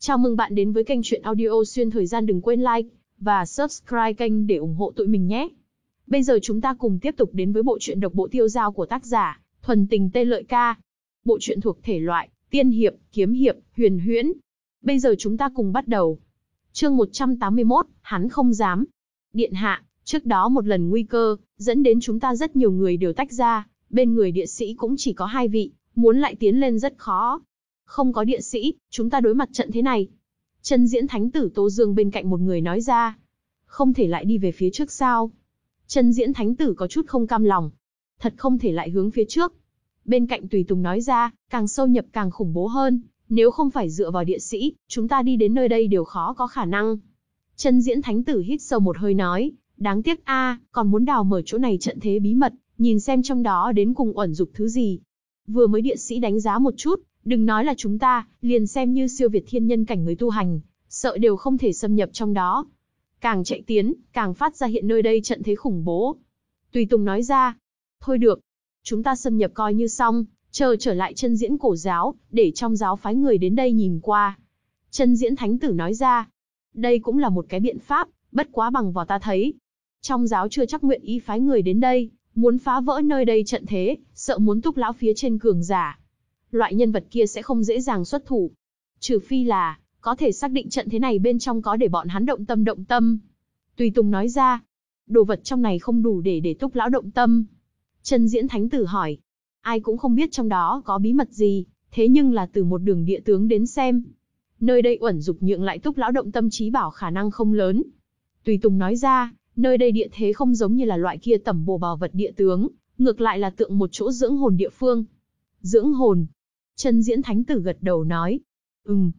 Chào mừng bạn đến với kênh truyện audio xuyên thời gian đừng quên like và subscribe kênh để ủng hộ tụi mình nhé. Bây giờ chúng ta cùng tiếp tục đến với bộ truyện độc bộ tiêu giao của tác giả Thuần Tình Tê Lợi Ca. Bộ truyện thuộc thể loại tiên hiệp, kiếm hiệp, huyền huyễn. Bây giờ chúng ta cùng bắt đầu. Chương 181, hắn không dám. Điện hạ, trước đó một lần nguy cơ, dẫn đến chúng ta rất nhiều người đều tách ra, bên người địa sĩ cũng chỉ có hai vị, muốn lại tiến lên rất khó. Không có địa sĩ, chúng ta đối mặt trận thế này. Chân diễn thánh tử Tô Dương bên cạnh một người nói ra. Không thể lại đi về phía trước sao? Chân diễn thánh tử có chút không cam lòng. Thật không thể lại hướng phía trước. Bên cạnh Tùy Tùng nói ra, càng sâu nhập càng khủng bố hơn. Nếu không phải dựa vào địa sĩ, chúng ta đi đến nơi đây đều khó có khả năng. Chân diễn thánh tử hít sâu một hơi nói, đáng tiếc a, còn muốn đào mở chỗ này trận thế bí mật, nhìn xem trong đó đến cùng ẩn dục thứ gì. Vừa mới địa sĩ đánh giá một chút, đừng nói là chúng ta, liền xem như siêu việt thiên nhân cảnh người tu hành, sợ đều không thể xâm nhập trong đó. Càng chạy tiến, càng phát ra hiện nơi đây trận thế khủng bố. Tùy Tùng nói ra, thôi được, chúng ta xâm nhập coi như xong, chờ trở lại chân diễn cổ giáo, để trong giáo phái người đến đây nhìn qua. Chân diễn thánh tử nói ra, đây cũng là một cái biện pháp, bất quá bằng vào ta thấy. Trong giáo chưa chắc nguyện ý phái người đến đây, muốn phá vỡ nơi đây trận thế, sợ muốn túc lão phía trên cường giả. Loại nhân vật kia sẽ không dễ dàng xuất thủ. Trừ phi là, có thể xác định trận thế này bên trong có để bọn hắn động tâm động tâm. Tùy Tùng nói ra, đồ vật trong này không đủ để để túc lão động tâm. Trần Diễn Thánh Tử hỏi, ai cũng không biết trong đó có bí mật gì, thế nhưng là từ một đường địa tướng đến xem. Nơi đây uẩn dục nhượng lại túc lão động tâm trí bảo khả năng không lớn. Tùy Tùng nói ra, nơi đây địa thế không giống như là loại kia tẩm bổ bảo vật địa tướng, ngược lại là tượng một chỗ dưỡng hồn địa phương. Dưỡng hồn. Chân diễn thánh tử gật đầu nói. Ừm.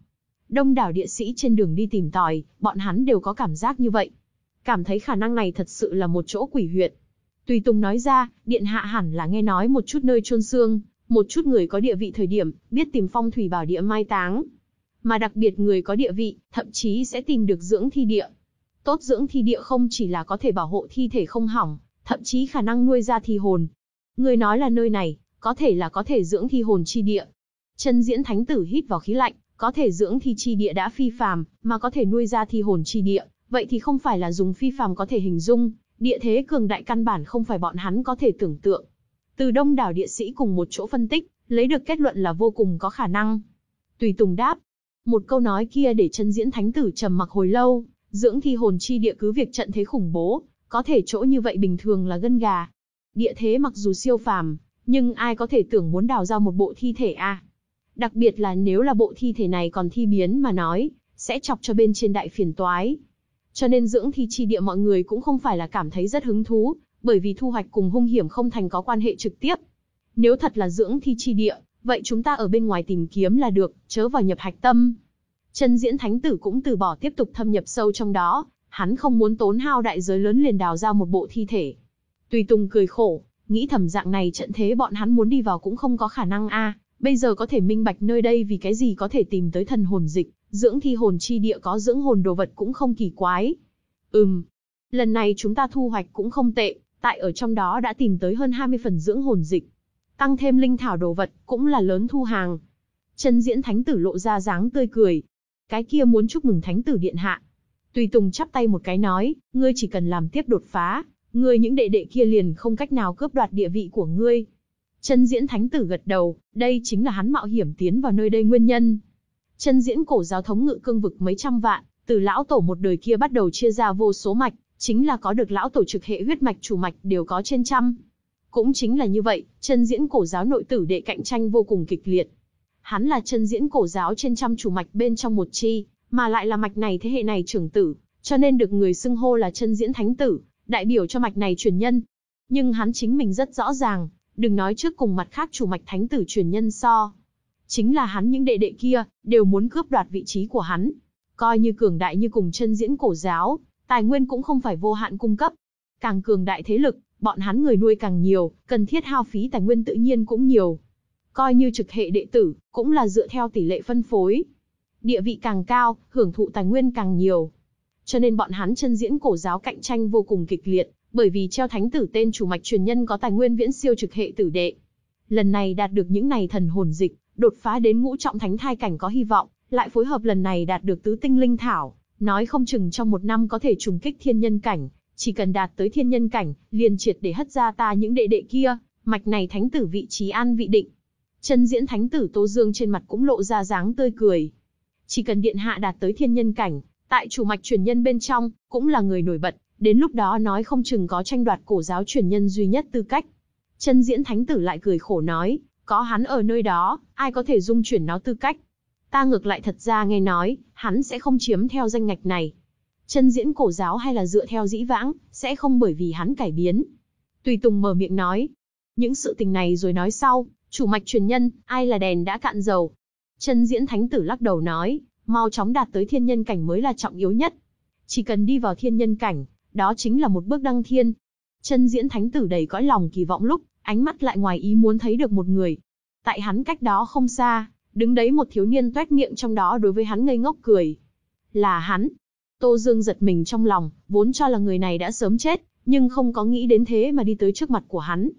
Đông đảo địa sĩ trên đường đi tìm tòi, bọn hắn đều có cảm giác như vậy. Cảm thấy khả năng này thật sự là một chỗ quỷ huyệt. Tùy Tùng nói ra, điện hạ hẳn là nghe nói một chút nơi chôn xương, một chút người có địa vị thời điểm, biết tìm phong thủy bảo địa mai táng. Mà đặc biệt người có địa vị, thậm chí sẽ tìm được dưỡng thi địa. Tốt dưỡng thi địa không chỉ là có thể bảo hộ thi thể không hỏng, thậm chí khả năng nuôi ra thi hồn. Người nói là nơi này, có thể là có thể dưỡng thi hồn chi địa. Chân diễn thánh tử hít vào khí lạnh, có thể dưỡng thi chi địa đã phi phàm, mà có thể nuôi ra thi hồn chi địa, vậy thì không phải là dùng phi phàm có thể hình dung, địa thế cường đại căn bản không phải bọn hắn có thể tưởng tượng. Từ đông đảo địa sĩ cùng một chỗ phân tích, lấy được kết luận là vô cùng có khả năng. Tùy Tùng đáp, một câu nói kia để chân diễn thánh tử trầm mặc hồi lâu, dưỡng thi hồn chi địa cứ việc trận thế khủng bố, có thể chỗ như vậy bình thường là gân gà. Địa thế mặc dù siêu phàm, nhưng ai có thể tưởng muốn đào ra một bộ thi thể a? Đặc biệt là nếu là bộ thi thể này còn thi biến mà nói, sẽ chọc cho bên trên đại phiền toái. Cho nên dưỡng thi chi địa mọi người cũng không phải là cảm thấy rất hứng thú, bởi vì thu hoạch cùng hung hiểm không thành có quan hệ trực tiếp. Nếu thật là dưỡng thi chi địa, vậy chúng ta ở bên ngoài tìm kiếm là được, chớ vào nhập hạch tâm. Chân diễn thánh tử cũng từ bỏ tiếp tục thâm nhập sâu trong đó, hắn không muốn tốn hao đại giới lớn liền đào ra một bộ thi thể. Tùy Tùng cười khổ, nghĩ thầm dạng này trận thế bọn hắn muốn đi vào cũng không có khả năng a bây giờ có thể minh bạch nơi đây vì cái gì có thể tìm tới thần hồn dịch, dưỡng thi hồn chi địa có dưỡng hồn đồ vật cũng không kỳ quái. Ừm, lần này chúng ta thu hoạch cũng không tệ, tại ở trong đó đã tìm tới hơn 20 phần dưỡng hồn dịch. Tăng thêm linh thảo đồ vật, cũng là lớn thu hàng. Chân diễn thánh tử lộ ra dáng tươi cười. Cái kia muốn chúc mừng thánh tử điện hạ. Tùy Tùng chắp tay một cái nói, ngươi chỉ cần làm tiếp đột phá, ngươi những đệ đệ kia liền không cách nào cướp đoạt địa vị của ngươi. Chân diễn thánh tử gật đầu, đây chính là hắn mạo hiểm tiến vào nơi đây nguyên nhân. Chân diễn cổ giáo thống ngự cương vực mấy trăm vạn, từ lão tổ một đời kia bắt đầu chia ra vô số mạch, chính là có được lão tổ trực hệ huyết mạch chủ mạch đều có trên trăm. Cũng chính là như vậy, chân diễn cổ giáo nội tử đệ cạnh tranh vô cùng kịch liệt. Hắn là chân diễn cổ giáo trên trăm chủ mạch bên trong một chi, mà lại là mạch này thế hệ này trưởng tử, cho nên được người xưng hô là chân diễn thánh tử, đại biểu cho mạch này truyền nhân. Nhưng hắn chính mình rất rõ ràng, đừng nói trước cùng mặt khác chủ mạch thánh tử truyền nhân so. Chính là hắn những đệ đệ kia, đều muốn cướp đoạt vị trí của hắn. Coi như cường đại như cùng chân diễn cổ giáo, tài nguyên cũng không phải vô hạn cung cấp. Càng cường đại thế lực, bọn hắn người nuôi càng nhiều, cần thiết hao phí tài nguyên tự nhiên cũng nhiều. Coi như trực hệ đệ tử, cũng là dựa theo tỷ lệ phân phối. Địa vị càng cao, hưởng thụ tài nguyên càng nhiều. Cho nên bọn hắn chân diễn cổ giáo cạnh tranh vô cùng kịch liệt, bởi vì treo thánh tử tên chủ mạch truyền nhân có tài nguyên viễn siêu trực hệ tử đệ. Lần này đạt được những này thần hồn dịch, đột phá đến ngũ trọng thánh thai cảnh có hy vọng, lại phối hợp lần này đạt được tứ tinh linh thảo, nói không chừng trong một năm có thể trùng kích thiên nhân cảnh, chỉ cần đạt tới thiên nhân cảnh, liền triệt để hất ra ta những đệ đệ kia, mạch này thánh tử vị trí an vị định. Chân diễn thánh tử Tô Dương trên mặt cũng lộ ra dáng tươi cười. Chỉ cần điện hạ đạt tới thiên nhân cảnh, tại chủ mạch truyền nhân bên trong, cũng là người nổi bật, đến lúc đó nói không chừng có tranh đoạt cổ giáo truyền nhân duy nhất tư cách. Chân diễn thánh tử lại cười khổ nói, có hắn ở nơi đó, ai có thể dung chuyển nó tư cách. Ta ngược lại thật ra nghe nói, hắn sẽ không chiếm theo danh ngạch này. Chân diễn cổ giáo hay là dựa theo dĩ vãng, sẽ không bởi vì hắn cải biến. Tùy Tùng mở miệng nói. Những sự tình này rồi nói sau, chủ mạch truyền nhân, ai là đèn đã cạn dầu. Chân diễn thánh tử lắc đầu nói, mau chóng đạt tới thiên nhân cảnh mới là trọng yếu nhất. Chỉ cần đi vào thiên nhân cảnh, đó chính là một bước đăng thiên. Chân diễn thánh tử đầy cõi lòng kỳ vọng lúc, ánh mắt lại ngoài ý muốn thấy được một người. Tại hắn cách đó không xa, đứng đấy một thiếu niên toét miệng trong đó đối với hắn ngây ngốc cười. Là hắn. Tô Dương giật mình trong lòng, vốn cho là người này đã sớm chết, nhưng không có nghĩ đến thế mà đi tới trước mặt của hắn.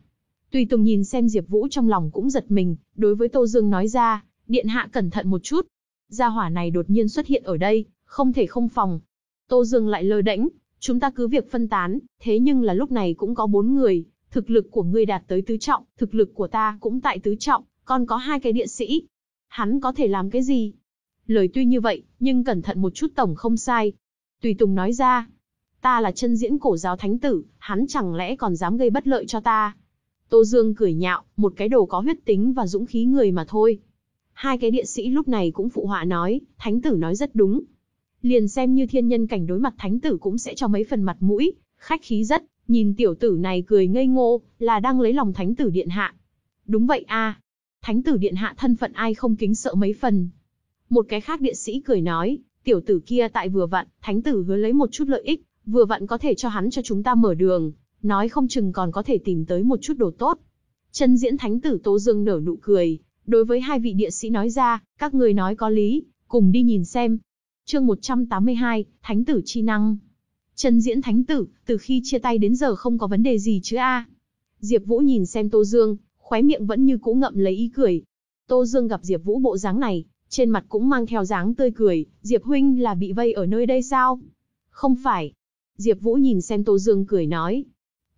Tùy Tùng nhìn xem Diệp Vũ trong lòng cũng giật mình, đối với Tô Dương nói ra, điện hạ cẩn thận một chút. Gia hỏa này đột nhiên xuất hiện ở đây, không thể không phòng. Tô Dương lại lơ đễnh, chúng ta cứ việc phân tán, thế nhưng là lúc này cũng có bốn người, thực lực của ngươi đạt tới tứ trọng, thực lực của ta cũng tại tứ trọng, còn có hai cái địa sĩ. Hắn có thể làm cái gì? Lời tuy như vậy, nhưng cẩn thận một chút tổng không sai. Tùy Tùng nói ra, ta là chân diễn cổ giáo thánh tử, hắn chẳng lẽ còn dám gây bất lợi cho ta? Tô Dương cười nhạo, một cái đồ có huyết tính và dũng khí người mà thôi. Hai cái địa sĩ lúc này cũng phụ họa nói, thánh tử nói rất đúng. Liền xem như thiên nhân cảnh đối mặt thánh tử cũng sẽ cho mấy phần mặt mũi, khách khí rất, nhìn tiểu tử này cười ngây ngô, là đang lấy lòng thánh tử điện hạ. Đúng vậy a, thánh tử điện hạ thân phận ai không kính sợ mấy phần. Một cái khác địa sĩ cười nói, tiểu tử kia tại vừa vặn, thánh tử hứa lấy một chút lợi ích, vừa vặn có thể cho hắn cho chúng ta mở đường, nói không chừng còn có thể tìm tới một chút đồ tốt. Chân diễn thánh tử Tô Dương nở nụ cười, đối với hai vị địa sĩ nói ra, các người nói có lý, cùng đi nhìn xem. Chương 182, Thánh tử chi năng. Chân diễn thánh tử, từ khi chia tay đến giờ không có vấn đề gì chứ a? Diệp Vũ nhìn xem Tô Dương, khóe miệng vẫn như cũ ngậm lấy ý cười. Tô Dương gặp Diệp Vũ bộ dáng này, trên mặt cũng mang theo dáng tươi cười, Diệp huynh là bị vây ở nơi đây sao? Không phải. Diệp Vũ nhìn xem Tô Dương cười nói.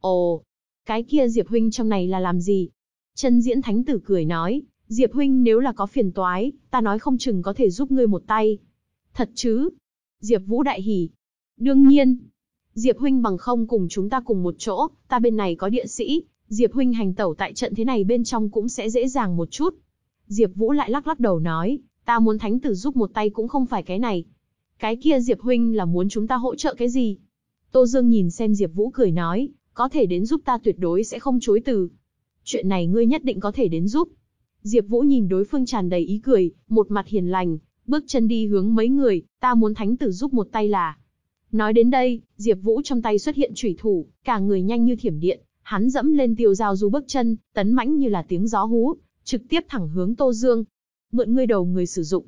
Ồ, cái kia Diệp huynh trong này là làm gì? Chân diễn thánh tử cười nói, Diệp huynh nếu là có phiền toái, ta nói không chừng có thể giúp ngươi một tay. Thật chứ? Diệp Vũ đại hỉ. Đương nhiên. Diệp huynh bằng không cùng chúng ta cùng một chỗ, ta bên này có địa sĩ, Diệp huynh hành tẩu tại trận thế này bên trong cũng sẽ dễ dàng một chút. Diệp Vũ lại lắc lắc đầu nói, ta muốn thánh tử giúp một tay cũng không phải cái này. Cái kia Diệp huynh là muốn chúng ta hỗ trợ cái gì? Tô Dương nhìn xem Diệp Vũ cười nói, có thể đến giúp ta tuyệt đối sẽ không chối từ. Chuyện này ngươi nhất định có thể đến giúp. Diệp Vũ nhìn đối phương tràn đầy ý cười, một mặt hiền lành, bước chân đi hướng mấy người, ta muốn thánh tử giúp một tay là. Nói đến đây, Diệp Vũ trong tay xuất hiện chủy thủ, cả người nhanh như thiểm điện, hắn dẫm lên tiêu giao du bước chân, tấn mãnh như là tiếng gió hú, trực tiếp thẳng hướng Tô Dương. Mượn ngươi đầu người sử dụng.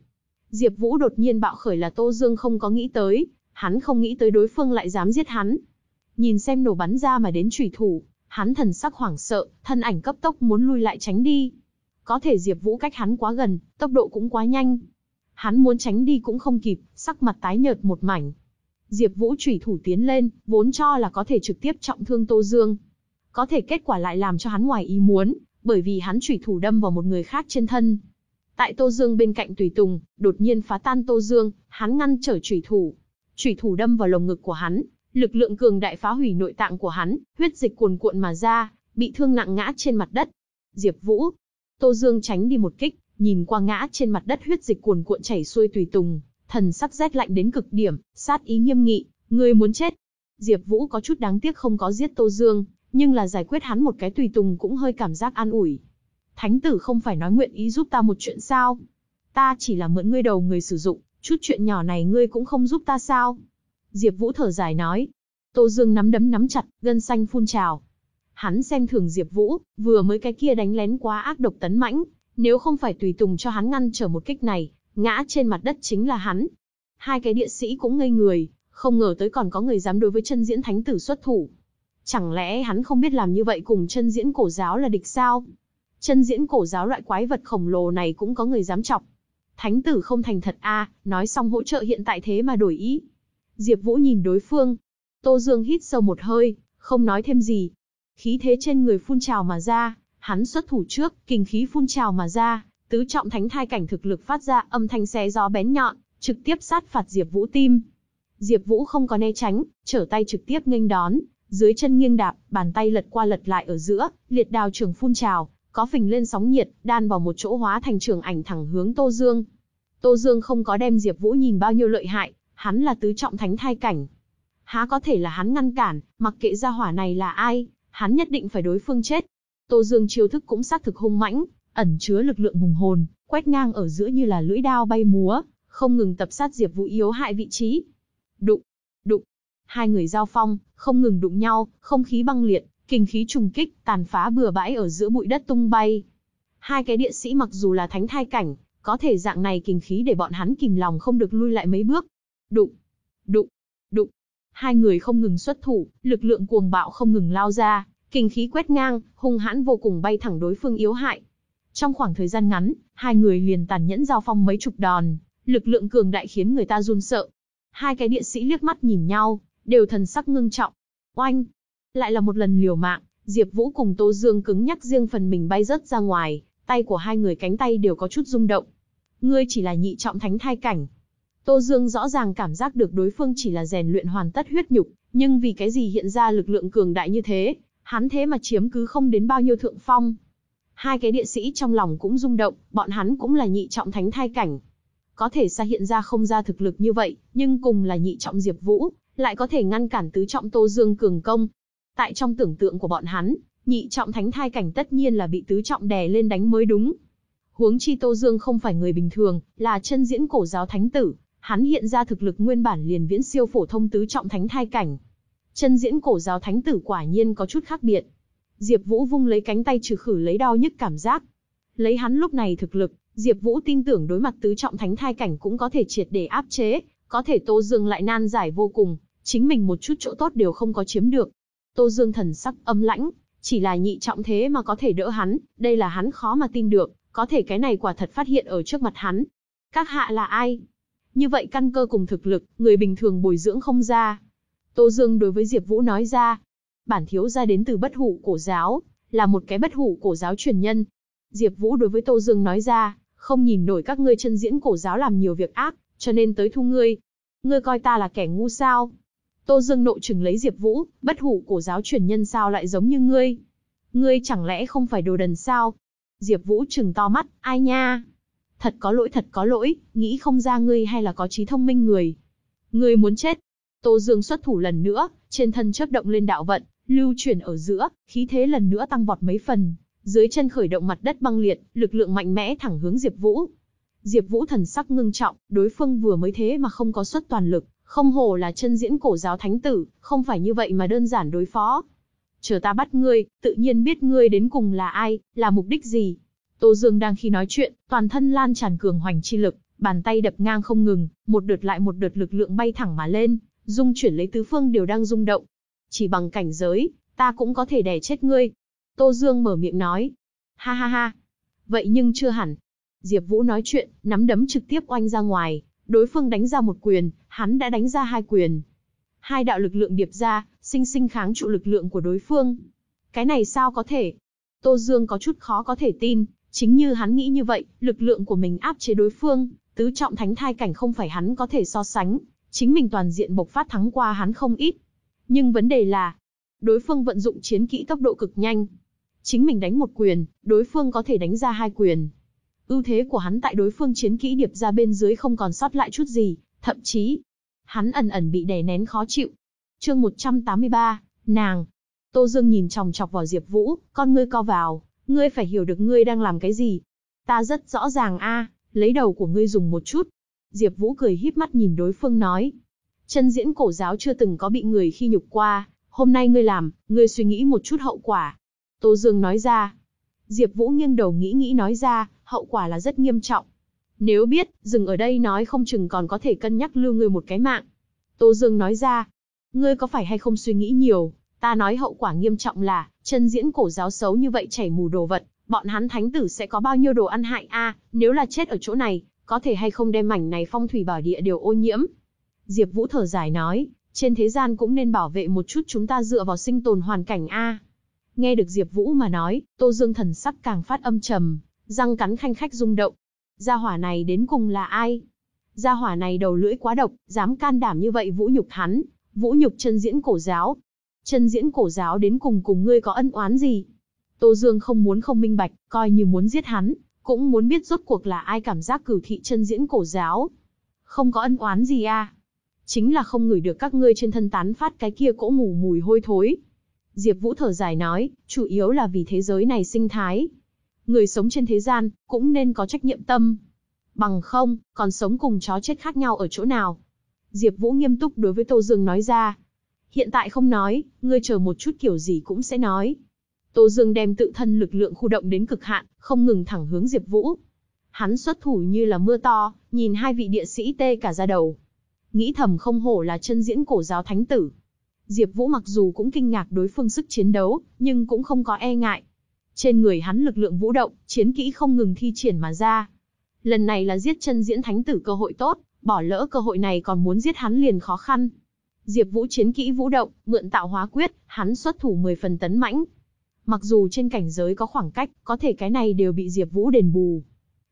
Diệp Vũ đột nhiên bạo khởi là Tô Dương không có nghĩ tới, hắn không nghĩ tới đối phương lại dám giết hắn. Nhìn xem nổ bắn ra mà đến chủy thủ, hắn thần sắc hoảng sợ, thân ảnh cấp tốc muốn lui lại tránh đi. Có thể Diệp Vũ cách hắn quá gần, tốc độ cũng quá nhanh. Hắn muốn tránh đi cũng không kịp, sắc mặt tái nhợt một mảnh. Diệp Vũ chủy thủ tiến lên, vốn cho là có thể trực tiếp trọng thương Tô Dương. Có thể kết quả lại làm cho hắn ngoài ý muốn, bởi vì hắn chủy thủ đâm vào một người khác trên thân. Tại Tô Dương bên cạnh tùy tùng, đột nhiên phá tan Tô Dương, hắn ngăn trở chủy thủ. Chủy thủ đâm vào lồng ngực của hắn, lực lượng cường đại phá hủy nội tạng của hắn, huyết dịch cuồn cuộn mà ra, bị thương nặng ngã trên mặt đất. Diệp Vũ, Tô Dương tránh đi một kích, nhìn qua ngã trên mặt đất huyết dịch cuồn cuộn chảy xuôi tùy tùng, thần sắc rét lạnh đến cực điểm, sát ý nghiêm nghị, ngươi muốn chết. Diệp Vũ có chút đáng tiếc không có giết Tô Dương, nhưng là giải quyết hắn một cái tùy tùng cũng hơi cảm giác an ủi. Thánh tử không phải nói nguyện ý giúp ta một chuyện sao? Ta chỉ là mượn ngươi đầu người sử dụng, chút chuyện nhỏ này ngươi cũng không giúp ta sao? Diệp Vũ thở dài nói. Tô Dương nắm đấm nắm chặt, gân xanh phun trào. Hắn xem thường Diệp Vũ, vừa mới cái kia đánh lén quá ác độc tấn mãnh, nếu không phải tùy tùng cho hắn ngăn trở một kích này, ngã trên mặt đất chính là hắn. Hai cái địa sĩ cũng ngây người, không ngờ tới còn có người dám đối với chân diễn thánh tử xuất thủ. Chẳng lẽ hắn không biết làm như vậy cùng chân diễn cổ giáo là địch sao? Chân diễn cổ giáo loại quái vật khổng lồ này cũng có người dám chọc. Thánh tử không thành thật a, nói xong hỗ trợ hiện tại thế mà đổi ý. Diệp Vũ nhìn đối phương. Tô Dương hít sâu một hơi, không nói thêm gì. Khí thế trên người phun trào mà ra, hắn xuất thủ trước, kình khí phun trào mà ra, tứ trọng thánh thai cảnh thực lực phát ra âm thanh xé gió bén nhọn, trực tiếp sát phạt Diệp Vũ tim. Diệp Vũ không có né tránh, trở tay trực tiếp nghênh đón, dưới chân nghiêng đạp, bàn tay lật qua lật lại ở giữa, liệt đào trường phun trào, có phình lên sóng nhiệt, đan vào một chỗ hóa thành trường ảnh thẳng hướng Tô Dương. Tô Dương không có đem Diệp Vũ nhìn bao nhiêu lợi hại, hắn là tứ trọng thánh thai cảnh. Há có thể là hắn ngăn cản, mặc kệ gia hỏa này là ai, hắn nhất định phải đối phương chết. Tô Dương chiêu thức cũng xác thực hung mãnh, ẩn chứa lực lượng hùng hồn, quét ngang ở giữa như là lưỡi đao bay múa, không ngừng tập sát Diệp Vũ yếu hại vị trí. Đụng, đụng. Hai người giao phong, không ngừng đụng nhau, không khí băng liệt, kinh khí trùng kích, tàn phá bừa bãi ở giữa bụi đất tung bay. Hai cái địa sĩ mặc dù là thánh thai cảnh, có thể dạng này kinh khí để bọn hắn kìm lòng không được lui lại mấy bước. Đụng, đụng, đụng. Hai người không ngừng xuất thủ, lực lượng cuồng bạo không ngừng lao ra, kinh khí quét ngang, hung hãn vô cùng bay thẳng đối phương yếu hại. Trong khoảng thời gian ngắn, hai người liền tàn nhẫn giao phong mấy chục đòn, lực lượng cường đại khiến người ta run sợ. Hai cái địa sĩ liếc mắt nhìn nhau, đều thần sắc ngưng trọng. Oanh! Lại là một lần liều mạng, Diệp Vũ cùng Tô Dương cứng nhắc riêng phần mình bay rớt ra ngoài, tay của hai người cánh tay đều có chút rung động. Ngươi chỉ là nhị trọng thánh thai cảnh. Tô Dương rõ ràng cảm giác được đối phương chỉ là rèn luyện hoàn tất huyết nhục, nhưng vì cái gì hiện ra lực lượng cường đại như thế, hắn thế mà chiếm cứ không đến bao nhiêu thượng phong. Hai cái địa sĩ trong lòng cũng rung động, bọn hắn cũng là nhị trọng thánh thai cảnh. Có thể xa hiện ra không ra thực lực như vậy, nhưng cùng là nhị trọng Diệp Vũ, lại có thể ngăn cản tứ trọng Tô Dương cường công. Tại trong tưởng tượng của bọn hắn, nhị trọng thánh thai cảnh tất nhiên là bị tứ trọng đè lên đánh mới đúng. Huống chi Tô Dương không phải người bình thường, là chân diễn cổ giáo thánh tử, hắn hiện ra thực lực nguyên bản liền viễn siêu phổ thông tứ trọng thánh thai cảnh. Chân diễn cổ giáo thánh tử quả nhiên có chút khác biệt. Diệp Vũ vung lấy cánh tay trừ khử lấy đau nhức cảm giác. Lấy hắn lúc này thực lực, Diệp Vũ tin tưởng đối mặt tứ trọng thánh thai cảnh cũng có thể triệt để áp chế, có thể Tô Dương lại nan giải vô cùng, chính mình một chút chỗ tốt đều không có chiếm được. Tô Dương thần sắc âm lãnh, chỉ là nhị trọng thế mà có thể đỡ hắn, đây là hắn khó mà tin được, có thể cái này quả thật phát hiện ở trước mặt hắn. Các hạ là ai? Như vậy căn cơ cùng thực lực, người bình thường bồi dưỡng không ra. Tô Dương đối với Diệp Vũ nói ra, bản thiếu gia đến từ bất hủ cổ giáo, là một cái bất hủ cổ giáo truyền nhân. Diệp Vũ đối với Tô Dương nói ra, không nhìn nổi các ngươi chân diễn cổ giáo làm nhiều việc ác, cho nên tới thu ngươi. Ngươi coi ta là kẻ ngu sao? Tô Dương nộ trừng lấy Diệp Vũ, bất hủ cổ giáo truyền nhân sao lại giống như ngươi? Ngươi chẳng lẽ không phải đồ đần sao? Diệp Vũ trừng to mắt, ai nha? Thật có lỗi thật có lỗi, nghĩ không ra ngươi hay là có trí thông minh người. Ngươi muốn chết. Tô Dương xuất thủ lần nữa, trên thân chớp động lên đạo vận, lưu chuyển ở giữa, khí thế lần nữa tăng vọt mấy phần, dưới chân khởi động mặt đất băng liệt, lực lượng mạnh mẽ thẳng hướng Diệp Vũ. Diệp Vũ thần sắc ngưng trọng, đối phương vừa mới thế mà không có xuất toàn lực, không hổ là chân diễn cổ giáo thánh tử, không phải như vậy mà đơn giản đối phó. Chờ ta bắt ngươi, tự nhiên biết ngươi đến cùng là ai, là mục đích gì. Tô Dương đang khi nói chuyện, toàn thân lan tràn cường hoành chi lực, bàn tay đập ngang không ngừng, một đợt lại một đợt lực lượng bay thẳng mà lên, dung chuyển lấy tứ phương đều đang rung động. Chỉ bằng cảnh giới, ta cũng có thể đè chết ngươi. Tô Dương mở miệng nói. Ha ha ha. Vậy nhưng chưa hẳn. Diệp Vũ nói chuyện, nắm đấm trực tiếp oanh ra ngoài, đối phương đánh ra một quyền, hắn đã đánh ra hai quyền. Hai đạo lực lượng điệp ra, sinh sinh kháng trụ lực lượng của đối phương. Cái này sao có thể? Tô Dương có chút khó có thể tin, chính như hắn nghĩ như vậy, lực lượng của mình áp chế đối phương, tứ trọng thánh thai cảnh không phải hắn có thể so sánh, chính mình toàn diện bộc phát thắng qua hắn không ít. Nhưng vấn đề là, đối phương vận dụng chiến kỹ tốc độ cực nhanh. Chính mình đánh một quyền, đối phương có thể đánh ra hai quyền. Ưu thế của hắn tại đối phương chiến kỹ điệp ra bên dưới không còn sót lại chút gì, thậm chí, hắn ẩn ẩn bị đè nén khó chịu. Chương 183, nàng. Tô Dương nhìn chòng chọc vào Diệp Vũ, con ngươi co vào, ngươi phải hiểu được ngươi đang làm cái gì. Ta rất rõ ràng a, lấy đầu của ngươi dùng một chút. Diệp Vũ cười híp mắt nhìn đối phương nói. Chân diễn cổ giáo chưa từng có bị người khi nhục qua, hôm nay ngươi làm, ngươi suy nghĩ một chút hậu quả. Tô Dương nói ra. Diệp Vũ nghiêng đầu nghĩ nghĩ nói ra, hậu quả là rất nghiêm trọng. Nếu biết, dừng ở đây nói không chừng còn có thể cân nhắc lưu ngươi một cái mạng. Tô Dương nói ra, ngươi có phải hay không suy nghĩ nhiều, ta nói hậu quả nghiêm trọng là, chân diễn cổ giáo xấu như vậy chảy mù đồ vật, bọn hắn thánh tử sẽ có bao nhiêu đồ ăn hại a nếu là chết ở chỗ này, có thể hay không đem mảnh này phong thủy bảo địa đều ô nhiễm. Diệp Vũ thở dài nói, trên thế gian cũng nên bảo vệ một chút chúng ta dựa vào sinh tồn hoàn cảnh a. Nghe được Diệp Vũ mà nói, Tô Dương thần sắc càng phát âm trầm, răng cắn khanh khách rung động. Gia hỏa này đến cùng là ai? Gia hỏa này đầu lưỡi quá độc, dám can đảm như vậy vũ nhục hắn, vũ nhục chân diễn cổ giáo. Chân diễn cổ giáo đến cùng cùng ngươi có ân oán gì? Tô Dương không muốn không minh bạch, coi như muốn giết hắn, cũng muốn biết rốt cuộc là ai cảm giác cửu thị chân diễn cổ giáo. Không có ân oán gì à? Chính là không ngửi được các ngươi trên thân tán phát cái kia cỗ mù mùi hôi thối. Diệp Vũ thở dài nói, chủ yếu là vì thế giới này sinh thái. Người sống trên thế gian, cũng nên có trách nhiệm tâm. Bằng không, còn sống cùng chó chết khác nhau ở chỗ nào? Diệp Vũ nghiêm túc đối với Tô Dương nói ra. Hiện tại không nói, ngươi chờ một chút kiểu gì cũng sẽ nói. Tô Dương đem tự thân lực lượng khu động đến cực hạn, không ngừng thẳng hướng Diệp Vũ. Hắn xuất thủ như là mưa to, nhìn hai vị địa sĩ tê cả da đầu. Nghĩ thầm không hổ là chân diễn cổ giáo thánh tử. Diệp Vũ mặc dù cũng kinh ngạc đối phương sức chiến đấu, nhưng cũng không có e ngại. Trên người hắn lực lượng vũ động, chiến kỹ không ngừng thi triển mà ra. Lần này là giết chân diễn thánh tử cơ hội tốt, bỏ lỡ cơ hội này còn muốn giết hắn liền khó khăn. Diệp Vũ chiến kỹ vũ động, mượn tạo hóa quyết, hắn xuất thủ 10 phần tấn mãnh. Mặc dù trên cảnh giới có khoảng cách, có thể cái này đều bị Diệp Vũ đền bù.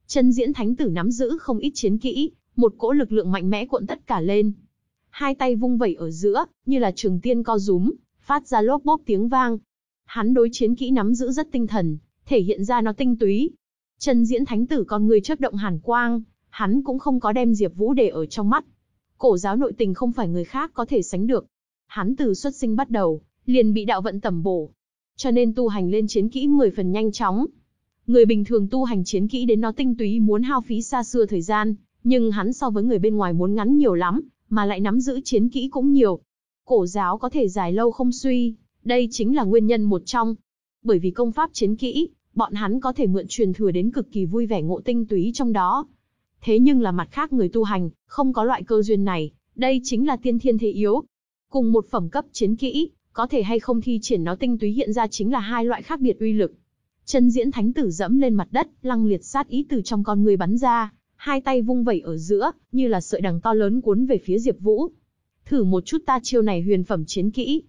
Chân diễn thánh tử nắm giữ không ít chiến kỹ, một cỗ lực lượng mạnh mẽ cuộn tất cả lên. Hai tay vung vẩy ở giữa, như là trường tiên co rúm, phát ra lốp bốp tiếng vang. Hắn đối chiến kỹ nắm giữ rất tinh thần, thể hiện ra nó tinh túy. Chân diễn thánh tử con người chớp động hàn quang, hắn cũng không có đem Diệp Vũ để ở trong mắt. Cổ giáo nội tình không phải người khác có thể sánh được. Hắn từ xuất sinh bắt đầu, liền bị đạo vận tầm bổ. Cho nên tu hành lên chiến kỹ 10 phần nhanh chóng. Người bình thường tu hành chiến kỹ đến nó tinh túy muốn hao phí xa xưa thời gian, nhưng hắn so với người bên ngoài muốn ngắn nhiều lắm, mà lại nắm giữ chiến kỹ cũng nhiều. Cổ giáo có thể dài lâu không suy, đây chính là nguyên nhân một trong. Bởi vì công pháp chiến kỹ, bọn hắn có thể mượn truyền thừa đến cực kỳ vui vẻ ngộ tinh túy trong đó. Thế nhưng là mặt khác người tu hành, không có loại cơ duyên này, đây chính là tiên thiên thế yếu. Cùng một phẩm cấp chiến kỹ, có thể hay không thi triển nó tinh túy hiện ra chính là hai loại khác biệt uy lực. Chân diễn thánh tử dẫm lên mặt đất, lăng liệt sát ý từ trong con người bắn ra, hai tay vung vẩy ở giữa, như là sợi đằng to lớn cuốn về phía Diệp Vũ. Thử một chút ta chiêu này huyền phẩm chiến kỹ.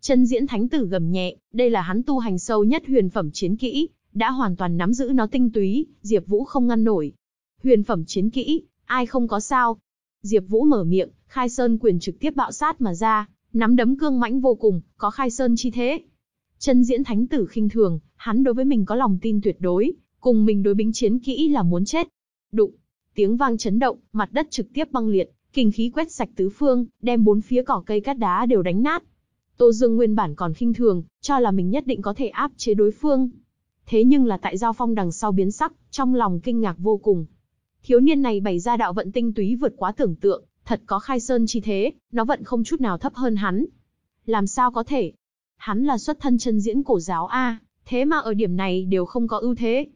Chân diễn thánh tử gầm nhẹ, đây là hắn tu hành sâu nhất huyền phẩm chiến kỹ, đã hoàn toàn nắm giữ nó tinh túy, Diệp Vũ không ngăn nổi. Huyền phẩm chiến kỹ, ai không có sao? Diệp Vũ mở miệng, Khai Sơn quyền trực tiếp bạo sát mà ra, nắm đấm cương mãnh vô cùng, có Khai Sơn chi thế. Chân diễn thánh tử khinh thường, hắn đối với mình có lòng tin tuyệt đối, cùng mình đối binh chiến kỹ là muốn chết. Đụng, tiếng vang chấn động, mặt đất trực tiếp băng liệt, kinh khí quét sạch tứ phương, đem bốn phía cỏ cây cát đá đều đánh nát. Tô Dương nguyên bản còn khinh thường, cho là mình nhất định có thể áp chế đối phương. Thế nhưng là tại giao phong đằng sau biến sắc, trong lòng kinh ngạc vô cùng. Thiếu niên này bày ra đạo vận tinh túy vượt quá tưởng tượng, thật có khai sơn chi thế, nó vận không chút nào thấp hơn hắn. Làm sao có thể? Hắn là xuất thân chân diễn cổ giáo A, thế mà ở điểm này đều không có ưu thế.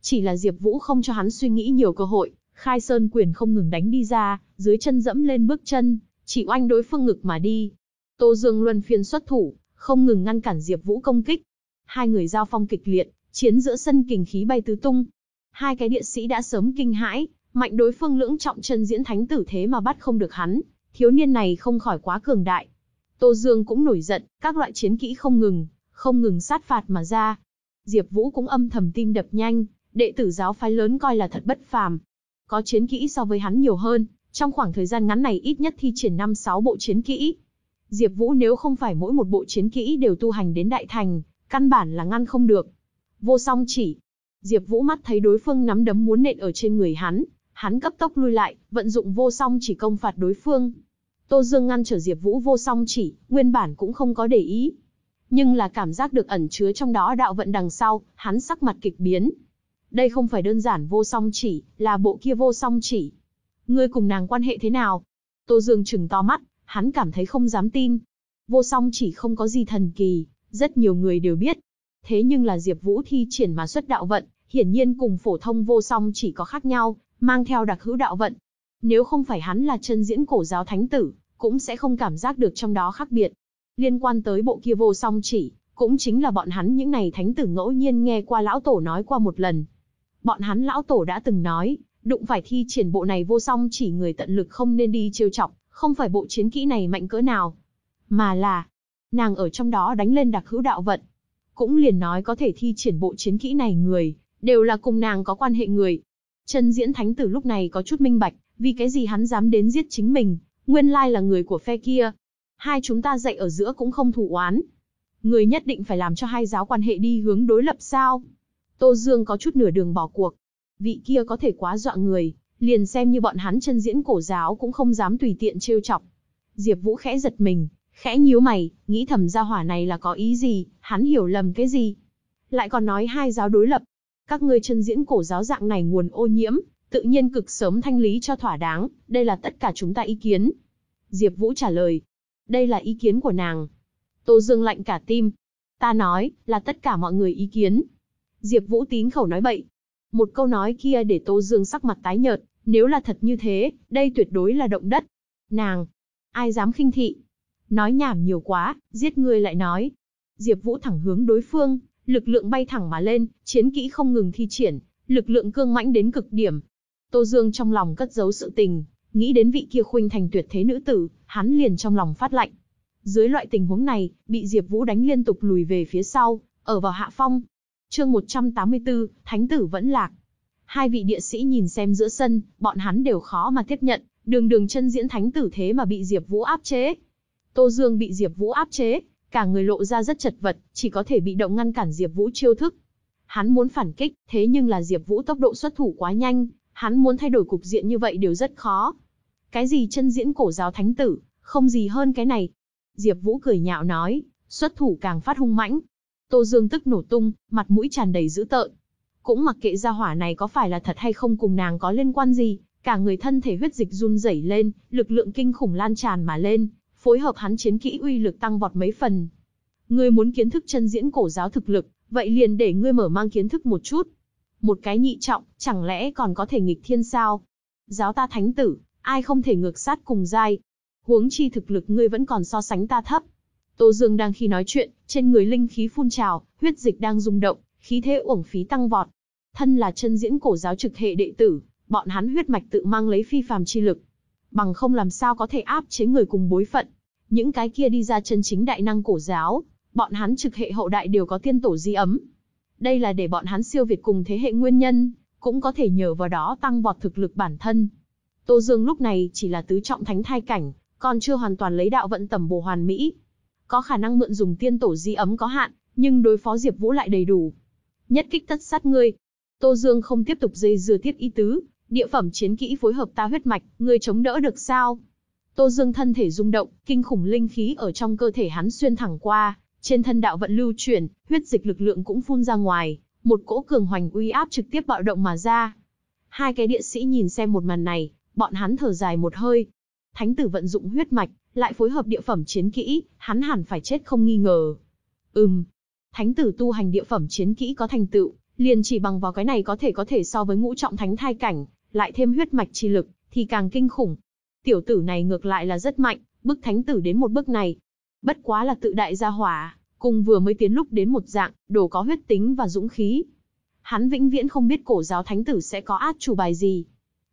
Chỉ là Diệp Vũ không cho hắn suy nghĩ nhiều cơ hội, khai sơn quyền không ngừng đánh đi ra, dưới chân dẫm lên bước chân, chỉ oanh đối phương ngực mà đi. Tô Dương luân phiên xuất thủ, không ngừng ngăn cản Diệp Vũ công kích. Hai người giao phong kịch liệt, chiến giữa sân kình khí bay tứ tung. Hai cái địa sĩ đã sớm kinh hãi, mạnh đối phương lưỡng trọng chân diễn thánh tử thế mà bắt không được hắn, thiếu niên này không khỏi quá cường đại. Tô Dương cũng nổi giận, các loại chiến kỹ không ngừng, không ngừng sát phạt mà ra. Diệp Vũ cũng âm thầm tim đập nhanh, đệ tử giáo phái lớn coi là thật bất phàm. Có chiến kỹ so với hắn nhiều hơn, trong khoảng thời gian ngắn này ít nhất thi triển 5-6 bộ chiến kỹ. Diệp Vũ nếu không phải mỗi một bộ chiến kỹ đều tu hành đến đại thành, căn bản là ngăn không được. Vô song chỉ. Diệp Vũ mắt thấy đối phương nắm đấm muốn nện ở trên người hắn, hắn cấp tốc lui lại, vận dụng vô song chỉ công phạt đối phương. Tô Dương ngăn trở Diệp Vũ vô song chỉ, nguyên bản cũng không có để ý. Nhưng là cảm giác được ẩn chứa trong đó đạo vận đằng sau, hắn sắc mặt kịch biến. Đây không phải đơn giản vô song chỉ, là bộ kia vô song chỉ. Ngươi cùng nàng quan hệ thế nào? Tô Dương trừng to mắt, hắn cảm thấy không dám tin. Vô song chỉ không có gì thần kỳ, rất nhiều người đều biết. Thế nhưng là Diệp Vũ thi triển mà xuất đạo vận, hiển nhiên cùng phổ thông vô song chỉ có khác nhau, mang theo đặc hữu đạo vận. Nếu không phải hắn là chân diễn cổ giáo thánh tử, cũng sẽ không cảm giác được trong đó khác biệt. Liên quan tới bộ kia vô song chỉ, cũng chính là bọn hắn những này thánh tử ngẫu nhiên nghe qua lão tổ nói qua một lần. Bọn hắn lão tổ đã từng nói, Đụng phải thi triển bộ này vô song chỉ người tận lực không nên đi trêu chọc, không phải bộ chiến kỹ này mạnh cỡ nào, mà là nàng ở trong đó đánh lên đặc hữu đạo vận. Cũng liền nói có thể thi triển bộ chiến kỹ này người, đều là cùng nàng có quan hệ người. Chân diễn thánh tử lúc này có chút minh bạch, vì cái gì hắn dám đến giết chính mình, nguyên lai là người của phe kia. Hai chúng ta dạy ở giữa cũng không thủ oán. Người nhất định phải làm cho hai giáo quan hệ đi hướng đối lập sao. Tô Dương có chút nửa đường bỏ cuộc. Vị kia có thể quá dọa người, liền xem như bọn hắn chân diễn cổ giáo cũng không dám tùy tiện trêu chọc. Diệp Vũ khẽ giật mình, khẽ nhíu mày, nghĩ thầm gia hỏa này là có ý gì, hắn hiểu lầm cái gì. Lại còn nói hai giáo đối lập. Các ngươi chân diễn cổ giáo dạng này nguồn ô nhiễm, tự nhiên cực sớm thanh lý cho thỏa đáng, đây là tất cả chúng ta ý kiến. Diệp Vũ trả lời, đây là ý kiến của nàng. Tô Dương lạnh cả tim. Ta nói, là tất cả mọi người ý kiến. Diệp Vũ tín khẩu nói bậy. Một câu nói kia để Tô Dương sắc mặt tái nhợt, nếu là thật như thế, đây tuyệt đối là động đất. Nàng, ai dám khinh thị? Nói nhảm nhiều quá, giết ngươi lại nói. Diệp Vũ thẳng hướng đối phương, lực lượng bay thẳng mà lên, chiến kỹ không ngừng thi triển, lực lượng cương mãnh đến cực điểm. Tô Dương trong lòng cất giấu sự tình, nghĩ đến vị kia khuynh thành tuyệt thế nữ tử, hắn liền trong lòng phát lạnh. Dưới loại tình huống này, bị Diệp Vũ đánh liên tục lùi về phía sau, ở vào hạ phong. Chương 184, Thánh tử vẫn lạc. Hai vị địa sĩ nhìn xem giữa sân, bọn hắn đều khó mà tiếp nhận, đường đường chân diễn thánh tử thế mà bị Diệp Vũ áp chế. Tô Dương bị Diệp Vũ áp chế, cả người lộ ra rất chật vật, chỉ có thể bị động ngăn cản Diệp Vũ chiêu thức. Hắn muốn phản kích, thế nhưng là Diệp Vũ tốc độ xuất thủ quá nhanh, hắn muốn thay đổi cục diện như vậy đều rất khó. Cái gì chân diễn cổ giáo thánh tử, không gì hơn cái này. Diệp Vũ cười nhạo nói, xuất thủ càng phát hung mãnh. Tô Dương tức nổ tung, mặt mũi tràn đầy dữ tợn. Cũng mặc kệ gia hỏa này có phải là thật hay không cùng nàng có liên quan gì, cả người thân thể huyết dịch run rẩy lên, lực lượng kinh khủng lan tràn mà lên, phối hợp hắn chiến kỹ uy lực tăng vọt mấy phần. Ngươi muốn kiến thức chân diễn cổ giáo thực lực, vậy liền để ngươi mở mang kiến thức một chút. Một cái nhị trọng, chẳng lẽ còn có thể nghịch thiên sao? Giáo ta thánh tử, ai không thể ngược sát cùng giai? Huống chi thực lực ngươi vẫn còn so sánh ta thấp. Tô Dương đang khi nói chuyện, trên người linh khí phun trào, huyết dịch đang rung động, khí thế uổng phí tăng vọt. Thân là chân diễn cổ giáo trực hệ đệ tử, bọn hắn huyết mạch tự mang lấy phi phàm chi lực, bằng không làm sao có thể áp chế người cùng bối phận. Những cái kia đi ra chân chính đại năng cổ giáo, bọn hắn trực hệ hậu đại đều có tiên tổ di ấm. Đây là để bọn hắn siêu việt cùng thế hệ nguyên nhân, cũng có thể nhờ vào đó tăng vọt thực lực bản thân. Tô Dương lúc này chỉ là tứ trọng thánh thai cảnh, còn chưa hoàn toàn lấy đạo vận tầm bổ hoàn mỹ. Có khả năng mượn dùng tiên tổ di ấm có hạn, nhưng đối phó Diệp Vũ lại đầy đủ. Nhất kích tất sát ngươi. Tô Dương không tiếp tục dây dưa thiết ý tứ, địa phẩm chiến kỹ phối hợp ta huyết mạch, ngươi chống đỡ được sao? Tô Dương thân thể rung động, kinh khủng linh khí ở trong cơ thể hắn xuyên thẳng qua, trên thân đạo vận lưu chuyển, huyết dịch lực lượng cũng phun ra ngoài, một cỗ cường hoành uy áp trực tiếp bạo động mà ra. Hai cái địa sĩ nhìn xem một màn này, bọn hắn thở dài một hơi. Thánh tử vận dụng huyết mạch, lại phối hợp địa phẩm chiến kỹ, hắn hẳn phải chết không nghi ngờ. Ừm, thánh tử tu hành địa phẩm chiến kỹ có thành tựu, liền chỉ bằng vào cái này có thể có thể so với ngũ trọng thánh thai cảnh, lại thêm huyết mạch chi lực, thì càng kinh khủng. Tiểu tử này ngược lại là rất mạnh, bức thánh tử đến một bước này. Bất quá là tự đại gia hỏa, cùng vừa mới tiến lúc đến một dạng, đồ có huyết tính và dũng khí. Hắn vĩnh viễn không biết cổ giáo thánh tử sẽ có át chủ bài gì.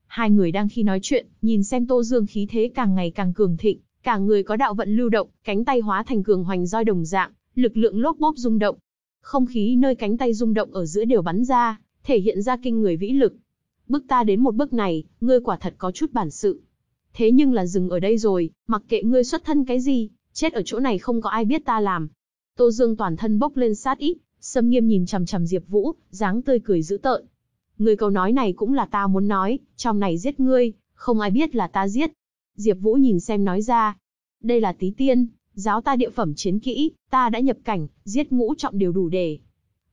Hai người đang khi nói chuyện, nhìn xem Tô Dương khí thế càng ngày càng cường thịnh, cả người có đạo vận lưu động, cánh tay hóa thành cường hoành roi đồng dạng, lực lượng lốp bốp rung động. Không khí nơi cánh tay rung động ở giữa đều bắn ra, thể hiện ra kinh người vĩ lực. Bước ta đến một bước này, ngươi quả thật có chút bản sự. Thế nhưng là dừng ở đây rồi, mặc kệ ngươi xuất thân cái gì, chết ở chỗ này không có ai biết ta làm. Tô Dương toàn thân bốc lên sát ý, sâm nghiêm nhìn chằm chằm Diệp Vũ, dáng tươi cười dữ tợn. Ngươi câu nói này cũng là ta muốn nói, trong này giết ngươi, không ai biết là ta giết. Diệp Vũ nhìn xem nói ra, đây là tí tiên, giáo ta địa phẩm chiến kỹ, ta đã nhập cảnh, giết ngũ trọng đều đủ để.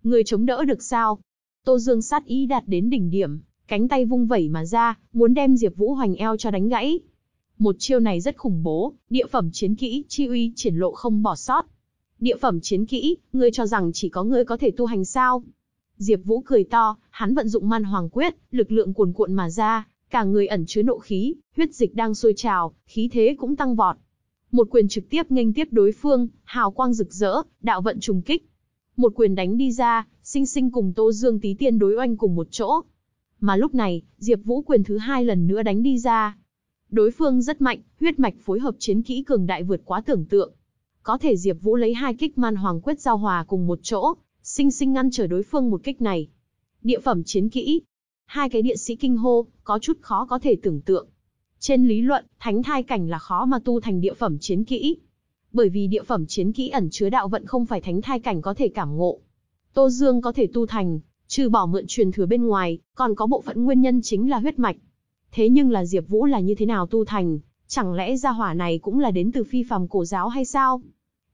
Ngươi chống đỡ được sao? Tô Dương sát ý đạt đến đỉnh điểm, cánh tay vung vẩy mà ra, muốn đem Diệp Vũ hoành eo cho đánh gãy. Một chiêu này rất khủng bố, địa phẩm chiến kỹ, chi uy triển lộ không bỏ sót. Địa phẩm chiến kỹ, ngươi cho rằng chỉ có ngươi có thể tu hành sao? Diệp Vũ cười to, hắn vận dụng Man Hoàng Quyết, lực lượng cuồn cuộn mà ra, cả người ẩn chứa nộ khí, huyết dịch đang sôi trào, khí thế cũng tăng vọt. Một quyền trực tiếp nghênh tiếp đối phương, hào quang rực rỡ, đạo vận trùng kích. Một quyền đánh đi ra, sinh sinh cùng Tô Dương Tí Tiên đối oanh cùng một chỗ. Mà lúc này, Diệp Vũ quyền thứ hai lần nữa đánh đi ra. Đối phương rất mạnh, huyết mạch phối hợp chiến kỹ cường đại vượt quá tưởng tượng. Có thể Diệp Vũ lấy hai kích Man Hoàng quyết giao hòa cùng một chỗ, sinh sinh ngăn trở đối phương một kích này. Địa phẩm chiến kỹ. Hai cái địa sĩ kinh hô, có chút khó có thể tưởng tượng. Trên lý luận, thánh thai cảnh là khó mà tu thành địa phẩm chiến kỹ. Bởi vì địa phẩm chiến kỹ ẩn chứa đạo vận không phải thánh thai cảnh có thể cảm ngộ. Tô Dương có thể tu thành, trừ bỏ mượn truyền thừa bên ngoài, còn có bộ phận nguyên nhân chính là huyết mạch. Thế nhưng là Diệp Vũ là như thế nào tu thành, chẳng lẽ gia hỏa này cũng là đến từ phi phàm cổ giáo hay sao?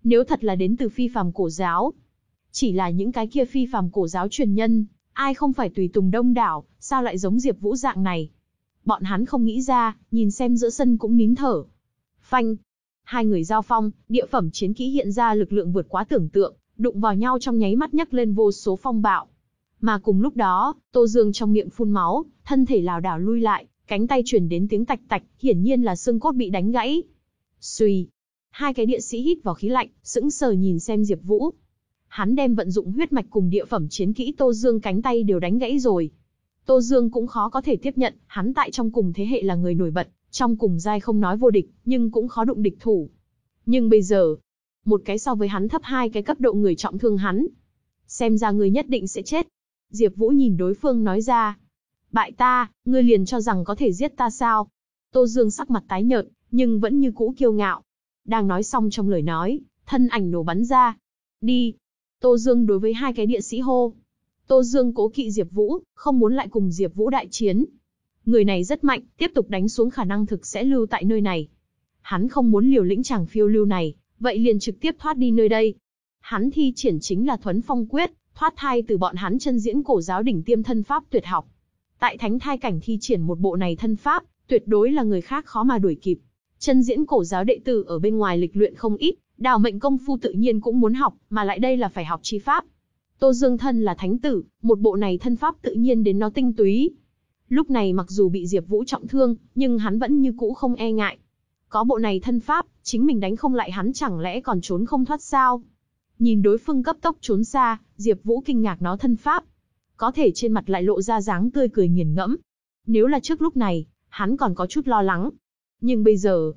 Nếu thật là đến từ phi phàm cổ giáo, chỉ là những cái kia phi phàm cổ giáo truyền nhân, ai không phải tùy tùng đông đảo, sao lại giống Diệp Vũ dạng này? Bọn hắn không nghĩ ra, nhìn xem giữa sân cũng nín thở. Phanh, hai người giao phong, địa phẩm chiến kỹ hiện ra lực lượng vượt quá tưởng tượng, đụng vào nhau trong nháy mắt nhấc lên vô số phong bạo. Mà cùng lúc đó, Tô Dương trong miệng phun máu, thân thể lảo đảo lui lại, cánh tay truyền đến tiếng tạch tạch, hiển nhiên là xương cốt bị đánh gãy. Xuy, hai cái địa sĩ hít vào khí lạnh, sững sờ nhìn xem Diệp Vũ. Hắn đem vận dụng huyết mạch cùng địa phẩm chiến kỹ Tô Dương cánh tay đều đánh gãy rồi. Tô Dương cũng khó có thể tiếp nhận, hắn tại trong cùng thế hệ là người nổi bật, trong cùng giai không nói vô địch, nhưng cũng khó đụng địch thủ. Nhưng bây giờ, một cái so với hắn thấp hai cái cấp độ người trọng thương hắn. Xem ra người nhất định sẽ chết. Diệp Vũ nhìn đối phương nói ra. Bại ta, ngươi liền cho rằng có thể giết ta sao? Tô Dương sắc mặt tái nhợt, nhưng vẫn như cũ kiêu ngạo. Đang nói xong trong lời nói, thân ảnh nổ bắn ra. Đi. Tô Dương đối với hai cái địa sĩ hô. Tô Dương cố kỵ Diệp Vũ, không muốn lại cùng Diệp Vũ đại chiến. Người này rất mạnh, tiếp tục đánh xuống khả năng thực sẽ lưu tại nơi này. Hắn không muốn liều lĩnh chàng phiêu lưu này, vậy liền trực tiếp thoát đi nơi đây. Hắn thi triển chính là thuấn phong quyết, thoát thai từ bọn hắn chân diễn cổ giáo đỉnh tiêm thân pháp tuyệt học. Tại thánh thai cảnh thi triển một bộ này thân pháp, tuyệt đối là người khác khó mà đuổi kịp. Chân diễn cổ giáo đệ tử ở bên ngoài lịch luyện không ít, đào mệnh công phu tự nhiên cũng muốn học, mà lại đây là phải học chi pháp. Tô Dương thân là thánh tử, một bộ này thân pháp tự nhiên đến nó tinh túy. Lúc này mặc dù bị Diệp Vũ trọng thương, nhưng hắn vẫn như cũ không e ngại. Có bộ này thân pháp, chính mình đánh không lại hắn chẳng lẽ còn trốn không thoát sao? Nhìn đối phương cấp tốc trốn xa, Diệp Vũ kinh ngạc nó thân pháp. Có thể trên mặt lại lộ ra dáng tươi cười nghiền ngẫm. Nếu là trước lúc này, hắn còn có chút lo lắng. Nhưng bây giờ,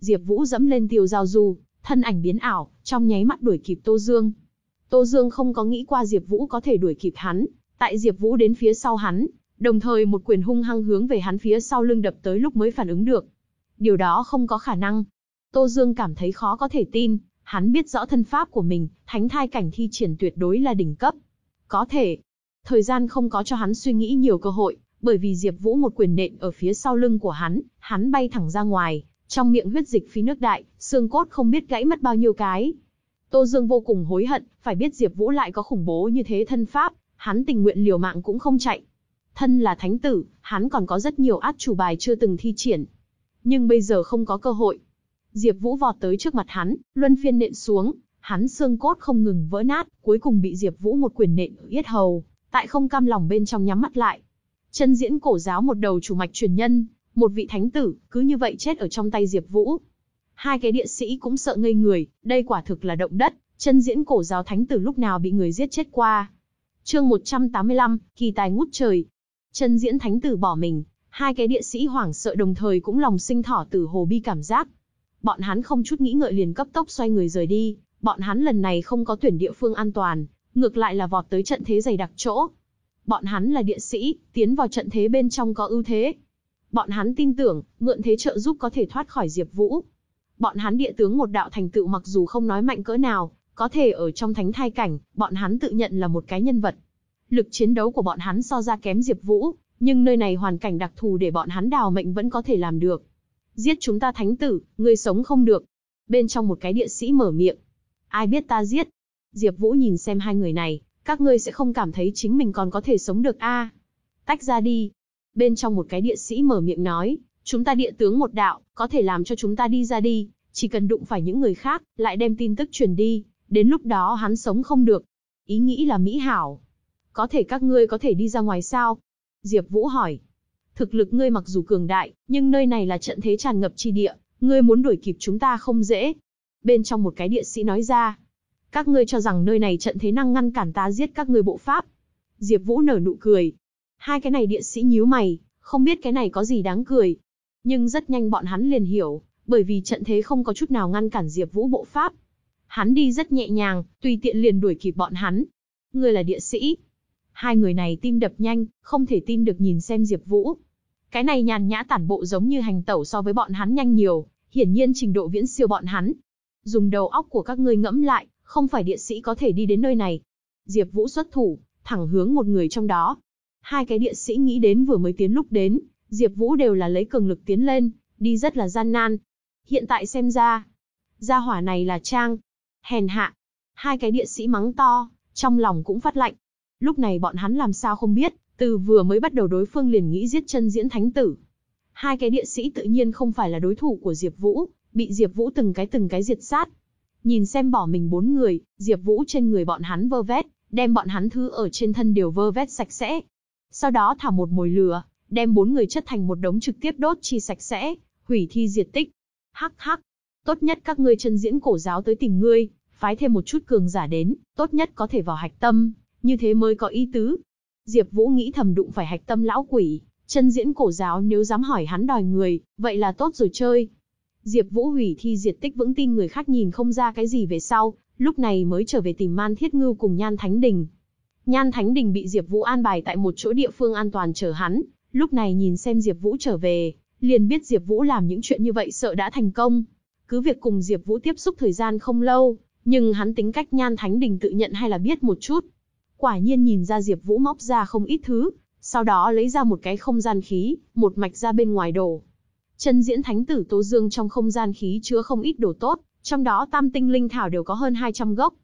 Diệp Vũ dẫm lên tiêu giao du, thân ảnh biến ảo, trong nháy mắt đuổi kịp Tô Dương. Tô Dương không có nghĩ qua Diệp Vũ có thể đuổi kịp hắn, tại Diệp Vũ đến phía sau hắn, đồng thời một quyền hung hăng hướng về hắn phía sau lưng đập tới lúc mới phản ứng được. Điều đó không có khả năng. Tô Dương cảm thấy khó có thể tin, hắn biết rõ thân pháp của mình, thánh thai cảnh thi triển tuyệt đối là đỉnh cấp. Có thể, thời gian không có cho hắn suy nghĩ nhiều cơ hội, bởi vì Diệp Vũ một quyền nện ở phía sau lưng của hắn, hắn bay thẳng ra ngoài, trong miệng huyết dịch phi nước đại, xương cốt không biết gãy mất bao nhiêu cái. Tô Dương vô cùng hối hận, phải biết Diệp Vũ lại có khủng bố như thế thân pháp, hắn tình nguyện liều mạng cũng không chạy. Thân là thánh tử, hắn còn có rất nhiều át chủ bài chưa từng thi triển. Nhưng bây giờ không có cơ hội. Diệp Vũ vọt tới trước mặt hắn, luân phiên nện xuống, hắn xương cốt không ngừng vỡ nát, cuối cùng bị Diệp Vũ một quyền nện ở yết hầu, tại không cam lòng bên trong nhắm mắt lại. Chân diễn cổ giáo một đầu chủ mạch truyền nhân, một vị thánh tử, cứ như vậy chết ở trong tay Diệp Vũ. Hai cái địa sĩ cũng sợ ngây người, đây quả thực là động đất, chân diễn cổ giáo thánh tử lúc nào bị người giết chết qua. Chương 185, kỳ tài ngút trời. Chân diễn thánh tử bỏ mình, hai cái địa sĩ hoảng sợ đồng thời cũng lòng sinh thỏ tử hồ bi cảm giác. Bọn hắn không chút nghĩ ngợi liền cấp tốc xoay người rời đi, bọn hắn lần này không có tuyển địa phương an toàn, ngược lại là vọt tới trận thế dày đặc chỗ. Bọn hắn là địa sĩ, tiến vào trận thế bên trong có ưu thế. Bọn hắn tin tưởng, mượn thế trợ giúp có thể thoát khỏi Diệp Vũ. Bọn hắn địa tướng một đạo thành tựu mặc dù không nói mạnh cỡ nào, có thể ở trong thánh thai cảnh, bọn hắn tự nhận là một cái nhân vật. Lực chiến đấu của bọn hắn so ra kém Diệp Vũ, nhưng nơi này hoàn cảnh đặc thù để bọn hắn đào mệnh vẫn có thể làm được. Giết chúng ta thánh tử, ngươi sống không được. Bên trong một cái địa sĩ mở miệng. Ai biết ta giết? Diệp Vũ nhìn xem hai người này, các ngươi sẽ không cảm thấy chính mình còn có thể sống được a? Tách ra đi. Bên trong một cái địa sĩ mở miệng nói, chúng ta địa tướng một đạo, có thể làm cho chúng ta đi ra đi, chỉ cần đụng phải những người khác, lại đem tin tức truyền đi, đến lúc đó hắn sống không được. Ý nghĩ là mỹ hảo. Có thể các ngươi có thể đi ra ngoài sao? Diệp Vũ hỏi. Thực lực ngươi mặc dù cường đại, nhưng nơi này là trận thế tràn ngập chi địa, ngươi muốn đuổi kịp chúng ta không dễ. Bên trong một cái địa sĩ nói ra. Các ngươi cho rằng nơi này trận thế năng ngăn cản ta giết các ngươi bộ pháp. Diệp Vũ nở nụ cười. Hai cái này địa sĩ nhíu mày, không biết cái này có gì đáng cười. Nhưng rất nhanh bọn hắn liền hiểu, bởi vì trận thế không có chút nào ngăn cản Diệp Vũ bộ pháp. Hắn đi rất nhẹ nhàng, tùy tiện liền đuổi kịp bọn hắn. Người là địa sĩ. Hai người này tim đập nhanh, không thể tin được nhìn xem Diệp Vũ. Cái này nhàn nhã tản bộ giống như hành tẩu so với bọn hắn nhanh nhiều, hiển nhiên trình độ viễn siêu bọn hắn. Dùng đầu óc của các ngươi ngẫm lại, không phải địa sĩ có thể đi đến nơi này. Diệp Vũ xuất thủ, thẳng hướng một người trong đó. Hai cái địa sĩ nghĩ đến vừa mới tiến lúc đến, Diệp Vũ đều là lấy cường lực tiến lên, đi rất là gian nan. Hiện tại xem ra, gia hỏa này là trang hèn hạ. Hai cái địa sĩ mắng to, trong lòng cũng phát lạnh. Lúc này bọn hắn làm sao không biết, từ vừa mới bắt đầu đối phương liền nghĩ giết chân diễn thánh tử. Hai cái địa sĩ tự nhiên không phải là đối thủ của Diệp Vũ, bị Diệp Vũ từng cái từng cái diệt sát. Nhìn xem bỏ mình bốn người, Diệp Vũ trên người bọn hắn vơ vét, đem bọn hắn thứ ở trên thân đều vơ vét sạch sẽ. Sau đó thả một mồi lửa, đem bốn người chất thành một đống trực tiếp đốt chi sạch sẽ, hủy thi diệt tích. Hắc hắc, tốt nhất các ngươi chân diễn cổ giáo tới tìm ngươi, phái thêm một chút cường giả đến, tốt nhất có thể vào hạch tâm, như thế mới có ý tứ. Diệp Vũ nghĩ thầm đụng phải hạch tâm lão quỷ, chân diễn cổ giáo nếu dám hỏi hắn đòi người, vậy là tốt rồi chơi. Diệp Vũ hủy thi diệt tích vững tin người khác nhìn không ra cái gì về sau, lúc này mới trở về tìm Man Thiết Ngưu cùng Nhan Thánh Đình. Nhan Thánh Đình bị Diệp Vũ an bài tại một chỗ địa phương an toàn chờ hắn, lúc này nhìn xem Diệp Vũ trở về, liền biết Diệp Vũ làm những chuyện như vậy sợ đã thành công. Cứ việc cùng Diệp Vũ tiếp xúc thời gian không lâu, nhưng hắn tính cách Nhan Thánh Đình tự nhận hay là biết một chút. Quả nhiên nhìn ra Diệp Vũ móc ra không ít thứ, sau đó lấy ra một cái không gian khí, một mạch ra bên ngoài đổ. Chân diễn thánh tử Tô Dương trong không gian khí chứa không ít đồ tốt, trong đó tam tinh linh thảo đều có hơn 200 gốc.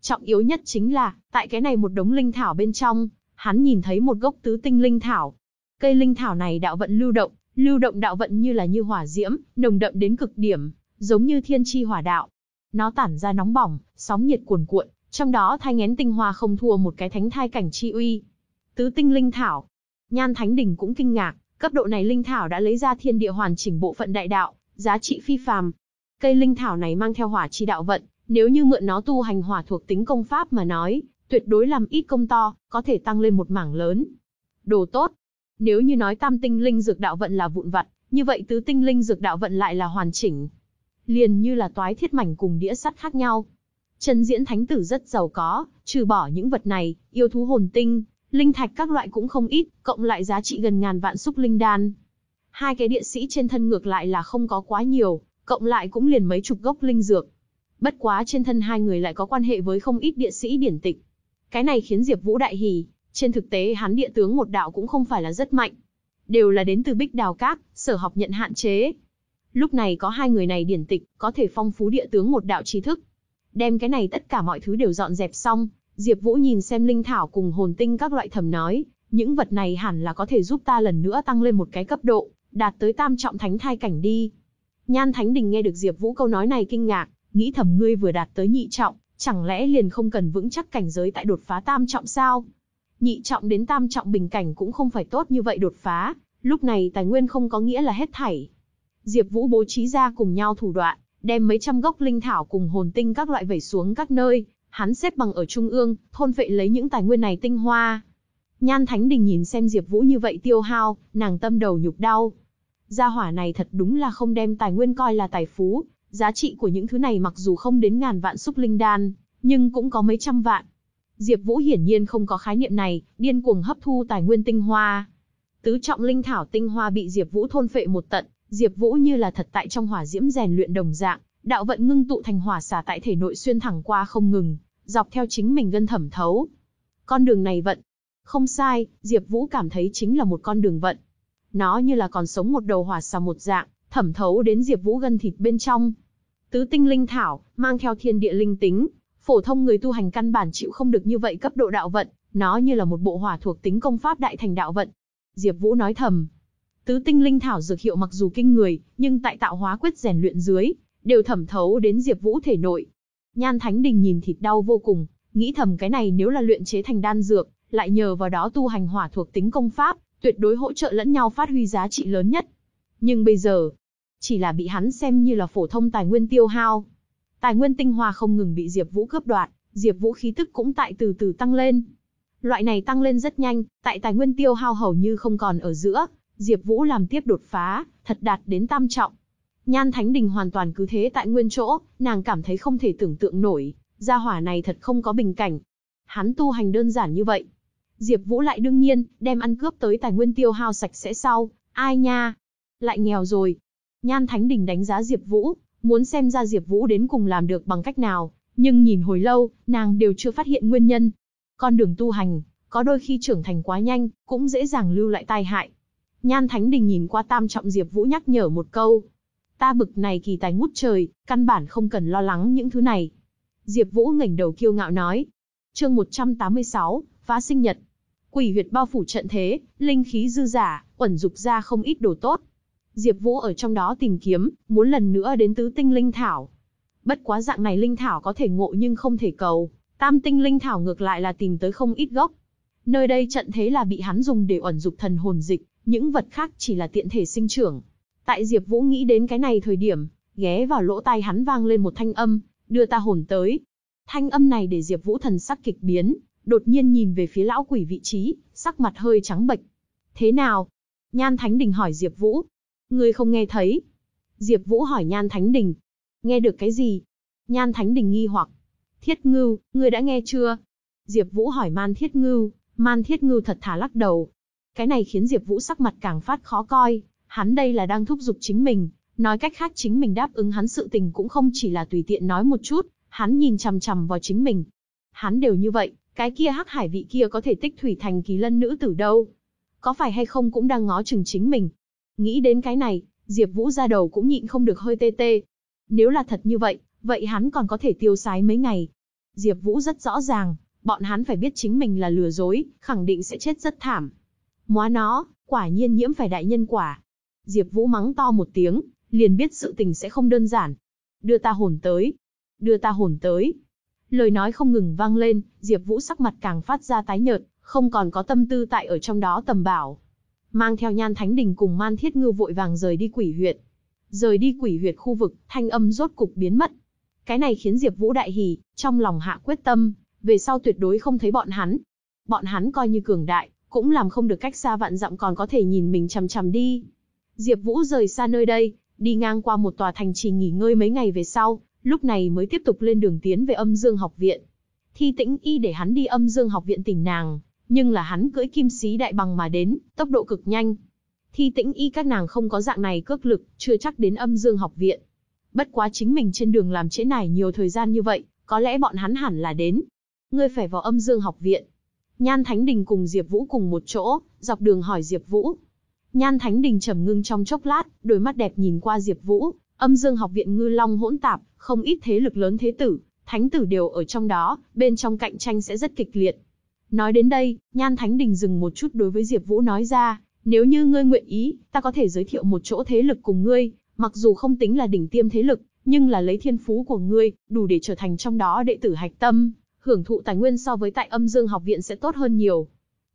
Trọng yếu nhất chính là, tại cái này một đống linh thảo bên trong, hắn nhìn thấy một gốc tứ tinh linh thảo. Cây linh thảo này đạo vận lưu động, lưu động đạo vận như là như hỏa diễm, nồng đậm đến cực điểm, giống như thiên chi hỏa đạo. Nó tản ra nóng bỏng, sóng nhiệt cuồn cuộn, trong đó thai ngén tinh hoa không thua một cái thánh thai cảnh chi uy. Tứ tinh linh thảo. Nhan Thánh Đình cũng kinh ngạc, cấp độ này linh thảo đã lấy ra thiên địa hoàn chỉnh bộ phận đại đạo, giá trị phi phàm. Cây linh thảo này mang theo hỏa chi đạo vận, nếu như mượn nó tu hành hỏa thuộc tính công pháp mà nói, tuyệt đối làm ít công to, có thể tăng lên một mảng lớn. Đồ tốt. Nếu như nói tam tinh linh dược đạo vận là vụn vặt, như vậy tứ tinh linh dược đạo vận lại là hoàn chỉnh. Liền như là toái thiết mảnh cùng đĩa sắt khác nhau. Trần Diễn Thánh Tử rất giàu có, trừ bỏ những vật này, yêu thú hồn tinh, linh thạch các loại cũng không ít, cộng lại giá trị gần ngàn vạn xúc linh đan. Hai cái địa sĩ trên thân ngược lại là không có quá nhiều, cộng lại cũng liền mấy chục gốc linh dược. Bất quá trên thân hai người lại có quan hệ với không ít địa sĩ điển tịch. Cái này khiến Diệp Vũ đại hỉ, trên thực tế hắn địa tướng một đạo cũng không phải là rất mạnh. Đều là đến từ Bích Đào Các, sở học nhận hạn chế. Lúc này có hai người này điển tịch, có thể phong phú địa tướng một đạo trí thức. Đem cái này tất cả mọi thứ đều dọn dẹp xong, Diệp Vũ nhìn xem linh thảo cùng hồn tinh các loại thầm nói, những vật này hẳn là có thể giúp ta lần nữa tăng lên một cái cấp độ, đạt tới tam trọng thánh thai cảnh đi. Nhan Thánh Đình nghe được Diệp Vũ câu nói này kinh ngạc, nghĩ thầm ngươi vừa đạt tới nhị trọng, chẳng lẽ liền không cần vững chắc cảnh giới tại đột phá tam trọng sao? Nhị trọng đến tam trọng bình cảnh cũng không phải tốt như vậy đột phá, lúc này tài nguyên không có nghĩa là hết thảy. Diệp Vũ bố trí ra cùng nhau thủ đoạn, đem mấy trăm gốc linh thảo cùng hồn tinh các loại vẩy xuống các nơi, hắn xếp bằng ở trung ương, thôn phệ lấy những tài nguyên này tinh hoa. Nhan Thánh Đình nhìn xem Diệp Vũ như vậy tiêu hao, nàng tâm đầu nhục đau. Gia hỏa này thật đúng là không đem tài nguyên coi là tài phú, giá trị của những thứ này mặc dù không đến ngàn vạn xúc linh đan, nhưng cũng có mấy trăm vạn. Diệp Vũ hiển nhiên không có khái niệm này, điên cuồng hấp thu tài nguyên tinh hoa. Tứ trọng linh thảo tinh hoa bị Diệp Vũ thôn phệ một tận, Diệp Vũ như là thật tại trong hỏa diễm rèn luyện đồng dạng, đạo vận ngưng tụ thành hỏa xả tại thể nội xuyên thẳng qua không ngừng, dọc theo chính mình gân thẩm thấu. Con đường này vận. Không sai, Diệp Vũ cảm thấy chính là một con đường vận. Nó như là còn sống một đầu hỏa xà một dạng, thẩm thấu đến Diệp Vũ gân thịt bên trong. Tứ tinh linh thảo, mang theo thiên địa linh tính, phổ thông người tu hành căn bản chịu không được như vậy cấp độ đạo vận, nó như là một bộ hỏa thuộc tính công pháp đại thành đạo vận. Diệp Vũ nói thầm. Tứ tinh linh thảo dược hiệu mặc dù kinh người, nhưng tại tạo hóa quyết rèn luyện dưới, đều thẩm thấu đến Diệp Vũ thể nội. Nhan Thánh Đình nhìn thịt đau vô cùng, nghĩ thầm cái này nếu là luyện chế thành đan dược, lại nhờ vào đó tu hành hỏa thuộc tính công pháp, tuyệt đối hỗ trợ lẫn nhau phát huy giá trị lớn nhất. Nhưng bây giờ, chỉ là bị hắn xem như là phổ thông tài nguyên tiêu hao. Tài nguyên tinh hoa không ngừng bị Diệp Vũ cướp đoạt, Diệp Vũ khí tức cũng tại từ từ tăng lên. Loại này tăng lên rất nhanh, tại tài nguyên tiêu hao hầu như không còn ở giữa, Diệp Vũ làm tiếp đột phá, thật đạt đến tam trọng. Nhan Thánh Đình hoàn toàn cứ thế tại nguyên chỗ, nàng cảm thấy không thể tưởng tượng nổi, gia hỏa này thật không có bình cảnh. Hắn tu hành đơn giản như vậy. Diệp Vũ lại đương nhiên, đem ăn cướp tới tài nguyên tiêu hao sạch sẽ sau, ai nha, lại nghèo rồi. Nhan Thánh Đình đánh giá Diệp Vũ, muốn xem ra Diệp Vũ đến cùng làm được bằng cách nào, nhưng nhìn hồi lâu, nàng đều chưa phát hiện nguyên nhân. Con đường tu hành, có đôi khi trưởng thành quá nhanh, cũng dễ dàng lưu lại tai hại. Nhan Thánh Đình nhìn qua tam trọng Diệp Vũ nhắc nhở một câu. Ta bực này kỳ tài ngút trời, căn bản không cần lo lắng những thứ này. Diệp Vũ ngẩng đầu kiêu ngạo nói. Chương 186, phá sinh nhật. Quỷ huyệt bao phủ trận thế, linh khí dư giả, ẩn dục ra không ít đồ tốt. Diệp Vũ ở trong đó tìm kiếm, muốn lần nữa đến tứ tinh linh thảo. Bất quá dạng này linh thảo có thể ngộ nhưng không thể cầu, tam tinh linh thảo ngược lại là tìm tới không ít gốc. Nơi đây trận thế là bị hắn dùng để ẩn dục thần hồn dịch, những vật khác chỉ là tiện thể sinh trưởng. Tại Diệp Vũ nghĩ đến cái này thời điểm, ghé vào lỗ tai hắn vang lên một thanh âm, đưa ta hồn tới. Thanh âm này để Diệp Vũ thần sắc kịch biến, đột nhiên nhìn về phía lão quỷ vị trí, sắc mặt hơi trắng bệch. Thế nào? Nhan Thánh Đình hỏi Diệp Vũ. Ngươi không nghe thấy? Diệp Vũ hỏi Nhan Thánh Đình. Nghe được cái gì? Nhan Thánh Đình nghi hoặc. Thiết Ngưu, ngươi đã nghe chưa? Diệp Vũ hỏi Man Thiết Ngưu, Man Thiết Ngưu thật thà lắc đầu. Cái này khiến Diệp Vũ sắc mặt càng phát khó coi, hắn đây là đang thúc giục chính mình, nói cách khác chính mình đáp ứng hắn sự tình cũng không chỉ là tùy tiện nói một chút, hắn nhìn chằm chằm vào chính mình. Hắn đều như vậy, cái kia Hắc Hải vị kia có thể tích thủy thành kỳ lân nữ tử đâu? Có phải hay không cũng đang ngó chừng chính mình. Nghĩ đến cái này, Diệp Vũ ra đầu cũng nhịn không được hơi tê tê. Nếu là thật như vậy, vậy hắn còn có thể tiêu sái mấy ngày. Diệp Vũ rất rõ ràng, bọn hắn phải biết chính mình là lừa dối, khẳng định sẽ chết rất thảm. Móa nó, quả nhiên nhiễm phải đại nhân quả. Diệp Vũ mắng to một tiếng, liền biết sự tình sẽ không đơn giản. Đưa ta hồn tới, đưa ta hồn tới. Lời nói không ngừng vang lên, Diệp Vũ sắc mặt càng phát ra tái nhợt, không còn có tâm tư tại ở trong đó tầm bảo. Mang theo Nhan Thánh Đình cùng Man Thiết Ngư vội vàng rời đi quỷ huyệt. Rời đi quỷ huyệt khu vực, thanh âm rốt cục biến mất. Cái này khiến Diệp Vũ đại hỉ, trong lòng hạ quyết tâm, về sau tuyệt đối không thấy bọn hắn. Bọn hắn coi như cường đại, cũng làm không được cách xa vạn dặm còn có thể nhìn mình chằm chằm đi. Diệp Vũ rời xa nơi đây, đi ngang qua một tòa thành trì nghỉ ngơi mấy ngày về sau, lúc này mới tiếp tục lên đường tiến về Âm Dương học viện. Thi Tĩnh Y để hắn đi Âm Dương học viện tìm nàng, nhưng là hắn cưỡi kim sĩ đại bằng mà đến, tốc độ cực nhanh. Thi Tĩnh Y các nàng không có dạng này cước lực, chưa chắc đến Âm Dương học viện. Bất quá chính mình trên đường làm trễ nải nhiều thời gian như vậy, có lẽ bọn hắn hẳn là đến. Ngươi phải vào Âm Dương học viện. Nhan Thánh Đình cùng Diệp Vũ cùng một chỗ, dọc đường hỏi Diệp Vũ. Nhan Thánh Đình trầm ngưng trong chốc lát, đôi mắt đẹp nhìn qua Diệp Vũ, Âm Dương học viện Ngư Long hỗn tạp, không ít thế lực lớn thế tử, thánh tử đều ở trong đó, bên trong cạnh tranh sẽ rất kịch liệt. Nói đến đây, Nhan Thánh Đình dừng một chút đối với Diệp Vũ nói ra, nếu như ngươi nguyện ý, ta có thể giới thiệu một chỗ thế lực cùng ngươi, mặc dù không tính là đỉnh tiêm thế lực, nhưng là lấy thiên phú của ngươi, đủ để trở thành trong đó đệ tử hạch tâm, hưởng thụ tài nguyên so với tại Âm Dương học viện sẽ tốt hơn nhiều.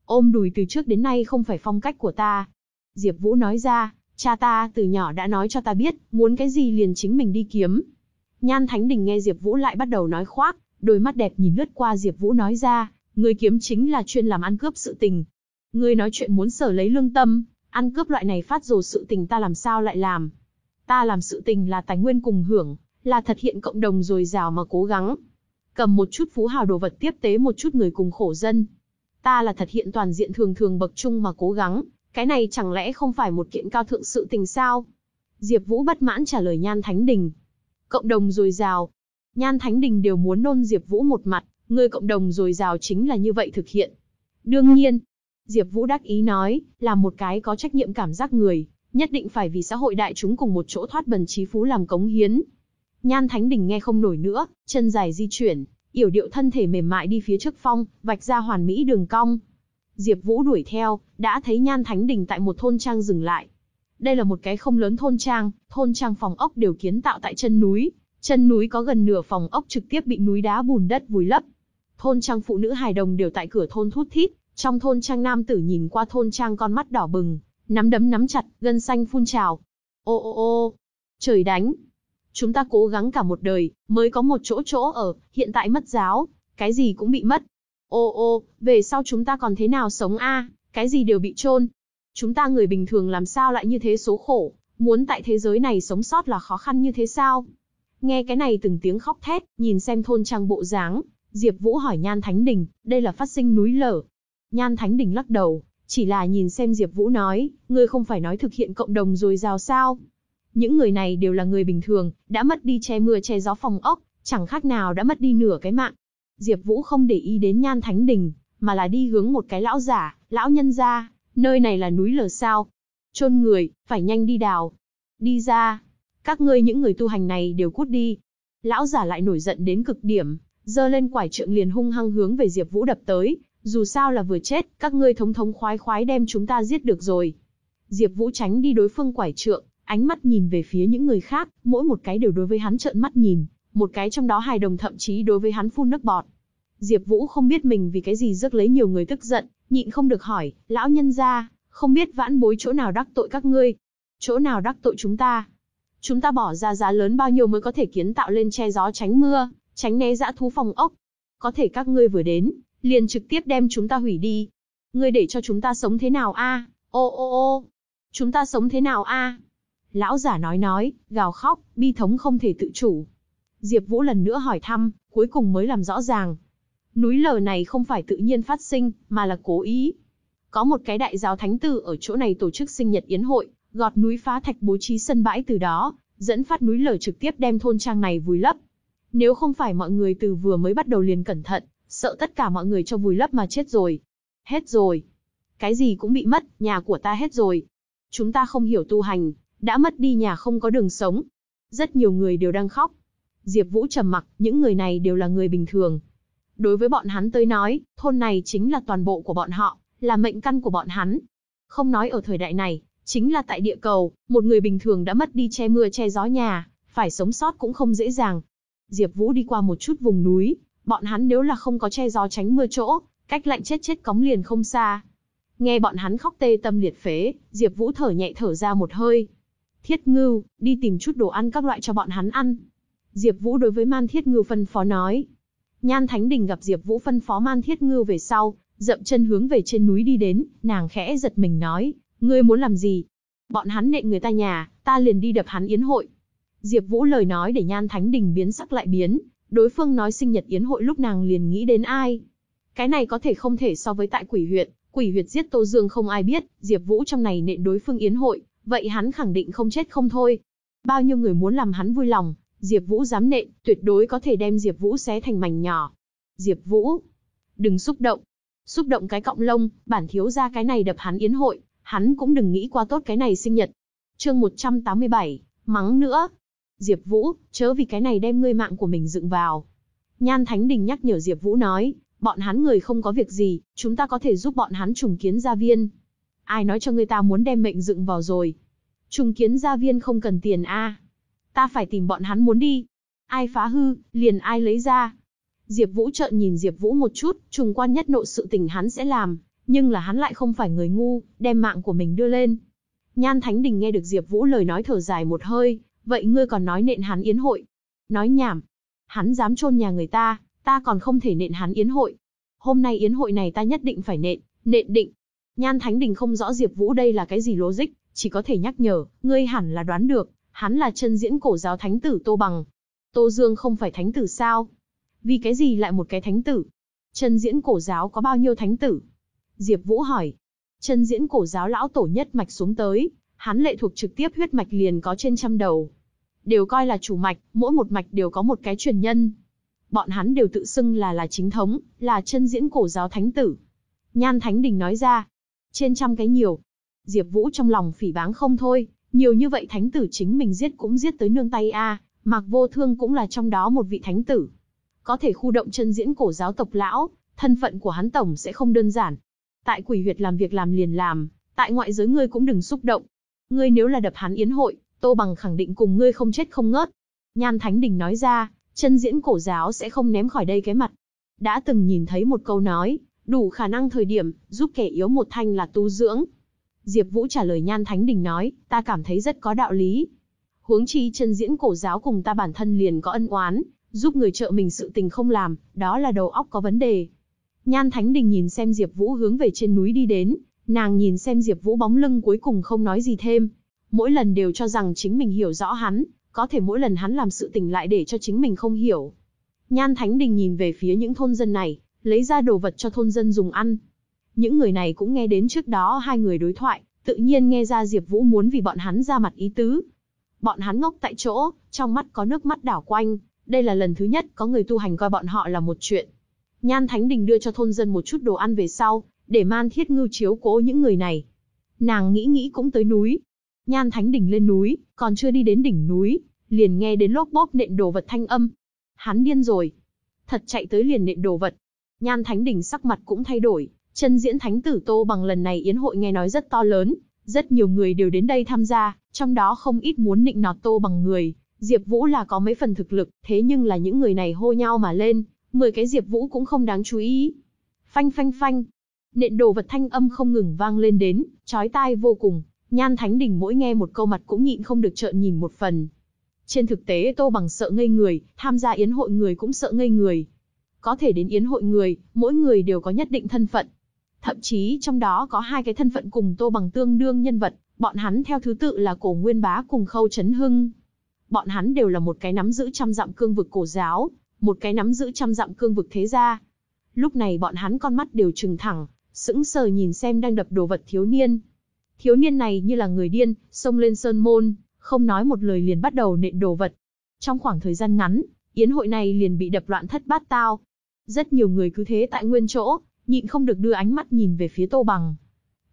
Ôm đùi từ trước đến nay không phải phong cách của ta. Diệp Vũ nói ra, cha ta từ nhỏ đã nói cho ta biết, muốn cái gì liền chính mình đi kiếm. Nhan Thánh Đình nghe Diệp Vũ lại bắt đầu nói khoác, đôi mắt đẹp nhìn lướt qua Diệp Vũ nói ra, ngươi kiếm chính là chuyên làm ăn cướp sự tình. Ngươi nói chuyện muốn sở lấy lương tâm, ăn cướp loại này phát rồ sự tình ta làm sao lại làm? Ta làm sự tình là tài nguyên cùng hưởng, là thật hiện cộng đồng rồi rào mà cố gắng. Cầm một chút phú hào đồ vật tiếp tế một chút người cùng khổ dân. Ta là thật hiện toàn diện thường thường bậc trung mà cố gắng, cái này chẳng lẽ không phải một kiện cao thượng sự tình sao? Diệp Vũ bất mãn trả lời Nhan Thánh Đình. Cộng đồng dồi dào. Nhan Thánh Đình đều muốn nôn Diệp Vũ một mặt, người cộng đồng dồi dào chính là như vậy thực hiện. Đương nhiên, Diệp Vũ đắc ý nói, là một cái có trách nhiệm cảm giác người, nhất định phải vì xã hội đại chúng cùng một chỗ thoát bần trí phú làm cống hiến. Nhan Thánh Đình nghe không nổi nữa, chân dài di chuyển, yểu điệu thân thể mềm mại đi phía trước phong, vạch ra hoàn mỹ đường cong. Diệp Vũ đuổi theo, đã thấy Nhan Thánh Đình tại một thôn trang dừng lại. Đây là một cái không lớn thôn trang, thôn trang phòng ốc đều kiến tạo tại chân núi, chân núi có gần nửa phòng ốc trực tiếp bị núi đá bùn đất vùi lấp. Thôn trang phụ nữ hài đồng đều tại cửa thôn thút thít, trong thôn trang nam tử nhìn qua thôn trang con mắt đỏ bừng, nắm đấm nắm chặt, gân xanh phun trào. Ô ô ô, trời đánh. Chúng ta cố gắng cả một đời, mới có một chỗ chỗ ở, hiện tại mất giáo, cái gì cũng bị mất. Ô ô, về sau chúng ta còn thế nào sống a? cái gì đều bị chôn. Chúng ta người bình thường làm sao lại như thế số khổ, muốn tại thế giới này sống sót là khó khăn như thế sao? Nghe cái này từng tiếng khóc thét, nhìn xem thôn trang bộ dáng, Diệp Vũ hỏi Nhan Thánh Đình, đây là phát sinh núi lở. Nhan Thánh Đình lắc đầu, chỉ là nhìn xem Diệp Vũ nói, ngươi không phải nói thực hiện cộng đồng rồi rào sao? Những người này đều là người bình thường, đã mất đi che mưa che gió phòng ốc, chẳng khác nào đã mất đi nửa cái mạng. Diệp Vũ không để ý đến Nhan Thánh Đình, mà là đi hướng một cái lão giả, lão nhân gia, nơi này là núi lở sao? Chôn người, phải nhanh đi đào. Đi ra. Các ngươi những người tu hành này đều cút đi. Lão giả lại nổi giận đến cực điểm, giơ lên quải trượng liền hung hăng hướng về Diệp Vũ đập tới, dù sao là vừa chết, các ngươi thống thống khoái khoái đem chúng ta giết được rồi. Diệp Vũ tránh đi đối phương quải trượng, ánh mắt nhìn về phía những người khác, mỗi một cái đều đối với hắn trợn mắt nhìn, một cái trong đó hài đồng thậm chí đối với hắn phun nước bọt. Diệp Vũ không biết mình vì cái gì rước lấy nhiều người tức giận, nhịn không được hỏi, lão nhân gia, không biết vãn bối chỗ nào đắc tội các ngươi? Chỗ nào đắc tội chúng ta? Chúng ta bỏ ra giá lớn bao nhiêu mới có thể kiến tạo lên che gió tránh mưa, tránh né dã thú phòng ốc? Có thể các ngươi vừa đến, liền trực tiếp đem chúng ta hủy đi. Ngươi để cho chúng ta sống thế nào a? Ô ô ô, chúng ta sống thế nào a? Lão giả nói nói, gào khóc, bi thống không thể tự chủ. Diệp Vũ lần nữa hỏi thăm, cuối cùng mới làm rõ ràng. Núi lở này không phải tự nhiên phát sinh, mà là cố ý. Có một cái đại giáo thánh tử ở chỗ này tổ chức sinh nhật yến hội, gọt núi phá thạch bố trí sân bãi từ đó, dẫn phát núi lở trực tiếp đem thôn trang này vùi lấp. Nếu không phải mọi người từ vừa mới bắt đầu liền cẩn thận, sợ tất cả mọi người cho vùi lấp mà chết rồi. Hết rồi. Cái gì cũng bị mất, nhà của ta hết rồi. Chúng ta không hiểu tu hành, đã mất đi nhà không có đường sống. Rất nhiều người đều đang khóc. Diệp Vũ trầm mặc, những người này đều là người bình thường. Đối với bọn hắn tới nói, thôn này chính là toàn bộ của bọn họ, là mệnh căn của bọn hắn. Không nói ở thời đại này, chính là tại địa cầu, một người bình thường đã mất đi che mưa che gió nhà, phải sống sót cũng không dễ dàng. Diệp Vũ đi qua một chút vùng núi, bọn hắn nếu là không có che gió tránh mưa chỗ, cách lạnh chết chết cóng liền không xa. Nghe bọn hắn khóc tê tâm liệt phế, Diệp Vũ thở nhẹ thở ra một hơi. Thiết Ngưu, đi tìm chút đồ ăn các loại cho bọn hắn ăn. Diệp Vũ đối với Man Thiết Ngưu phân phó nói. Nhan Thánh Đình gặp Diệp Vũ phân phó Man Thiết Ngưu về sau, dậm chân hướng về trên núi đi đến, nàng khẽ giật mình nói, ngươi muốn làm gì? Bọn hắn nệ người ta nhà, ta liền đi đập hắn yến hội. Diệp Vũ lời nói để Nhan Thánh Đình biến sắc lại biến, đối phương nói sinh nhật yến hội lúc nàng liền nghĩ đến ai. Cái này có thể không thể so với tại Quỷ huyện, Quỷ huyệt giết Tô Dương không ai biết, Diệp Vũ trong này nện đối phương yến hội, vậy hắn khẳng định không chết không thôi. Bao nhiêu người muốn làm hắn vui lòng, Diệp Vũ dám nện, tuyệt đối có thể đem Diệp Vũ xé thành mảnh nhỏ. Diệp Vũ, đừng xúc động. Xúc động cái cọng lông, bản thiếu gia cái này đập hắn yến hội, hắn cũng đừng nghĩ quá tốt cái này sinh nhật. Chương 187, mắng nữa. Diệp Vũ, chớ vì cái này đem ngươi mạng của mình dựng vào. Nhan Thánh Đình nhắc nhở Diệp Vũ nói, bọn hắn người không có việc gì, chúng ta có thể giúp bọn hắn trùng kiến gia viên. Ai nói cho ngươi ta muốn đem mệnh dựng vào rồi? Trùng kiến gia viên không cần tiền a. Ta phải tìm bọn hắn muốn đi. Ai phá hư, liền ai lấy ra. Diệp Vũ trợn nhìn Diệp Vũ một chút, trùng quan nhất nộ sự tình hắn sẽ làm, nhưng là hắn lại không phải người ngu, đem mạng của mình đưa lên. Nhan Thánh Đình nghe được Diệp Vũ lời nói thở dài một hơi, vậy ngươi còn nói nện hắn yến hội? Nói nhảm. Hắn dám chôn nhà người ta, ta còn không thể nện hắn yến hội. Hôm nay yến hội này ta nhất định phải nện, nện định. Nhan Thánh Đình không rõ Diệp Vũ đây là cái gì logic, chỉ có thể nhắc nhở, ngươi hẳn là đoán được, hắn là chân diễn cổ giáo thánh tử Tô Bằng. Tô Dương không phải thánh tử sao? Vì cái gì lại một cái thánh tử? Chân diễn cổ giáo có bao nhiêu thánh tử? Diệp Vũ hỏi. Chân diễn cổ giáo lão tổ nhất mạch xuống tới, hắn lệ thuộc trực tiếp huyết mạch liền có trên trăm đầu. Đều coi là chủ mạch, mỗi một mạch đều có một cái truyền nhân. Bọn hắn đều tự xưng là là chính thống, là chân diễn cổ giáo thánh tử. Nhan Thánh Đình nói ra. Trên trăm cái nhiều. Diệp Vũ trong lòng phỉ báng không thôi, nhiều như vậy thánh tử chính mình giết cũng giết tới nương tay a, Mạc Vô Thương cũng là trong đó một vị thánh tử. Có thể khu động chân diễn cổ giáo tộc lão, thân phận của hắn tổng sẽ không đơn giản. Tại quỷ huyệt làm việc làm liền làm, tại ngoại giới ngươi cũng đừng xúc động. Ngươi nếu là đập hắn yến hội, Tô Bằng khẳng định cùng ngươi không chết không ngớt. Nhan Thánh Đình nói ra, chân diễn cổ giáo sẽ không ném khỏi đây cái mặt. Đã từng nhìn thấy một câu nói, đủ khả năng thời điểm, giúp kẻ yếu một thanh là tu dưỡng. Diệp Vũ trả lời Nhan Thánh Đình nói, ta cảm thấy rất có đạo lý. Huống chi chân diễn cổ giáo cùng ta bản thân liền có ân oán, giúp người trợ mình sự tình không làm, đó là đầu óc có vấn đề. Nhan Thánh Đình nhìn xem Diệp Vũ hướng về trên núi đi đến, nàng nhìn xem Diệp Vũ bóng lưng cuối cùng không nói gì thêm. Mỗi lần đều cho rằng chính mình hiểu rõ hắn, có thể mỗi lần hắn làm sự tình lại để cho chính mình không hiểu. Nhan Thánh Đình nhìn về phía những thôn dân này, lấy ra đồ vật cho thôn dân dùng ăn. Những người này cũng nghe đến trước đó hai người đối thoại, tự nhiên nghe ra Diệp Vũ muốn vì bọn hắn ra mặt ý tứ. Bọn hắn ngốc tại chỗ, trong mắt có nước mắt đảo quanh, đây là lần thứ nhất có người tu hành coi bọn họ là một chuyện. Nhan Thánh Đình đưa cho thôn dân một chút đồ ăn về sau, để Man Thiết Ngưu chiếu cố những người này. Nàng nghĩ nghĩ cũng tới núi. Nhan Thánh Đình lên núi, còn chưa đi đến đỉnh núi, liền nghe đến lốp bốp nện đồ vật thanh âm. Hắn điên rồi. Thật chạy tới liền nện đồ vật. Nhan Thánh Đình sắc mặt cũng thay đổi, chân diễn thánh tử Tô bằng lần này yến hội nghe nói rất to lớn, rất nhiều người đều đến đây tham gia, trong đó không ít muốn nịnh nọt Tô bằng người. Diệp Vũ là có mấy phần thực lực, thế nhưng là những người này hô nhau mà lên, 10 cái Diệp Vũ cũng không đáng chú ý. Phanh phanh phanh, nện đồ vật thanh âm không ngừng vang lên đến, chói tai vô cùng. Nhan Thánh Đình mỗi nghe một câu mặt cũng nhịn không được trợn nhìn một phần. Trên thực tế Tô Bằng sợ ngây người, tham gia yến hội người cũng sợ ngây người. Có thể đến yến hội người, mỗi người đều có nhất định thân phận. Thậm chí trong đó có hai cái thân phận cùng Tô Bằng tương đương nhân vật, bọn hắn theo thứ tự là Cổ Nguyên Bá cùng Khâu Chấn Hưng. Bọn hắn đều là một cái nắm giữ trăm dặm cương vực cổ giáo, một cái nắm giữ trăm dặm cương vực thế gia. Lúc này bọn hắn con mắt đều trừng thẳng, sững sờ nhìn xem đang đập đồ vật thiếu niên. Thiếu niên này như là người điên, xông lên sơn môn, không nói một lời liền bắt đầu nện đồ vật. Trong khoảng thời gian ngắn, yến hội này liền bị đập loạn thất bát tao. Rất nhiều người cứ thế tại nguyên chỗ, nhịn không được đưa ánh mắt nhìn về phía Tô Bằng.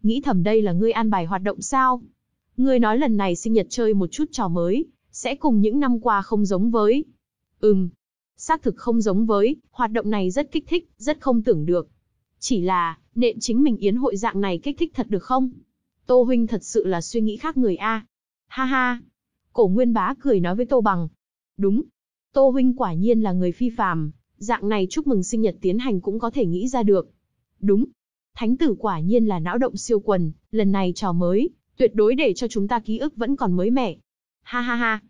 Nghĩ thầm đây là ngươi an bài hoạt động sao? Ngươi nói lần này sinh nhật chơi một chút trò mới, sẽ cùng những năm qua không giống với. Ừm, xác thực không giống với, hoạt động này rất kích thích, rất không tưởng được. Chỉ là, nện chính mình yến hội dạng này kích thích thật được không? Tô huynh thật sự là suy nghĩ khác người a. Ha ha. Cổ Nguyên Bá cười nói với Tô Bằng. Đúng. Tô huynh quả nhiên là người phi phàm, dạng này chúc mừng sinh nhật tiến hành cũng có thể nghĩ ra được. Đúng. Thánh tử quả nhiên là não động siêu quần, lần này trò mới, tuyệt đối để cho chúng ta ký ức vẫn còn mới mẻ. Ha ha ha.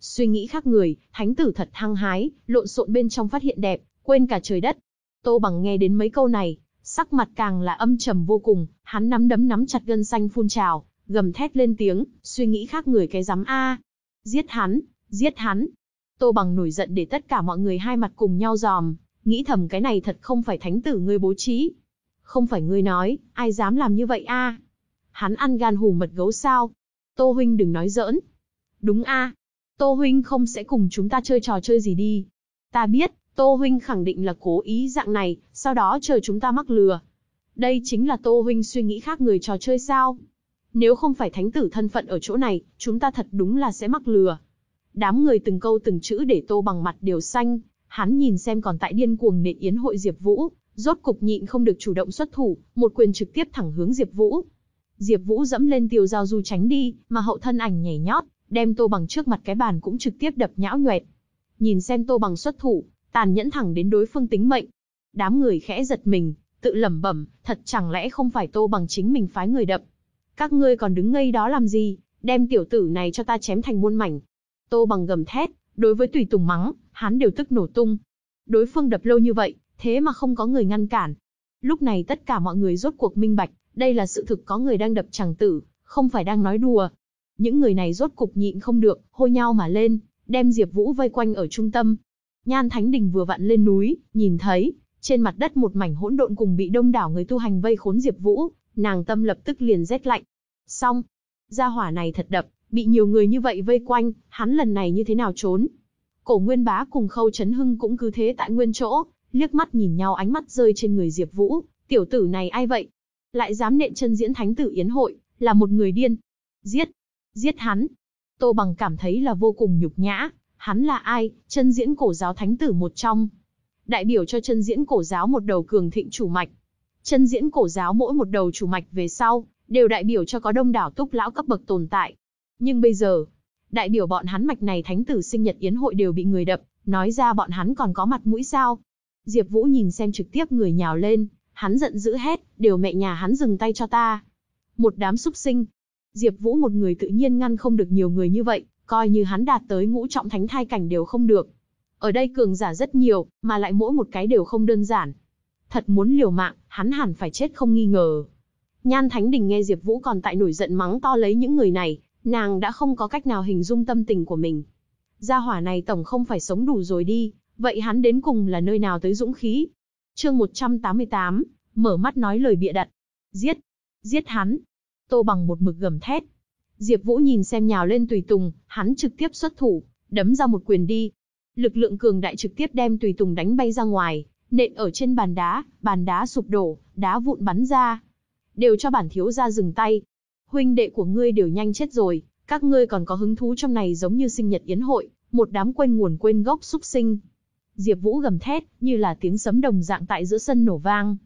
Suy nghĩ khác người, thánh tử thật hăng hái, lộn xộn bên trong phát hiện đẹp, quên cả trời đất. Tô Bằng nghe đến mấy câu này, sắc mặt càng là âm trầm vô cùng, hắn nắm đấm nắm chặt gân xanh phun trào, gầm thét lên tiếng, suy nghĩ khác người cái dám a. Giết hắn, giết hắn. Tô Bằng nổi giận để tất cả mọi người hai mặt cùng nhau giòm, nghĩ thầm cái này thật không phải thánh tử ngươi bố trí. Không phải ngươi nói, ai dám làm như vậy a? Hắn ăn gan hùm mật gấu sao? Tô huynh đừng nói giỡn. Đúng a, Tô huynh không sẽ cùng chúng ta chơi trò chơi gì đi. Ta biết, Tô huynh khẳng định là cố ý dạng này, sau đó chờ chúng ta mắc lừa. Đây chính là Tô huynh suy nghĩ khác người trò chơi sao? Nếu không phải thánh tử thân phận ở chỗ này, chúng ta thật đúng là sẽ mắc lừa. Đám người từng câu từng chữ để Tô bằng mặt đều xanh, hắn nhìn xem còn tại điên cuồng nện yến hội Diệp Vũ, rốt cục nhịn không được chủ động xuất thủ, một quyền trực tiếp thẳng hướng Diệp Vũ. Diệp Vũ dẫm lên tiêu giao du tránh đi, mà hậu thân ảnh nhảy nhót, đem Tô Bằng trước mặt cái bàn cũng trực tiếp đập nhão nhoẹt. Nhìn xem Tô Bằng xuất thủ, tàn nhẫn thẳng đến đối phương tính mệnh. Đám người khẽ giật mình, tự lẩm bẩm, thật chẳng lẽ không phải Tô Bằng chính mình phái người đập. Các ngươi còn đứng ngây đó làm gì, đem tiểu tử này cho ta chém thành muôn mảnh. Tô Bằng gầm thét, đối với Tùy Tùng mắng, hắn đều tức nổ tung. Đối phương đập lâu như vậy, thế mà không có người ngăn cản. Lúc này tất cả mọi người rốt cuộc minh bạch, đây là sự thực có người đang đập chàng tử, không phải đang nói đùa. Những người này rốt cục nhịn không được, hôi nhau mà lên, đem Diệp Vũ vây quanh ở trung tâm. Nhan Thánh Đình vừa vặn lên núi, nhìn thấy, trên mặt đất một mảnh hỗn độn cùng bị đông đảo người tu hành vây khốn Diệp Vũ, nàng tâm lập tức liền rét lạnh. Xong, gia hỏa này thật đập, bị nhiều người như vậy vây quanh, hắn lần này như thế nào trốn? Cổ Nguyên Bá cùng Khâu Chấn Hưng cũng cứ thế tại nguyên chỗ, liếc mắt nhìn nhau ánh mắt rơi trên người Diệp Vũ, tiểu tử này ai vậy? Lại dám nện chân diễn thánh tử yến hội, là một người điên. Giết, Giết hắn. Tô Bằng cảm thấy là vô cùng nhục nhã, hắn là ai, chân diễn cổ giáo thánh tử một trong. Đại biểu cho chân diễn cổ giáo một đầu cường thịnh chủ mạch. Chân diễn cổ giáo mỗi một đầu chủ mạch về sau, đều đại biểu cho có đông đảo túc lão cấp bậc tồn tại. Nhưng bây giờ, đại biểu bọn hắn mạch này thánh tử sinh nhật yến hội đều bị người đập, nói ra bọn hắn còn có mặt mũi sao. Diệp Vũ nhìn xem trực tiếp người nhào lên, hắn giận dữ hét, đều mẹ nhà hắn dừng tay cho ta. Một đám súc sinh, Diệp Vũ một người tự nhiên ngăn không được nhiều người như vậy, coi như hắn đạt tới ngũ trọng thánh thai cảnh đều không được. Ở đây cường giả rất nhiều, mà lại mỗi một cái đều không đơn giản. Thật muốn liều mạng, hắn hẳn phải chết không nghi ngờ. Nhan Thánh Đình nghe Diệp Vũ còn tại nổi giận mắng to lấy những người này, nàng đã không có cách nào hình dung tâm tình của mình. Gia hỏa này tổng không phải sống đủ rồi đi, vậy hắn đến cùng là nơi nào tới dũng khí? Chương 188, mở mắt nói lời bịa đặt. Giết, giết hắn. Tô Bằng một mực gầm thét. Diệp Vũ nhìn xem nhào lên tùy tùng, hắn trực tiếp xuất thủ, đấm ra một quyền đi. Lực lượng cường đại trực tiếp đem tùy tùng đánh bay ra ngoài, nện ở trên bàn đá, bàn đá sụp đổ, đá vụn bắn ra. Đều cho bản thiếu gia dừng tay. Huynh đệ của ngươi đều nhanh chết rồi, các ngươi còn có hứng thú trong này giống như sinh nhật yến hội, một đám quên nguồn quên gốc xúc sinh. Diệp Vũ gầm thét, như là tiếng sấm đồng dạng tại giữa sân nổ vang.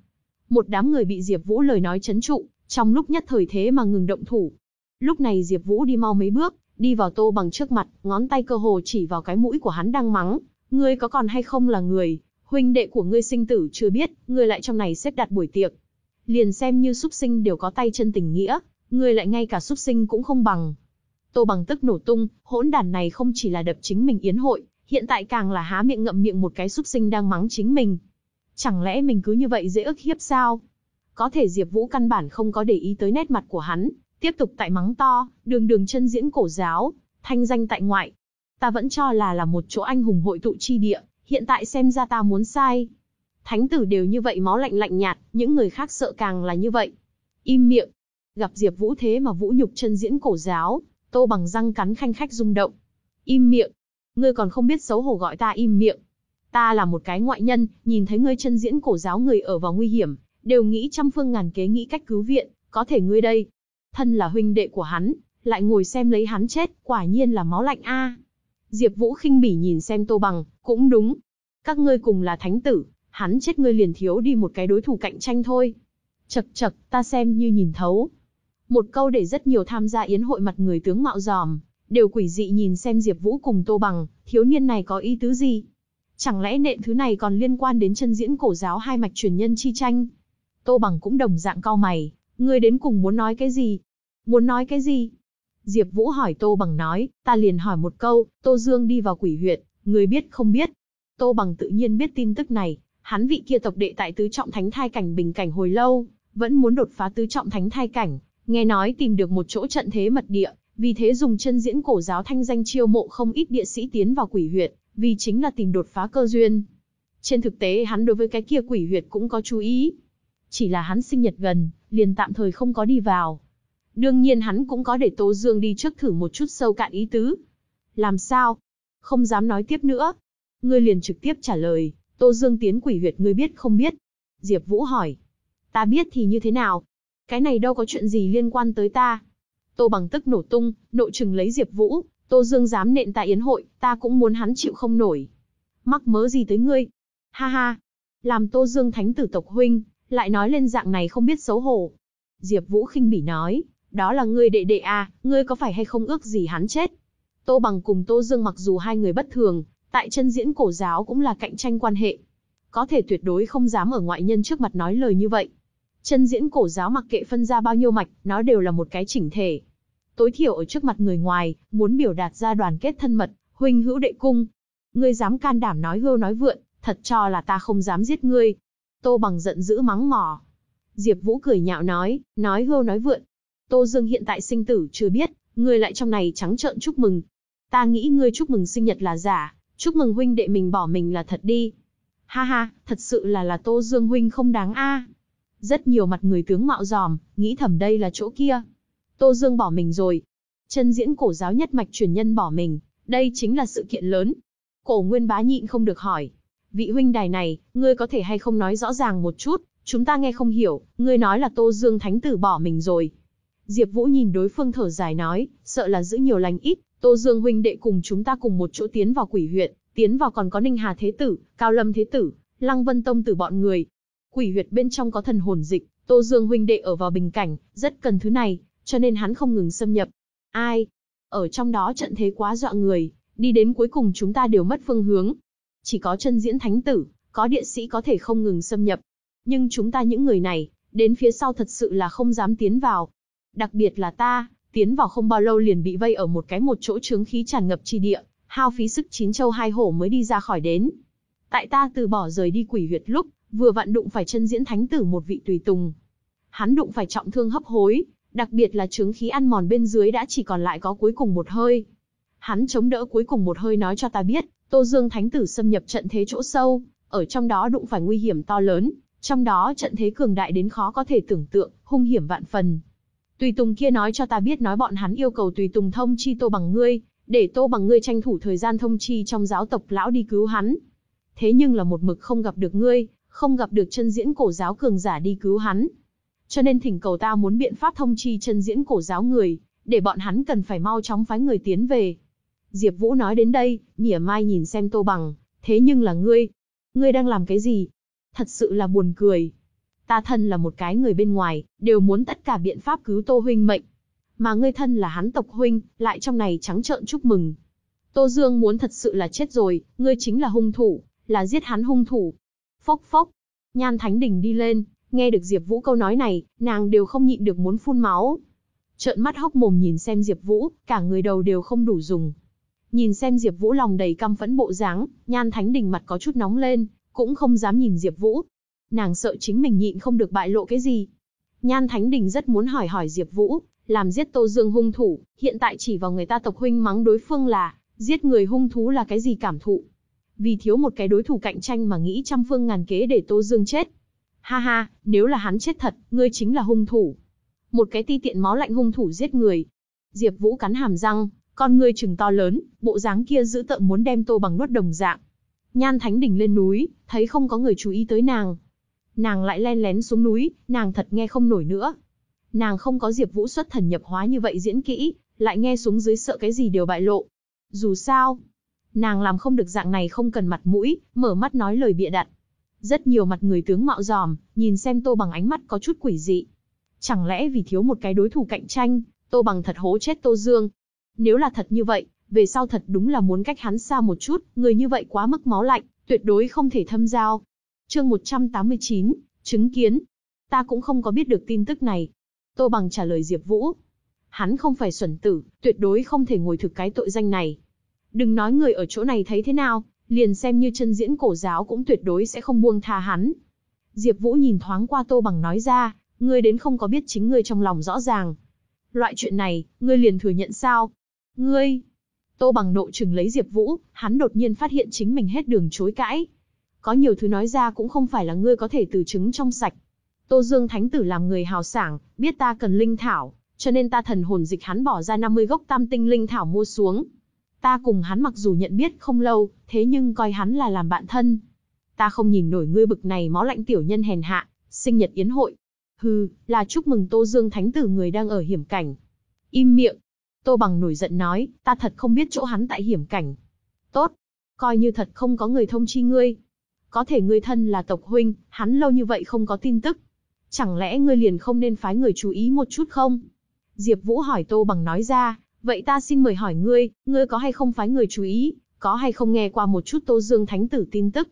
Một đám người bị Diệp Vũ lời nói chấn trụ, trong lúc nhất thời thế mà ngừng động thủ. Lúc này Diệp Vũ đi mau mấy bước, đi vào Tô Bằng trước mặt, ngón tay cơ hồ chỉ vào cái mũi của hắn đang mắng, ngươi có còn hay không là người, huynh đệ của ngươi sinh tử chưa biết, ngươi lại trong này xếp đặt buổi tiệc. Liền xem như súc sinh đều có tay chân tình nghĩa, ngươi lại ngay cả súc sinh cũng không bằng. Tô Bằng tức nổ tung, hỗn đản này không chỉ là đập chính mình yến hội, hiện tại càng là há miệng ngậm miệng một cái súc sinh đang mắng chính mình. Chẳng lẽ mình cứ như vậy dễ ức hiếp sao? Có thể Diệp Vũ căn bản không có để ý tới nét mặt của hắn, tiếp tục tại mắng to, đường đường chân diễn cổ giáo, thanh danh tại ngoại. Ta vẫn cho là là một chỗ anh hùng hội tụ chi địa, hiện tại xem ra ta muốn sai. Thánh tử đều như vậy máu lạnh lạnh nhạt, những người khác sợ càng là như vậy. Im miệng. Gặp Diệp Vũ thế mà vũ nhục chân diễn cổ giáo, Tô bằng răng cắn khanh khách rung động. Im miệng. Ngươi còn không biết xấu hổ gọi ta im miệng. Ta là một cái ngoại nhân, nhìn thấy ngươi chân diễn cổ giáo người ở vào nguy hiểm, đều nghĩ trăm phương ngàn kế nghĩ cách cứu viện, có thể ngươi đây. Thân là huynh đệ của hắn, lại ngồi xem lấy hắn chết, quả nhiên là máu lạnh a. Diệp Vũ khinh bỉ nhìn xem Tô Bằng, cũng đúng. Các ngươi cùng là thánh tử, hắn chết ngươi liền thiếu đi một cái đối thủ cạnh tranh thôi. Chậc chậc, ta xem như nhìn thấu. Một câu để rất nhiều tham gia yến hội mặt người tướng mạo giòm, đều quỷ dị nhìn xem Diệp Vũ cùng Tô Bằng, thiếu niên này có ý tứ gì? Chẳng lẽ nện thứ này còn liên quan đến chân diễn cổ giáo hai mạch truyền nhân chi tranh? Tô Bằng cũng đồng dạng cau mày, ngươi đến cùng muốn nói cái gì? Muốn nói cái gì? Diệp Vũ hỏi Tô Bằng nói, ta liền hỏi một câu, Tô Dương đi vào quỷ huyệt, ngươi biết không biết? Tô Bằng tự nhiên biết tin tức này, hắn vị kia tộc đệ tại tứ trọng thánh thai cảnh bình cảnh hồi lâu, vẫn muốn đột phá tứ trọng thánh thai cảnh, nghe nói tìm được một chỗ trận thế mật địa, vì thế dùng chân diễn cổ giáo thanh danh chiêu mộ không ít địa sĩ tiến vào quỷ huyệt, vì chính là tìm đột phá cơ duyên. Trên thực tế hắn đối với cái kia quỷ huyệt cũng có chú ý. Chỉ là hắn sinh nhật gần, liền tạm thời không có đi vào. Đương nhiên hắn cũng có để Tô Dương đi trước thử một chút sâu cạn ý tứ. Làm sao? Không dám nói tiếp nữa. Ngươi liền trực tiếp trả lời, Tô Dương tiến quỷ huyệt ngươi biết không biết? Diệp Vũ hỏi. Ta biết thì như thế nào? Cái này đâu có chuyện gì liên quan tới ta. Tô Bằng tức nổ tung, nội trừng lấy Diệp Vũ, Tô Dương dám nện tại yến hội, ta cũng muốn hắn chịu không nổi. Mắc mớ gì tới ngươi? Ha ha, làm Tô Dương thánh tử tộc huynh, lại nói lên dạng này không biết xấu hổ. Diệp Vũ khinh bỉ nói, đó là ngươi đệ đệ à, ngươi có phải hay không ước gì hắn chết? Tô Bằng cùng Tô Dương mặc dù hai người bất thường, tại chân diễn cổ giáo cũng là cạnh tranh quan hệ. Có thể tuyệt đối không dám ở ngoại nhân trước mặt nói lời như vậy. Chân diễn cổ giáo mặc kệ phân ra bao nhiêu mạch, nó đều là một cái chỉnh thể. Tối thiểu ở trước mặt người ngoài, muốn biểu đạt ra đoàn kết thân mật, huynh hữu đệ cung. Ngươi dám can đảm nói hưu nói vượn, thật cho là ta không dám giết ngươi. Tô bằng giận dữ mắng mỏ. Diệp Vũ cười nhạo nói, nói hưu nói vượn. Tô Dương hiện tại sinh tử chưa biết, ngươi lại trong này trắng trợn chúc mừng. Ta nghĩ ngươi chúc mừng sinh nhật là giả, chúc mừng huynh đệ mình bỏ mình là thật đi. Ha ha, thật sự là là Tô Dương huynh không đáng a. Rất nhiều mặt người tướng mạo giòm, nghĩ thầm đây là chỗ kia. Tô Dương bỏ mình rồi. Chân diễn cổ giáo nhất mạch truyền nhân bỏ mình, đây chính là sự kiện lớn. Cổ Nguyên Bá nhịn không được hỏi. Vị huynh đài này, ngươi có thể hay không nói rõ ràng một chút, chúng ta nghe không hiểu, ngươi nói là Tô Dương Thánh Tử bỏ mình rồi. Diệp Vũ nhìn đối phương thở dài nói, sợ là giữ nhiều lành ít, Tô Dương huynh đệ cùng chúng ta cùng một chỗ tiến vào quỷ huyện, tiến vào còn có Ninh Hà Thế Tử, Cao Lâm Thế Tử, Lăng Vân Tông Tử bọn người, Quỷ huyệt bên trong có thần hồn dịch, Tô Dương huynh đệ ở vào bình cảnh, rất cần thứ này, cho nên hắn không ngừng xâm nhập. Ai? Ở trong đó trận thế quá dọa người, đi đến cuối cùng chúng ta đều mất phương hướng. Chỉ có chân diễn thánh tử, có địa sĩ có thể không ngừng xâm nhập. Nhưng chúng ta những người này, đến phía sau thật sự là không dám tiến vào. Đặc biệt là ta, tiến vào không bao lâu liền bị vây ở một cái một chỗ trướng khí tràn ngập chi địa, hao phí sức chín châu hai hổ mới đi ra khỏi đến. Tại ta từ bỏ rời đi quỷ huyệt lúc, vừa vặn đụng phải chân diễn thánh tử một vị tùy tùng. Hắn đụng phải trọng thương hấp hối, đặc biệt là chứng khí ăn mòn bên dưới đã chỉ còn lại có cuối cùng một hơi. Hắn chống đỡ cuối cùng một hơi nói cho ta biết, Tô Dương Thánh Tử xâm nhập trận thế chỗ sâu, ở trong đó đụng phải nguy hiểm to lớn, trong đó trận thế cường đại đến khó có thể tưởng tượng, hung hiểm vạn phần. Tùy Tùng kia nói cho ta biết nói bọn hắn yêu cầu Tùy Tùng thông chi Tô bằng ngươi, để Tô bằng ngươi tranh thủ thời gian thông chi trong giáo tộc lão đi cứu hắn. Thế nhưng là một mực không gặp được ngươi, không gặp được chân diễn cổ giáo cường giả đi cứu hắn. Cho nên thỉnh cầu ta muốn biện pháp thông chi chân diễn cổ giáo người, để bọn hắn cần phải mau chóng phái người tiến về. Diệp Vũ nói đến đây, mỉa mai nhìn xem Tô Bằng, thế nhưng là ngươi, ngươi đang làm cái gì? Thật sự là buồn cười. Ta thân là một cái người bên ngoài, đều muốn tất cả biện pháp cứu Tô huynh mệnh. Mà ngươi thân là hắn tộc huynh, lại trong này trắng trợn chúc mừng. Tô Dương muốn thật sự là chết rồi, ngươi chính là hung thủ, là giết hắn hung thủ. Phốc phốc. Nhan Thánh Đình đi lên, nghe được Diệp Vũ câu nói này, nàng đều không nhịn được muốn phun máu. Trợn mắt hốc mồm nhìn xem Diệp Vũ, cả người đầu đều không đủ dùng. Nhìn xem Diệp Vũ lòng đầy căm phẫn bộ dáng, Nhan Thánh Đình mặt có chút nóng lên, cũng không dám nhìn Diệp Vũ. Nàng sợ chính mình nhịn không được bại lộ cái gì. Nhan Thánh Đình rất muốn hỏi hỏi Diệp Vũ, làm giết Tô Dương hung thủ, hiện tại chỉ vào người ta tộc huynh mắng đối phương là, giết người hung thú là cái gì cảm thụ. Vì thiếu một cái đối thủ cạnh tranh mà nghĩ trăm phương ngàn kế để Tô Dương chết. Ha ha, nếu là hắn chết thật, ngươi chính là hung thủ. Một cái ti tiện máu lạnh hung thủ giết người. Diệp Vũ cắn hàm răng, con ngươi trừng to lớn, bộ dáng kia giữ tợn muốn đem Tô Bằng nuốt đồng dạng. Nhan Thánh đỉnh lên núi, thấy không có người chú ý tới nàng. Nàng lại len lén xuống núi, nàng thật nghe không nổi nữa. Nàng không có Diệp Vũ xuất thần nhập hóa như vậy diễn kỹ, lại nghe xuống dưới sợ cái gì đều bại lộ. Dù sao, nàng làm không được dạng này không cần mặt mũi, mở mắt nói lời bịa đặt. Rất nhiều mặt người tướng mạo giòm, nhìn xem Tô Bằng ánh mắt có chút quỷ dị. Chẳng lẽ vì thiếu một cái đối thủ cạnh tranh, Tô Bằng thật hố chết Tô Dương, nếu là thật như vậy, về sau thật đúng là muốn cách hắn xa một chút, người như vậy quá mức máu lạnh, tuyệt đối không thể thâm giao. Chương 189, chứng kiến. Ta cũng không có biết được tin tức này. Tô Bằng trả lời Diệp Vũ. Hắn không phải xuẩn tử, tuyệt đối không thể ngồi thực cái tội danh này. Đừng nói người ở chỗ này thấy thế nào, liền xem như chân diễn cổ giáo cũng tuyệt đối sẽ không buông tha hắn. Diệp Vũ nhìn thoáng qua Tô Bằng nói ra, ngươi đến không có biết chính ngươi trong lòng rõ ràng. Loại chuyện này, ngươi liền thừa nhận sao? Ngươi! Tô bằng nộ trừng lấy Diệp Vũ, hắn đột nhiên phát hiện chính mình hết đường chối cãi. Có nhiều thứ nói ra cũng không phải là ngươi có thể từ chứng trong sạch. Tô Dương Thánh Tử làm người hào sảng, biết ta cần linh thảo, cho nên ta thần hồn dịch hắn bỏ ra 50 gốc tam tinh linh thảo mua xuống. Ta cùng hắn mặc dù nhận biết không lâu, thế nhưng coi hắn là làm bạn thân. Ta không nhìn nổi ngươi bực này máu lạnh tiểu nhân hèn hạ, sinh nhật yến hội. Hừ, là chúc mừng Tô Dương Thánh Tử người đang ở hiểm cảnh. Im miệng, Tô Bằng nổi giận nói, ta thật không biết chỗ hắn tại hiểm cảnh. Tốt, coi như thật không có người thông chi ngươi. Có thể ngươi thân là tộc huynh, hắn lâu như vậy không có tin tức. Chẳng lẽ ngươi liền không nên phái người chú ý một chút không? Diệp Vũ hỏi Tô Bằng nói ra, vậy ta xin mời hỏi ngươi, ngươi có hay không phái người chú ý, có hay không nghe qua một chút Tô Dương Thánh Tử tin tức?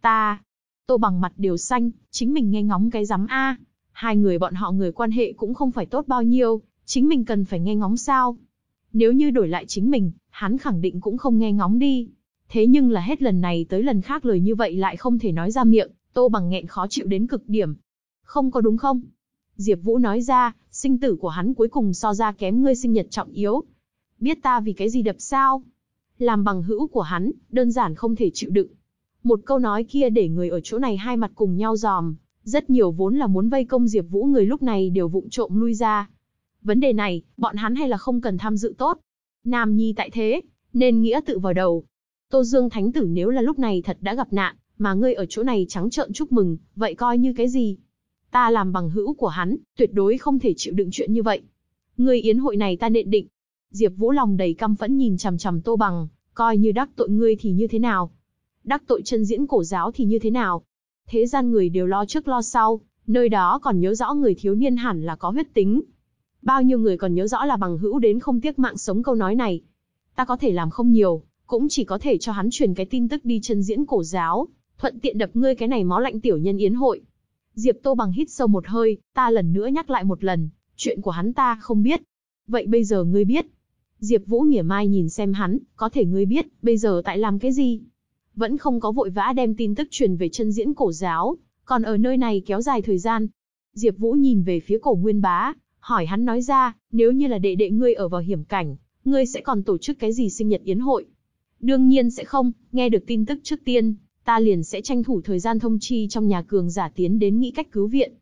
Ta, Tô Bằng mặt đều xanh, chính mình nghe ngóng cái rắm A. Hai người bọn họ người quan hệ cũng không phải tốt bao nhiêu, chính mình cần phải nghe ngóng sao? Nếu như đổi lại chính mình, hắn khẳng định cũng không nghe ngóng đi. Thế nhưng là hết lần này tới lần khác lời như vậy lại không thể nói ra miệng, Tô Bằng nghẹn khó chịu đến cực điểm. Không có đúng không? Diệp Vũ nói ra, sinh tử của hắn cuối cùng so ra kém ngươi sinh nhật trọng yếu. Biết ta vì cái gì đập sao? Làm bằng hữu của hắn, đơn giản không thể chịu đựng. Một câu nói kia để người ở chỗ này hai mặt cùng nhau giòm, rất nhiều vốn là muốn vây công Diệp Vũ người lúc này đều vụng trộm lui ra. Vấn đề này, bọn hắn hay là không cần tham dự tốt. Nam Nhi tại thế, nên nghĩa tự vào đầu. Tô Dương Thánh Tử nếu là lúc này thật đã gặp nạn, mà ngươi ở chỗ này trắng trợn chúc mừng, vậy coi như cái gì? Ta làm bằng hữu của hắn, tuyệt đối không thể chịu đựng chuyện như vậy. Ngươi yến hội này ta nện định. Diệp Vũ lòng đầy căm phẫn nhìn chằm chằm Tô Bằng, coi như đắc tội ngươi thì như thế nào? Đắc tội chân diễn cổ giáo thì như thế nào? Thế gian người đều lo trước lo sau, nơi đó còn nhớ rõ người thiếu niên hẳn là có huyết tính, Bao nhiêu người còn nhớ rõ là bằng hữu đến không tiếc mạng sống câu nói này. Ta có thể làm không nhiều, cũng chỉ có thể cho hắn truyền cái tin tức đi chân diễn cổ giáo, thuận tiện đập ngươi cái này máu lạnh tiểu nhân yến hội. Diệp Tô bằng hít sâu một hơi, ta lần nữa nhắc lại một lần, chuyện của hắn ta không biết. Vậy bây giờ ngươi biết. Diệp Vũ mỉa mai nhìn xem hắn, có thể ngươi biết, bây giờ tại làm cái gì? Vẫn không có vội vã đem tin tức truyền về chân diễn cổ giáo, còn ở nơi này kéo dài thời gian. Diệp Vũ nhìn về phía cổ nguyên bá, hỏi hắn nói ra, nếu như là đệ đệ ngươi ở vào hiểm cảnh, ngươi sẽ còn tổ chức cái gì sinh nhật yến hội? Đương nhiên sẽ không, nghe được tin tức trước tiên, ta liền sẽ tranh thủ thời gian thông chi trong nhà cường giả tiến đến nghĩ cách cứu viện.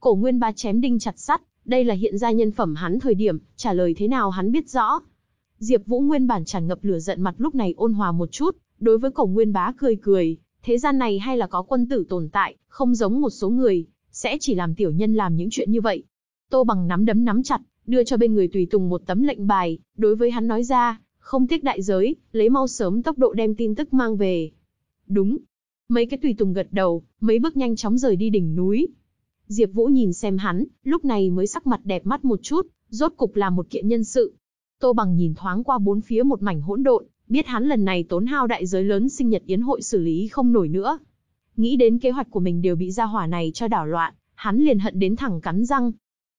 Cổ Nguyên Ba chém đinh chặt sắt, đây là hiện ra nhân phẩm hắn thời điểm, trả lời thế nào hắn biết rõ. Diệp Vũ nguyên bản tràn ngập lửa giận mặt lúc này ôn hòa một chút, đối với Cổ Nguyên Bá cười cười, thế gian này hay là có quân tử tồn tại, không giống một số người, sẽ chỉ làm tiểu nhân làm những chuyện như vậy. Tô Bằng nắm đấm nắm chặt, đưa cho bên người tùy tùng một tấm lệnh bài, đối với hắn nói ra, không tiếc đại giới, lấy mau sớm tốc độ đem tin tức mang về. Đúng. Mấy cái tùy tùng gật đầu, mấy bước nhanh chóng rời đi đỉnh núi. Diệp Vũ nhìn xem hắn, lúc này mới sắc mặt đẹp mắt một chút, rốt cục là một kiện nhân sự. Tô Bằng nhìn thoáng qua bốn phía một mảnh hỗn độn, biết hắn lần này tốn hao đại giới lớn sinh nhật yến hội xử lý không nổi nữa. Nghĩ đến kế hoạch của mình đều bị gia hỏa này cho đảo loạn, hắn liền hận đến thẳng cắn răng.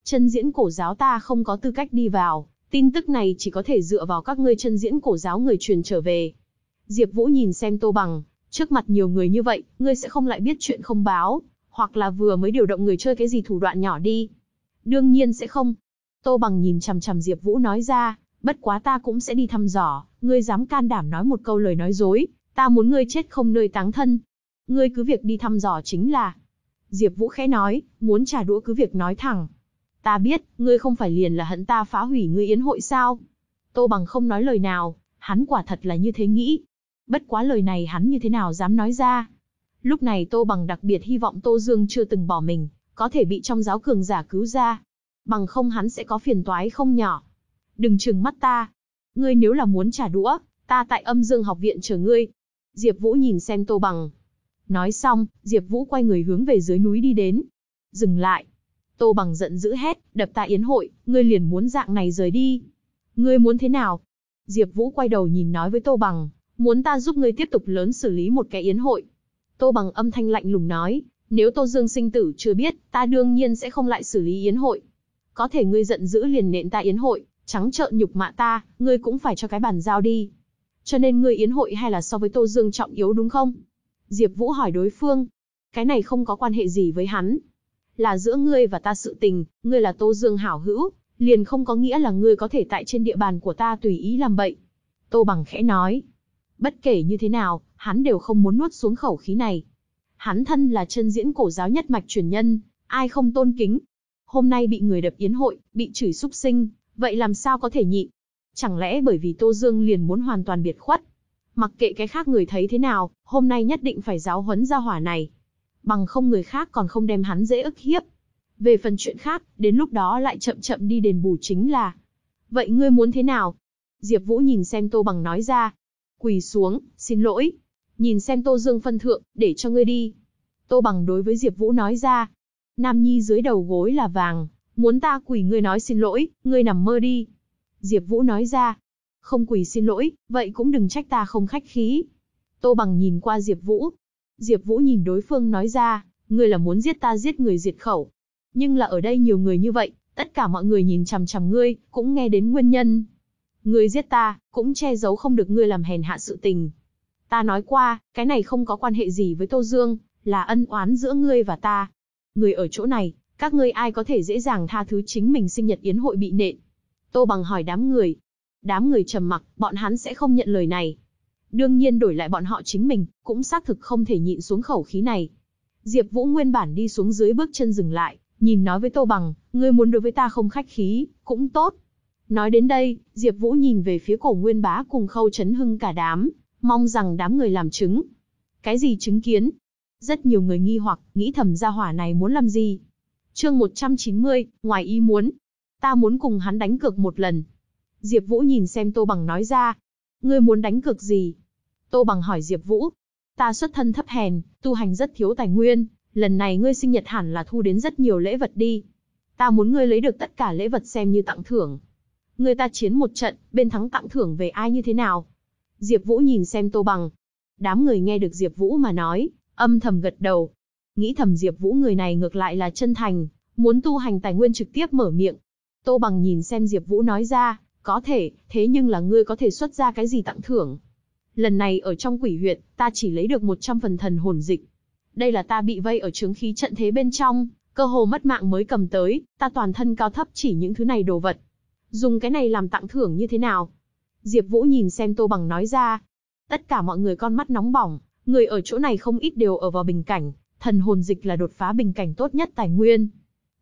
Chân diễn cổ giáo ta không có tư cách đi vào, tin tức này chỉ có thể dựa vào các ngươi chân diễn cổ giáo người truyền trở về. Diệp Vũ nhìn xem Tô Bằng, trước mặt nhiều người như vậy, ngươi sẽ không lại biết chuyện không báo, hoặc là vừa mới điều động người chơi cái gì thủ đoạn nhỏ đi. Đương nhiên sẽ không. Tô Bằng nhìn chằm chằm Diệp Vũ nói ra, bất quá ta cũng sẽ đi thăm dò, ngươi dám can đảm nói một câu lời nói dối, ta muốn ngươi chết không nơi táng thân. Ngươi cứ việc đi thăm dò chính là. Diệp Vũ khẽ nói, muốn trả đũa cứ việc nói thẳng. Ta biết, ngươi không phải liền là hận ta phá hủy ngươi yến hội sao? Tô Bằng không nói lời nào, hắn quả thật là như thế nghĩ. Bất quá lời này hắn như thế nào dám nói ra? Lúc này Tô Bằng đặc biệt hy vọng Tô Dương chưa từng bỏ mình, có thể bị trong giáo cường giả cứu ra. Bằng không hắn sẽ có phiền toái không nhỏ. Đừng trừng mắt ta. Ngươi nếu là muốn trả đũa, ta tại âm dương học viện chờ ngươi. Diệp Vũ nhìn xem Tô Bằng. Nói xong, Diệp Vũ quay người hướng về dưới núi đi đến. Dừng lại. Tô Bằng giận dữ hét, đập ta yến hội, ngươi liền muốn dạng này rời đi. Ngươi muốn thế nào? Diệp Vũ quay đầu nhìn nói với Tô Bằng, muốn ta giúp ngươi tiếp tục lớn xử lý một cái yến hội. Tô Bằng âm thanh lạnh lùng nói, nếu Tô Dương sinh tử chưa biết, ta đương nhiên sẽ không lại xử lý yến hội. Có thể ngươi giận dữ liền nện ta yến hội, trắng trợn nhục mạ ta, ngươi cũng phải cho cái bàn giao đi. Cho nên ngươi yến hội hay là so với Tô Dương trọng yếu đúng không? Diệp Vũ hỏi đối phương. Cái này không có quan hệ gì với hắn. Là giữa ngươi và ta sự tình, ngươi là Tô Dương hảo hữu, liền không có nghĩa là ngươi có thể tại trên địa bàn của ta tùy ý làm bậy. Tô Bằng khẽ nói. Bất kể như thế nào, hắn đều không muốn nuốt xuống khẩu khí này. Hắn thân là chân diễn cổ giáo nhất mạch truyền nhân, ai không tôn kính. Hôm nay bị người đập yến hội, bị chửi súc sinh, vậy làm sao có thể nhịn? Chẳng lẽ bởi vì Tô Dương liền muốn hoàn toàn biệt khuất? Mặc kệ cái khác người thấy thế nào, hôm nay nhất định phải giáo huấn ra hỏa này. Bằng không người khác còn không đem hắn dễ ức hiếp. Về phần chuyện khác, đến lúc đó lại chậm chậm đi đền bù chính là. Vậy ngươi muốn thế nào? Diệp Vũ nhìn xem Tô Bằng nói ra. Quỳ xuống, xin lỗi. Nhìn xem Tô Dương phân thượng, để cho ngươi đi. Tô Bằng đối với Diệp Vũ nói ra. Nam Nhi dưới đầu gối là vàng, muốn ta quỳ ngươi nói xin lỗi, ngươi nằm mơ đi. Diệp Vũ nói ra. Không quỳ xin lỗi, vậy cũng đừng trách ta không khách khí. Tô Bằng nhìn qua Diệp Vũ. Diệp Vũ nhìn đối phương nói ra, ngươi là muốn giết ta giết người diệt khẩu. Nhưng là ở đây nhiều người như vậy, tất cả mọi người nhìn chằm chằm ngươi, cũng nghe đến nguyên nhân. Ngươi giết ta, cũng che giấu không được ngươi làm hèn hạ sự tình. Ta nói qua, cái này không có quan hệ gì với Tô Dương, là ân oán giữa ngươi và ta. Người ở chỗ này, các ngươi ai có thể dễ dàng tha thứ chính mình sinh nhật yến hội bị nện? Tô Bằng hỏi đám người. Đám người trầm mặc, bọn hắn sẽ không nhận lời này. Đương nhiên đổi lại bọn họ chính mình, cũng xác thực không thể nhịn xuống khẩu khí này. Diệp Vũ nguyên bản đi xuống dưới bước chân dừng lại, nhìn nói với Tô Bằng, ngươi muốn đối với ta không khách khí, cũng tốt. Nói đến đây, Diệp Vũ nhìn về phía cổ nguyên bá cùng khâu chấn hưng cả đám, mong rằng đám người làm chứng. Cái gì chứng kiến? Rất nhiều người nghi hoặc, nghĩ thầm gia hỏa này muốn làm gì? Chương 190, ngoài ý muốn. Ta muốn cùng hắn đánh cược một lần. Diệp Vũ nhìn xem Tô Bằng nói ra. Ngươi muốn đánh cược gì? Tô Bằng hỏi Diệp Vũ. Ta xuất thân thấp hèn, tu hành rất thiếu tài nguyên, lần này ngươi sinh nhật hẳn là thu đến rất nhiều lễ vật đi. Ta muốn ngươi lấy được tất cả lễ vật xem như tặng thưởng. Người ta chiến một trận, bên thắng tặng thưởng về ai như thế nào? Diệp Vũ nhìn xem Tô Bằng. Đám người nghe được Diệp Vũ mà nói, âm thầm gật đầu. Nghĩ thầm Diệp Vũ người này ngược lại là chân thành, muốn tu hành tài nguyên trực tiếp mở miệng. Tô Bằng nhìn xem Diệp Vũ nói ra, có thể, thế nhưng là ngươi có thể xuất ra cái gì tặng thưởng? Lần này ở trong quỷ huyệt, ta chỉ lấy được 100 phần thần hồn dịch. Đây là ta bị vây ở chướng khí trận thế bên trong, cơ hồ mất mạng mới cầm tới, ta toàn thân cao thấp chỉ những thứ này đồ vật. Dùng cái này làm tặng thưởng như thế nào? Diệp Vũ nhìn xem Tô Bằng nói ra. Tất cả mọi người con mắt nóng bỏng, người ở chỗ này không ít đều ở vào bình cảnh, thần hồn dịch là đột phá bình cảnh tốt nhất tài nguyên.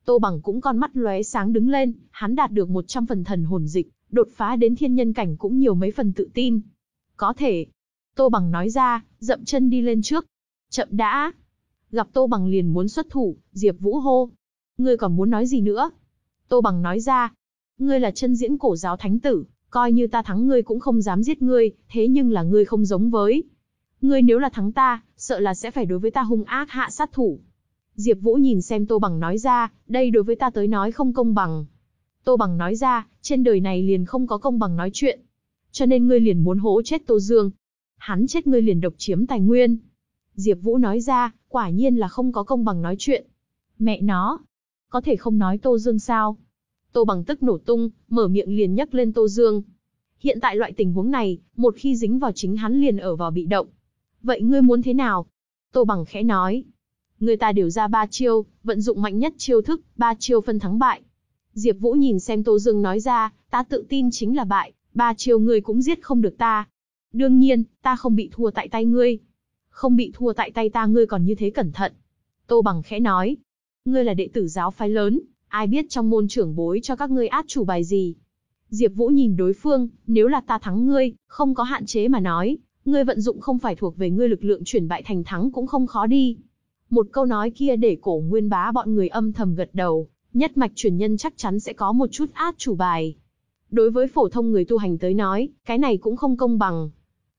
Tô Bằng cũng con mắt lóe sáng đứng lên, hắn đạt được 100 phần thần hồn dịch, đột phá đến thiên nhân cảnh cũng nhiều mấy phần tự tin. Có thể. Tô Bằng nói ra, dậm chân đi lên trước. Chậm đã. Gặp Tô Bằng liền muốn xuất thủ, Diệp Vũ hô. Ngươi còn muốn nói gì nữa? Tô Bằng nói ra. Ngươi là chân diễn cổ giáo thánh tử, coi như ta thắng ngươi cũng không dám giết ngươi, thế nhưng là ngươi không giống với. Ngươi nếu là thắng ta, sợ là sẽ phải đối với ta hung ác hạ sát thủ. Diệp Vũ nhìn xem Tô Bằng nói ra, đây đối với ta tới nói không công bằng. Tô Bằng nói ra, trên đời này liền không có công bằng nói chuyện. Cho nên ngươi liền muốn hố chết Tô Dương. Hắn chết ngươi liền độc chiếm tài nguyên. Diệp Vũ nói ra, quả nhiên là không có công bằng nói chuyện. Mẹ nó, có thể không nói Tô Dương sao? Tô Bằng tức nổ tung, mở miệng liền nhắc lên Tô Dương. Hiện tại loại tình huống này, một khi dính vào chính hắn liền ở vào bị động. Vậy ngươi muốn thế nào? Tô Bằng khẽ nói. Người ta đều ra ba chiêu, vận dụng mạnh nhất chiêu thức, ba chiêu phân thắng bại. Diệp Vũ nhìn xem Tô Dương nói ra, ta tự tin chính là bại, ba chiêu ngươi cũng giết không được ta. Đương nhiên, ta không bị thua tại tay ngươi. Không bị thua tại tay ta ngươi còn như thế cẩn thận. Tô Bằng khẽ nói, ngươi là đệ tử giáo phái lớn, ai biết trong môn trưởng bối cho các ngươi át chủ bài gì. Diệp Vũ nhìn đối phương, nếu là ta thắng ngươi, không có hạn chế mà nói, ngươi vận dụng không phải thuộc về ngươi lực lượng chuyển bại thành thắng cũng không khó đi. Một câu nói kia để cổ nguyên bá bọn người âm thầm gật đầu, nhất mạch truyền nhân chắc chắn sẽ có một chút át chủ bài. Đối với phổ thông người tu hành tới nói, cái này cũng không công bằng.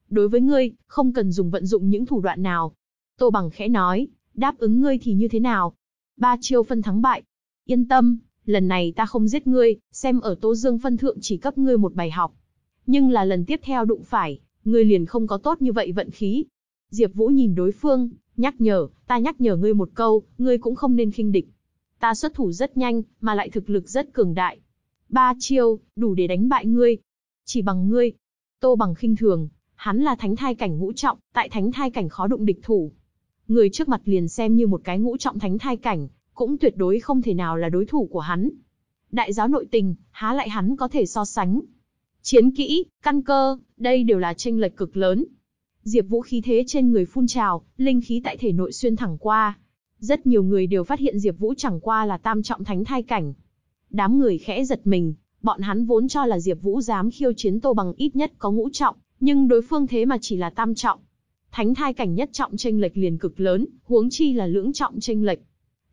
Đối với ngươi, không cần dùng vận dụng những thủ đoạn nào. Tô Bằng khẽ nói, đáp ứng ngươi thì như thế nào? Ba chiêu phân thắng bại. Yên tâm, lần này ta không giết ngươi, xem ở Tô Dương phân thượng chỉ cấp ngươi một bài học. Nhưng là lần tiếp theo đụng phải, ngươi liền không có tốt như vậy vận khí. Diệp Vũ nhìn đối phương, nhắc nhở, ta nhắc nhở ngươi một câu, ngươi cũng không nên khinh địch. Ta xuất thủ rất nhanh, mà lại thực lực rất cường đại. Ba chiêu, đủ để đánh bại ngươi. Chỉ bằng ngươi. Tô bằng khinh thường, hắn là thánh thai cảnh ngũ trọng, tại thánh thai cảnh khó đụng địch thủ. Người trước mặt liền xem như một cái ngũ trọng thánh thai cảnh, cũng tuyệt đối không thể nào là đối thủ của hắn. Đại giáo nội tình, há lại hắn có thể so sánh. Chiến kỹ, căn cơ, đây đều là tranh lệch cực lớn. Diệp Vũ khí thế trên người phun trào, linh khí tại thể nội xuyên thẳng qua. Rất nhiều người đều phát hiện Diệp Vũ chẳng qua là tam trọng thánh thai cảnh. Đám người khẽ giật mình, bọn hắn vốn cho là Diệp Vũ dám khiêu chiến Tô Bằng ít nhất có ngũ trọng, nhưng đối phương thế mà chỉ là tam trọng. Thánh thai cảnh nhất trọng chênh lệch liền cực lớn, huống chi là lưỡng trọng chênh lệch.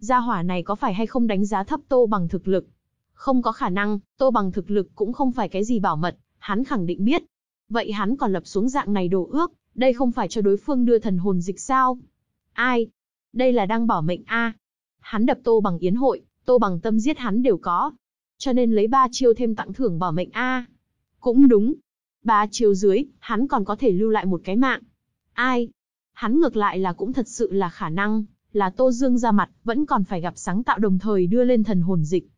Gia hỏa này có phải hay không đánh giá thấp Tô Bằng thực lực? Không có khả năng, Tô Bằng thực lực cũng không phải cái gì bảo mật, hắn khẳng định biết. Vậy hắn còn lập xuống dạng này đồ ước, đây không phải cho đối phương đưa thần hồn dịch sao? Ai? Đây là đang bảo mệnh a. Hắn đập Tô Bằng yến hội, Tô Bằng tâm giết hắn đều có. Cho nên lấy ba chiêu thêm tặng thưởng bảo mệnh a. Cũng đúng. Ba chiêu dưới, hắn còn có thể lưu lại một cái mạng. Ai? Hắn ngược lại là cũng thật sự là khả năng, là Tô Dương ra mặt, vẫn còn phải gặp sáng tạo đồng thời đưa lên thần hồn dịch.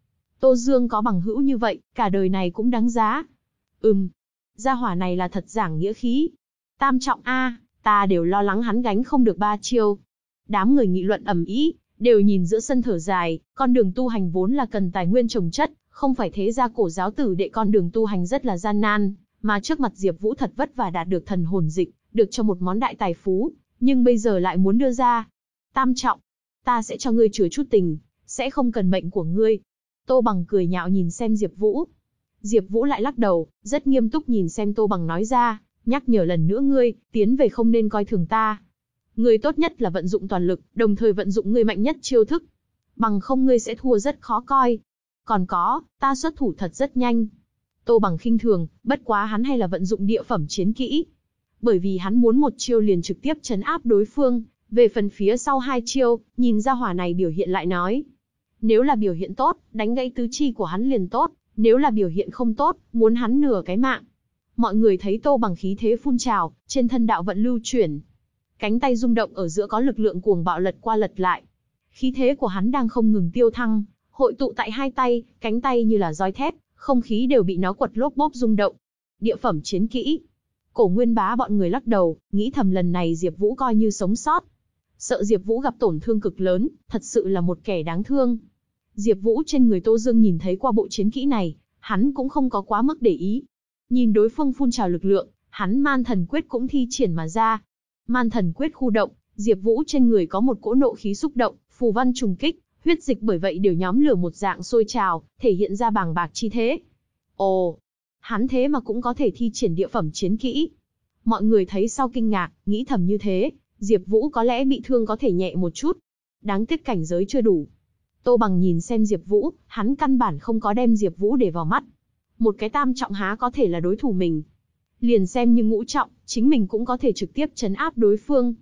Tô Dương có bằng hữu như vậy, cả đời này cũng đáng giá. Ừm, gia hỏa này là thật giảng nghĩa khí. Tam trọng A, ta đều lo lắng hắn gánh không được ba chiêu. Đám người nghị luận ầm ĩ, đều nhìn giữa sân thở dài, con đường tu hành vốn là cần tài nguyên trồng chất, không phải thế gia cổ giáo tử đệ con đường tu hành rất là gian nan, mà trước mặt Diệp Vũ thật vất vả đạt được thần hồn dịch, được cho một món đại tài phú, nhưng bây giờ lại muốn đưa ra. Tam trọng, ta sẽ cho ngươi chữa chút tình, sẽ không cần mệnh của ngươi. Tô Bằng cười nhạo nhìn xem Diệp Vũ. Diệp Vũ lại lắc đầu, rất nghiêm túc nhìn xem Tô Bằng nói ra, nhắc nhở lần nữa ngươi, tiến về không nên coi thường ta. Ngươi tốt nhất là vận dụng toàn lực, đồng thời vận dụng ngươi mạnh nhất chiêu thức. Bằng không ngươi sẽ thua rất khó coi. Còn có, ta xuất thủ thật rất nhanh. Tô Bằng khinh thường, bất quá hắn hay là vận dụng địa phẩm chiến kỹ. Bởi vì hắn muốn một chiêu liền trực tiếp chấn áp đối phương, về phần phía sau hai chiêu, nhìn ra hỏa này biểu hiện lại nói. Nếu là biểu hiện tốt, đánh gãy tứ chi của hắn liền tốt, nếu là biểu hiện không tốt, muốn hắn nửa cái mạng. Mọi người thấy Tô Bằng khí thế phun trào, trên thân đạo vận lưu chuyển. Cánh tay rung động ở giữa có lực lượng cuồng bạo lật qua lật lại. Khí thế của hắn đang không ngừng tiêu thăng, hội tụ tại hai tay, cánh tay như là roi thép, không khí đều bị nó quật lốp bốp rung động. Địa phẩm chiến kỹ. Cổ Nguyên Bá bọn người lắc đầu, nghĩ thầm lần này Diệp Vũ coi như sống sót sợ Diệp Vũ gặp tổn thương cực lớn, thật sự là một kẻ đáng thương. Diệp Vũ trên người Tô Dương nhìn thấy qua bộ chiến kỹ này, hắn cũng không có quá mức để ý. Nhìn đối phương phun trào lực lượng, hắn Man Thần Quyết cũng thi triển mà ra. Man Thần Quyết khu động, Diệp Vũ trên người có một cỗ nộ khí xúc động, phù văn trùng kích, huyết dịch bởi vậy đều nhóm lửa một dạng sôi trào, thể hiện ra bàng bạc chi thế. Ồ, hắn thế mà cũng có thể thi triển địa phẩm chiến kỹ. Mọi người thấy sau kinh ngạc, nghĩ thầm như thế, Diệp Vũ có lẽ bị thương có thể nhẹ một chút. Đáng tiếc cảnh giới chưa đủ. Tô Bằng nhìn xem Diệp Vũ, hắn căn bản không có đem Diệp Vũ để vào mắt. Một cái tam trọng há có thể là đối thủ mình. Liền xem như ngũ trọng, chính mình cũng có thể trực tiếp trấn áp đối phương.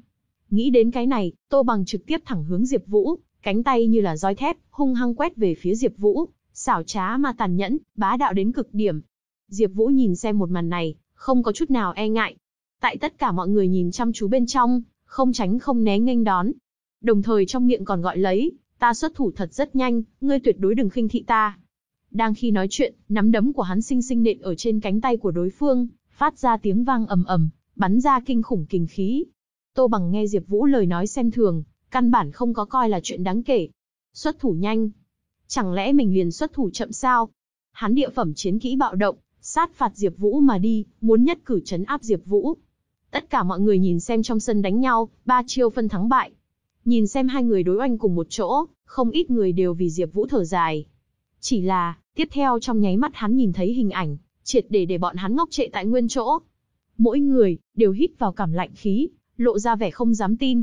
Nghĩ đến cái này, Tô Bằng trực tiếp thẳng hướng Diệp Vũ, cánh tay như là roi thép, hung hăng quét về phía Diệp Vũ, xảo trá mà tàn nhẫn, bá đạo đến cực điểm. Diệp Vũ nhìn xem một màn này, không có chút nào e ngại. Tại tất cả mọi người nhìn chăm chú bên trong, không tránh không né nghênh đón. Đồng thời trong miệng còn gọi lấy, ta xuất thủ thật rất nhanh, ngươi tuyệt đối đừng khinh thị ta. Đang khi nói chuyện, nắm đấm của hắn sinh sinh nện ở trên cánh tay của đối phương, phát ra tiếng vang ầm ầm, bắn ra kinh khủng kình khí. Tô Bằng nghe Diệp Vũ lời nói xem thường, căn bản không có coi là chuyện đáng kể. Xuất thủ nhanh. Chẳng lẽ mình liền xuất thủ chậm sao? Hắn địa phẩm chiến kỹ bạo động, sát phạt Diệp Vũ mà đi, muốn nhất cử trấn áp Diệp Vũ. Tất cả mọi người nhìn xem trong sân đánh nhau, ba chiêu phân thắng bại. Nhìn xem hai người đối oanh cùng một chỗ, không ít người đều vì Diệp Vũ thở dài. Chỉ là, tiếp theo trong nháy mắt hắn nhìn thấy hình ảnh, triệt để để bọn hắn ngốc trệ tại nguyên chỗ. Mỗi người đều hít vào cảm lạnh khí, lộ ra vẻ không dám tin.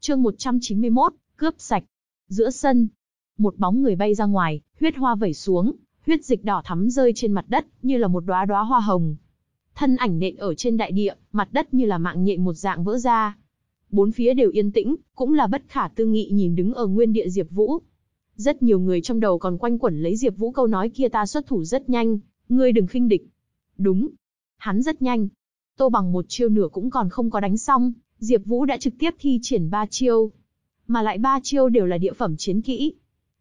Chương 191, cướp sạch. Giữa sân, một bóng người bay ra ngoài, huyết hoa vẩy xuống, huyết dịch đỏ thắm rơi trên mặt đất, như là một đóa đóa hoa hồng. Thân ảnh nện ở trên đại địa, mặt đất như là mạng nhện một dạng vỡ ra. Bốn phía đều yên tĩnh, cũng là bất khả tư nghị nhìn đứng ở nguyên địa Diệp Vũ. Rất nhiều người trong đầu còn quanh quẩn lấy Diệp Vũ câu nói kia ta xuất thủ rất nhanh, ngươi đừng khinh địch. Đúng, hắn rất nhanh. Tô bằng một chiêu nửa cũng còn không có đánh xong, Diệp Vũ đã trực tiếp thi triển ba chiêu. Mà lại ba chiêu đều là địa phẩm chiến kỹ.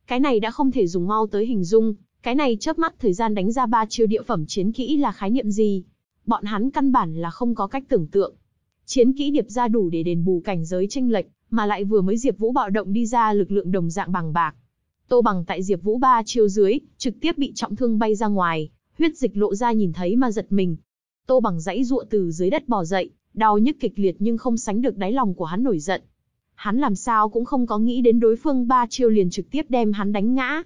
Cái này đã không thể dùng mau tới hình dung, cái này chớp mắt thời gian đánh ra ba chiêu địa phẩm chiến kỹ là khái niệm gì? Bọn hắn căn bản là không có cách tưởng tượng. Chiến kỹ điệp ra đủ để đền bù cảnh giới chênh lệch, mà lại vừa mới Diệp Vũ bạo động đi ra lực lượng đồng dạng bằng bạc. Tô Bằng tại Diệp Vũ ba chiêu dưới, trực tiếp bị trọng thương bay ra ngoài, huyết dịch lộ ra nhìn thấy mà giật mình. Tô Bằng giãy giụa từ dưới đất bò dậy, đau nhức kịch liệt nhưng không sánh được đáy lòng của hắn nổi giận. Hắn làm sao cũng không có nghĩ đến đối phương ba chiêu liền trực tiếp đem hắn đánh ngã.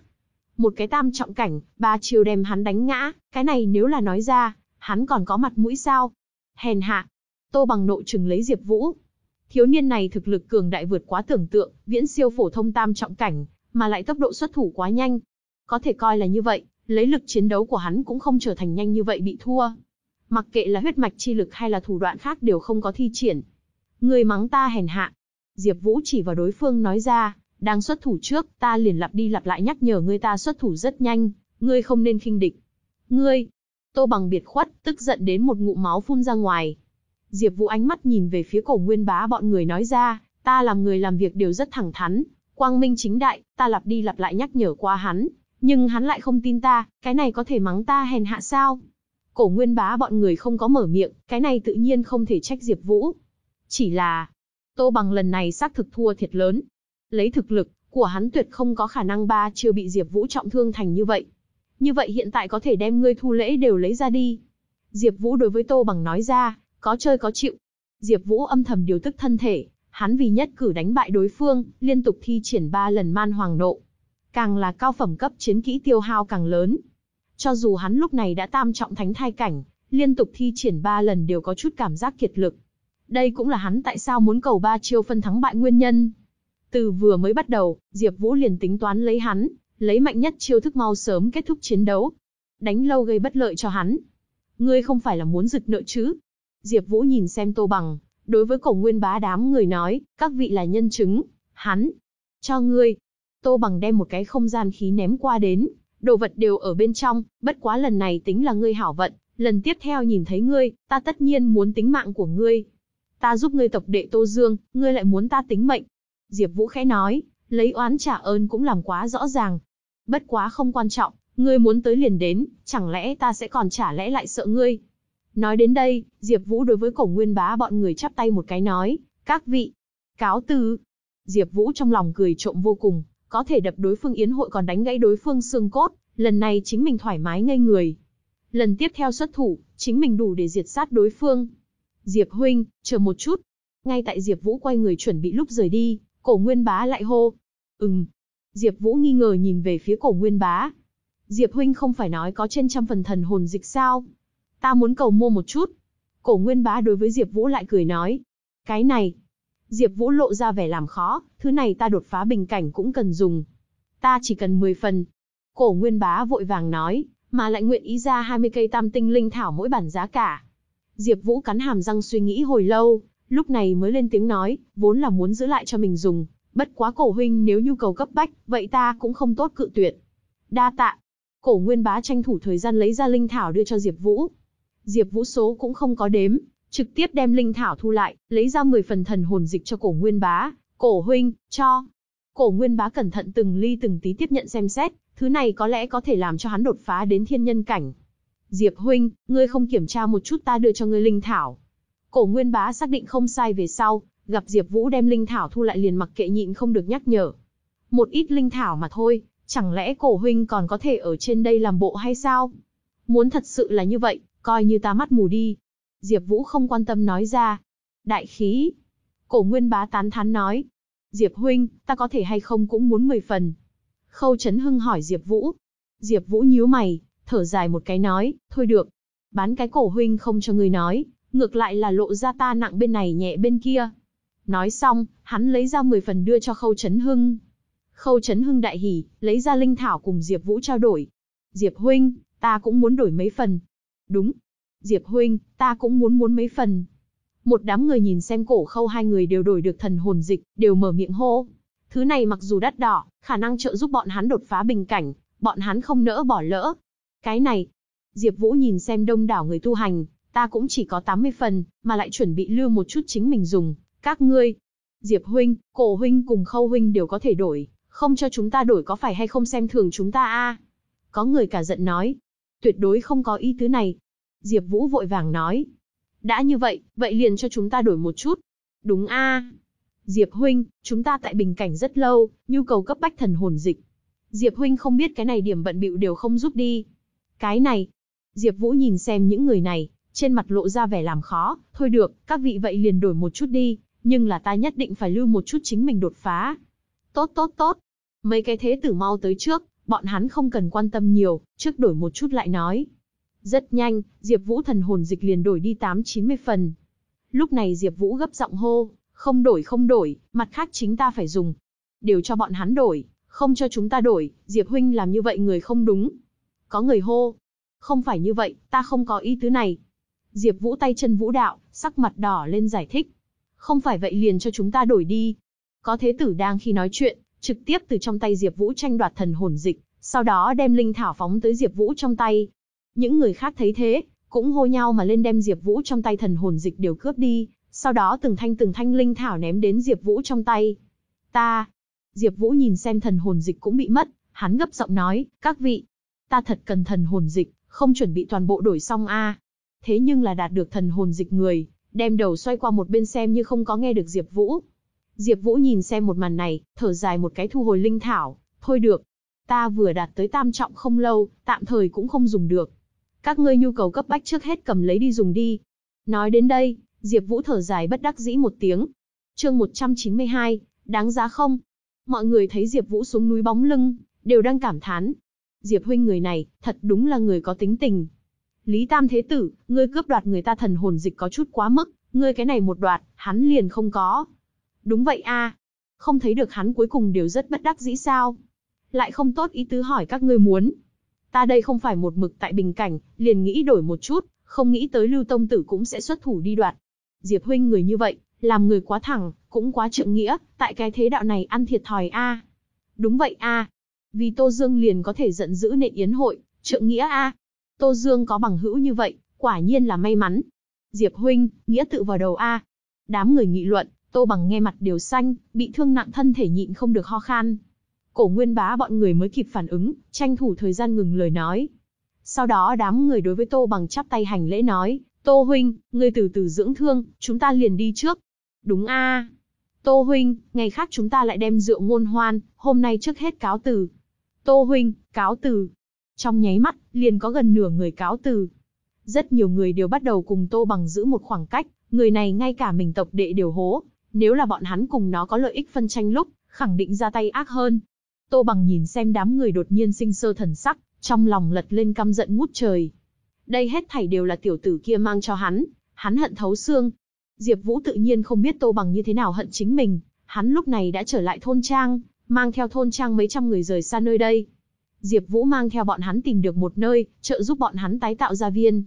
Một cái tam trọng cảnh, ba chiêu đem hắn đánh ngã, cái này nếu là nói ra, hắn còn có mặt mũi sao? Hèn hạ. Tô bằng nộ trừng lấy Diệp Vũ. Thiếu niên này thực lực cường đại vượt quá tưởng tượng, viễn siêu phổ thông tam trọng cảnh, mà lại tốc độ xuất thủ quá nhanh. Có thể coi là như vậy, lấy lực chiến đấu của hắn cũng không trở thành nhanh như vậy bị thua. Mặc kệ là huyết mạch chi lực hay là thủ đoạn khác đều không có thi triển. Người mắng ta hèn hạ. Diệp Vũ chỉ vào đối phương nói ra, đang xuất thủ trước, ta liền lặp đi lặp lại nhắc nhở ngươi ta xuất thủ rất nhanh, ngươi không nên khinh địch. Ngươi, Tô Bằng biệt khuất, tức giận đến một ngụm máu phun ra ngoài. Diệp Vũ ánh mắt nhìn về phía cổ nguyên bá bọn người nói ra, ta làm người làm việc đều rất thẳng thắn, quang minh chính đại, ta lặp đi lặp lại nhắc nhở qua hắn, nhưng hắn lại không tin ta, cái này có thể mắng ta hèn hạ sao? Cổ nguyên bá bọn người không có mở miệng, cái này tự nhiên không thể trách Diệp Vũ. Chỉ là, Tô Bằng lần này xác thực thua thiệt lớn. Lấy thực lực của hắn tuyệt không có khả năng ba chiêu bị Diệp Vũ trọng thương thành như vậy. Như vậy hiện tại có thể đem ngươi thu lễ đều lấy ra đi. Diệp Vũ đối với Tô Bằng nói ra, có chơi có chịu. Diệp Vũ âm thầm điều tức thân thể, hắn vì nhất cử đánh bại đối phương, liên tục thi triển 3 lần man hoàng nộ. Càng là cao phẩm cấp chiến kỹ tiêu hao càng lớn. Cho dù hắn lúc này đã tam trọng thánh thai cảnh, liên tục thi triển 3 lần đều có chút cảm giác kiệt lực. Đây cũng là hắn tại sao muốn cầu ba chiêu phân thắng bại nguyên nhân. Từ vừa mới bắt đầu, Diệp Vũ liền tính toán lấy hắn, lấy mạnh nhất chiêu thức mau sớm kết thúc chiến đấu. Đánh lâu gây bất lợi cho hắn. Ngươi không phải là muốn rực nợ chứ? Diệp Vũ nhìn xem Tô Bằng, đối với cổ nguyên bá đám người nói, các vị là nhân chứng, hắn, cho ngươi. Tô Bằng đem một cái không gian khí ném qua đến, đồ vật đều ở bên trong, bất quá lần này tính là ngươi hảo vận, lần tiếp theo nhìn thấy ngươi, ta tất nhiên muốn tính mạng của ngươi. Ta giúp ngươi tộc đệ Tô Dương, ngươi lại muốn ta tính mệnh. Diệp Vũ khẽ nói, lấy oán trả ơn cũng làm quá rõ ràng. Bất quá không quan trọng, ngươi muốn tới liền đến, chẳng lẽ ta sẽ còn trả lẽ lại sợ ngươi. Nói đến đây, Diệp Vũ đối với cổ nguyên bá bọn người chắp tay một cái nói, các vị, cáo từ. Diệp Vũ trong lòng cười trộm vô cùng, có thể đập đối phương yến hội còn đánh gãy đối phương xương cốt, lần này chính mình thoải mái ngây người. Lần tiếp theo xuất thủ, chính mình đủ để diệt sát đối phương. Diệp huynh, chờ một chút. Ngay tại Diệp Vũ quay người chuẩn bị lúc rời đi, Cổ Nguyên Bá lại hô. "Ừm." Diệp Vũ nghi ngờ nhìn về phía Cổ Nguyên Bá. "Diệp huynh không phải nói có trên trăm phần thần hồn dịch sao? Ta muốn cầu mua một chút." Cổ Nguyên Bá đối với Diệp Vũ lại cười nói, "Cái này." Diệp Vũ lộ ra vẻ làm khó, "Thứ này ta đột phá bình cảnh cũng cần dùng. Ta chỉ cần 10 phần." Cổ Nguyên Bá vội vàng nói, mà lại nguyện ý ra 20 cây tam tinh linh thảo mỗi bản giá cả. Diệp Vũ cắn hàm răng suy nghĩ hồi lâu, lúc này mới lên tiếng nói, vốn là muốn giữ lại cho mình dùng, bất quá cổ huynh nếu nhu cầu cấp bách, vậy ta cũng không tốt cự tuyệt. Đa tạ. Cổ Nguyên Bá tranh thủ thời gian lấy ra linh thảo đưa cho Diệp Vũ. Diệp Vũ số cũng không có đếm, trực tiếp đem linh thảo thu lại, lấy ra 10 phần thần hồn dịch cho Cổ Nguyên Bá. "Cổ huynh, cho." Cổ Nguyên Bá cẩn thận từng ly từng tí tiếp nhận xem xét, thứ này có lẽ có thể làm cho hắn đột phá đến thiên nhân cảnh. "Diệp huynh, ngươi không kiểm tra một chút ta đưa cho ngươi linh thảo." Cổ Nguyên Bá xác định không sai về sau, gặp Diệp Vũ đem linh thảo thu lại liền mặc kệ nhịn không được nhắc nhở. Một ít linh thảo mà thôi, chẳng lẽ cổ huynh còn có thể ở trên đây làm bộ hay sao? Muốn thật sự là như vậy, coi như ta mắt mù đi. Diệp Vũ không quan tâm nói ra. Đại khí. Cổ Nguyên Bá tán thán nói. Diệp huynh, ta có thể hay không cũng muốn 10 phần. Khâu Trấn Hưng hỏi Diệp Vũ. Diệp Vũ nhíu mày, thở dài một cái nói, thôi được. Bán cái cổ huynh không cho ngươi nói, ngược lại là lộ ra ta nặng bên này nhẹ bên kia. Nói xong, hắn lấy ra 10 phần đưa cho Khâu Chấn Hưng. Khâu Chấn Hưng đại hỉ, lấy ra linh thảo cùng Diệp Vũ trao đổi. Diệp huynh, ta cũng muốn đổi mấy phần. Đúng. Diệp huynh, ta cũng muốn muốn mấy phần. Một đám người nhìn xem cổ khâu hai người đều đổi được thần hồn dịch, đều mở miệng hô. Thứ này mặc dù đắt đỏ, khả năng trợ giúp bọn hắn đột phá bình cảnh, bọn hắn không nỡ bỏ lỡ. Cái này, Diệp Vũ nhìn xem đông đảo người tu hành, ta cũng chỉ có 80 phần, mà lại chuẩn bị lưu một chút chính mình dùng, các ngươi. Diệp huynh, Cổ huynh cùng Khâu huynh đều có thể đổi, không cho chúng ta đổi có phải hay không xem thường chúng ta a? Có người cả giận nói, tuyệt đối không có ý tứ này. Diệp Vũ vội vàng nói, đã như vậy, vậy liền cho chúng ta đổi một chút. Đúng a. Diệp huynh, chúng ta tại bình cảnh rất lâu, nhu cầu cấp bách thần hồn dịch. Diệp huynh không biết cái này điểm bận bịu đều không giúp đi. Cái này. Diệp Vũ nhìn xem những người này, trên mặt lộ ra vẻ làm khó, thôi được, các vị vậy liền đổi một chút đi, nhưng là ta nhất định phải lưu một chút chính mình đột phá. Tốt tốt tốt. Mấy cái thế tử mau tới trước, bọn hắn không cần quan tâm nhiều, trước đổi một chút lại nói. Rất nhanh, Diệp Vũ thần hồn dịch liền đổi đi 8-90 phần. Lúc này Diệp Vũ gấp giọng hô, không đổi không đổi, mặt khác chính ta phải dùng. Đều cho bọn hắn đổi, không cho chúng ta đổi, Diệp huynh làm như vậy người không đúng. Có người hô, không phải như vậy, ta không có ý tứ này. Diệp Vũ tay chân vũ đạo, sắc mặt đỏ lên giải thích. Không phải vậy liền cho chúng ta đổi đi. Có thế tử đang khi nói chuyện, trực tiếp từ trong tay Diệp Vũ tranh đoạt thần hồn dịch, sau đó đem linh thảo phóng tới Diệp Vũ trong tay. Những người khác thấy thế, cũng hô nhau mà lên đem Diệp Vũ trong tay thần hồn dịch đều cướp đi, sau đó từng thanh từng thanh linh thảo ném đến Diệp Vũ trong tay. Ta, Diệp Vũ nhìn xem thần hồn dịch cũng bị mất, hắn gấp giọng nói, các vị, ta thật cần thần hồn dịch, không chuẩn bị toàn bộ đổi xong a. Thế nhưng là đạt được thần hồn dịch người, đem đầu xoay qua một bên xem như không có nghe được Diệp Vũ. Diệp Vũ nhìn xem một màn này, thở dài một cái thu hồi linh thảo, thôi được, ta vừa đạt tới tam trọng không lâu, tạm thời cũng không dùng được. Các ngươi nhu cầu cấp bách trước hết cầm lấy đi dùng đi. Nói đến đây, Diệp Vũ thở dài bất đắc dĩ một tiếng. Chương 192, đáng giá không? Mọi người thấy Diệp Vũ xuống núi bóng lưng, đều đang cảm thán. Diệp huynh người này, thật đúng là người có tính tình. Lý Tam Thế Tử, ngươi cướp đoạt người ta thần hồn dịch có chút quá mức, ngươi cái này một đoạt, hắn liền không có. Đúng vậy a, Không thấy được hắn cuối cùng đều rất bất đắc dĩ sao? Lại không tốt ý tứ hỏi các ngươi muốn. Ta đây không phải một mực tại bình cảnh, liền nghĩ đổi một chút, không nghĩ tới Lưu Tông Tử cũng sẽ xuất thủ đi đoạt. Diệp huynh người như vậy, làm người quá thẳng, cũng quá trượng nghĩa, tại cái thế đạo này ăn thiệt thòi a. Đúng vậy a. Vì Tô Dương liền có thể giận dữ nện yến hội, trượng nghĩa a. Tô Dương có bằng hữu như vậy, quả nhiên là may mắn. Diệp huynh, nghĩa tự vào đầu a. Đám người nghị luận, Tô Bằng nghe mặt đều xanh, bị thương nặng thân thể nhịn không được ho khan. Cổ Nguyên Bá bọn người mới kịp phản ứng, tranh thủ thời gian ngừng lời nói. Sau đó đám người đối với Tô Bằng chắp tay hành lễ nói, Tô huynh, ngươi từ từ dưỡng thương, chúng ta liền đi trước. Đúng a. Tô huynh, ngày khác chúng ta lại đem rượu ngôn hoan, hôm nay trước hết cáo từ. Tô huynh, cáo từ. Trong nháy mắt, liền có gần nửa người cáo từ. Rất nhiều người đều bắt đầu cùng Tô Bằng giữ một khoảng cách, người này ngay cả mình tộc đệ đều hố. Nếu là bọn hắn cùng nó có lợi ích phân tranh lúc, khẳng định ra tay ác hơn. Tô Bằng nhìn xem đám người đột nhiên sinh sơ thần sắc, trong lòng lật lên căm giận ngút trời. Đây hết thảy đều là tiểu tử kia mang cho hắn, hắn hận thấu xương. Diệp Vũ tự nhiên không biết Tô Bằng như thế nào hận chính mình, hắn lúc này đã trở lại thôn trang, mang theo thôn trang mấy trăm người rời xa nơi đây. Diệp Vũ mang theo bọn hắn tìm được một nơi, trợ giúp bọn hắn tái tạo gia viên.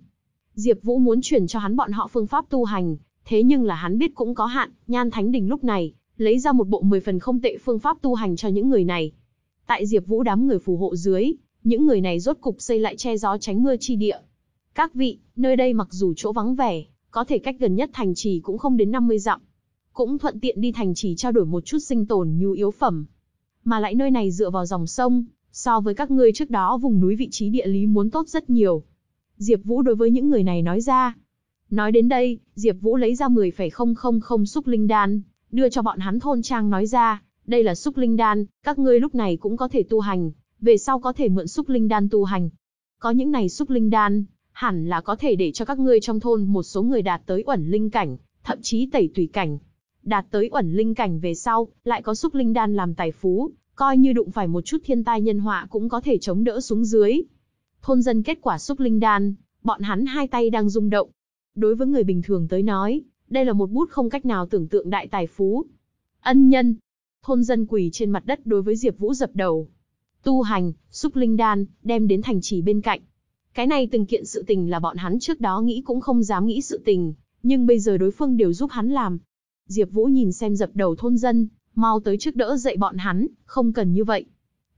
Diệp Vũ muốn chuyển cho hắn bọn họ phương pháp tu hành, thế nhưng là hắn biết cũng có hạn, Nhan Thánh Đình lúc này, lấy ra một bộ 10 phần không tệ phương pháp tu hành cho những người này. Tại Diệp Vũ đám người phù hộ dưới, những người này rốt cục xây lại che gió tránh mưa chi địa. Các vị, nơi đây mặc dù chỗ vắng vẻ, có thể cách gần nhất thành trì cũng không đến 50 dặm. Cũng thuận tiện đi thành trì trao đổi một chút sinh tồn nhu yếu phẩm. Mà lại nơi này dựa vào dòng sông, so với các ngươi trước đó vùng núi vị trí địa lý muốn tốt rất nhiều. Diệp Vũ đối với những người này nói ra. Nói đến đây, Diệp Vũ lấy ra 10,000 xúc linh đan, đưa cho bọn hắn thôn trang nói ra, đây là xúc linh đan, các ngươi lúc này cũng có thể tu hành, về sau có thể mượn xúc linh đan tu hành. Có những này xúc linh đan, hẳn là có thể để cho các ngươi trong thôn một số người đạt tới uẩn linh cảnh, thậm chí tẩy tùy cảnh. Đạt tới uẩn linh cảnh về sau, lại có xúc linh đan làm tài phú, coi như đụng phải một chút thiên tai nhân họa cũng có thể chống đỡ xuống dưới. Thôn dân kết quả xúc linh đan, bọn hắn hai tay đang rung động. Đối với người bình thường tới nói, đây là một bút không cách nào tưởng tượng đại tài phú. Ân nhân. Thôn dân quỳ trên mặt đất đối với Diệp Vũ dập đầu. Tu hành, xúc linh đan, đem đến thành trì bên cạnh. Cái này từng kiện sự tình là bọn hắn trước đó nghĩ cũng không dám nghĩ sự tình, nhưng bây giờ đối phương đều giúp hắn làm. Diệp Vũ nhìn xem dập đầu thôn dân, mau tới trước đỡ dậy bọn hắn, không cần như vậy.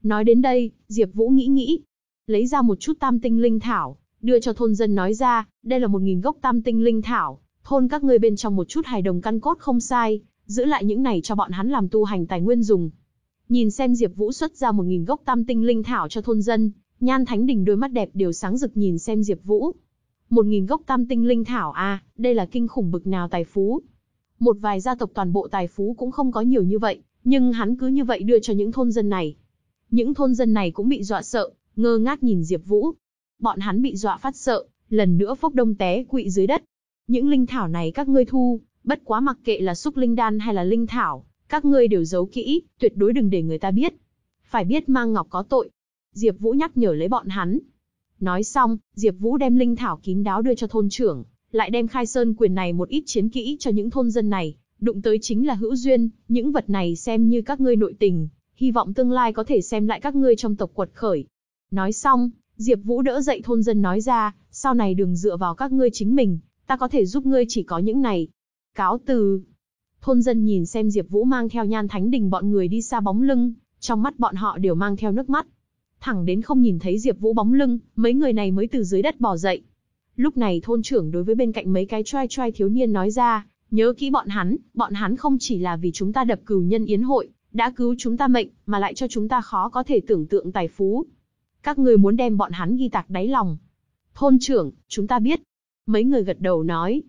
Nói đến đây, Diệp Vũ nghĩ nghĩ, lấy ra một chút tam tinh linh thảo, đưa cho thôn dân nói ra, đây là một nghìn gốc tam tinh linh thảo, thôn các ngươi bên trong một chút hài đồng căn cốt không sai, giữ lại những này cho bọn hắn làm tu hành tài nguyên dùng. Nhìn xem Diệp Vũ xuất ra một nghìn gốc tam tinh linh thảo cho thôn dân, Nhan Thánh Đình đôi mắt đẹp đều sáng rực nhìn xem Diệp Vũ. Một nghìn gốc tam tinh linh thảo a, à, đây là kinh khủng bực nào tài phú. Một vài gia tộc toàn bộ tài phú cũng không có nhiều như vậy, nhưng hắn cứ như vậy đưa cho những thôn dân này. Những thôn dân này cũng bị dọa sợ, ngơ ngác nhìn Diệp Vũ. Bọn hắn bị dọa phát sợ, lần nữa phốc đông té quỵ dưới đất. Những linh thảo này các ngươi thu, bất quá mặc kệ là xúc linh đan hay là linh thảo, các ngươi đều giấu kỹ, tuyệt đối đừng để người ta biết. Phải biết mang ngọc có tội. Diệp Vũ nhắc nhở lấy bọn hắn. Nói xong, Diệp Vũ đem linh thảo kín đáo đưa cho thôn trưởng, lại đem khai sơn quyền này một ít chiến kỹ cho những thôn dân này, đụng tới chính là hữu duyên, những vật này xem như các ngươi nội tình, hy vọng tương lai có thể xem lại các ngươi trong tộc quật khởi. Nói xong, Diệp Vũ đỡ dậy thôn dân nói ra, sau này đừng dựa vào các ngươi chính mình, ta có thể giúp ngươi chỉ có những này. Cáo từ. Thôn dân nhìn xem Diệp Vũ mang theo Nhan Thánh Đình bọn người đi xa bóng lưng, trong mắt bọn họ đều mang theo nước mắt. Thẳng đến không nhìn thấy Diệp Vũ bóng lưng, mấy người này mới từ dưới đất bò dậy. Lúc này thôn trưởng đối với bên cạnh mấy cái trai trai thiếu niên nói ra, nhớ kỹ bọn hắn, bọn hắn không chỉ là vì chúng ta đập cừu nhân yến hội, đã cứu chúng ta mệnh, mà lại cho chúng ta khó có thể tưởng tượng tài phú. Các người muốn đem bọn hắn ghi tạc đáy lòng. Thôn trưởng, chúng ta biết. Mấy người gật đầu nói.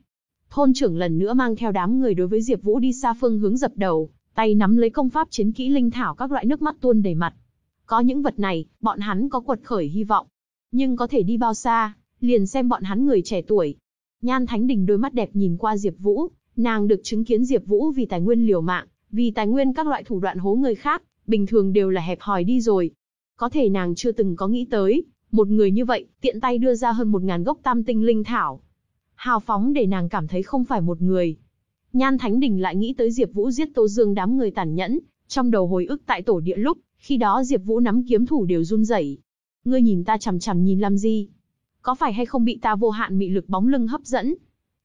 Thôn trưởng lần nữa mang theo đám người đối với Diệp Vũ đi xa phương hướng dập đầu, tay nắm lấy công pháp chiến kỹ linh thảo các loại nước mắt tuôn đầy mặt. Có những vật này, bọn hắn có quật khởi hy vọng. Nhưng có thể đi bao xa, liền xem bọn hắn người trẻ tuổi. Nhan Thánh Đình đôi mắt đẹp nhìn qua Diệp Vũ, nàng được chứng kiến Diệp Vũ vì tài nguyên liều mạng, vì tài nguyên các loại thủ đoạn hố người khác, bình thường đều là hẹp hòi đi rồi. Có thể nàng chưa từng có nghĩ tới, một người như vậy, tiện tay đưa ra hơn một ngàn gốc tam tinh linh thảo. Hào phóng để nàng cảm thấy không phải một người. Nhan Thánh Đình lại nghĩ tới Diệp Vũ giết Tô Dương đám người tàn nhẫn, trong đầu hồi ức tại tổ địa lúc, khi đó Diệp Vũ nắm kiếm thủ đều run rẩy. Ngươi nhìn ta chằm chằm nhìn làm gì? Có phải hay không bị ta vô hạn mị lực bóng lưng hấp dẫn?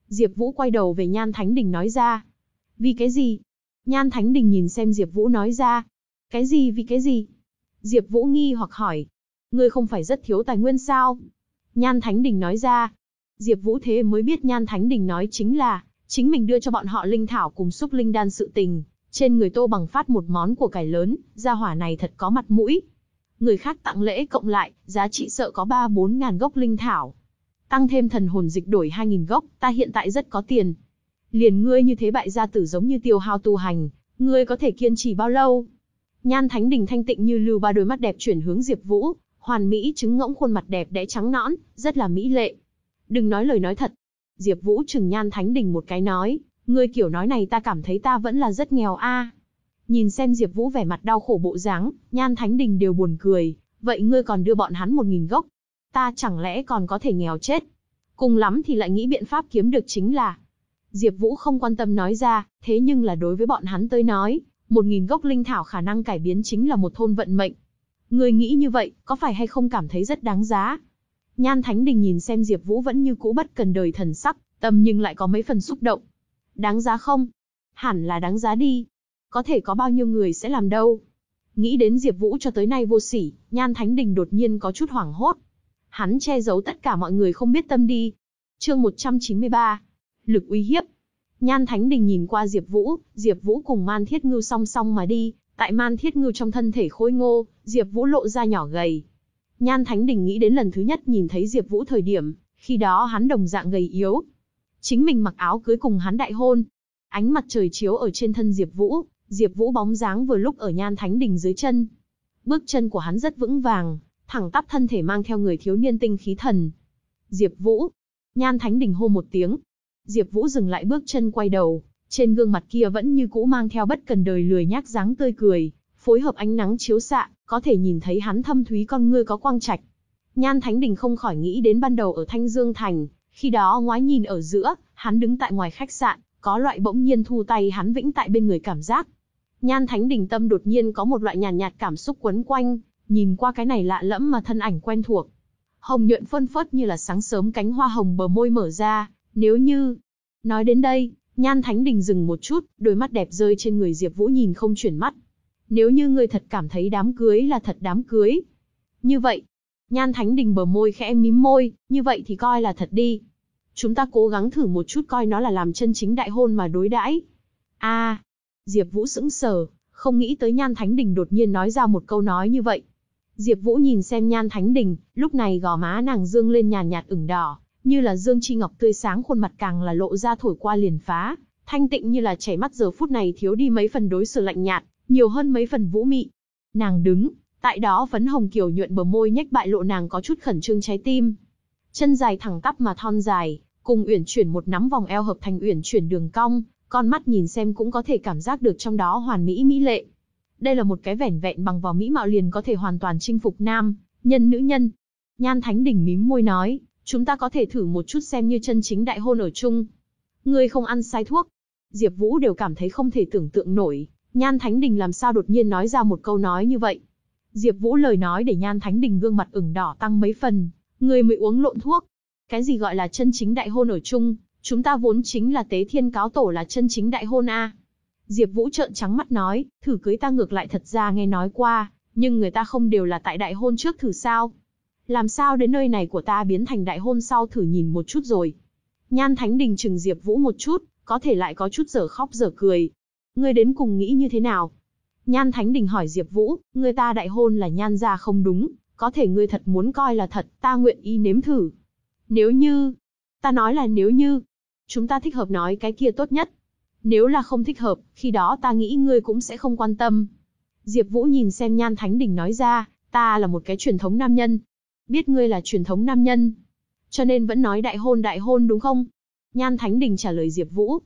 Diệp Vũ quay đầu về Nhan Thánh Đình nói ra. Vì cái gì? Nhan Thánh Đình nhìn xem Diệp Vũ nói ra. Cái gì vì cái gì? Diệp Vũ nghi hoặc hỏi. Ngươi không phải rất thiếu tài nguyên sao? Nhan Thánh Đình nói ra. Diệp Vũ thế mới biết Nhan Thánh Đình nói chính là, chính mình đưa cho bọn họ linh thảo cùng xúc linh đan sự tình, trên người Tô Bằng phát một món của cải lớn, gia hỏa này thật có mặt mũi. Người khác tặng lễ cộng lại, giá trị sợ có 3-4 ngàn gốc linh thảo. Tăng thêm thần hồn dịch đổi 2.000 gốc, ta hiện tại rất có tiền. Liền ngươi như thế bại gia tử giống như tiêu hao tu hành, Ngươi có thể kiên trì bao lâu? Nhan Thánh Đình thanh tịnh như lưu ba đôi mắt đẹp chuyển hướng Diệp Vũ, hoàn mỹ trứng ngỗng khuôn mặt đẹp đẽ trắng nõn, rất là mỹ lệ. Đừng nói lời nói thật. Diệp Vũ trừng Nhan Thánh Đình một cái nói, ngươi kiểu nói này ta cảm thấy ta vẫn là rất nghèo a. Nhìn xem Diệp Vũ vẻ mặt đau khổ bộ dáng, Nhan Thánh Đình đều buồn cười, vậy ngươi còn đưa bọn hắn một nghìn gốc, ta chẳng lẽ còn có thể nghèo chết? Cùng lắm thì lại nghĩ biện pháp kiếm được chính là. Diệp Vũ không quan tâm nói ra, thế nhưng là đối với bọn hắn tới nói, một nghìn gốc linh thảo khả năng cải biến chính là một thôn vận mệnh. Ngươi nghĩ như vậy, có phải hay không cảm thấy rất đáng giá? Nhan Thánh Đình nhìn xem Diệp Vũ vẫn như cũ bất cần đời thần sắc, tâm nhưng lại có mấy phần xúc động. Đáng giá không? Hẳn là đáng giá đi. Có thể có bao nhiêu người sẽ làm đâu? Nghĩ đến Diệp Vũ cho tới nay vô sỉ, Nhan Thánh Đình đột nhiên có chút hoảng hốt. Hắn che giấu tất cả mọi người không biết tâm đi. Chương 193. Lực uy hiếp. Nhan Thánh Đình nhìn qua Diệp Vũ, Diệp Vũ cùng Man Thiết Ngưu song song mà đi, tại Man Thiết Ngưu trong thân thể khôi ngô, Diệp Vũ lộ ra nhỏ gầy. Nhan Thánh Đình nghĩ đến lần thứ nhất nhìn thấy Diệp Vũ thời điểm, khi đó hắn đồng dạng gầy yếu. Chính mình mặc áo cưới cùng hắn đại hôn. Ánh mặt trời chiếu ở trên thân Diệp Vũ, Diệp Vũ bóng dáng vừa lúc ở Nhan Thánh Đình dưới chân. Bước chân của hắn rất vững vàng, thẳng tắp thân thể mang theo người thiếu niên tinh khí thần. Diệp Vũ. Nhan Thánh Đình hô một tiếng. Diệp Vũ dừng lại bước chân quay đầu, trên gương mặt kia vẫn như cũ mang theo bất cần đời lười nhác dáng tươi cười, phối hợp ánh nắng chiếu xạ, có thể nhìn thấy hắn thâm thúy con ngươi có quang trạch. Nhan Thánh Đình không khỏi nghĩ đến ban đầu ở Thanh Dương Thành, khi đó ngoái nhìn ở giữa, hắn đứng tại ngoài khách sạn, có loại bỗng nhiên thu tay hắn vĩnh tại bên người cảm giác. Nhan Thánh Đình tâm đột nhiên có một loại nhàn nhạt, nhạt cảm xúc quấn quanh, nhìn qua cái này lạ lẫm mà thân ảnh quen thuộc. Hồng nhuận phân phớt như là sáng sớm cánh hoa hồng bờ môi mở ra, nếu như... Nói đến đây, Nhan Thánh Đình dừng một chút, đôi mắt đẹp rơi trên người Diệp Vũ nhìn không chuyển mắt. Nếu như ngươi thật cảm thấy đám cưới là thật đám cưới. Như vậy, Nhan Thánh Đình bờ môi khẽ mím môi, như vậy thì coi là thật đi. Chúng ta cố gắng thử một chút coi nó là làm chân chính đại hôn mà đối đãi. A, Diệp Vũ sững sờ, không nghĩ tới Nhan Thánh Đình đột nhiên nói ra một câu nói như vậy. Diệp Vũ nhìn xem Nhan Thánh Đình, lúc này gò má nàng dương lên nhàn nhạt ửng đỏ, như là dương chi ngọc tươi sáng khuôn mặt càng là lộ ra thổi qua liền phá, thanh tịnh như là chảy mắt giờ phút này thiếu đi mấy phần đối xử lạnh nhạt, nhiều hơn mấy phần vũ mị. Nàng đứng, tại đó phấn hồng kiều nhuận bờ môi nhếch bại lộ nàng có chút khẩn trương trái tim. Chân dài thẳng tắp mà thon dài, cùng uyển chuyển một nắm vòng eo hợp thành uyển chuyển đường cong, con mắt nhìn xem cũng có thể cảm giác được trong đó hoàn mỹ mỹ lệ. Đây là một cái vẻn vẹn bằng vào mỹ mạo liền có thể hoàn toàn chinh phục nam, nhân nữ nhân. Nhan Thánh Đỉnh mím môi nói, chúng ta có thể thử một chút xem như chân chính đại hôn ở chung. Ngươi không ăn sai thuốc. Diệp Vũ đều cảm thấy không thể tưởng tượng nổi, Nhan Thánh Đình làm sao đột nhiên nói ra một câu nói như vậy. Diệp Vũ lời nói để Nhan Thánh Đình gương mặt ửng đỏ tăng mấy phần, người mới uống lộn thuốc. Cái gì gọi là chân chính đại hôn ở chung, chúng ta vốn chính là tế thiên cáo tổ là chân chính đại hôn a. Diệp Vũ trợn trắng mắt nói, thử cưới ta ngược lại thật ra nghe nói qua, nhưng người ta không đều là tại đại hôn trước thử sao? Làm sao đến nơi này của ta biến thành đại hôn sau thử nhìn một chút rồi. Nhan Thánh Đình chừng Diệp Vũ một chút, có thể lại có chút dở khóc dở cười. Ngươi đến cùng nghĩ như thế nào? Nhan Thánh Đình hỏi Diệp Vũ, người ta đại hôn là nhan gia không đúng, có thể ngươi thật muốn coi là thật, ta nguyện ý nếm thử. Nếu như, ta nói là nếu như, chúng ta thích hợp nói cái kia tốt nhất. Nếu là không thích hợp, khi đó ta nghĩ ngươi cũng sẽ không quan tâm. Diệp Vũ nhìn xem Nhan Thánh Đình nói ra, ta là một cái truyền thống nam nhân. Biết ngươi là truyền thống nam nhân. Cho nên vẫn nói đại hôn đại hôn đúng không? Nhan Thánh Đình trả lời Diệp Vũ.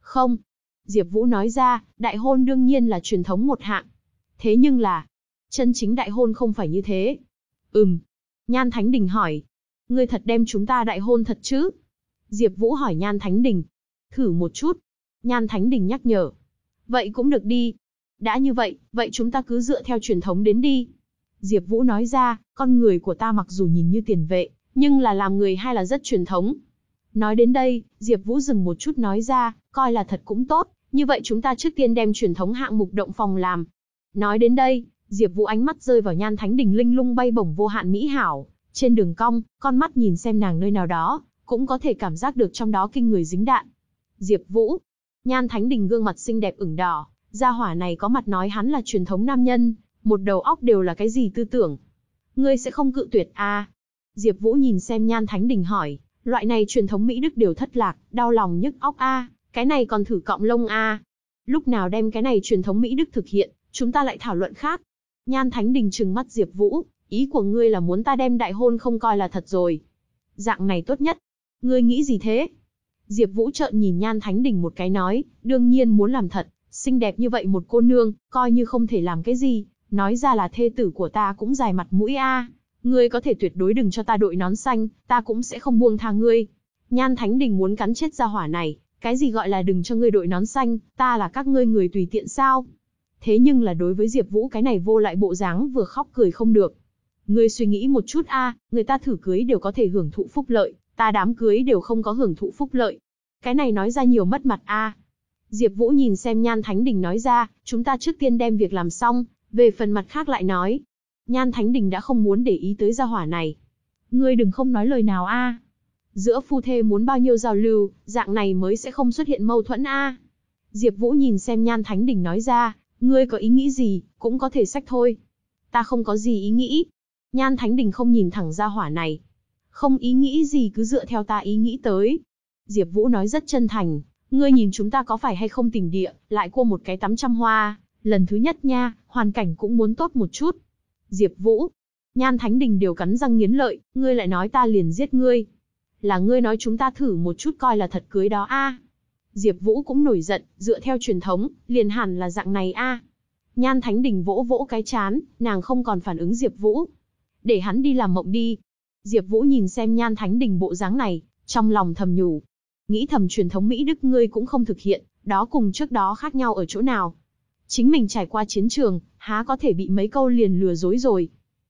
Không. Diệp Vũ nói ra, đại hôn đương nhiên là truyền thống một hạng. Thế nhưng là, chân chính đại hôn không phải như thế. Ừm. Nhan Thánh Đình hỏi. Ngươi thật đem chúng ta đại hôn thật chứ? Diệp Vũ hỏi Nhan Thánh Đình. Thử một chút. Nhan Thánh Đình nhắc nhở. Vậy cũng được đi. Đã như vậy, vậy chúng ta cứ dựa theo truyền thống đến đi. Diệp Vũ nói ra, con người của ta mặc dù nhìn như tiền vệ, nhưng là làm người hay là rất truyền thống. Nói đến đây, Diệp Vũ dừng một chút nói ra, coi là thật cũng tốt, như vậy chúng ta trước tiên đem truyền thống hạng mục động phòng làm. Nói đến đây, Diệp Vũ ánh mắt rơi vào Nhan Thánh Đình linh lung bay bổng vô hạn mỹ hảo, trên đường cong, con mắt nhìn xem nàng nơi nào đó, cũng có thể cảm giác được trong đó kinh người dính đạn. Diệp Vũ, Nhan Thánh Đình gương mặt xinh đẹp ửng đỏ, gia hỏa này có mặt nói hắn là truyền thống nam nhân, một đầu óc đều là cái gì tư tưởng. Ngươi sẽ không cự tuyệt a? À? Diệp Vũ nhìn xem Nhan Thánh Đình hỏi, loại này truyền thống Mỹ Đức đều thất lạc, đau lòng nhức óc a, cái này còn thử cọng lông a. Lúc nào đem cái này truyền thống Mỹ Đức thực hiện, chúng ta lại thảo luận khác. Nhan Thánh Đình trừng mắt Diệp Vũ, ý của ngươi là muốn ta đem đại hôn không coi là thật rồi. Dạng này tốt nhất. Ngươi nghĩ gì thế? Diệp Vũ trợn nhìn Nhan Thánh Đình một cái nói, đương nhiên muốn làm thật, xinh đẹp như vậy một cô nương, coi như không thể làm cái gì, nói ra là thê tử của ta cũng dài mặt mũi a. Ngươi có thể tuyệt đối đừng cho ta đội nón xanh, ta cũng sẽ không buông tha ngươi. Nhan Thánh Đình muốn cắn chết ra hỏa này, cái gì gọi là đừng cho ngươi đội nón xanh, ta là các ngươi người tùy tiện sao? Thế nhưng là đối với Diệp Vũ cái này vô lại bộ dáng vừa khóc cười không được. Ngươi suy nghĩ một chút a, người ta thử cưới đều có thể hưởng thụ phúc lợi, ta đám cưới đều không có hưởng thụ phúc lợi. Cái này nói ra nhiều mất mặt a. Diệp Vũ nhìn xem Nhan Thánh Đình nói ra, chúng ta trước tiên đem việc làm xong, về phần mặt khác lại nói. Nhan Thánh Đình đã không muốn để ý tới gia hỏa này. Ngươi đừng không nói lời nào a. Giữa phu thê muốn bao nhiêu giao lưu, dạng này mới sẽ không xuất hiện mâu thuẫn a. Diệp Vũ nhìn xem Nhan Thánh Đình nói ra, ngươi có ý nghĩ gì, cũng có thể sách thôi. Ta không có gì ý nghĩ. Nhan Thánh Đình không nhìn thẳng gia hỏa này. Không ý nghĩ gì cứ dựa theo ta ý nghĩ tới. Diệp Vũ nói rất chân thành, ngươi nhìn chúng ta có phải hay không tình địa, lại cua một cái tắm trăm hoa, lần thứ nhất nha, hoàn cảnh cũng muốn tốt một chút. Diệp Vũ, Nhan Thánh Đình đều cắn răng nghiến lợi, ngươi lại nói ta liền giết ngươi. Là ngươi nói chúng ta thử một chút coi là thật cưới đó a. Diệp Vũ cũng nổi giận, dựa theo truyền thống, liền hẳn là dạng này a. Nhan Thánh Đình vỗ vỗ cái chán, nàng không còn phản ứng Diệp Vũ. Để hắn đi làm mộng đi. Diệp Vũ nhìn xem Nhan Thánh Đình bộ dáng này, trong lòng thầm nhủ, nghĩ thầm truyền thống Mỹ Đức ngươi cũng không thực hiện, đó cùng trước đó khác nhau ở chỗ nào. Chính mình trải qua chiến trường, há có thể bị mấy câu liền lừa dối rồi.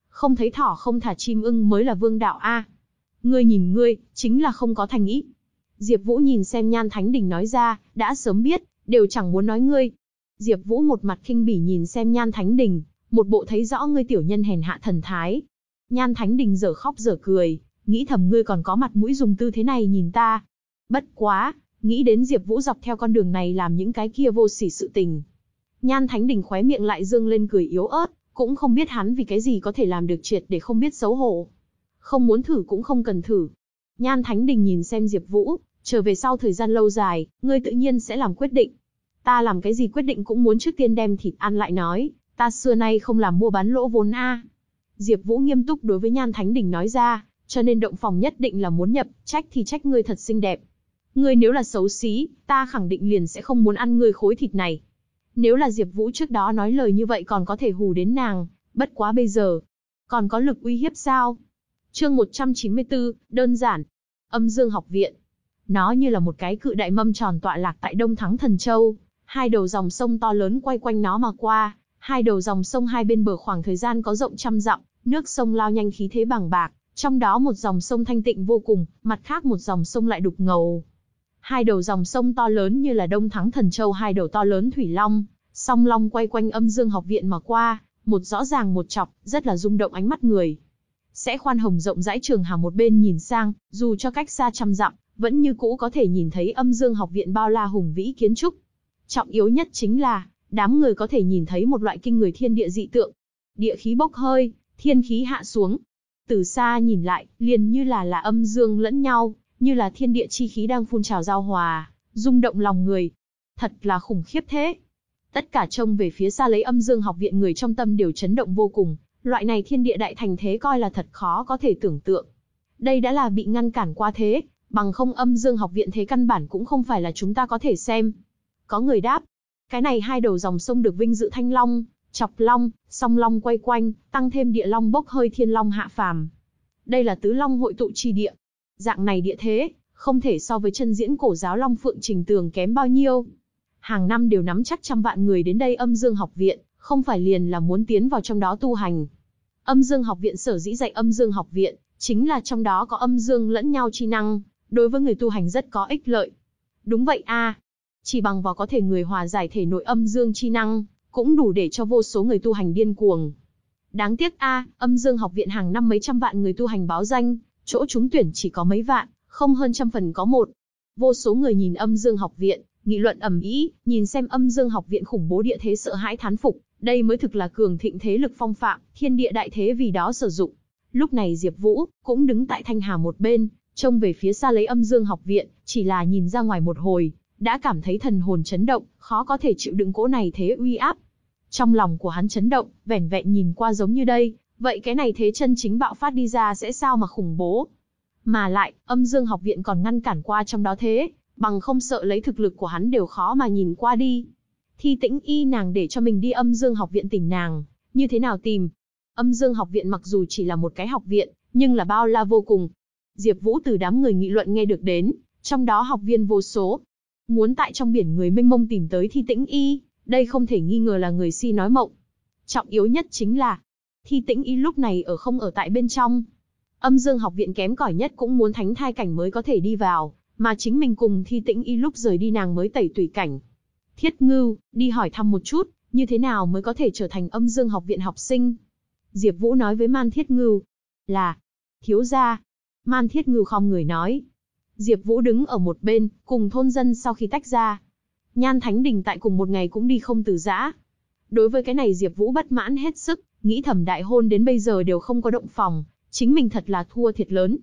Không thấy thỏ không thả chim ưng mới là vương đạo a. Ngươi nhìn ngươi, chính là không có thành ý. Diệp Vũ nhìn xem Nhan Thánh Đình nói ra, đã sớm biết, đều chẳng muốn nói ngươi. Diệp Vũ một mặt khinh bỉ nhìn xem Nhan Thánh Đình, một bộ thấy rõ ngươi tiểu nhân hèn hạ thần thái. Nhan Thánh Đình dở khóc dở cười, nghĩ thầm ngươi còn có mặt mũi dùng tư thế này nhìn ta, Bất quá, nghĩ đến Diệp Vũ dọc theo con đường này làm những cái kia vô sỉ sự tình. Nhan Thánh Đình khóe miệng lại dương lên cười yếu ớt, cũng không biết hắn vì cái gì có thể làm được triệt để không biết xấu hổ. Không muốn thử cũng không cần thử. Nhan Thánh Đình nhìn xem Diệp Vũ, trở về sau thời gian lâu dài, ngươi tự nhiên sẽ làm quyết định. Ta làm cái gì quyết định cũng muốn trước tiên đem thịt ăn lại nói, ta xưa nay không làm mua bán lỗ vốn a. Diệp Vũ nghiêm túc đối với Nhan Thánh Đình nói ra, cho nên động phòng nhất định là muốn nhập, trách thì trách ngươi thật xinh đẹp, Ngươi nếu là xấu xí, ta khẳng định liền sẽ không muốn ăn ngươi khối thịt này. Nếu là Diệp Vũ trước đó nói lời như vậy còn có thể hù đến nàng, bất quá bây giờ, còn có lực uy hiếp sao? Chương 194, đơn giản. Âm Dương học viện. Nó như là một cái cự đại mâm tròn tọa lạc tại Đông Thắng Thần Châu, hai đầu dòng sông to lớn quay quanh nó mà qua, hai đầu dòng sông hai bên bờ khoảng thời gian có rộng trăm dặm, nước sông lao nhanh khí thế bằng bạc, trong đó một dòng sông thanh tịnh vô cùng, mặt khác một dòng sông lại đục ngầu, Hai đầu dòng sông to lớn như là Đông Thắng Thần Châu hai đầu to lớn thủy long, song long quay quanh âm dương học viện mà qua, một rõ ràng một chọc, rất là rung động ánh mắt người. Sẽ khoan hồng rộng rãi trường hà một bên nhìn sang, dù cho cách xa trăm dặm, vẫn như cũ có thể nhìn thấy âm dương học viện bao la hùng vĩ kiến trúc. Trọng yếu nhất chính là, đám người có thể nhìn thấy một loại kinh người thiên địa dị tượng. Địa khí bốc hơi, thiên khí hạ xuống. Từ xa nhìn lại, liền như là là âm dương lẫn nhau, như là thiên địa chi khí đang phun trào giao hòa, rung động lòng người. Thật là khủng khiếp thế. Tất cả trông về phía xa lấy âm dương học viện người trong tâm đều chấn động vô cùng, loại này thiên địa đại thành thế coi là thật khó có thể tưởng tượng. Đây đã là bị ngăn cản qua thế, bằng không âm dương học viện thế căn bản cũng không phải là chúng ta có thể xem. Có người đáp, cái này hai đầu dòng sông được vinh dự thanh long, chọc long, song long quay quanh, tăng thêm địa long bốc hơi thiên long hạ phàm. Đây là tứ long hội tụ chi địa, Dạng này địa thế, không thể so với chân diễn cổ giáo Long Phượng Trình Tường kém bao nhiêu. Hàng năm đều nắm chắc trăm vạn người đến đây âm dương học viện, không phải liền là muốn tiến vào trong đó tu hành. Âm dương học viện sở dĩ dạy âm dương học viện, chính là trong đó có âm dương lẫn nhau chi năng, đối với người tu hành rất có ích lợi. Đúng vậy a, chỉ bằng vào có thể người hòa giải thể nội âm dương chi năng, cũng đủ để cho vô số người tu hành điên cuồng. Đáng tiếc a, âm dương học viện hàng năm mấy trăm vạn người tu hành báo danh, chỗ trúng tuyển chỉ có mấy vạn, không hơn trăm phần có một. Vô số người nhìn âm dương học viện, nghị luận ầm ĩ, nhìn xem âm dương học viện khủng bố địa thế sợ hãi thán phục, đây mới thực là cường thịnh thế lực phong phạm, thiên địa đại thế vì đó sử dụng. Lúc này Diệp Vũ cũng đứng tại thanh hà một bên, trông về phía xa lấy âm dương học viện, chỉ là nhìn ra ngoài một hồi, đã cảm thấy thần hồn chấn động, khó có thể chịu đựng cỗ này thế uy áp. Trong lòng của hắn chấn động, vẻn vẹn nhìn qua giống như đây, vậy cái này thế chân chính bạo phát đi ra sẽ sao mà khủng bố. Mà lại, âm dương học viện còn ngăn cản qua trong đó thế, bằng không sợ lấy thực lực của hắn đều khó mà nhìn qua đi. Thi tĩnh y nàng để cho mình đi âm dương học viện tìm nàng, như thế nào tìm? Âm dương học viện mặc dù chỉ là một cái học viện, nhưng là bao la vô cùng. Diệp Vũ từ đám người nghị luận nghe được đến, trong đó học viên vô số. Muốn tại trong biển người mênh mông tìm tới thi tĩnh y, đây không thể nghi ngờ là người si nói mộng. Trọng yếu nhất chính là, thi tĩnh y lúc này ở không ở tại bên trong. Âm dương học viện kém cỏi nhất cũng muốn thánh thai cảnh mới có thể đi vào, mà chính mình cùng thi tĩnh y lúc rời đi nàng mới tẩy tùy cảnh. Thiết ngưu, đi hỏi thăm một chút, như thế nào mới có thể trở thành âm dương học viện học sinh. Diệp Vũ nói với Man Thiết Ngưu, là, thiếu gia. Man Thiết Ngưu không người nói. Diệp Vũ đứng ở một bên, cùng thôn dân sau khi tách ra. Nhan Thánh Đình tại cùng một ngày cũng đi không từ giã. Đối với cái này Diệp Vũ bất mãn hết sức, nghĩ thầm đại hôn đến bây giờ đều không có động phòng, chính mình thật là thua thiệt lớn.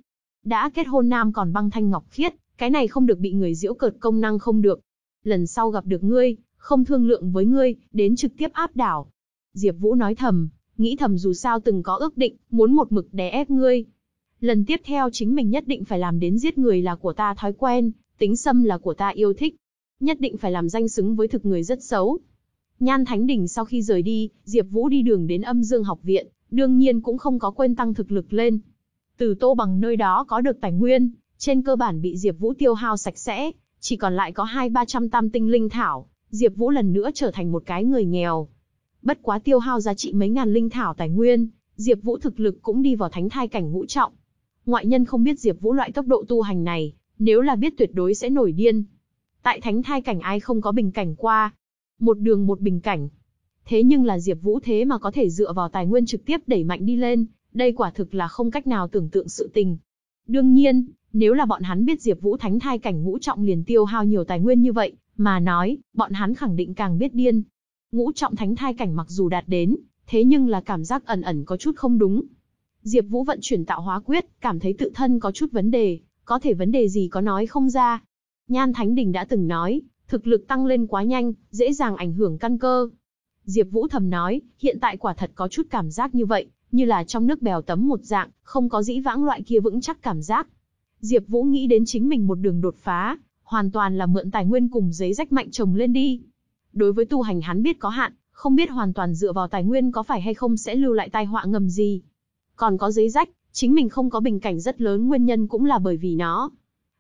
Đã kết hôn nam còn băng thanh ngọc khiết, cái này không được bị người giễu cợt công năng không được. Lần sau gặp được ngươi, không thương lượng với ngươi, đến trực tiếp áp đảo. Diệp Vũ nói thầm, nghĩ thầm dù sao từng có ước định, muốn một mực đè ép ngươi. Lần tiếp theo chính mình nhất định phải làm đến giết người là của ta thói quen, tính xâm là của ta yêu thích. Nhất định phải làm danh xứng với thực người rất xấu. Nhan Thánh Đình sau khi rời đi, Diệp Vũ đi đường đến âm dương học viện, đương nhiên cũng không có quên tăng thực lực lên. Từ tô bằng nơi đó có được tài nguyên, trên cơ bản bị Diệp Vũ tiêu hao sạch sẽ, chỉ còn lại có hai ba trăm tam tinh linh thảo, Diệp Vũ lần nữa trở thành một cái người nghèo. Bất quá tiêu hao giá trị mấy ngàn linh thảo tài nguyên, Diệp Vũ thực lực cũng đi vào thánh thai cảnh ngũ trọng. Ngoại nhân không biết Diệp Vũ loại tốc độ tu hành này, nếu là biết tuyệt đối sẽ nổi điên. Tại thánh thai cảnh ai không có bình cảnh qua, một đường một bình cảnh. Thế nhưng là Diệp Vũ thế mà có thể dựa vào tài nguyên trực tiếp đẩy mạnh đi lên, đây quả thực là không cách nào tưởng tượng sự tình. Đương nhiên, nếu là bọn hắn biết Diệp Vũ thánh thai cảnh ngũ trọng liền tiêu hao nhiều tài nguyên như vậy, mà nói, bọn hắn khẳng định càng biết điên. Ngũ trọng thánh thai cảnh mặc dù đạt đến, thế nhưng là cảm giác ẩn ẩn có chút không đúng. Diệp Vũ vận chuyển tạo hóa quyết, cảm thấy tự thân có chút vấn đề, có thể vấn đề gì có nói không ra. Nhan Thánh Đình đã từng nói, thực lực tăng lên quá nhanh, dễ dàng ảnh hưởng căn cơ. Diệp Vũ thầm nói, hiện tại quả thật có chút cảm giác như vậy, như là trong nước bèo tấm một dạng, không có dĩ vãng loại kia vững chắc cảm giác. Diệp Vũ nghĩ đến chính mình một đường đột phá, hoàn toàn là mượn tài nguyên cùng giấy rách mạnh trồng lên đi. Đối với tu hành hắn biết có hạn, không biết hoàn toàn dựa vào tài nguyên có phải hay không sẽ lưu lại tai họa ngầm gì. Còn có giấy rách, chính mình không có bình cảnh rất lớn nguyên nhân cũng là bởi vì nó.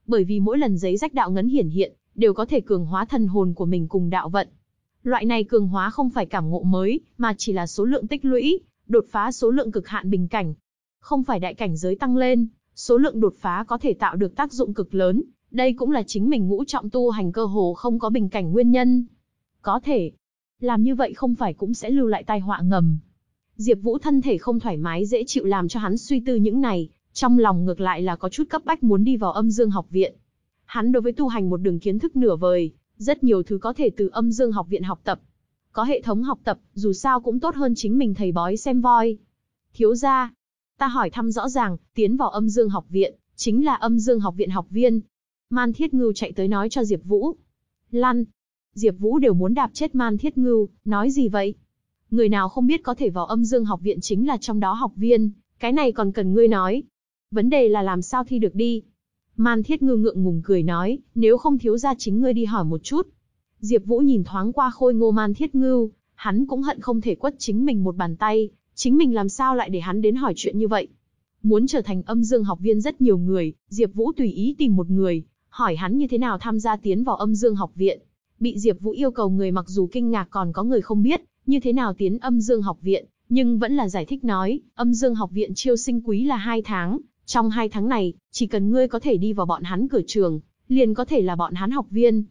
Bởi vì mỗi lần giấy rách đạo ngấn hiển hiện, đều có thể cường hóa thần hồn của mình cùng đạo vận. Loại này cường hóa không phải cảm ngộ mới, mà chỉ là số lượng tích lũy, đột phá số lượng cực hạn bình cảnh. Không phải đại cảnh giới tăng lên, số lượng đột phá có thể tạo được tác dụng cực lớn, đây cũng là chính mình ngũ trọng tu hành cơ hồ không có bình cảnh nguyên nhân. Có thể, làm như vậy không phải cũng sẽ lưu lại tai họa ngầm. Diệp Vũ thân thể không thoải mái dễ chịu làm cho hắn suy tư những này, trong lòng ngược lại là có chút cấp bách muốn đi vào âm dương học viện. Hắn đối với tu hành một đường kiến thức nửa vời, rất nhiều thứ có thể từ âm dương học viện học tập. Có hệ thống học tập, dù sao cũng tốt hơn chính mình thầy bói xem voi. Thiếu gia, ta hỏi thăm rõ ràng, tiến vào âm dương học viện, chính là âm dương học viện học viên. Man Thiết Ngưu chạy tới nói cho Diệp Vũ. Lăn. Diệp Vũ đều muốn đạp chết Man Thiết Ngưu, nói gì vậy? Người nào không biết có thể vào âm dương học viện chính là trong đó học viên, cái này còn cần ngươi nói. Vấn đề là làm sao thi được đi. Man Thiết Ngưu ngượng ngùng cười nói, nếu không thiếu gia chính ngươi đi hỏi một chút. Diệp Vũ nhìn thoáng qua khôi ngô Man Thiết Ngưu, hắn cũng hận không thể quất chính mình một bàn tay, chính mình làm sao lại để hắn đến hỏi chuyện như vậy. Muốn trở thành âm dương học viên rất nhiều người, Diệp Vũ tùy ý tìm một người, hỏi hắn như thế nào tham gia tiến vào âm dương học viện. Bị Diệp Vũ yêu cầu người mặc dù kinh ngạc còn có người không biết, như thế nào tiến âm dương học viện, nhưng vẫn là giải thích nói, âm dương học viện chiêu sinh quý là 2 tháng, trong 2 tháng này, chỉ cần ngươi có thể đi vào bọn hắn cửa trường, liền có thể là bọn hắn học viên.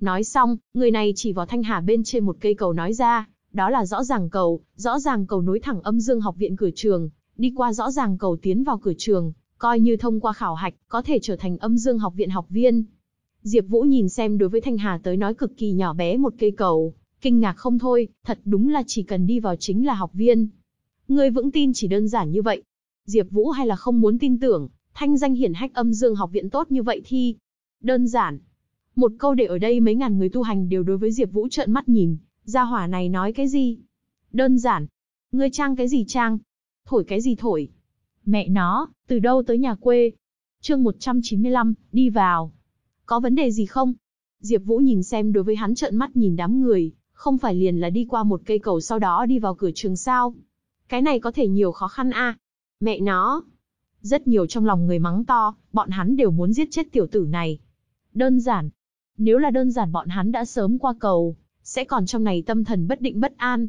Nói xong, người này chỉ vào thanh hà bên trên một cây cầu nói ra, đó là rõ ràng cầu, rõ ràng cầu nối thẳng âm dương học viện cửa trường, đi qua rõ ràng cầu tiến vào cửa trường, coi như thông qua khảo hạch, có thể trở thành âm dương học viện học viên. Diệp Vũ nhìn xem đối với Thanh Hà tới nói cực kỳ nhỏ bé một cây cầu, kinh ngạc không thôi, thật đúng là chỉ cần đi vào chính là học viên. Ngươi vững tin chỉ đơn giản như vậy. Diệp Vũ hay là không muốn tin tưởng, thanh danh hiển hách âm dương học viện tốt như vậy thì đơn giản. Một câu để ở đây mấy ngàn người tu hành đều đối với Diệp Vũ trợn mắt nhìn, gia hỏa này nói cái gì? Đơn giản. Ngươi trang cái gì trang? Thổi cái gì thổi? Mẹ nó, từ đâu tới nhà quê? Chương 195, đi vào. Có vấn đề gì không? Diệp Vũ nhìn xem đối với hắn trợn mắt nhìn đám người, không phải liền là đi qua một cây cầu sau đó đi vào cửa trường sao? Cái này có thể nhiều khó khăn a. Mẹ nó. Rất nhiều trong lòng người mắng to, bọn hắn đều muốn giết chết tiểu tử này. Đơn giản. Nếu là đơn giản bọn hắn đã sớm qua cầu, sẽ còn trong này tâm thần bất định bất an.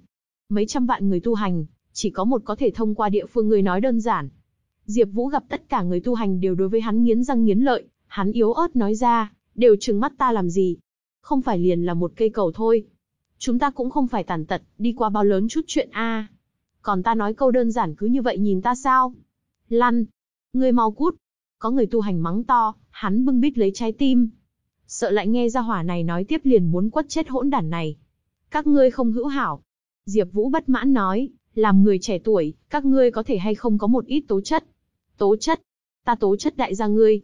Mấy trăm vạn người tu hành, chỉ có một có thể thông qua địa phương người nói đơn giản. Diệp Vũ gặp tất cả người tu hành đều đối với hắn nghiến răng nghiến lợi, hắn yếu ớt nói ra, đều trừng mắt ta làm gì? Không phải liền là một cây cầu thôi. Chúng ta cũng không phải tàn tật, đi qua bao lớn chút chuyện a. Còn ta nói câu đơn giản cứ như vậy nhìn ta sao? Lăn! Ngươi mau cút! Có người tu hành mắng to, hắn bưng bít lấy trái tim. Sợ lại nghe ra hỏa này nói tiếp liền muốn quất chết hỗn đản này. Các ngươi không hữu hảo. Diệp Vũ bất mãn nói, làm người trẻ tuổi, các ngươi có thể hay không có một ít tố chất. Tố chất? Ta tố chất đại gia ngươi.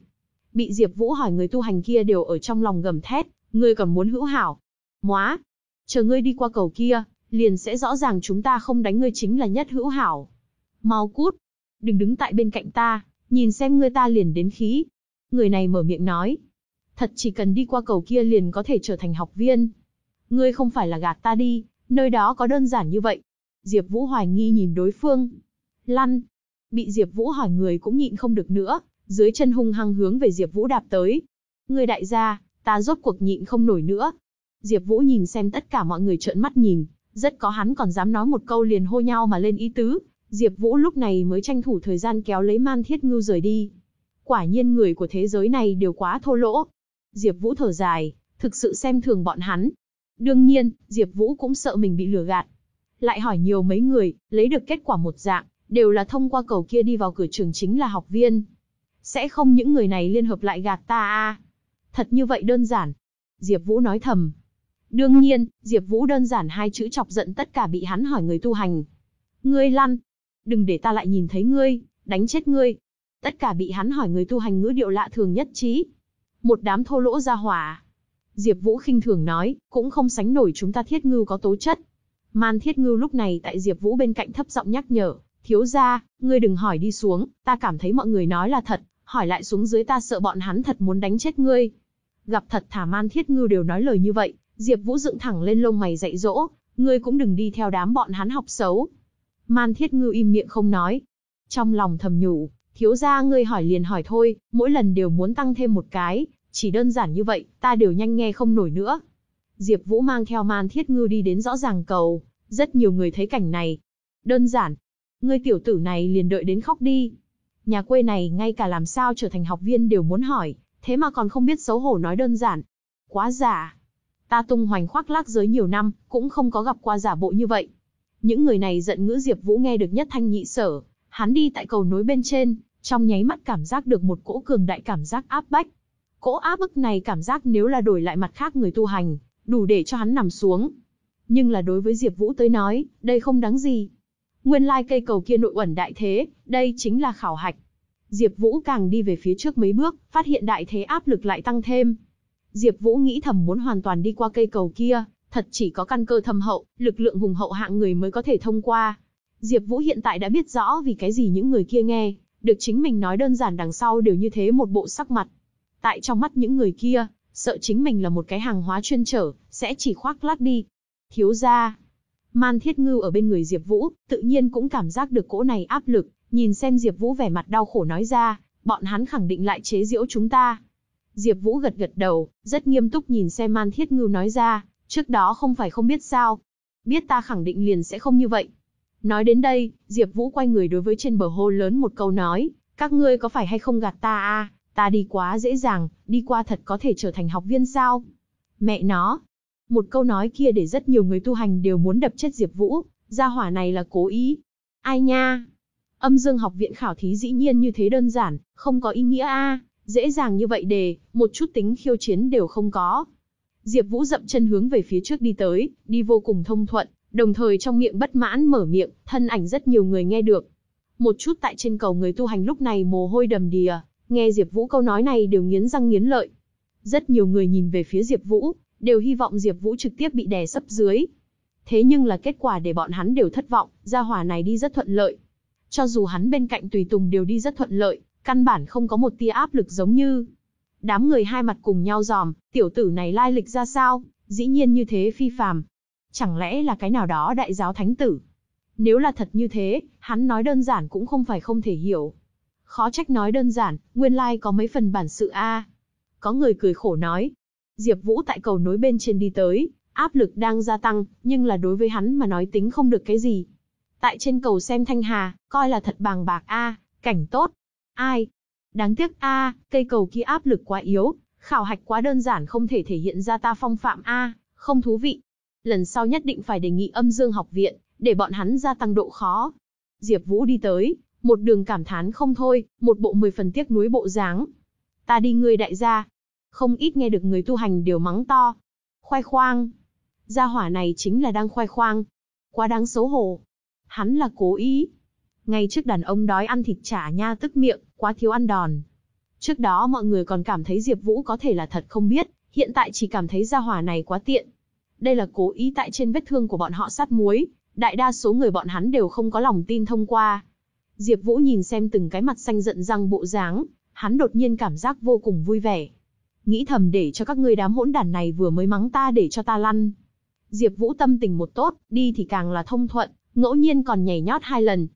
Bị Diệp Vũ hỏi người tu hành kia đều ở trong lòng gầm thét, ngươi còn muốn hữu hảo. Móa! Chờ ngươi đi qua cầu kia, liền sẽ rõ ràng chúng ta không đánh ngươi chính là nhất hữu hảo. Mau cút! Đừng đứng tại bên cạnh ta, nhìn xem ngươi ta liền đến khí. Người này mở miệng nói. Thật chỉ cần đi qua cầu kia liền có thể trở thành học viên. Ngươi không phải là gạt ta đi, nơi đó có đơn giản như vậy. Diệp Vũ hoài nghi nhìn đối phương. Lăn! Bị Diệp Vũ hỏi người cũng nhịn không được nữa, dưới chân hung hăng hướng về Diệp Vũ đạp tới. Ngươi đại gia, ta rốt cuộc nhịn không nổi nữa. Diệp Vũ nhìn xem tất cả mọi người trợn mắt nhìn, rất có hắn còn dám nói một câu liền hô nhau mà lên ý tứ. Diệp Vũ lúc này mới tranh thủ thời gian kéo lấy Man Thiết Ngưu rời đi. Quả nhiên người của thế giới này đều quá thô lỗ. Diệp Vũ thở dài, thực sự xem thường bọn hắn. Đương nhiên, Diệp Vũ cũng sợ mình bị lừa gạt. Lại hỏi nhiều mấy người, lấy được kết quả một dạng, đều là thông qua cầu kia đi vào cửa trường chính là học viên. Sẽ không những người này liên hợp lại gạt ta a. Thật như vậy đơn giản. Diệp Vũ nói thầm. Đương nhiên, Diệp Vũ đơn giản hai chữ chọc giận tất cả bị hắn hỏi người tu hành. Ngươi lăn, đừng để ta lại nhìn thấy ngươi, đánh chết ngươi. Tất cả bị hắn hỏi người tu hành ngữ điệu lạ thường nhất trí. Một đám thô lỗ ra hỏa. Diệp Vũ khinh thường nói, cũng không sánh nổi chúng ta Thiết Ngưu có tố chất. Man Thiết Ngưu lúc này tại Diệp Vũ bên cạnh thấp giọng nhắc nhở, thiếu gia, ngươi đừng hỏi đi xuống, ta cảm thấy mọi người nói là thật, hỏi lại xuống dưới ta sợ bọn hắn thật muốn đánh chết ngươi. Gặp thật thả Man Thiết Ngưu đều nói lời như vậy, Diệp Vũ dựng thẳng lên lông mày dạy dỗ, ngươi cũng đừng đi theo đám bọn hắn học xấu. Man Thiết Ngưu im miệng không nói. Trong lòng thầm nhủ, thiếu gia ngươi hỏi liền hỏi thôi, mỗi lần đều muốn tăng thêm một cái, chỉ đơn giản như vậy, ta đều nhanh nghe không nổi nữa. Diệp Vũ mang theo Man Thiết Ngưu đi đến rõ ràng cầu, rất nhiều người thấy cảnh này. Đơn giản, ngươi tiểu tử này liền đợi đến khóc đi. Nhà quê này ngay cả làm sao trở thành học viên đều muốn hỏi, thế mà còn không biết xấu hổ nói đơn giản. Quá giả. Ta tung hoành khoác lác giới nhiều năm, cũng không có gặp qua giả bộ như vậy. Những người này giận ngữ Diệp Vũ nghe được nhất thanh nhị sở, hắn đi tại cầu nối bên trên, trong nháy mắt cảm giác được một cỗ cường đại cảm giác áp bách. Cỗ áp bức này cảm giác nếu là đổi lại mặt khác người tu hành, đủ để cho hắn nằm xuống. Nhưng là đối với Diệp Vũ tới nói, đây không đáng gì. Nguyên lai cây cầu kia nội ẩn đại thế, đây chính là khảo hạch. Diệp Vũ càng đi về phía trước mấy bước, phát hiện đại thế áp lực lại tăng thêm. Diệp Vũ nghĩ thầm muốn hoàn toàn đi qua cây cầu kia, thật chỉ có căn cơ thâm hậu, lực lượng hùng hậu hạng người mới có thể thông qua. Diệp Vũ hiện tại đã biết rõ vì cái gì những người kia nghe, được chính mình nói đơn giản đằng sau đều như thế một bộ sắc mặt. Tại trong mắt những người kia, sợ chính mình là một cái hàng hóa chuyên trở, sẽ chỉ khoác lác đi. Thiếu gia, Man Thiết Ngưu ở bên người Diệp Vũ, tự nhiên cũng cảm giác được cỗ này áp lực, nhìn xem Diệp Vũ vẻ mặt đau khổ nói ra, bọn hắn khẳng định lại chế giễu chúng ta. Diệp Vũ gật gật đầu, rất nghiêm túc nhìn xem Man Thiết Ngưu nói ra, trước đó không phải không biết sao. Biết ta khẳng định liền sẽ không như vậy. Nói đến đây, Diệp Vũ quay người đối với trên bờ hồ lớn một câu nói, các ngươi có phải hay không gạt ta a? Ta đi quá dễ dàng, đi qua thật có thể trở thành học viên sao? Mẹ nó. Một câu nói kia để rất nhiều người tu hành đều muốn đập chết Diệp Vũ, gia hỏa này là cố ý. Ai nha? Âm Dương học viện khảo thí dĩ nhiên như thế đơn giản, không có ý nghĩa a, dễ dàng như vậy đề, một chút tính khiêu chiến đều không có. Diệp Vũ dậm chân hướng về phía trước đi tới, đi vô cùng thông thuận, đồng thời trong miệng bất mãn mở miệng, thân ảnh rất nhiều người nghe được. Một chút tại trên cầu người tu hành lúc này mồ hôi đầm đìa, nghe Diệp Vũ câu nói này đều nghiến răng nghiến lợi. Rất nhiều người nhìn về phía Diệp Vũ, đều hy vọng Diệp Vũ trực tiếp bị đè sấp dưới. Thế nhưng là kết quả để bọn hắn đều thất vọng, gia hỏa này đi rất thuận lợi. Cho dù hắn bên cạnh tùy tùng đều đi rất thuận lợi, căn bản không có một tia áp lực giống như. Đám người hai mặt cùng nhau giòm, tiểu tử này lai lịch ra sao, dĩ nhiên như thế phi phàm. Chẳng lẽ là cái nào đó đại giáo thánh tử? Nếu là thật như thế, hắn nói đơn giản cũng không phải không thể hiểu. Khó trách nói đơn giản, nguyên lai có mấy phần bản sự a. Có người cười khổ nói. Diệp Vũ tại cầu nối bên trên đi tới, áp lực đang gia tăng, nhưng là đối với hắn mà nói tính không được cái gì. Tại trên cầu xem Thanh Hà, coi là thật bàng bạc a, cảnh tốt. Ai? Đáng tiếc a, cây cầu kia áp lực quá yếu, khảo hạch quá đơn giản không thể thể hiện ra ta phong phạm a, không thú vị. Lần sau nhất định phải đề nghị Âm Dương học viện, để bọn hắn gia tăng độ khó. Diệp Vũ đi tới, một đường cảm thán không thôi, một bộ mười phần tiếc nuối bộ dáng. Ta đi ngươi đại gia. Không ít nghe được người tu hành đều mắng to. Khoai khoang. Gia hỏa này chính là đang khoai khoang. Quá đáng xấu hổ. Hắn là cố ý. Ngay trước đàn ông đói ăn thịt trả nha tức miệng, quá thiếu ăn đòn. Trước đó mọi người còn cảm thấy Diệp Vũ có thể là thật không biết, hiện tại chỉ cảm thấy gia hỏa này quá tiện. Đây là cố ý tại trên vết thương của bọn họ sát muối, đại đa số người bọn hắn đều không có lòng tin thông qua. Diệp Vũ nhìn xem từng cái mặt xanh giận răng bộ dáng, hắn đột nhiên cảm giác vô cùng vui vẻ. Nghĩ thầm để cho các ngươi đám hỗn đản này vừa mới mắng ta để cho ta lăn. Diệp Vũ tâm tình một tốt, đi thì càng là thông thuận, ngẫu nhiên còn nhảy nhót hai lần.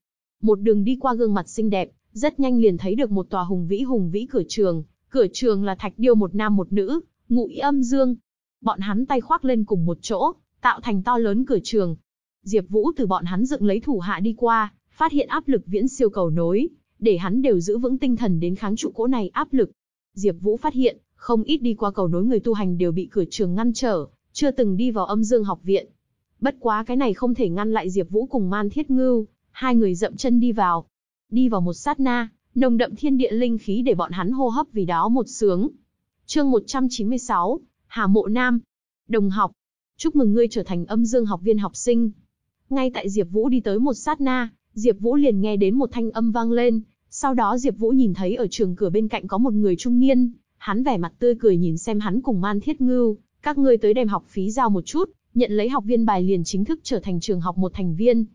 Một đường đi qua gương mặt xinh đẹp, rất nhanh liền thấy được một tòa hùng vĩ hùng vĩ cửa trường, cửa trường là thạch điêu một nam một nữ, ngụ ý âm dương. Bọn hắn tay khoác lên cùng một chỗ, tạo thành to lớn cửa trường. Diệp Vũ từ bọn hắn dựng lấy thủ hạ đi qua, phát hiện áp lực viễn siêu cầu nối, để hắn đều giữ vững tinh thần đến kháng trụ cỗ này áp lực. Diệp Vũ phát hiện, không ít đi qua cầu nối người tu hành đều bị cửa trường ngăn trở, chưa từng đi vào âm dương học viện. Bất quá cái này không thể ngăn lại Diệp Vũ cùng Man Thiết Ngưu, hai người dậm chân đi vào. Đi vào một sát na, nồng đậm thiên địa linh khí để bọn hắn hô hấp vì đó một sướng. Chương 196, Hà Mộ Nam. Đồng học, chúc mừng ngươi trở thành âm dương học viên học sinh. Ngay tại Diệp Vũ đi tới một sát na, Diệp Vũ liền nghe đến một thanh âm vang lên, sau đó Diệp Vũ nhìn thấy ở trường cửa bên cạnh có một người trung niên, hắn vẻ mặt tươi cười nhìn xem hắn cùng Man Thiết Ngưu, các ngươi tới đem học phí giao một chút, nhận lấy học viên bài liền chính thức trở thành trường học một thành viên.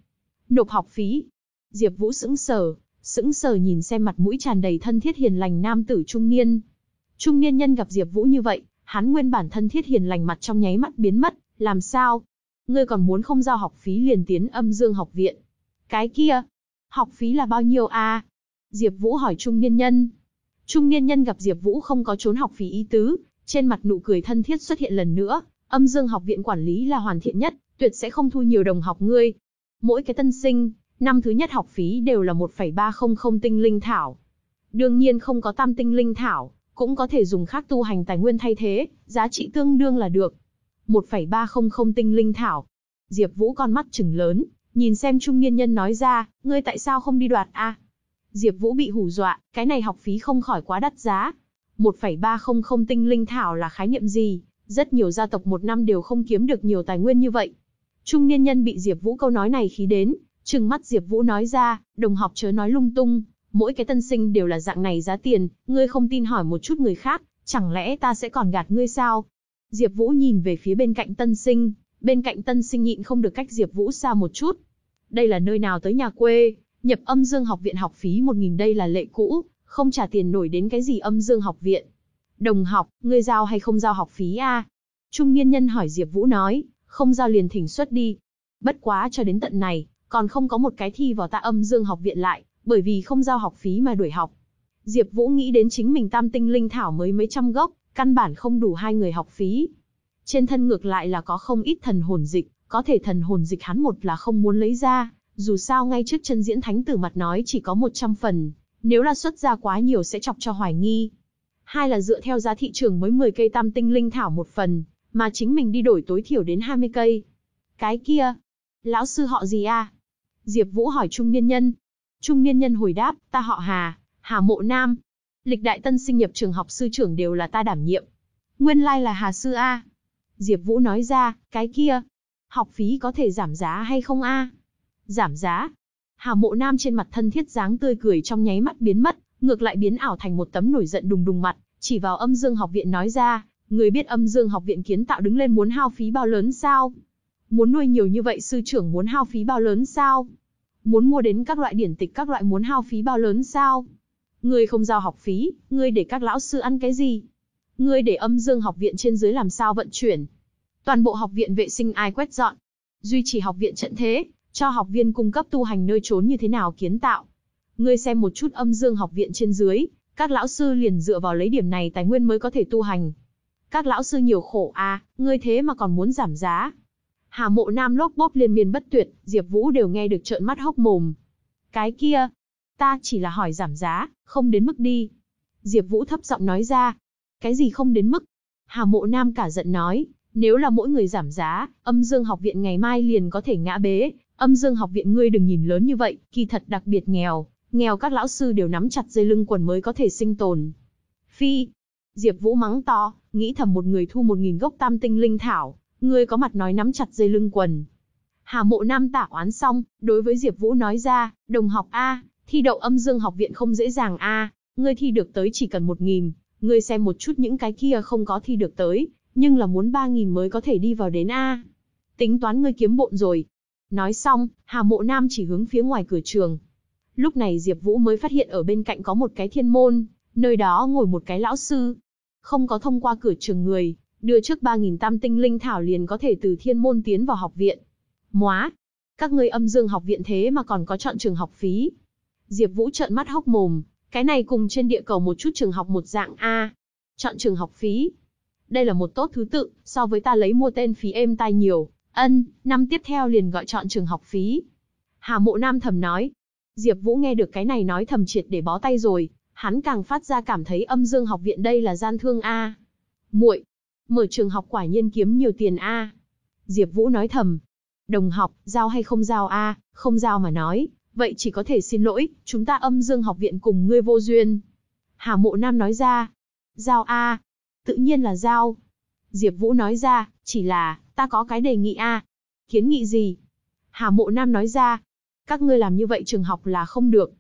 Nộp học phí. Diệp Vũ sững sờ, sững sờ nhìn xem mặt mũi tràn đầy thân thiết hiền lành nam tử trung niên. Trung niên nhân gặp Diệp Vũ như vậy, hắn nguyên bản thân thiết hiền lành mặt trong nháy mắt biến mất, làm sao? Ngươi còn muốn không giao học phí liền tiến Âm Dương học viện? Cái kia, học phí là bao nhiêu a? Diệp Vũ hỏi trung niên nhân. Trung niên nhân gặp Diệp Vũ không có trốn học phí ý tứ, trên mặt nụ cười thân thiết xuất hiện lần nữa, Âm Dương học viện quản lý là hoàn thiện nhất, tuyệt sẽ không thu nhiều đồng học ngươi. Mỗi cái tân sinh, năm thứ nhất học phí đều là 1,300 tinh linh thảo. Đương nhiên không có tam tinh linh thảo, cũng có thể dùng khác tu hành tài nguyên thay thế, giá trị tương đương là được. 1,300 tinh linh thảo. Diệp Vũ con mắt trừng lớn, nhìn xem trung niên nhân nói ra, ngươi tại sao không đi đoạt a? Diệp Vũ bị hù dọa, cái này học phí không khỏi quá đắt giá. 1,300 tinh linh thảo là khái niệm gì? Rất nhiều gia tộc một năm đều không kiếm được nhiều tài nguyên như vậy. Trung niên nhân bị Diệp Vũ câu nói này khí đến, trừng mắt Diệp Vũ nói ra, đồng học chớ nói lung tung, mỗi cái tân sinh đều là dạng này giá tiền, ngươi không tin hỏi một chút người khác, chẳng lẽ ta sẽ còn gạt ngươi sao? Diệp Vũ nhìn về phía bên cạnh tân sinh, bên cạnh tân sinh nhịn không được cách Diệp Vũ xa một chút. Đây là nơi nào tới nhà quê, nhập âm dương học viện học phí 1.000 đây là lệ cũ, không trả tiền nổi đến cái gì âm dương học viện. Đồng học, ngươi giao hay không giao học phí a? Trung niên nhân hỏi Diệp Vũ nói, không giao liền thỉnh xuất đi. Bất quá cho đến tận này, còn không có một cái thi vào ta âm dương học viện lại, bởi vì không giao học phí mà đuổi học. Diệp Vũ nghĩ đến chính mình tam tinh linh thảo mới mấy trăm gốc, căn bản không đủ hai người học phí. Trên thân ngược lại là có không ít thần hồn dịch, có thể thần hồn dịch hắn một là không muốn lấy ra, dù sao ngay trước chân diễn thánh tử mặt nói chỉ có 100 phần, nếu là xuất ra quá nhiều sẽ chọc cho hoài nghi. Hai là dựa theo giá thị trường mới 10 cây tam tinh linh thảo một phần, mà chính mình đi đổi tối thiểu đến 20 cây. Cái kia, lão sư họ gì a? Diệp Vũ hỏi trung niên nhân. Trung niên nhân hồi đáp, ta họ Hà, Hà Mộ Nam. Lịch đại tân sinh nhập trường học sư trưởng đều là ta đảm nhiệm. Nguyên lai like là Hà sư a. Diệp Vũ nói ra, cái kia, học phí có thể giảm giá hay không a? Giảm giá? Hà Mộ Nam trên mặt thân thiết dáng tươi cười trong nháy mắt biến mất, ngược lại biến ảo thành một tấm nổi giận đùng đùng mặt, chỉ vào âm dương học viện nói ra, người biết âm dương học viện kiến tạo đứng lên muốn hao phí bao lớn sao? Muốn nuôi nhiều như vậy sư trưởng muốn hao phí bao lớn sao? Muốn mua đến các loại điển tịch các loại muốn hao phí bao lớn sao? Ngươi không giao học phí, ngươi để các lão sư ăn cái gì? Ngươi để âm dương học viện trên dưới làm sao vận chuyển? Toàn bộ học viện vệ sinh ai quét dọn? Duy trì học viện trận thế, cho học viên cung cấp tu hành nơi trốn như thế nào kiến tạo? Ngươi xem một chút âm dương học viện trên dưới, các lão sư liền dựa vào lấy điểm này tài nguyên mới có thể tu hành. Các lão sư nhiều khổ à, ngươi thế mà còn muốn giảm giá. Hà mộ nam lốp bốp liên miên bất tuyệt, Diệp Vũ đều nghe được trợn mắt hốc mồm. Cái kia, ta chỉ là hỏi giảm giá, không đến mức đi. Diệp Vũ thấp giọng nói ra. Cái gì không đến mức? Hà mộ nam cả giận nói, nếu là mỗi người giảm giá, âm dương học viện ngày mai liền có thể ngã bế. Âm dương học viện ngươi đừng nhìn lớn như vậy, kỳ thật đặc biệt nghèo, nghèo các lão sư đều nắm chặt dây lưng quần mới có thể sinh tồn. Phi, Diệp Vũ mắng to, nghĩ thầm một người thu một nghìn gốc tam tinh linh thảo, ngươi có mặt nói nắm chặt dây lưng quần. Hà Mộ Nam tả oán xong, đối với Diệp Vũ nói ra, đồng học a, thi đậu âm dương học viện không dễ dàng a, ngươi thi được tới chỉ cần một nghìn, ngươi xem một chút những cái kia không có thi được tới, nhưng là muốn ba nghìn mới có thể đi vào đến a. Tính toán ngươi kiếm bộn rồi. Nói xong, Hà Mộ Nam chỉ hướng phía ngoài cửa trường. Lúc này Diệp Vũ mới phát hiện ở bên cạnh có một cái thiên môn, nơi đó ngồi một cái lão sư. Không có thông qua cửa trường người, đưa trước 3.000 tam tinh linh thảo liền có thể từ thiên môn tiến vào học viện. Móa! Các ngươi âm dương học viện thế mà còn có chọn trường học phí. Diệp Vũ trợn mắt hốc mồm, cái này cùng trên địa cầu một chút trường học một dạng A. Chọn trường học phí. Đây là một tốt thứ tự, so với ta lấy mua tên phí êm tai nhiều. Ân, năm tiếp theo liền gọi chọn trường học phí. Hà Mộ Nam thầm nói. Diệp Vũ nghe được cái này nói thầm triệt để bó tay rồi, hắn càng phát ra cảm thấy âm dương học viện đây là gian thương a. Muội, mở trường học quả nhiên kiếm nhiều tiền a. Diệp Vũ nói thầm. Đồng học, giao hay không giao a, không giao mà nói, vậy chỉ có thể xin lỗi, chúng ta âm dương học viện cùng ngươi vô duyên. Hà Mộ Nam nói ra. Giao a, tự nhiên là giao. Diệp Vũ nói ra, chỉ là, ta có cái đề nghị a. Kiến nghị gì? Hà Mộ Nam nói ra. Các ngươi làm như vậy trường học là không được.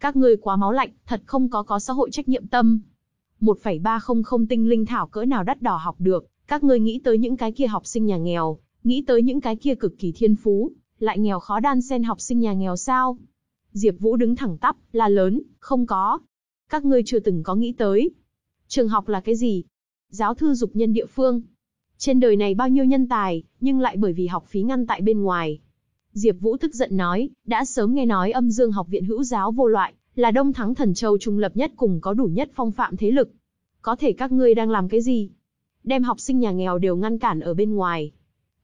Các ngươi quá máu lạnh, thật không có có xã hội trách nhiệm tâm. 1,300 tinh linh thảo cỡ nào đắt đỏ học được, các ngươi nghĩ tới những cái kia học sinh nhà nghèo, nghĩ tới những cái kia cực kỳ thiên phú, lại nghèo khó đan xen học sinh nhà nghèo sao? Diệp Vũ đứng thẳng tắp, là lớn, không có. Các ngươi chưa từng có nghĩ tới. Trường học là cái gì? Giáo thư dục nhân địa phương. Trên đời này bao nhiêu nhân tài, nhưng lại bởi vì học phí ngăn tại bên ngoài, Diệp Vũ tức giận nói, đã sớm nghe nói âm dương học viện hữu giáo vô loại, là đông thắng thần châu trung lập nhất cùng có đủ nhất phong phạm thế lực. Có thể các ngươi đang làm cái gì? Đem học sinh nhà nghèo đều ngăn cản ở bên ngoài.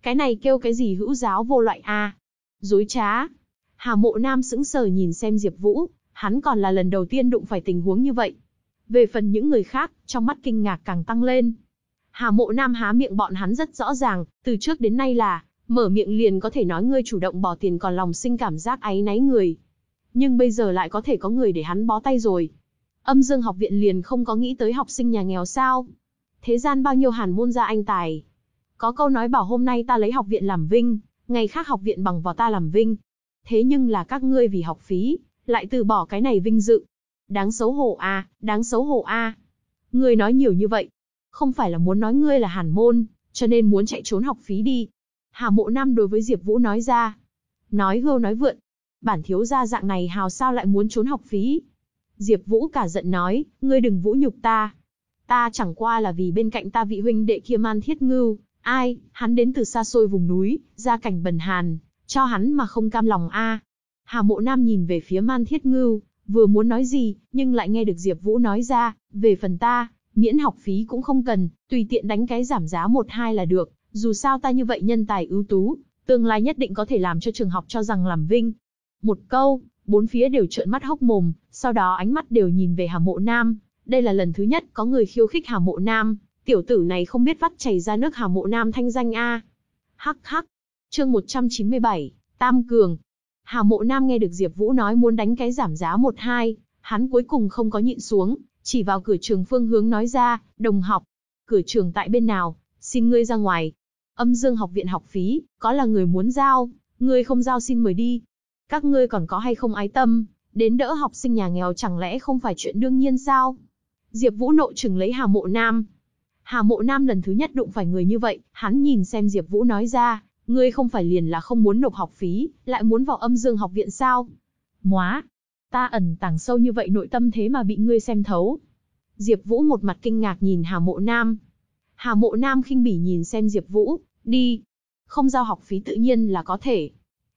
Cái này kêu cái gì hữu giáo vô loại a? Dối trá. Hà Mộ Nam sững sờ nhìn xem Diệp Vũ, hắn còn là lần đầu tiên đụng phải tình huống như vậy. Về phần những người khác, trong mắt kinh ngạc càng tăng lên. Hà Mộ Nam há miệng bọn hắn rất rõ ràng, từ trước đến nay là Mở miệng liền có thể nói ngươi chủ động bỏ tiền còn lòng sinh cảm giác áy náy người. Nhưng bây giờ lại có thể có người để hắn bó tay rồi. Âm dương học viện liền không có nghĩ tới học sinh nhà nghèo sao. Thế gian bao nhiêu hàn môn gia anh tài. Có câu nói bảo hôm nay ta lấy học viện làm vinh, ngày khác học viện bằng vào ta làm vinh. Thế nhưng là các ngươi vì học phí, lại từ bỏ cái này vinh dự. Đáng xấu hổ a, à, đáng xấu hổ a. À. Ngươi nói nhiều như vậy, không phải là muốn nói ngươi là hàn môn, cho nên muốn chạy trốn học phí đi. Hà Mộ Nam đối với Diệp Vũ nói ra. Nói hưu nói vượn. Bản thiếu gia dạng này hào sao lại muốn trốn học phí. Diệp Vũ cả giận nói, ngươi đừng vũ nhục ta. Ta chẳng qua là vì bên cạnh ta vị huynh đệ kia Man Thiết Ngưu, ai, hắn đến từ xa xôi vùng núi, gia cảnh bần hàn, cho hắn mà không cam lòng a. Hà Mộ Nam nhìn về phía Man Thiết Ngưu, vừa muốn nói gì, nhưng lại nghe được Diệp Vũ nói ra, về phần ta, miễn học phí cũng không cần, tùy tiện đánh cái giảm giá một hai là được, dù sao ta như vậy nhân tài ưu tú, tương lai nhất định có thể làm cho trường học cho rằng làm vinh. Một câu, bốn phía đều trợn mắt hốc mồm, sau đó ánh mắt đều nhìn về Hà Mộ Nam. Đây là lần thứ nhất có người khiêu khích Hà Mộ Nam, tiểu tử này không biết vắt chảy ra nước Hà Mộ Nam thanh danh a. Hắc hắc. Chương 197, Tam Cường. Hà Mộ Nam nghe được Diệp Vũ nói muốn đánh cái giảm giá 1-2, hắn cuối cùng không có nhịn xuống, chỉ vào cửa trường phương hướng nói ra, đồng học. Cửa trường tại bên nào, xin ngươi ra ngoài. Âm Dương học viện học phí, có là người muốn giao, ngươi không giao xin mời đi. Các ngươi còn có hay không ái tâm, đến đỡ học sinh nhà nghèo chẳng lẽ không phải chuyện đương nhiên sao? Diệp Vũ nộ trừng lấy Hà Mộ Nam. Hà Mộ Nam lần thứ nhất đụng phải người như vậy, hắn nhìn xem Diệp Vũ nói ra, ngươi không phải liền là không muốn nộp học phí, lại muốn vào Âm Dương học viện sao? Móa, ta ẩn tàng sâu như vậy nội tâm thế mà bị ngươi xem thấu. Diệp Vũ một mặt kinh ngạc nhìn Hà Mộ Nam. Hà Mộ Nam khinh bỉ nhìn xem Diệp Vũ, đi, không giao học phí tự nhiên là có thể.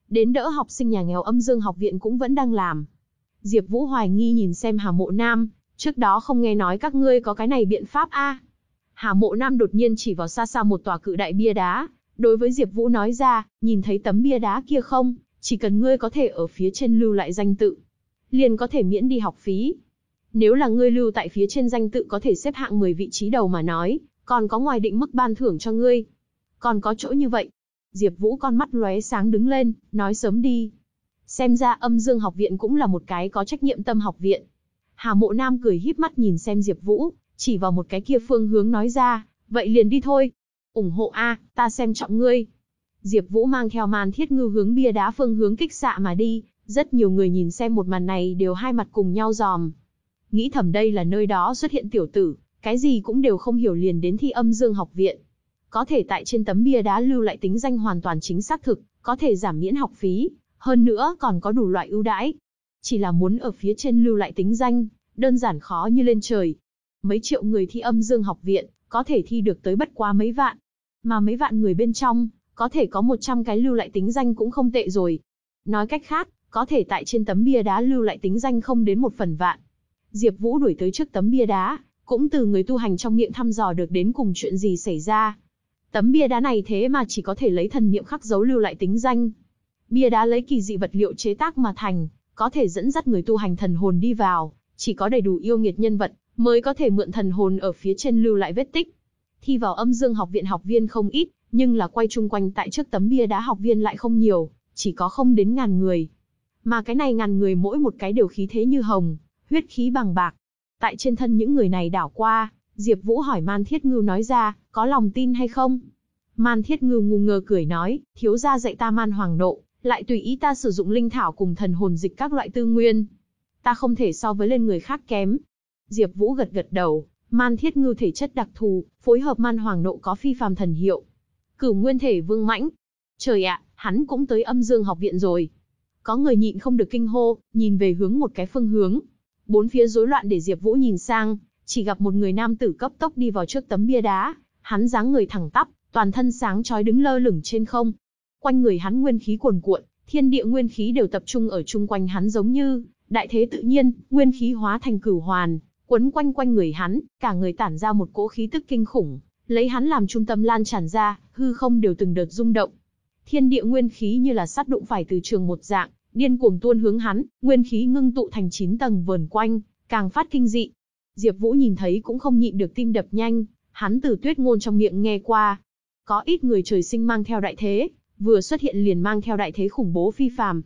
Đến đỡ học sinh nhà nghèo Âm Dương học viện cũng vẫn đang làm. Diệp Vũ hoài nghi nhìn xem Hà Mộ Nam, trước đó không nghe nói các ngươi có cái này biện pháp a? Hà Mộ Nam đột nhiên chỉ vào xa xa một tòa cự đại bia đá, đối với Diệp Vũ nói ra, nhìn thấy tấm bia đá kia không, chỉ cần ngươi có thể ở phía trên lưu lại danh tự, liền có thể miễn đi học phí. Nếu là ngươi lưu tại phía trên danh tự có thể xếp hạng 10 vị trí đầu mà nói, còn có ngoài định mức ban thưởng cho ngươi. Còn có chỗ như vậy. Diệp Vũ con mắt lóe sáng đứng lên, nói sớm đi. Xem ra Âm Dương học viện cũng là một cái có trách nhiệm tâm học viện. Hà Mộ Nam cười híp mắt nhìn xem Diệp Vũ, chỉ vào một cái kia phương hướng nói ra, vậy liền đi thôi. ủng hộ a, ta xem trọng ngươi. Diệp Vũ mang theo màn thiết ngư hướng bia đá phương hướng kích xạ mà đi, rất nhiều người nhìn xem một màn này đều hai mặt cùng nhau giòm. Nghĩ thầm đây là nơi đó xuất hiện tiểu tử, cái gì cũng đều không hiểu liền đến thi âm dương học viện. Có thể tại trên tấm bia đá lưu lại tính danh hoàn toàn chính xác thực, có thể giảm miễn học phí, hơn nữa còn có đủ loại ưu đãi. Chỉ là muốn ở phía trên lưu lại tính danh, đơn giản khó như lên trời. Mấy triệu người thi âm dương học viện, có thể thi được tới bất quá mấy vạn. Mà mấy vạn người bên trong, có thể có 100 cái lưu lại tính danh cũng không tệ rồi. Nói cách khác, có thể tại trên tấm bia đá lưu lại tính danh không đến một phần vạn. Diệp Vũ đuổi tới trước tấm bia đá, cũng từ người tu hành trong miệng thăm dò được đến cùng chuyện gì xảy ra. Tấm bia đá này thế mà chỉ có thể lấy thần niệm khắc dấu lưu lại tính danh. Bia đá lấy kỳ dị vật liệu chế tác mà thành, có thể dẫn dắt người tu hành thần hồn đi vào, chỉ có đầy đủ yêu nghiệt nhân vật mới có thể mượn thần hồn ở phía trên lưu lại vết tích. Thi vào Âm Dương học viện học viên không ít, nhưng là quay chung quanh tại trước tấm bia đá học viên lại không nhiều, chỉ có không đến ngàn người. Mà cái này ngàn người mỗi một cái đều khí thế như hồng, huyết khí bằng bạc. Tại trên thân những người này đảo qua, Diệp Vũ hỏi Man Thiết Ngưu nói ra, có lòng tin hay không? Man Thiết Ngư ngu ngơ cười nói, thiếu gia dạy ta man hoàng nộ, lại tùy ý ta sử dụng linh thảo cùng thần hồn dịch các loại tư nguyên. Ta không thể so với lên người khác kém. Diệp Vũ gật gật đầu, Man Thiết Ngưu thể chất đặc thù, phối hợp man hoàng nộ có phi phàm thần hiệu. Cửu nguyên thể vương mãnh. Trời ạ, hắn cũng tới Âm Dương học viện rồi. Có người nhịn không được kinh hô, nhìn về hướng một cái phương hướng. Bốn phía rối loạn để Diệp Vũ nhìn sang, chỉ gặp một người nam tử cấp tốc đi vào trước tấm bia đá, hắn dáng người thẳng tắp, toàn thân sáng chói đứng lơ lửng trên không. Quanh người hắn nguyên khí cuồn cuộn, thiên địa nguyên khí đều tập trung ở chung quanh hắn giống như đại thế tự nhiên, nguyên khí hóa thành cửu hoàn, quấn quanh quanh người hắn, cả người tản ra một cỗ khí tức kinh khủng, lấy hắn làm trung tâm lan tràn ra, hư không đều từng đợt rung động. Thiên địa nguyên khí như là sắt đụng phải từ trường một dạng, điên cuồng tuôn hướng hắn, nguyên khí ngưng tụ thành chín tầng vờn quanh, càng phát kinh dị. Diệp Vũ nhìn thấy cũng không nhịn được tim đập nhanh, hắn từ Tuyết ngôn trong miệng nghe qua, có ít người trời sinh mang theo đại thế, vừa xuất hiện liền mang theo đại thế khủng bố phi phàm.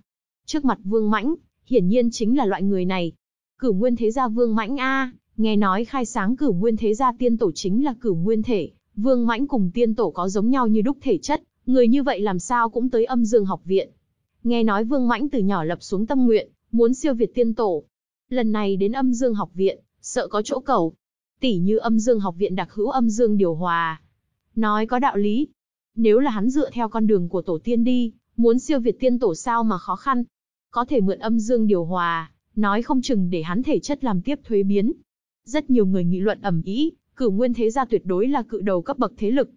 Trước mặt Vương Mãnh, hiển nhiên chính là loại người này. Cửu Nguyên Thế gia Vương Mãnh a, nghe nói khai sáng Cửu Nguyên Thế gia tiên tổ chính là Cửu Nguyên thể, Vương Mãnh cùng tiên tổ có giống nhau như đúc thể chất, người như vậy làm sao cũng tới Âm Dương học viện. Nghe nói Vương Mãnh từ nhỏ lập xuống tâm nguyện, muốn siêu việt tiên tổ. Lần này đến âm dương học viện, sợ có chỗ cầu. Tỷ như âm dương học viện đặc hữu âm dương điều hòa. Nói có đạo lý. Nếu là hắn dựa theo con đường của tổ tiên đi, muốn siêu việt tiên tổ sao mà khó khăn. Có thể mượn âm dương điều hòa, nói không chừng để hắn thể chất làm tiếp thuế biến. Rất nhiều người nghị luận ẩm ý, cửu nguyên thế gia tuyệt đối là cự đầu cấp bậc thế lực.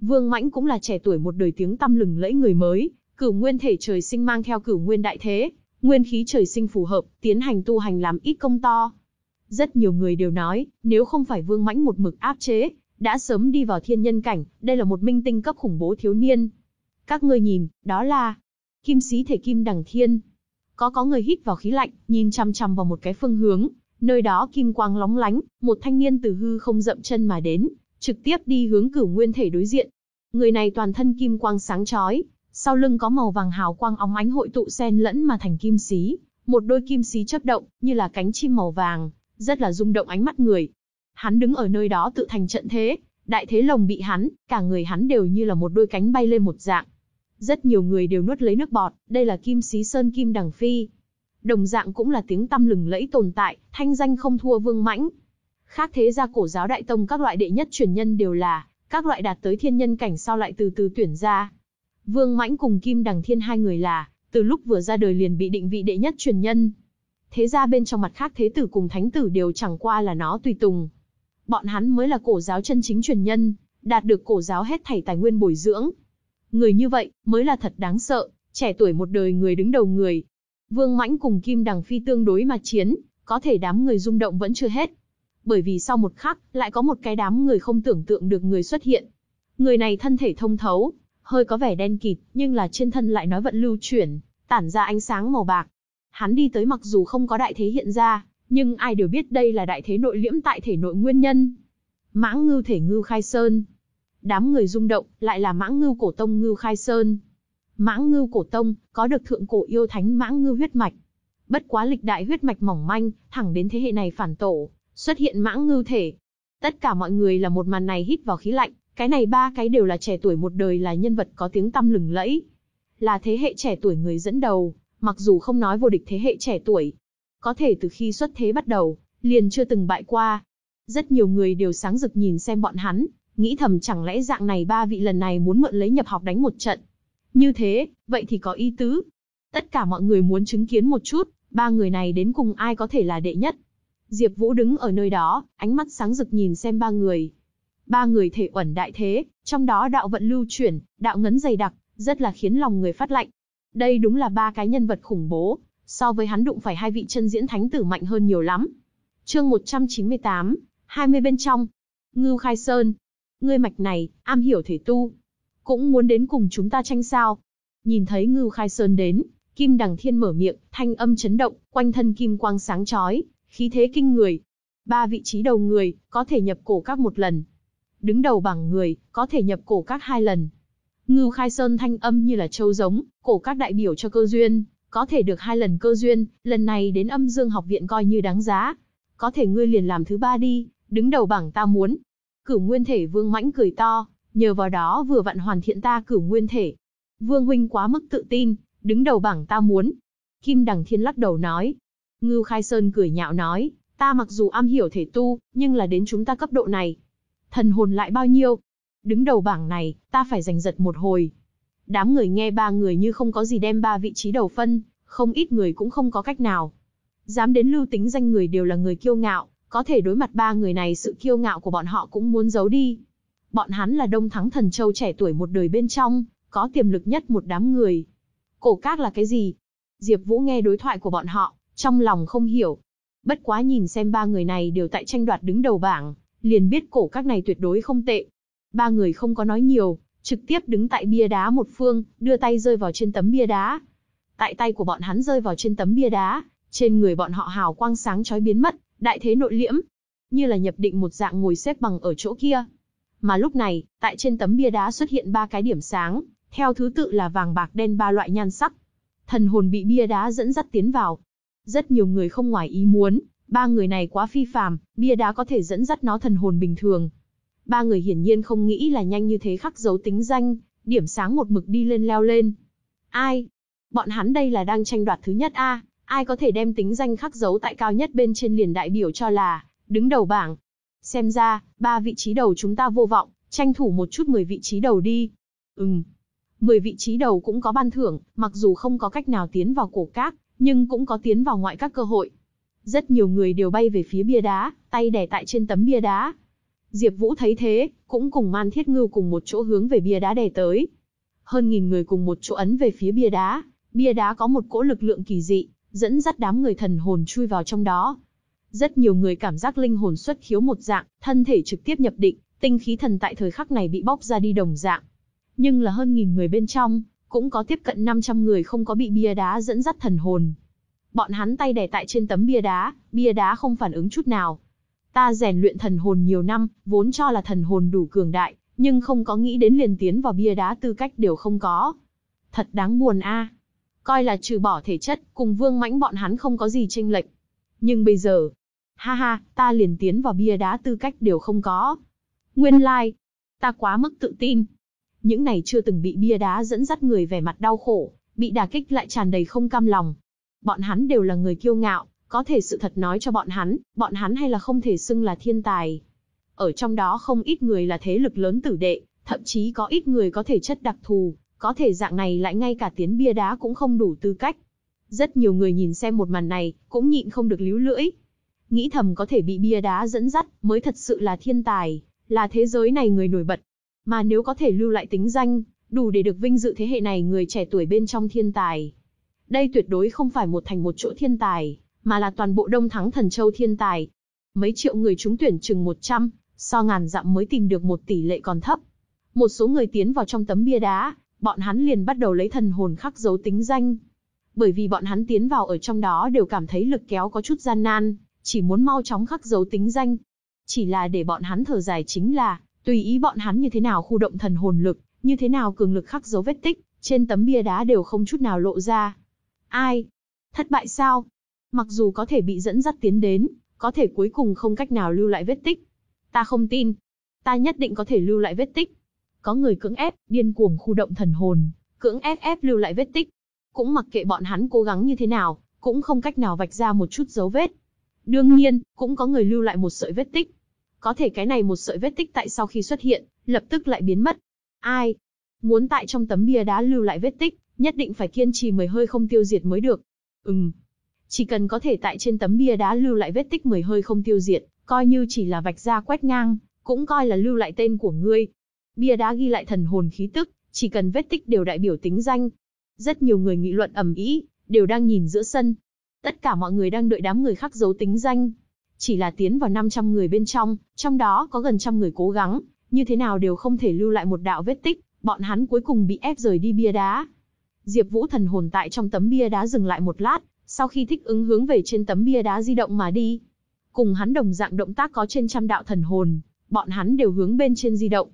Vương Mãnh cũng là trẻ tuổi một đời tiếng tăm lừng lẫy người mới, Cửu nguyên thể trời sinh mang theo cửu nguyên đại thế, nguyên khí trời sinh phù hợp, tiến hành tu hành làm ít công to. Rất nhiều người đều nói, nếu không phải Vương Mãnh một mực áp chế, đã sớm đi vào thiên nhân cảnh, đây là một minh tinh cấp khủng bố thiếu niên. Các ngươi nhìn, đó là kim sĩ thể kim đằng thiên. Có có người hít vào khí lạnh, nhìn chăm chăm vào một cái phương hướng, nơi đó kim quang lóng lánh, một thanh niên từ hư không dậm chân mà đến, trực tiếp đi hướng cửu nguyên thể đối diện. Người này toàn thân kim quang sáng chói, sau lưng có màu vàng hào quang óng ánh hội tụ xen lẫn mà thành kim xí, một đôi kim xí chớp động, như là cánh chim màu vàng, rất là rung động ánh mắt người. Hắn đứng ở nơi đó tự thành trận thế, đại thế lồng bị hắn, cả người hắn đều như là một đôi cánh bay lên một dạng. Rất nhiều người đều nuốt lấy nước bọt, đây là kim xí sơn kim đằng phi. Đồng dạng cũng là tiếng tăm lừng lẫy tồn tại, thanh danh không thua vương mãnh. Khác thế ra cổ giáo đại tông các loại đệ nhất truyền nhân đều là, các loại đạt tới thiên nhân cảnh sau lại từ từ tuyển ra. Vương Mãnh cùng Kim Đằng Thiên hai người là, từ lúc vừa ra đời liền bị định vị đệ nhất truyền nhân. Thế ra bên trong mặt khác thế tử cùng thánh tử đều chẳng qua là nó tùy tùng. Bọn hắn mới là cổ giáo chân chính truyền nhân, đạt được cổ giáo hết thảy tài nguyên bồi dưỡng. Người như vậy, mới là thật đáng sợ, trẻ tuổi một đời người đứng đầu người. Vương Mãnh cùng Kim Đằng Phi tương đối mà chiến, có thể đám người rung động vẫn chưa hết. Bởi vì sau một khắc, lại có một cái đám người không tưởng tượng được người xuất hiện. Người này thân thể thông thấu, hơi có vẻ đen kịt, nhưng là trên thân lại nói vận lưu chuyển, tản ra ánh sáng màu bạc. Hắn đi tới mặc dù không có đại thế hiện ra, nhưng ai đều biết đây là đại thế nội liễm tại thể nội nguyên nhân. Mãng ngưu thể ngưu khai sơn. Đám người rung động, lại là mãng ngưu cổ tông ngưu khai sơn. Mãng ngưu cổ tông, có được thượng cổ yêu thánh mãng ngưu huyết mạch. Bất quá lịch đại huyết mạch mỏng manh, thẳng đến thế hệ này phản tổ, xuất hiện mãng ngưu thể. Tất cả mọi người là một màn này hít vào khí lạnh, cái này ba cái đều là trẻ tuổi một đời là nhân vật có tiếng tăm lừng lẫy. Là thế hệ trẻ tuổi người dẫn đầu, mặc dù không nói vô địch thế hệ trẻ tuổi. Có thể từ khi xuất thế bắt đầu, liền chưa từng bại qua. Rất nhiều người đều sáng rực nhìn xem bọn hắn, nghĩ thầm chẳng lẽ dạng này ba vị lần này muốn mượn lấy nhập học đánh một trận. Như thế, vậy thì có ý tứ. Tất cả mọi người muốn chứng kiến một chút, ba người này đến cùng ai có thể là đệ nhất. Diệp Vũ đứng ở nơi đó, ánh mắt sáng rực nhìn xem ba người. Ba người thể uẩn đại thế, trong đó đạo vận lưu chuyển, đạo ngấn dày đặc, rất là khiến lòng người phát lạnh. Đây đúng là ba cái nhân vật khủng bố, so với hắn đụng phải hai vị chân diễn thánh tử mạnh hơn nhiều lắm. Chương 198, 20 bên trong. Ngưu Khai Sơn, ngươi mạch này, am hiểu thể tu, cũng muốn đến cùng chúng ta tranh sao? Nhìn thấy Ngưu Khai Sơn đến, Kim Đằng Thiên mở miệng, thanh âm chấn động, quanh thân kim quang sáng chói, khí thế kinh người. Ba vị trí đầu người, có thể nhập cổ các một lần. Đứng đầu bảng người, có thể nhập cổ các hai lần. Ngưu Khai Sơn thanh âm như là châu giống, cổ các đại biểu cho cơ duyên, có thể được hai lần cơ duyên, lần này đến âm dương học viện coi như đáng giá. Có thể ngươi liền làm thứ ba đi, đứng đầu bảng ta muốn. Cửu nguyên thể vương mãnh cười to, nhờ vào đó vừa vặn hoàn thiện ta cửu nguyên thể. Vương huynh quá mức tự tin, đứng đầu bảng ta muốn. Kim Đằng Thiên lắc đầu nói. Ngưu Khai Sơn cười nhạo nói, ta mặc dù am hiểu thể tu, nhưng là đến chúng ta cấp độ này. Thần hồn lại bao nhiêu? Đứng đầu bảng này, ta phải giành giật một hồi. Đám người nghe ba người như không có gì đem ba vị trí đầu phân, không ít người cũng không có cách nào. Dám đến lưu tính danh người đều là người kiêu ngạo, có thể đối mặt ba người này sự kiêu ngạo của bọn họ cũng muốn giấu đi. Bọn hắn là đông thắng thần châu trẻ tuổi một đời bên trong, có tiềm lực nhất một đám người. Cổ các là cái gì? Diệp Vũ nghe đối thoại của bọn họ, trong lòng không hiểu. Bất quá nhìn xem ba người này đều tại tranh đoạt đứng đầu bảng, liền biết cổ các này tuyệt đối không tệ. Ba người không có nói nhiều, trực tiếp đứng tại bia đá một phương, đưa tay rơi vào trên tấm bia đá. Tại tay của bọn hắn rơi vào trên tấm bia đá, trên người bọn họ hào quang sáng chói biến mất, đại thế nội liễm, như là nhập định một dạng ngồi xếp bằng ở chỗ kia. Mà lúc này, tại trên tấm bia đá xuất hiện ba cái điểm sáng, theo thứ tự là vàng bạc đen ba loại nhan sắc. Thần hồn bị bia đá dẫn dắt tiến vào. Rất nhiều người không ngoài ý muốn, ba người này quá phi phàm, bia đá có thể dẫn dắt nó thần hồn bình thường. Ba người hiển nhiên không nghĩ là nhanh như thế khắc dấu tính danh, điểm sáng một mực đi lên leo lên. Ai? Bọn hắn đây là đang tranh đoạt thứ nhất a, ai có thể đem tính danh khắc dấu tại cao nhất bên trên liền đại biểu cho là đứng đầu bảng. Xem ra, ba vị trí đầu chúng ta vô vọng, tranh thủ một chút 10 vị trí đầu đi. Ừm. 10 vị trí đầu cũng có ban thưởng, mặc dù không có cách nào tiến vào cổ các, nhưng cũng có tiến vào ngoại các cơ hội. Rất nhiều người đều bay về phía bia đá, tay đè tại trên tấm bia đá. Diệp Vũ thấy thế, cũng cùng Man Thiết Ngưu cùng một chỗ hướng về bia đá đè tới. Hơn nghìn người cùng một chỗ ấn về phía bia đá, bia đá có một cỗ lực lượng kỳ dị, dẫn dắt đám người thần hồn chui vào trong đó. Rất nhiều người cảm giác linh hồn xuất khiếu một dạng, thân thể trực tiếp nhập định, tinh khí thần tại thời khắc này bị bóc ra đi đồng dạng. Nhưng là hơn nghìn người bên trong, cũng có tiếp cận 500 người không có bị bia đá dẫn dắt thần hồn. Bọn hắn tay đè tại trên tấm bia đá, bia đá không phản ứng chút nào. Ta rèn luyện thần hồn nhiều năm, vốn cho là thần hồn đủ cường đại, nhưng không có nghĩ đến liền tiến vào bia đá tư cách đều không có. Thật đáng buồn a. Coi là trừ bỏ thể chất, cùng vương mãnh bọn hắn không có gì chênh lệch. Nhưng bây giờ, ha ha, ta liền tiến vào bia đá tư cách đều không có. Nguyên lai, like, ta quá mức tự tin. Những này chưa từng bị bia đá dẫn dắt người vẻ mặt đau khổ, bị đả kích lại tràn đầy không cam lòng. Bọn hắn đều là người kiêu ngạo, có thể sự thật nói cho bọn hắn, bọn hắn hay là không thể xưng là thiên tài. Ở trong đó không ít người là thế lực lớn tử đệ, thậm chí có ít người có thể chất đặc thù, có thể dạng này lại ngay cả tiến bia đá cũng không đủ tư cách. Rất nhiều người nhìn xem một màn này, cũng nhịn không được líu lưỡi. Nghĩ thầm có thể bị bia đá dẫn dắt, mới thật sự là thiên tài, là thế giới này người nổi bật. Mà nếu có thể lưu lại tính danh, đủ để được vinh dự thế hệ này người trẻ tuổi bên trong thiên tài. Đây tuyệt đối không phải một thành một chỗ thiên tài, mà là toàn bộ Đông Thắng Thần Châu thiên tài. Mấy triệu người trúng tuyển chừng 100, so ngàn dặm mới tìm được một tỷ lệ còn thấp. Một số người tiến vào trong tấm bia đá, bọn hắn liền bắt đầu lấy thần hồn khắc dấu tính danh. Bởi vì bọn hắn tiến vào ở trong đó đều cảm thấy lực kéo có chút gian nan, chỉ muốn mau chóng khắc dấu tính danh. Chỉ là để bọn hắn thở dài chính là, tùy ý bọn hắn như thế nào khu động thần hồn lực, như thế nào cường lực khắc dấu vết tích, trên tấm bia đá đều không chút nào lộ ra. Ai? Thất bại sao? Mặc dù có thể bị dẫn dắt tiến đến, có thể cuối cùng không cách nào lưu lại vết tích. Ta không tin. Ta nhất định có thể lưu lại vết tích. Có người cưỡng ép, điên cuồng khu động thần hồn, cưỡng ép ép lưu lại vết tích. Cũng mặc kệ bọn hắn cố gắng như thế nào, cũng không cách nào vạch ra một chút dấu vết. Đương nhiên, cũng có người lưu lại một sợi vết tích. Có thể cái này một sợi vết tích tại sau khi xuất hiện, lập tức lại biến mất. Ai? Muốn tại trong tấm bia đá lưu lại vết tích, nhất định phải kiên trì mười hơi không tiêu diệt mới được. Ừm. Chỉ cần có thể tại trên tấm bia đá lưu lại vết tích mười hơi không tiêu diệt, coi như chỉ là vạch ra quét ngang, cũng coi là lưu lại tên của ngươi. Bia đá ghi lại thần hồn khí tức, chỉ cần vết tích đều đại biểu tính danh. Rất nhiều người nghị luận ầm ĩ, đều đang nhìn giữa sân. Tất cả mọi người đang đợi đám người khác dấu tính danh. Chỉ là tiến vào 500 người bên trong, trong đó có gần trăm người cố gắng, như thế nào đều không thể lưu lại một đạo vết tích, bọn hắn cuối cùng bị ép rời đi bia đá. Diệp Vũ thần hồn tại trong tấm bia đá dừng lại một lát, sau khi thích ứng hướng về trên tấm bia đá di động mà đi. Cùng hắn đồng dạng động tác có trên trăm đạo thần hồn, bọn hắn đều hướng bên trên di động.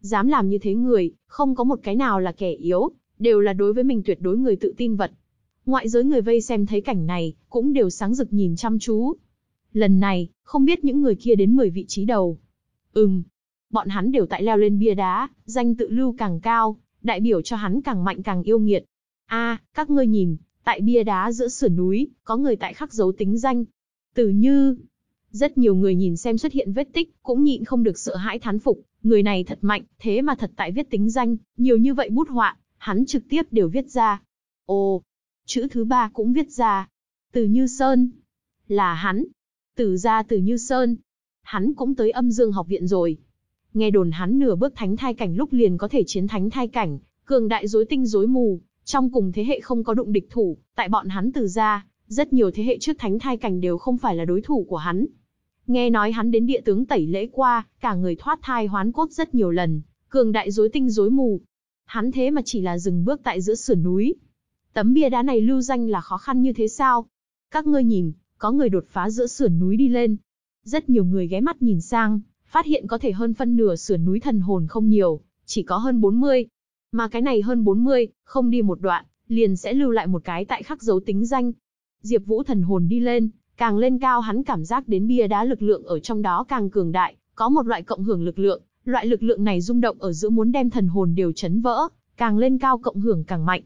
Dám làm như thế người, không có một cái nào là kẻ yếu, đều là đối với mình tuyệt đối người tự tin vật. Ngoại giới người vây xem thấy cảnh này, cũng đều sáng rực nhìn chăm chú. Lần này, không biết những người kia đến 10 vị trí đầu. Ừm, bọn hắn đều tại leo lên bia đá, danh tự lưu càng cao, đại biểu cho hắn càng mạnh càng yêu nghiệt. A, các ngươi nhìn, tại bia đá giữa sườn núi, có người tại khắc dấu tính danh. Từ như, rất nhiều người nhìn xem xuất hiện vết tích, cũng nhịn không được sợ hãi thán phục, người này thật mạnh, thế mà thật tại viết tính danh, nhiều như vậy bút họa, hắn trực tiếp đều viết ra. Ồ, chữ thứ ba cũng viết ra. Từ Như Sơn. Là hắn. Từ ra Từ Như Sơn. Hắn cũng tới âm dương học viện rồi. Nghe đồn hắn nửa bước thánh thai cảnh lúc liền có thể chiến thánh thai cảnh, cường đại rối tinh rối mù, trong cùng thế hệ không có đụng địch thủ, tại bọn hắn từ ra, rất nhiều thế hệ trước thánh thai cảnh đều không phải là đối thủ của hắn. Nghe nói hắn đến địa tướng tẩy lễ qua, cả người thoát thai hoán cốt rất nhiều lần, cường đại rối tinh rối mù. Hắn thế mà chỉ là dừng bước tại giữa sườn núi. Tấm bia đá này lưu danh là khó khăn như thế sao? Các ngươi nhìn, có người đột phá giữa sườn núi đi lên. Rất nhiều người ghé mắt nhìn sang, phát hiện có thể hơn phân nửa sườn núi thần hồn không nhiều, chỉ có hơn 40. Mà cái này hơn 40, không đi một đoạn, liền sẽ lưu lại một cái tại khắc dấu tính danh. Diệp Vũ thần hồn đi lên, càng lên cao hắn cảm giác đến bia đá lực lượng ở trong đó càng cường đại, có một loại cộng hưởng lực lượng, loại lực lượng này rung động ở giữa muốn đem thần hồn đều chấn vỡ, càng lên cao cộng hưởng càng mạnh.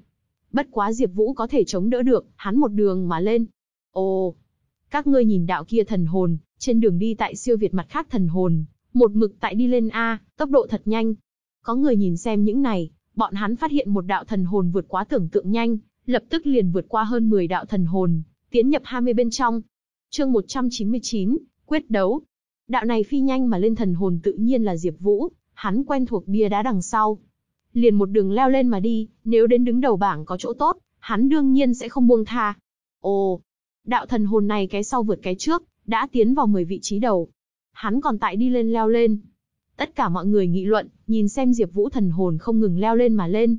Bất quá Diệp Vũ có thể chống đỡ được, hắn một đường mà lên. Ồ, các ngươi nhìn đạo kia thần hồn, trên đường đi tại siêu việt mặt khác thần hồn, một mực tại đi lên a, tốc độ thật nhanh. Có người nhìn xem những này, bọn hắn phát hiện một đạo thần hồn vượt quá tưởng tượng nhanh, lập tức liền vượt qua hơn 10 đạo thần hồn, tiến nhập 20 bên trong. Chương 199, quyết đấu. Đạo này phi nhanh mà lên thần hồn tự nhiên là Diệp Vũ, hắn quen thuộc bia đá đằng sau. Liền một đường leo lên mà đi, nếu đến đứng đầu bảng có chỗ tốt, hắn đương nhiên sẽ không buông tha. Ồ, đạo thần hồn này cái sau vượt cái trước, đã tiến vào 10 vị trí đầu. Hắn còn tại đi lên leo lên. Tất cả mọi người nghị luận, nhìn xem Diệp Vũ thần hồn không ngừng leo lên mà lên.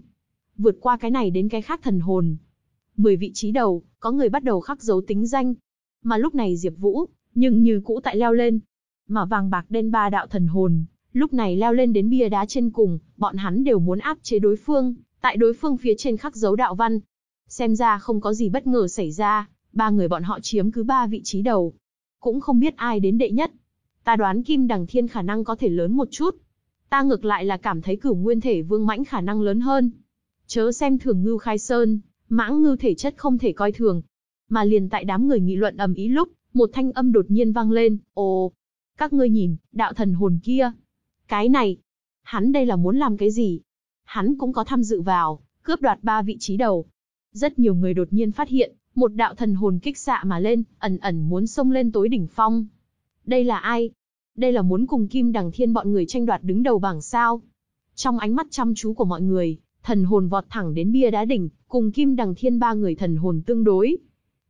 Vượt qua cái này đến cái khác thần hồn. 10 vị trí đầu, có người bắt đầu khắc dấu tính danh. Mà lúc này Diệp Vũ, nhưng như cũ tại leo lên. Mà vàng bạc đen ba đạo thần hồn, lúc này leo lên đến bia đá trên cùng, bọn hắn đều muốn áp chế đối phương, tại đối phương phía trên khắc dấu đạo văn. Xem ra không có gì bất ngờ xảy ra, ba người bọn họ chiếm cứ ba vị trí đầu. Cũng không biết ai đến đệ nhất. Ta đoán Kim Đằng Thiên khả năng có thể lớn một chút. Ta ngược lại là cảm thấy cửu nguyên thể vương mãnh khả năng lớn hơn. Chớ xem thường ngưu khai sơn, mãng ngưu thể chất không thể coi thường. Mà liền tại đám người nghị luận ầm ĩ lúc, một thanh âm đột nhiên vang lên, ồ, các ngươi nhìn, đạo thần hồn kia. Cái này, hắn đây là muốn làm cái gì? Hắn cũng có tham dự vào, cướp đoạt ba vị trí đầu. Rất nhiều người đột nhiên phát hiện, một đạo thần hồn kích xạ mà lên, ẩn ẩn muốn xông lên tối đỉnh phong. Đây là ai? Đây là muốn cùng Kim Đằng Thiên bọn người tranh đoạt đứng đầu bảng sao? Trong ánh mắt chăm chú của mọi người, thần hồn vọt thẳng đến bia đá đỉnh, cùng Kim Đằng Thiên ba người thần hồn tương đối.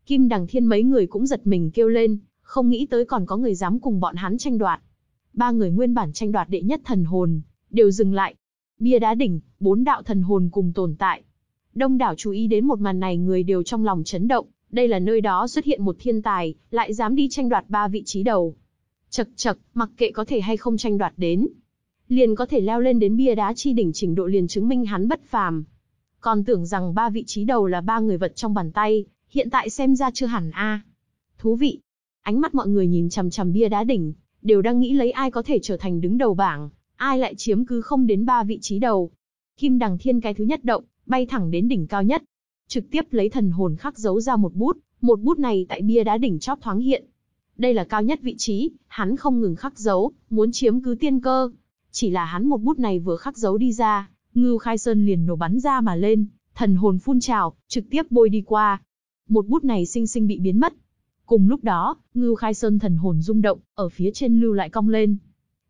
Kim Đằng Thiên mấy người cũng giật mình kêu lên, không nghĩ tới còn có người dám cùng bọn hắn tranh đoạt. Ba người nguyên bản tranh đoạt đệ nhất thần hồn, đều dừng lại. Bia đá đỉnh, bốn đạo thần hồn cùng tồn tại. Đông đảo chú ý đến một màn này người đều trong lòng chấn động, đây là nơi đó xuất hiện một thiên tài, lại dám đi tranh đoạt ba vị trí đầu. Chật chật, mặc kệ có thể hay không tranh đoạt đến. Liền có thể leo lên đến bia đá chi đỉnh trình độ liền chứng minh hắn bất phàm. Còn tưởng rằng ba vị trí đầu là ba người vật trong bàn tay, hiện tại xem ra chưa hẳn a. Thú vị. Ánh mắt mọi người nhìn chằm chằm bia đá đỉnh, đều đang nghĩ lấy ai có thể trở thành đứng đầu bảng, ai lại chiếm cứ không đến ba vị trí đầu. Kim Đằng Thiên cái thứ nhất động, bay thẳng đến đỉnh cao nhất. Trực tiếp lấy thần hồn khắc dấu ra một bút, một bút này tại bia đá đỉnh chóp thoáng hiện. Đây là cao nhất vị trí, hắn không ngừng khắc dấu, muốn chiếm cứ tiên cơ. Chỉ là hắn một bút này vừa khắc dấu đi ra, Ngưu Khai Sơn liền nổ bắn ra mà lên, thần hồn phun trào, trực tiếp bôi đi qua. Một bút này sinh sinh bị biến mất. Cùng lúc đó, Ngưu Khai Sơn thần hồn rung động, ở phía trên lưu lại cong lên.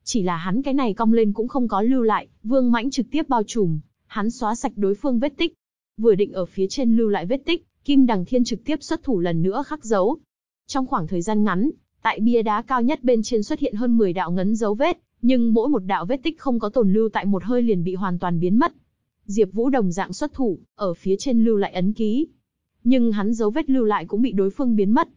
Chỉ là hắn cái này cong lên cũng không có lưu lại, Vương Mãnh trực tiếp bao trùm, hắn xóa sạch đối phương vết tích. Vừa định ở phía trên lưu lại vết tích, Kim Đằng Thiên trực tiếp xuất thủ lần nữa khắc dấu. Trong khoảng thời gian ngắn, tại bia đá cao nhất bên trên xuất hiện hơn 10 đạo ngấn dấu vết, nhưng mỗi một đạo vết tích không có tồn lưu tại một hơi liền bị hoàn toàn biến mất. Diệp Vũ đồng dạng xuất thủ, ở phía trên lưu lại ấn ký. Nhưng hắn dấu vết lưu lại cũng bị đối phương biến mất.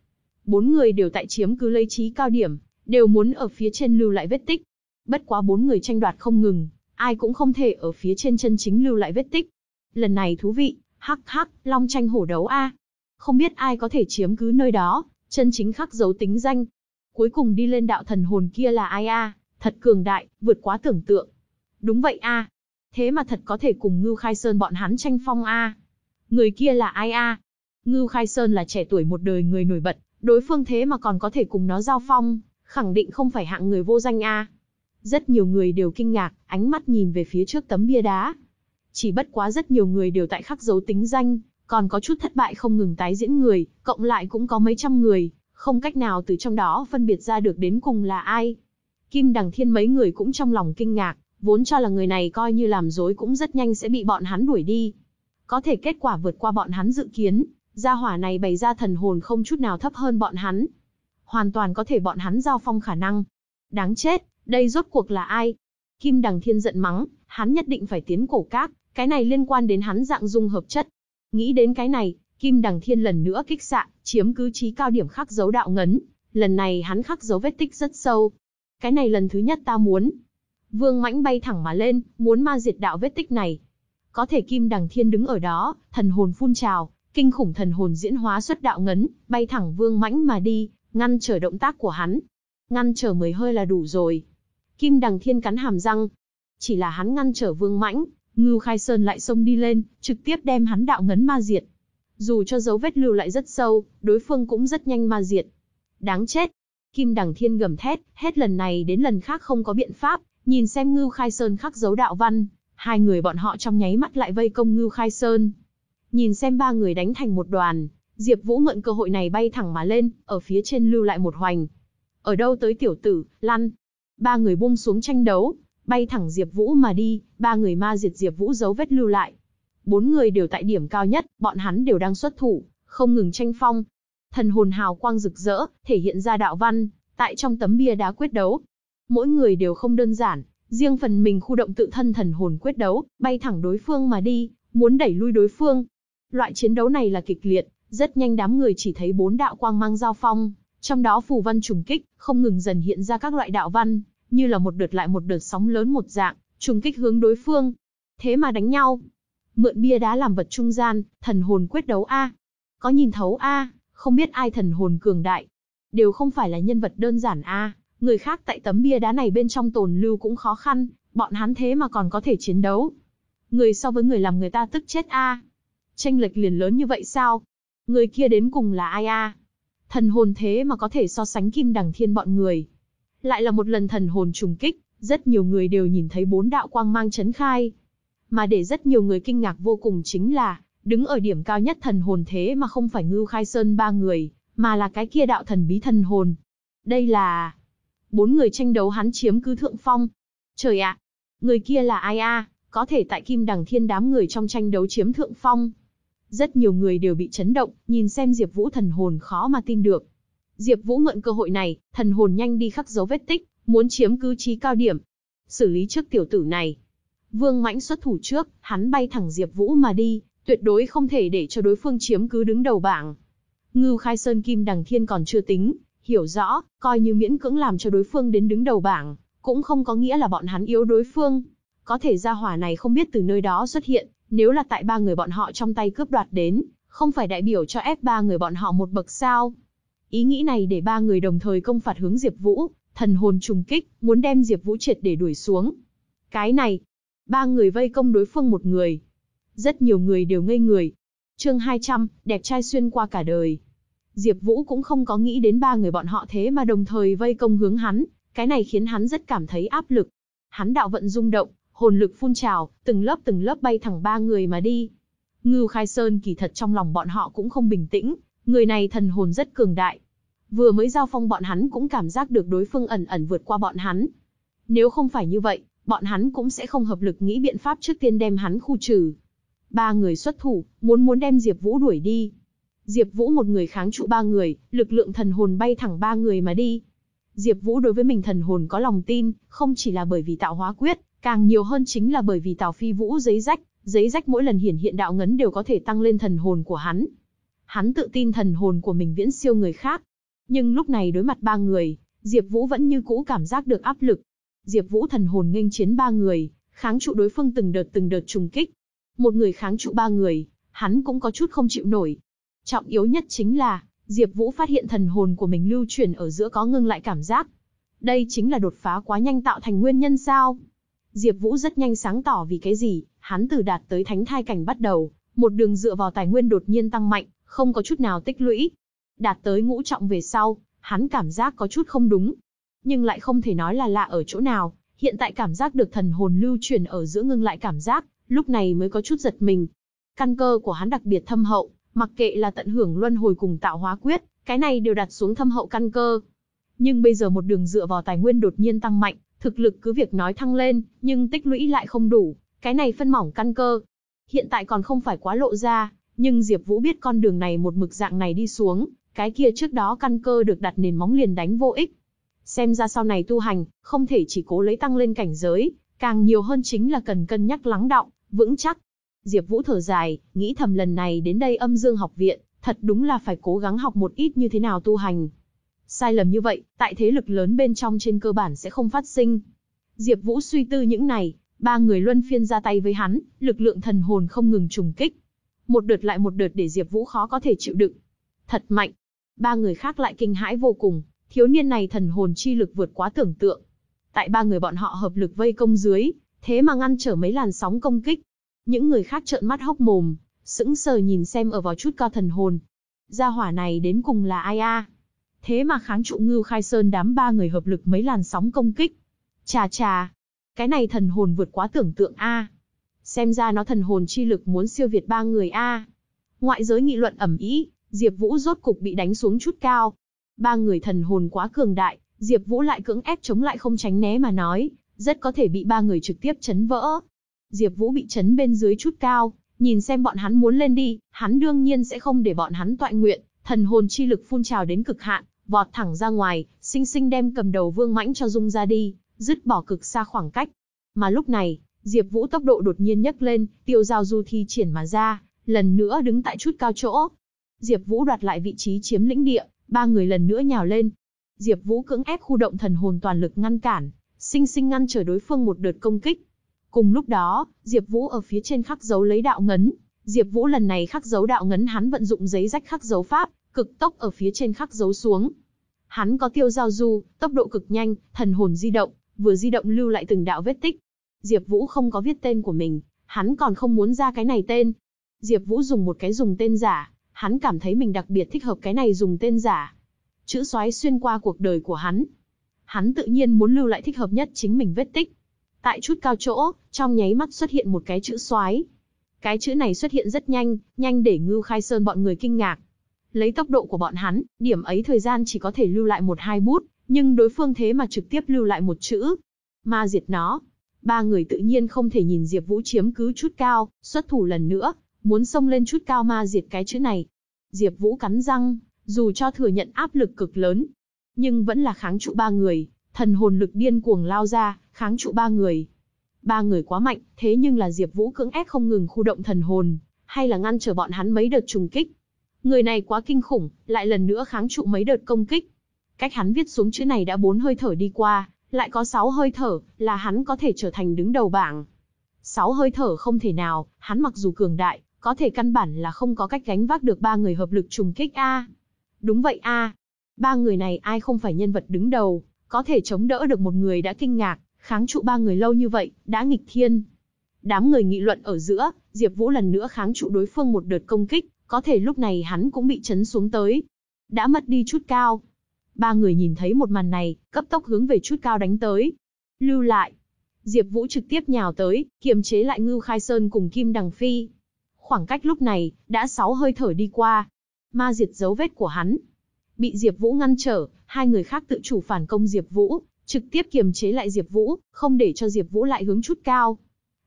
Bốn người đều tại chiếm cứ lấy trí cao điểm, đều muốn ở phía trên lưu lại vết tích. Bất quá bốn người tranh đoạt không ngừng, ai cũng không thể ở phía trên chân chính lưu lại vết tích. Lần này thú vị, hắc hắc, long tranh hổ đấu a. Không biết ai có thể chiếm cứ nơi đó, chân chính khắc dấu tính danh. Cuối cùng đi lên đạo thần hồn kia là ai a? Thật cường đại, vượt quá tưởng tượng. Đúng vậy a. Thế mà thật có thể cùng Ngưu Khai Sơn bọn hắn tranh phong a. Người kia là ai a? Ngưu Khai Sơn là trẻ tuổi một đời người nổi bật, đối phương thế mà còn có thể cùng nó giao phong, khẳng định không phải hạng người vô danh a. Rất nhiều người đều kinh ngạc, ánh mắt nhìn về phía trước tấm bia đá. Chỉ bất quá rất nhiều người đều tại khắc dấu tính danh, còn có chút thất bại không ngừng tái diễn người, cộng lại cũng có mấy trăm người, không cách nào từ trong đó phân biệt ra được đến cùng là ai. Kim Đằng Thiên mấy người cũng trong lòng kinh ngạc, vốn cho là người này coi như làm dối cũng rất nhanh sẽ bị bọn hắn đuổi đi. Có thể kết quả vượt qua bọn hắn dự kiến, gia hỏa này bày ra thần hồn không chút nào thấp hơn bọn hắn. Hoàn toàn có thể bọn hắn giao phong khả năng. Đáng chết, đây rốt cuộc là ai? Kim Đằng Thiên giận mắng, hắn nhất định phải tiến cổ các, cái này liên quan đến hắn dạng dung hợp chất. Nghĩ đến cái này, Kim Đằng Thiên lần nữa kích xạ, chiếm cứ trí cao điểm khắc dấu đạo ngấn. Lần này hắn khắc dấu vết tích rất sâu. Cái này lần thứ nhất ta muốn. Vương Mãnh bay thẳng mà lên, muốn ma diệt đạo vết tích này. Có thể Kim Đằng Thiên đứng ở đó, thần hồn phun trào, kinh khủng thần hồn diễn hóa xuất đạo ngấn, bay thẳng Vương Mãnh mà đi, ngăn trở động tác của hắn. Ngăn trở mười hơi là đủ rồi. Kim Đằng Thiên cắn hàm răng. Chỉ là hắn ngăn trở Vương Mãnh, Ngưu Khai Sơn lại xông đi lên, trực tiếp đem hắn đạo ngấn ma diệt. Dù cho dấu vết lưu lại rất sâu, đối phương cũng rất nhanh ma diệt. Đáng chết. Kim Đằng Thiên gầm thét, hết lần này đến lần khác không có biện pháp, nhìn xem Ngưu Khai Sơn khắc dấu đạo văn, hai người bọn họ trong nháy mắt lại vây công Ngưu Khai Sơn. Nhìn xem ba người đánh thành một đoàn, Diệp Vũ mượn cơ hội này bay thẳng mà lên, ở phía trên lưu lại một hoành. Ở đâu tới tiểu tử, lăn. Ba người buông xuống tranh đấu, bay thẳng Diệp Vũ mà đi, ba người ma diệt Diệp Vũ dấu vết lưu lại. Bốn người đều tại điểm cao nhất, bọn hắn đều đang xuất thủ, không ngừng tranh phong. Thần hồn hào quang rực rỡ, thể hiện ra đạo văn, tại trong tấm bia đá quyết đấu. Mỗi người đều không đơn giản, riêng phần mình khu động tự thân thần hồn quyết đấu, bay thẳng đối phương mà đi, muốn đẩy lui đối phương. Loại chiến đấu này là kịch liệt, rất nhanh đám người chỉ thấy bốn đạo quang mang giao phong, trong đó phù văn trùng kích, không ngừng dần hiện ra các loại đạo văn, như là một đợt lại một đợt sóng lớn một dạng, trùng kích hướng đối phương. Thế mà đánh nhau. Mượn bia đá làm vật trung gian, thần hồn quyết đấu a. Có nhìn thấu a, không biết ai thần hồn cường đại. Đều không phải là nhân vật đơn giản a, người khác tại tấm bia đá này bên trong tồn lưu cũng khó khăn, bọn hắn thế mà còn có thể chiến đấu. Người so với người làm người ta tức chết a. Tranh lệch liền lớn như vậy sao? Người kia đến cùng là ai a? Thần hồn thế mà có thể so sánh kim đằng thiên bọn người. Lại là một lần thần hồn trùng kích, rất nhiều người đều nhìn thấy bốn đạo quang mang chấn khai. Mà để rất nhiều người kinh ngạc vô cùng chính là, đứng ở điểm cao nhất thần hồn thế mà không phải Ngưu Khai Sơn ba người, mà là cái kia đạo thần bí thần hồn. Đây là... Bốn người tranh đấu hắn chiếm cứ thượng phong. Trời ạ! người kia là ai a? Có thể tại kim đằng thiên đám người trong tranh đấu chiếm thượng phong. Rất nhiều người đều bị chấn động, nhìn xem Diệp Vũ thần hồn khó mà tin được. Diệp Vũ mượn cơ hội này, thần hồn nhanh đi khắc dấu vết tích, muốn chiếm cứ trí cao điểm. Xử lý trước tiểu tử này. Vương Mãnh xuất thủ trước, hắn bay thẳng Diệp Vũ mà đi, tuyệt đối không thể để cho đối phương chiếm cứ đứng đầu bảng. Ngưu Khai Sơn Kim Đằng Thiên còn chưa tính, hiểu rõ, coi như miễn cưỡng làm cho đối phương đến đứng đầu bảng, cũng không có nghĩa là bọn hắn yếu đối phương. Có thể gia hỏa này không biết từ nơi đó xuất hiện, nếu là tại ba người bọn họ trong tay cướp đoạt đến, không phải đại biểu cho ép ba người bọn họ một bậc sao. Ý nghĩ này để ba người đồng thời công phạt hướng Diệp Vũ, thần hồn trùng kích, muốn đem Diệp Vũ triệt để đuổi xuống. Cái này, ba người vây công đối phương một người. Rất nhiều người đều ngây người. Chương 200, đẹp trai xuyên qua cả đời. Diệp Vũ cũng không có nghĩ đến ba người bọn họ thế mà đồng thời vây công hướng hắn, cái này khiến hắn rất cảm thấy áp lực. Hắn đạo vận rung động, hồn lực phun trào, từng lớp từng lớp bay thẳng ba người mà đi. Ngưu Khai Sơn kỳ thật trong lòng bọn họ cũng không bình tĩnh, người này thần hồn rất cường đại. Vừa mới giao phong bọn hắn cũng cảm giác được đối phương ẩn ẩn vượt qua bọn hắn. Nếu không phải như vậy, bọn hắn cũng sẽ không hợp lực nghĩ biện pháp trước tiên đem hắn khu trừ. Ba người xuất thủ, muốn muốn đem Diệp Vũ đuổi đi. Diệp Vũ một người kháng trụ ba người, lực lượng thần hồn bay thẳng ba người mà đi. Diệp Vũ đối với mình thần hồn có lòng tin, không chỉ là bởi vì tạo hóa quyết, càng nhiều hơn chính là bởi vì Tào Phi Vũ giấy rách, giấy rách mỗi lần hiển hiện đạo ngấn đều có thể tăng lên thần hồn của hắn. Hắn tự tin thần hồn của mình viễn siêu người khác. Nhưng lúc này đối mặt ba người, Diệp Vũ vẫn như cũ cảm giác được áp lực. Diệp Vũ thần hồn nghênh chiến ba người, kháng trụ đối phương từng đợt từng đợt trùng kích. Một người kháng trụ ba người, hắn cũng có chút không chịu nổi. Trọng yếu nhất chính là, Diệp Vũ phát hiện thần hồn của mình lưu chuyển ở giữa có ngưng lại cảm giác. Đây chính là đột phá quá nhanh tạo thành nguyên nhân sao? Diệp Vũ rất nhanh sáng tỏ vì cái gì, hắn từ đạt tới thánh thai cảnh bắt đầu, một đường dựa vào tài nguyên đột nhiên tăng mạnh, không có chút nào tích lũy. Đạt tới ngũ trọng về sau, hắn cảm giác có chút không đúng, nhưng lại không thể nói là lạ ở chỗ nào, hiện tại cảm giác được thần hồn lưu chuyển ở giữa ngưng lại cảm giác, lúc này mới có chút giật mình. Căn cơ của hắn đặc biệt thâm hậu, mặc kệ là tận hưởng luân hồi cùng tạo hóa quyết, cái này đều đặt xuống thâm hậu căn cơ. Nhưng bây giờ một đường dựa vào tài nguyên đột nhiên tăng mạnh, thực lực cứ việc nói thăng lên, nhưng tích lũy lại không đủ, cái này phân mỏng căn cơ. Hiện tại còn không phải quá lộ ra, nhưng Diệp Vũ biết con đường này một mực dạng này đi xuống, cái kia trước đó căn cơ được đặt nền móng liền đánh vô ích. Xem ra sau này tu hành, không thể chỉ cố lấy tăng lên cảnh giới, càng nhiều hơn chính là cần cân nhắc lắng đọng, vững chắc. Diệp Vũ thở dài, nghĩ thầm lần này đến đây âm dương học viện, thật đúng là phải cố gắng học một ít như thế nào tu hành. Sai lầm như vậy, tại thế lực lớn bên trong trên cơ bản sẽ không phát sinh. Diệp Vũ suy tư những này, ba người luân phiên ra tay với hắn, lực lượng thần hồn không ngừng trùng kích. Một đợt lại một đợt để Diệp Vũ khó có thể chịu đựng. Thật mạnh. Ba người khác lại kinh hãi vô cùng, thiếu niên này thần hồn chi lực vượt quá tưởng tượng. Tại ba người bọn họ hợp lực vây công dưới, thế mà ngăn trở mấy làn sóng công kích. Những người khác trợn mắt hốc mồm, sững sờ nhìn xem ở vào chút cao thần hồn. Gia hỏa này đến cùng là ai a? Thế mà kháng trụ Ngưu Khai Sơn đám ba người hợp lực mấy làn sóng công kích. Chà chà, cái này thần hồn vượt quá tưởng tượng a. Xem ra nó thần hồn chi lực muốn siêu việt ba người a. Ngoại giới nghị luận ẩm ý, Diệp Vũ rốt cục bị đánh xuống chút cao. Ba người thần hồn quá cường đại, Diệp Vũ lại cưỡng ép chống lại không tránh né mà nói, rất có thể bị ba người trực tiếp chấn vỡ. Diệp Vũ bị chấn bên dưới chút cao, nhìn xem bọn hắn muốn lên đi, hắn đương nhiên sẽ không để bọn hắn tọa nguyện, thần hồn chi lực phun trào đến cực hạn, vọt thẳng ra ngoài, sinh sinh đem cầm đầu Vương Mãnh cho dung ra đi, dứt bỏ cực xa khoảng cách. Mà lúc này, Diệp Vũ tốc độ đột nhiên nhấc lên, tiêu giao du thi triển mà ra, lần nữa đứng tại chút cao chỗ. Diệp Vũ đoạt lại vị trí chiếm lĩnh địa, ba người lần nữa nhào lên. Diệp Vũ cưỡng ép khu động thần hồn toàn lực ngăn cản, sinh sinh ngăn trở đối phương một đợt công kích. Cùng lúc đó, Diệp Vũ ở phía trên khắc dấu lấy đạo ngấn, Diệp Vũ lần này khắc dấu đạo ngấn hắn vận dụng giấy rách khắc dấu pháp, cực tốc ở phía trên khắc dấu xuống. Hắn có tiêu giao du, tốc độ cực nhanh, thần hồn di động, vừa di động lưu lại từng đạo vết tích. Diệp Vũ không có viết tên của mình, hắn còn không muốn ra cái này tên. Diệp Vũ dùng một cái dùng tên giả, hắn cảm thấy mình đặc biệt thích hợp cái này dùng tên giả. Chữ xoáy xuyên qua cuộc đời của hắn. Hắn tự nhiên muốn lưu lại thích hợp nhất chính mình vết tích. Tại chút cao chỗ, trong nháy mắt xuất hiện một cái chữ xoáy Cái chữ này xuất hiện rất nhanh, nhanh để Ngưu Khai Sơn bọn người kinh ngạc. Lấy tốc độ của bọn hắn, điểm ấy thời gian chỉ có thể lưu lại một hai bút, nhưng đối phương thế mà trực tiếp lưu lại một chữ. Ma diệt nó. Ba người tự nhiên không thể nhìn Diệp Vũ chiếm cứ chút cao, xuất thủ lần nữa, muốn xông lên chút cao ma diệt cái chữ này. Diệp Vũ cắn răng, dù cho thừa nhận áp lực cực lớn, nhưng vẫn là kháng trụ ba người, thần hồn lực điên cuồng lao ra, kháng trụ ba người. Ba người quá mạnh, thế nhưng là Diệp Vũ cưỡng ép không ngừng khu động thần hồn, hay là ngăn trở bọn hắn mấy đợt trùng kích. Người này quá kinh khủng, lại lần nữa kháng trụ mấy đợt công kích. Cách hắn viết xuống chữ này đã bốn hơi thở đi qua, lại có 6 hơi thở, là hắn có thể trở thành đứng đầu bảng. 6 hơi thở không thể nào, hắn mặc dù cường đại, có thể căn bản là không có cách gánh vác được ba người hợp lực trùng kích a. Đúng vậy a. Ba người này ai không phải nhân vật đứng đầu, có thể chống đỡ được một người đã kinh ngạc, kháng trụ ba người lâu như vậy, đã nghịch thiên. Đám người nghị luận ở giữa, Diệp Vũ lần nữa kháng trụ đối phương một đợt công kích, có thể lúc này hắn cũng bị chấn xuống tới. Đã mất đi chút cao, Ba người nhìn thấy một màn này, cấp tốc hướng về chút cao đánh tới. Lưu lại. Diệp Vũ trực tiếp nhào tới, kiềm chế lại Ngưu Khai Sơn cùng Kim Đằng Phi. Khoảng cách lúc này, đã sáu hơi thở đi qua. Ma diệt dấu vết của hắn. Bị Diệp Vũ ngăn trở, hai người khác tự chủ phản công Diệp Vũ, trực tiếp kiềm chế lại Diệp Vũ, không để cho Diệp Vũ lại hướng chút cao.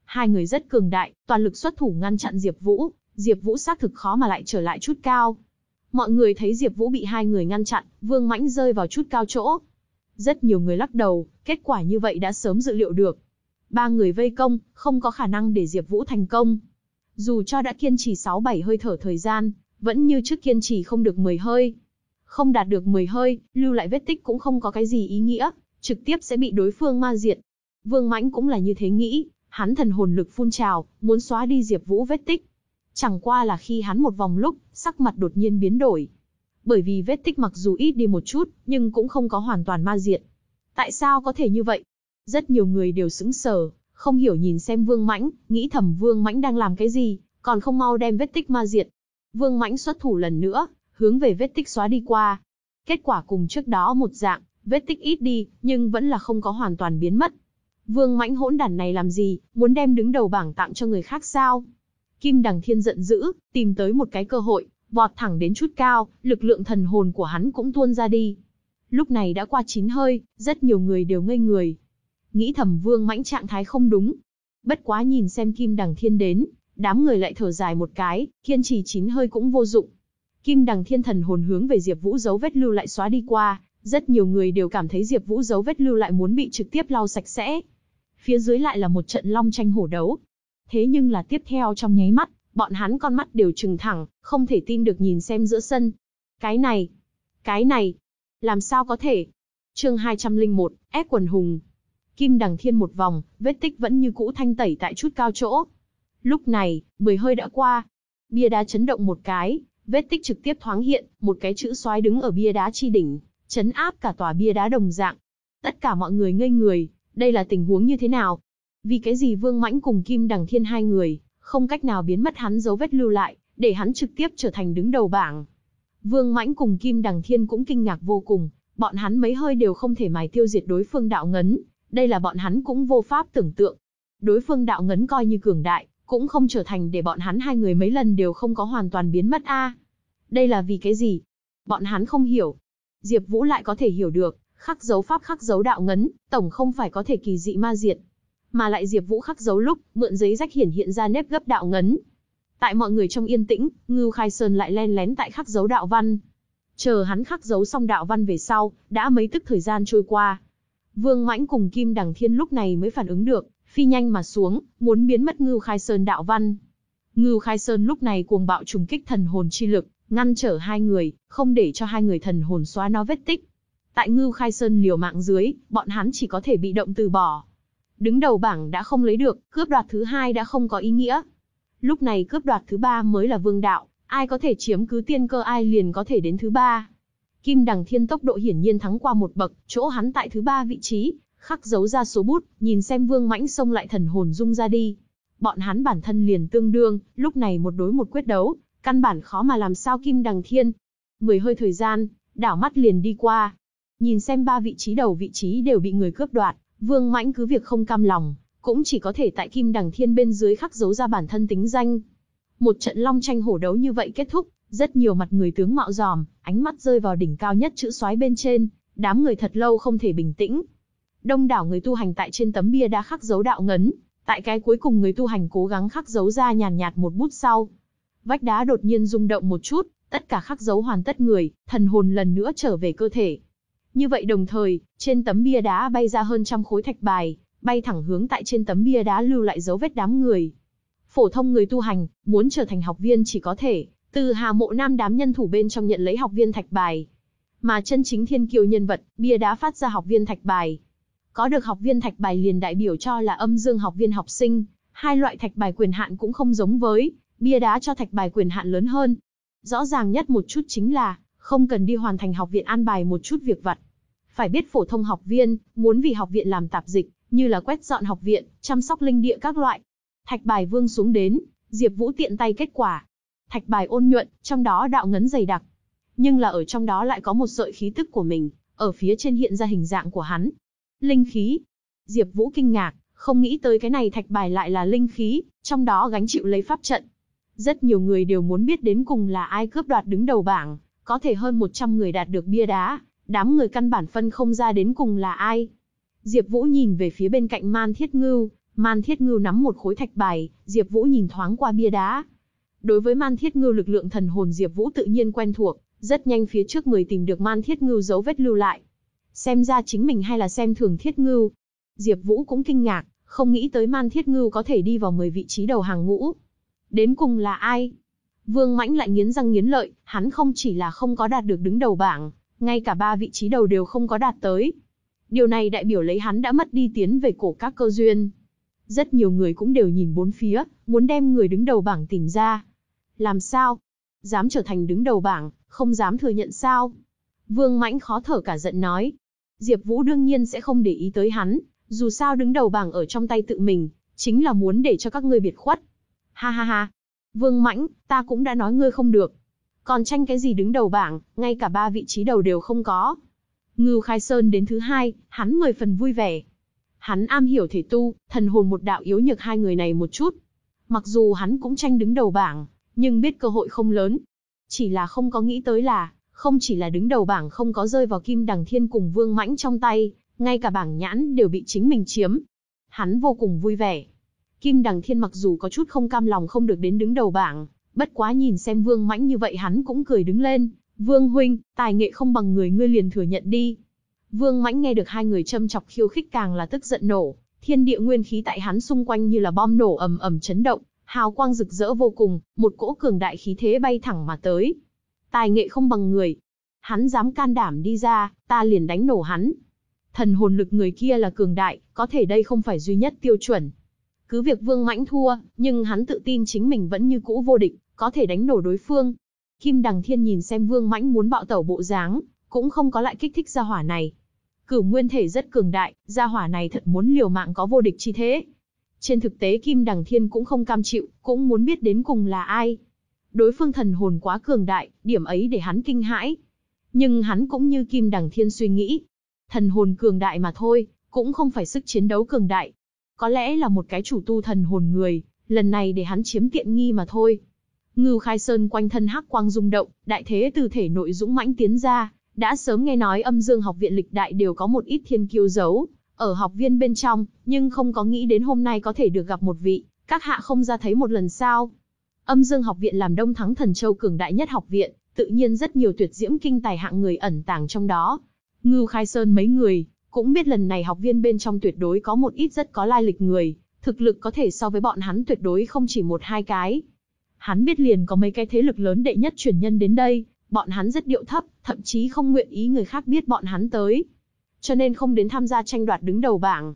Hai người rất cường đại, toàn lực xuất thủ ngăn chặn Diệp Vũ, Diệp Vũ xác thực khó mà lại trở lại chút cao. Mọi người thấy Diệp Vũ bị hai người ngăn chặn, Vương Mãnh rơi vào chút cao chỗ. Rất nhiều người lắc đầu, kết quả như vậy đã sớm dự liệu được. Ba người vây công, không có khả năng để Diệp Vũ thành công. Dù cho đã kiên trì 6-7 hơi thở thời gian, vẫn như trước kiên trì không được 10 hơi. Không đạt được 10 hơi, lưu lại vết tích cũng không có cái gì ý nghĩa, trực tiếp sẽ bị đối phương ma diệt. Vương Mãnh cũng là như thế nghĩ, hắn thần hồn lực phun trào, muốn xóa đi Diệp Vũ vết tích. Chẳng qua là khi hắn một vòng lúc, sắc mặt đột nhiên biến đổi. Bởi vì vết tích mặc dù ít đi một chút, nhưng cũng không có hoàn toàn ma diệt. Tại sao có thể như vậy? Rất nhiều người đều sững sờ, không hiểu nhìn xem Vương Mãnh, nghĩ thầm Vương Mãnh đang làm cái gì, còn không mau đem vết tích ma diệt. Vương Mãnh xuất thủ lần nữa, hướng về vết tích xóa đi qua. Kết quả cùng trước đó một dạng, vết tích ít đi, nhưng vẫn là không có hoàn toàn biến mất. Vương Mãnh hỗn đản này làm gì, muốn đem đứng đầu bảng tặng cho người khác sao? Kim Đằng Thiên giận dữ, tìm tới một cái cơ hội, vọt thẳng đến chút cao, lực lượng thần hồn của hắn cũng tuôn ra đi. Lúc này đã qua chín hơi, rất nhiều người đều ngây người. Nghĩ thầm vương mãnh trạng thái không đúng. Bất quá nhìn xem Kim Đằng Thiên đến, đám người lại thở dài một cái, kiên trì chín hơi cũng vô dụng. Kim Đằng Thiên thần hồn hướng về Diệp Vũ dấu vết lưu lại xóa đi qua, rất nhiều người đều cảm thấy Diệp Vũ dấu vết lưu lại muốn bị trực tiếp lau sạch sẽ. Phía dưới lại là một trận long tranh hổ đấu, Thế nhưng là tiếp theo trong nháy mắt, bọn hắn con mắt đều trừng thẳng, không thể tin được nhìn xem giữa sân. Cái này, cái này, làm sao có thể? Chương 201, ép quần hùng. Kim Đằng Thiên một vòng, vết tích vẫn như cũ thanh tẩy tại chút cao chỗ. Lúc này, mười hơi đã qua. Bia đá chấn động một cái, vết tích trực tiếp thoáng hiện, một cái chữ xoái đứng ở bia đá chi đỉnh, chấn áp cả tòa bia đá đồng dạng. Tất cả mọi người ngây người, đây là tình huống như thế nào? Vì cái gì Vương Mãnh cùng Kim Đằng Thiên hai người, không cách nào biến mất hắn dấu vết lưu lại, để hắn trực tiếp trở thành đứng đầu bảng. Vương Mãnh cùng Kim Đằng Thiên cũng kinh ngạc vô cùng, bọn hắn mấy hơi đều không thể mài tiêu diệt đối phương đạo ngấn, đây là bọn hắn cũng vô pháp tưởng tượng. Đối phương đạo ngấn coi như cường đại, cũng không trở thành để bọn hắn hai người mấy lần đều không có hoàn toàn biến mất a. Đây là vì cái gì? Bọn hắn không hiểu. Diệp Vũ lại có thể hiểu được, khắc dấu pháp khắc dấu đạo ngấn, tổng không phải có thể kỳ dị ma diệt, mà lại Diệp Vũ khắc dấu lúc, mượn giấy rách hiển hiện ra nếp gấp đạo ngấn. Tại mọi người trong yên tĩnh, Ngưu Khai Sơn lại len lén tại khắc dấu đạo văn. Chờ hắn khắc dấu xong đạo văn về sau, đã mấy tức thời gian trôi qua. Vương Mãnh cùng Kim Đằng Thiên lúc này mới phản ứng được, phi nhanh mà xuống, muốn biến mất Ngưu Khai Sơn đạo văn. Ngưu Khai Sơn lúc này cuồng bạo trùng kích thần hồn chi lực, ngăn trở hai người, không để cho hai người thần hồn xóa nó vết tích. Tại Ngưu Khai Sơn liều mạng dưới, bọn hắn chỉ có thể bị động từ bỏ. Đứng đầu bảng đã không lấy được, cướp đoạt thứ hai đã không có ý nghĩa. Lúc này cướp đoạt thứ ba mới là vương đạo, ai có thể chiếm cứ tiên cơ ai liền có thể đến thứ ba. Kim Đằng Thiên tốc độ hiển nhiên thắng qua một bậc, chỗ hắn tại thứ ba vị trí, khắc dấu ra số bút, nhìn xem Vương Mãnh xông lại thần hồn dung ra đi. Bọn hắn bản thân liền tương đương, lúc này một đối một quyết đấu, Căn bản khó mà làm sao Kim Đằng Thiên. Mười hơi thời gian, đảo mắt liền đi qua. Nhìn xem ba vị trí đầu vị trí đều bị người cướp đoạt, Vương Mãnh cứ việc không cam lòng, cũng chỉ có thể tại Kim Đằng Thiên bên dưới khắc dấu ra bản thân tính danh. Một trận long tranh hổ đấu như vậy kết thúc, rất nhiều mặt người tướng mạo giòm, ánh mắt rơi vào đỉnh cao nhất chữ soái bên trên, đám người thật lâu không thể bình tĩnh. Đông đảo người tu hành tại trên tấm bia đã khắc dấu đạo ngấn, tại cái cuối cùng người tu hành cố gắng khắc dấu ra nhàn nhạt một bút sau. Vách đá đột nhiên rung động một chút, tất cả khắc dấu hoàn tất người, thần hồn lần nữa trở về cơ thể. Như vậy đồng thời, trên tấm bia đá bay ra hơn trăm khối thạch bài, bay thẳng hướng tại trên tấm bia đá lưu lại dấu vết đám người. Phổ thông người tu hành, muốn trở thành học viên chỉ có thể, từ Hà Mộ Nam đám nhân thủ bên trong nhận lấy học viên thạch bài. Mà chân chính thiên kiều nhân vật, bia đá phát ra học viên thạch bài. Có được học viên thạch bài liền đại biểu cho là âm dương học viên học sinh, hai loại thạch bài quyền hạn cũng không giống với, bia đá cho thạch bài quyền hạn lớn hơn. Rõ ràng nhất một chút chính là, không cần đi hoàn thành học viện an bài một chút việc vặt. Phải biết phổ thông học viên, muốn vì học viện làm tạp dịch, như là quét dọn học viện, chăm sóc linh địa các loại. Thạch bài vương xuống đến, Diệp Vũ tiện tay kết quả. Thạch bài ôn nhuận, trong đó đạo ngấn dày đặc. Nhưng là ở trong đó lại có một sợi khí tức của mình, ở phía trên hiện ra hình dạng của hắn. Linh khí. Diệp Vũ kinh ngạc, không nghĩ tới cái này thạch bài lại là linh khí, trong đó gánh chịu lấy pháp trận. Rất nhiều người đều muốn biết đến cùng là ai cướp đoạt đứng đầu bảng, có thể hơn 100 người đạt được bia đá, đám người căn bản phân không ra đến cùng là ai. Diệp Vũ nhìn về phía bên cạnh Man Thiết Ngưu, Man Thiết Ngưu nắm một khối thạch bài, Diệp Vũ nhìn thoáng qua bia đá. Đối với Man Thiết Ngưu lực lượng thần hồn Diệp Vũ tự nhiên quen thuộc, rất nhanh phía trước người tìm được Man Thiết Ngưu dấu vết lưu lại. Xem ra chính mình hay là xem thường Thiết Ngưu. Diệp Vũ cũng kinh ngạc, không nghĩ tới Man Thiết Ngưu có thể đi vào 10 vị trí đầu hàng ngũ. Đến cùng là ai? Vương Mãnh lại nghiến răng nghiến lợi, hắn không chỉ là không có đạt được đứng đầu bảng, ngay cả ba vị trí đầu đều không có đạt tới. Điều này đại biểu lấy hắn đã mất đi tiến về cổ các cơ duyên. Rất nhiều người cũng đều nhìn bốn phía, muốn đem người đứng đầu bảng tìm ra. Làm sao? Dám trở thành đứng đầu bảng, không dám thừa nhận sao? Vương Mãnh khó thở cả giận nói. Diệp Vũ đương nhiên sẽ không để ý tới hắn, dù sao đứng đầu bảng ở trong tay tự mình, chính là muốn để cho các ngươi biệt khuất. Ha ha ha. Vương Mãnh, ta cũng đã nói ngươi không được. Còn tranh cái gì đứng đầu bảng, ngay cả ba vị trí đầu đều không có. Ngưu Khai Sơn đến thứ hai, hắn mười phần vui vẻ. Hắn am hiểu thể tu, thần hồn một đạo yếu nhược hai người này một chút. Mặc dù hắn cũng tranh đứng đầu bảng, nhưng biết cơ hội không lớn. Chỉ là không có nghĩ tới là, không chỉ là đứng đầu bảng không có rơi vào Kim Đằng Thiên cùng Vương Mãnh trong tay, ngay cả bảng nhãn đều bị chính mình chiếm. Hắn vô cùng vui vẻ. Kim Đằng Thiên mặc dù có chút không cam lòng không được đến đứng đầu bảng, bất quá nhìn xem Vương Mãnh như vậy hắn cũng cười đứng lên, Vương huynh, tài nghệ không bằng người ngươi liền thừa nhận đi. Vương Mãnh nghe được hai người châm chọc khiêu khích càng là tức giận nổ, thiên địa nguyên khí tại hắn xung quanh như là bom nổ ầm ầm chấn động, hào quang rực rỡ vô cùng, một cỗ cường đại khí thế bay thẳng mà tới. Tài nghệ không bằng người, hắn dám can đảm đi ra, ta liền đánh nổ hắn. Thần hồn lực người kia là cường đại, có thể đây không phải duy nhất tiêu chuẩn. Cứ việc Vương Mãnh thua, nhưng hắn tự tin chính mình vẫn như cũ vô địch, có thể đánh nổ đối phương, Kim Đằng Thiên nhìn xem Vương Mãnh muốn bạo tẩu bộ dáng, cũng không có lại kích thích gia hỏa này. Cửu nguyên thể rất cường đại, gia hỏa này thật muốn liều mạng có vô địch chi thế. Trên thực tế Kim Đằng Thiên cũng không cam chịu, cũng muốn biết đến cùng là ai. Đối phương thần hồn quá cường đại, điểm ấy để hắn kinh hãi. Nhưng hắn cũng như Kim Đằng Thiên suy nghĩ. Thần hồn cường đại mà thôi, cũng không phải sức chiến đấu cường đại. Có lẽ là một cái chủ tu thần hồn người, lần này để hắn chiếm tiện nghi mà thôi. Ngưu Khai Sơn quanh thân hắc quang rung động, đại thế từ thể nội dũng mãnh tiến ra, đã sớm nghe nói âm dương học viện lịch đại đều có một ít thiên kiêu giấu, ở học viên bên trong, nhưng không có nghĩ đến hôm nay có thể được gặp một vị, các hạ không ra thấy một lần sao. Âm dương học viện làm đông thắng thần châu cường đại nhất học viện, tự nhiên rất nhiều tuyệt diễm kinh tài hạng người ẩn tàng trong đó. Ngưu Khai Sơn mấy người, cũng biết lần này học viên bên trong tuyệt đối có một ít rất có lai lịch người, thực lực có thể so với bọn hắn tuyệt đối không chỉ một hai cái. Hắn biết liền có mấy cái thế lực lớn đệ nhất truyền nhân đến đây, bọn hắn rất điệu thấp, thậm chí không nguyện ý người khác biết bọn hắn tới. Cho nên không đến tham gia tranh đoạt đứng đầu bảng.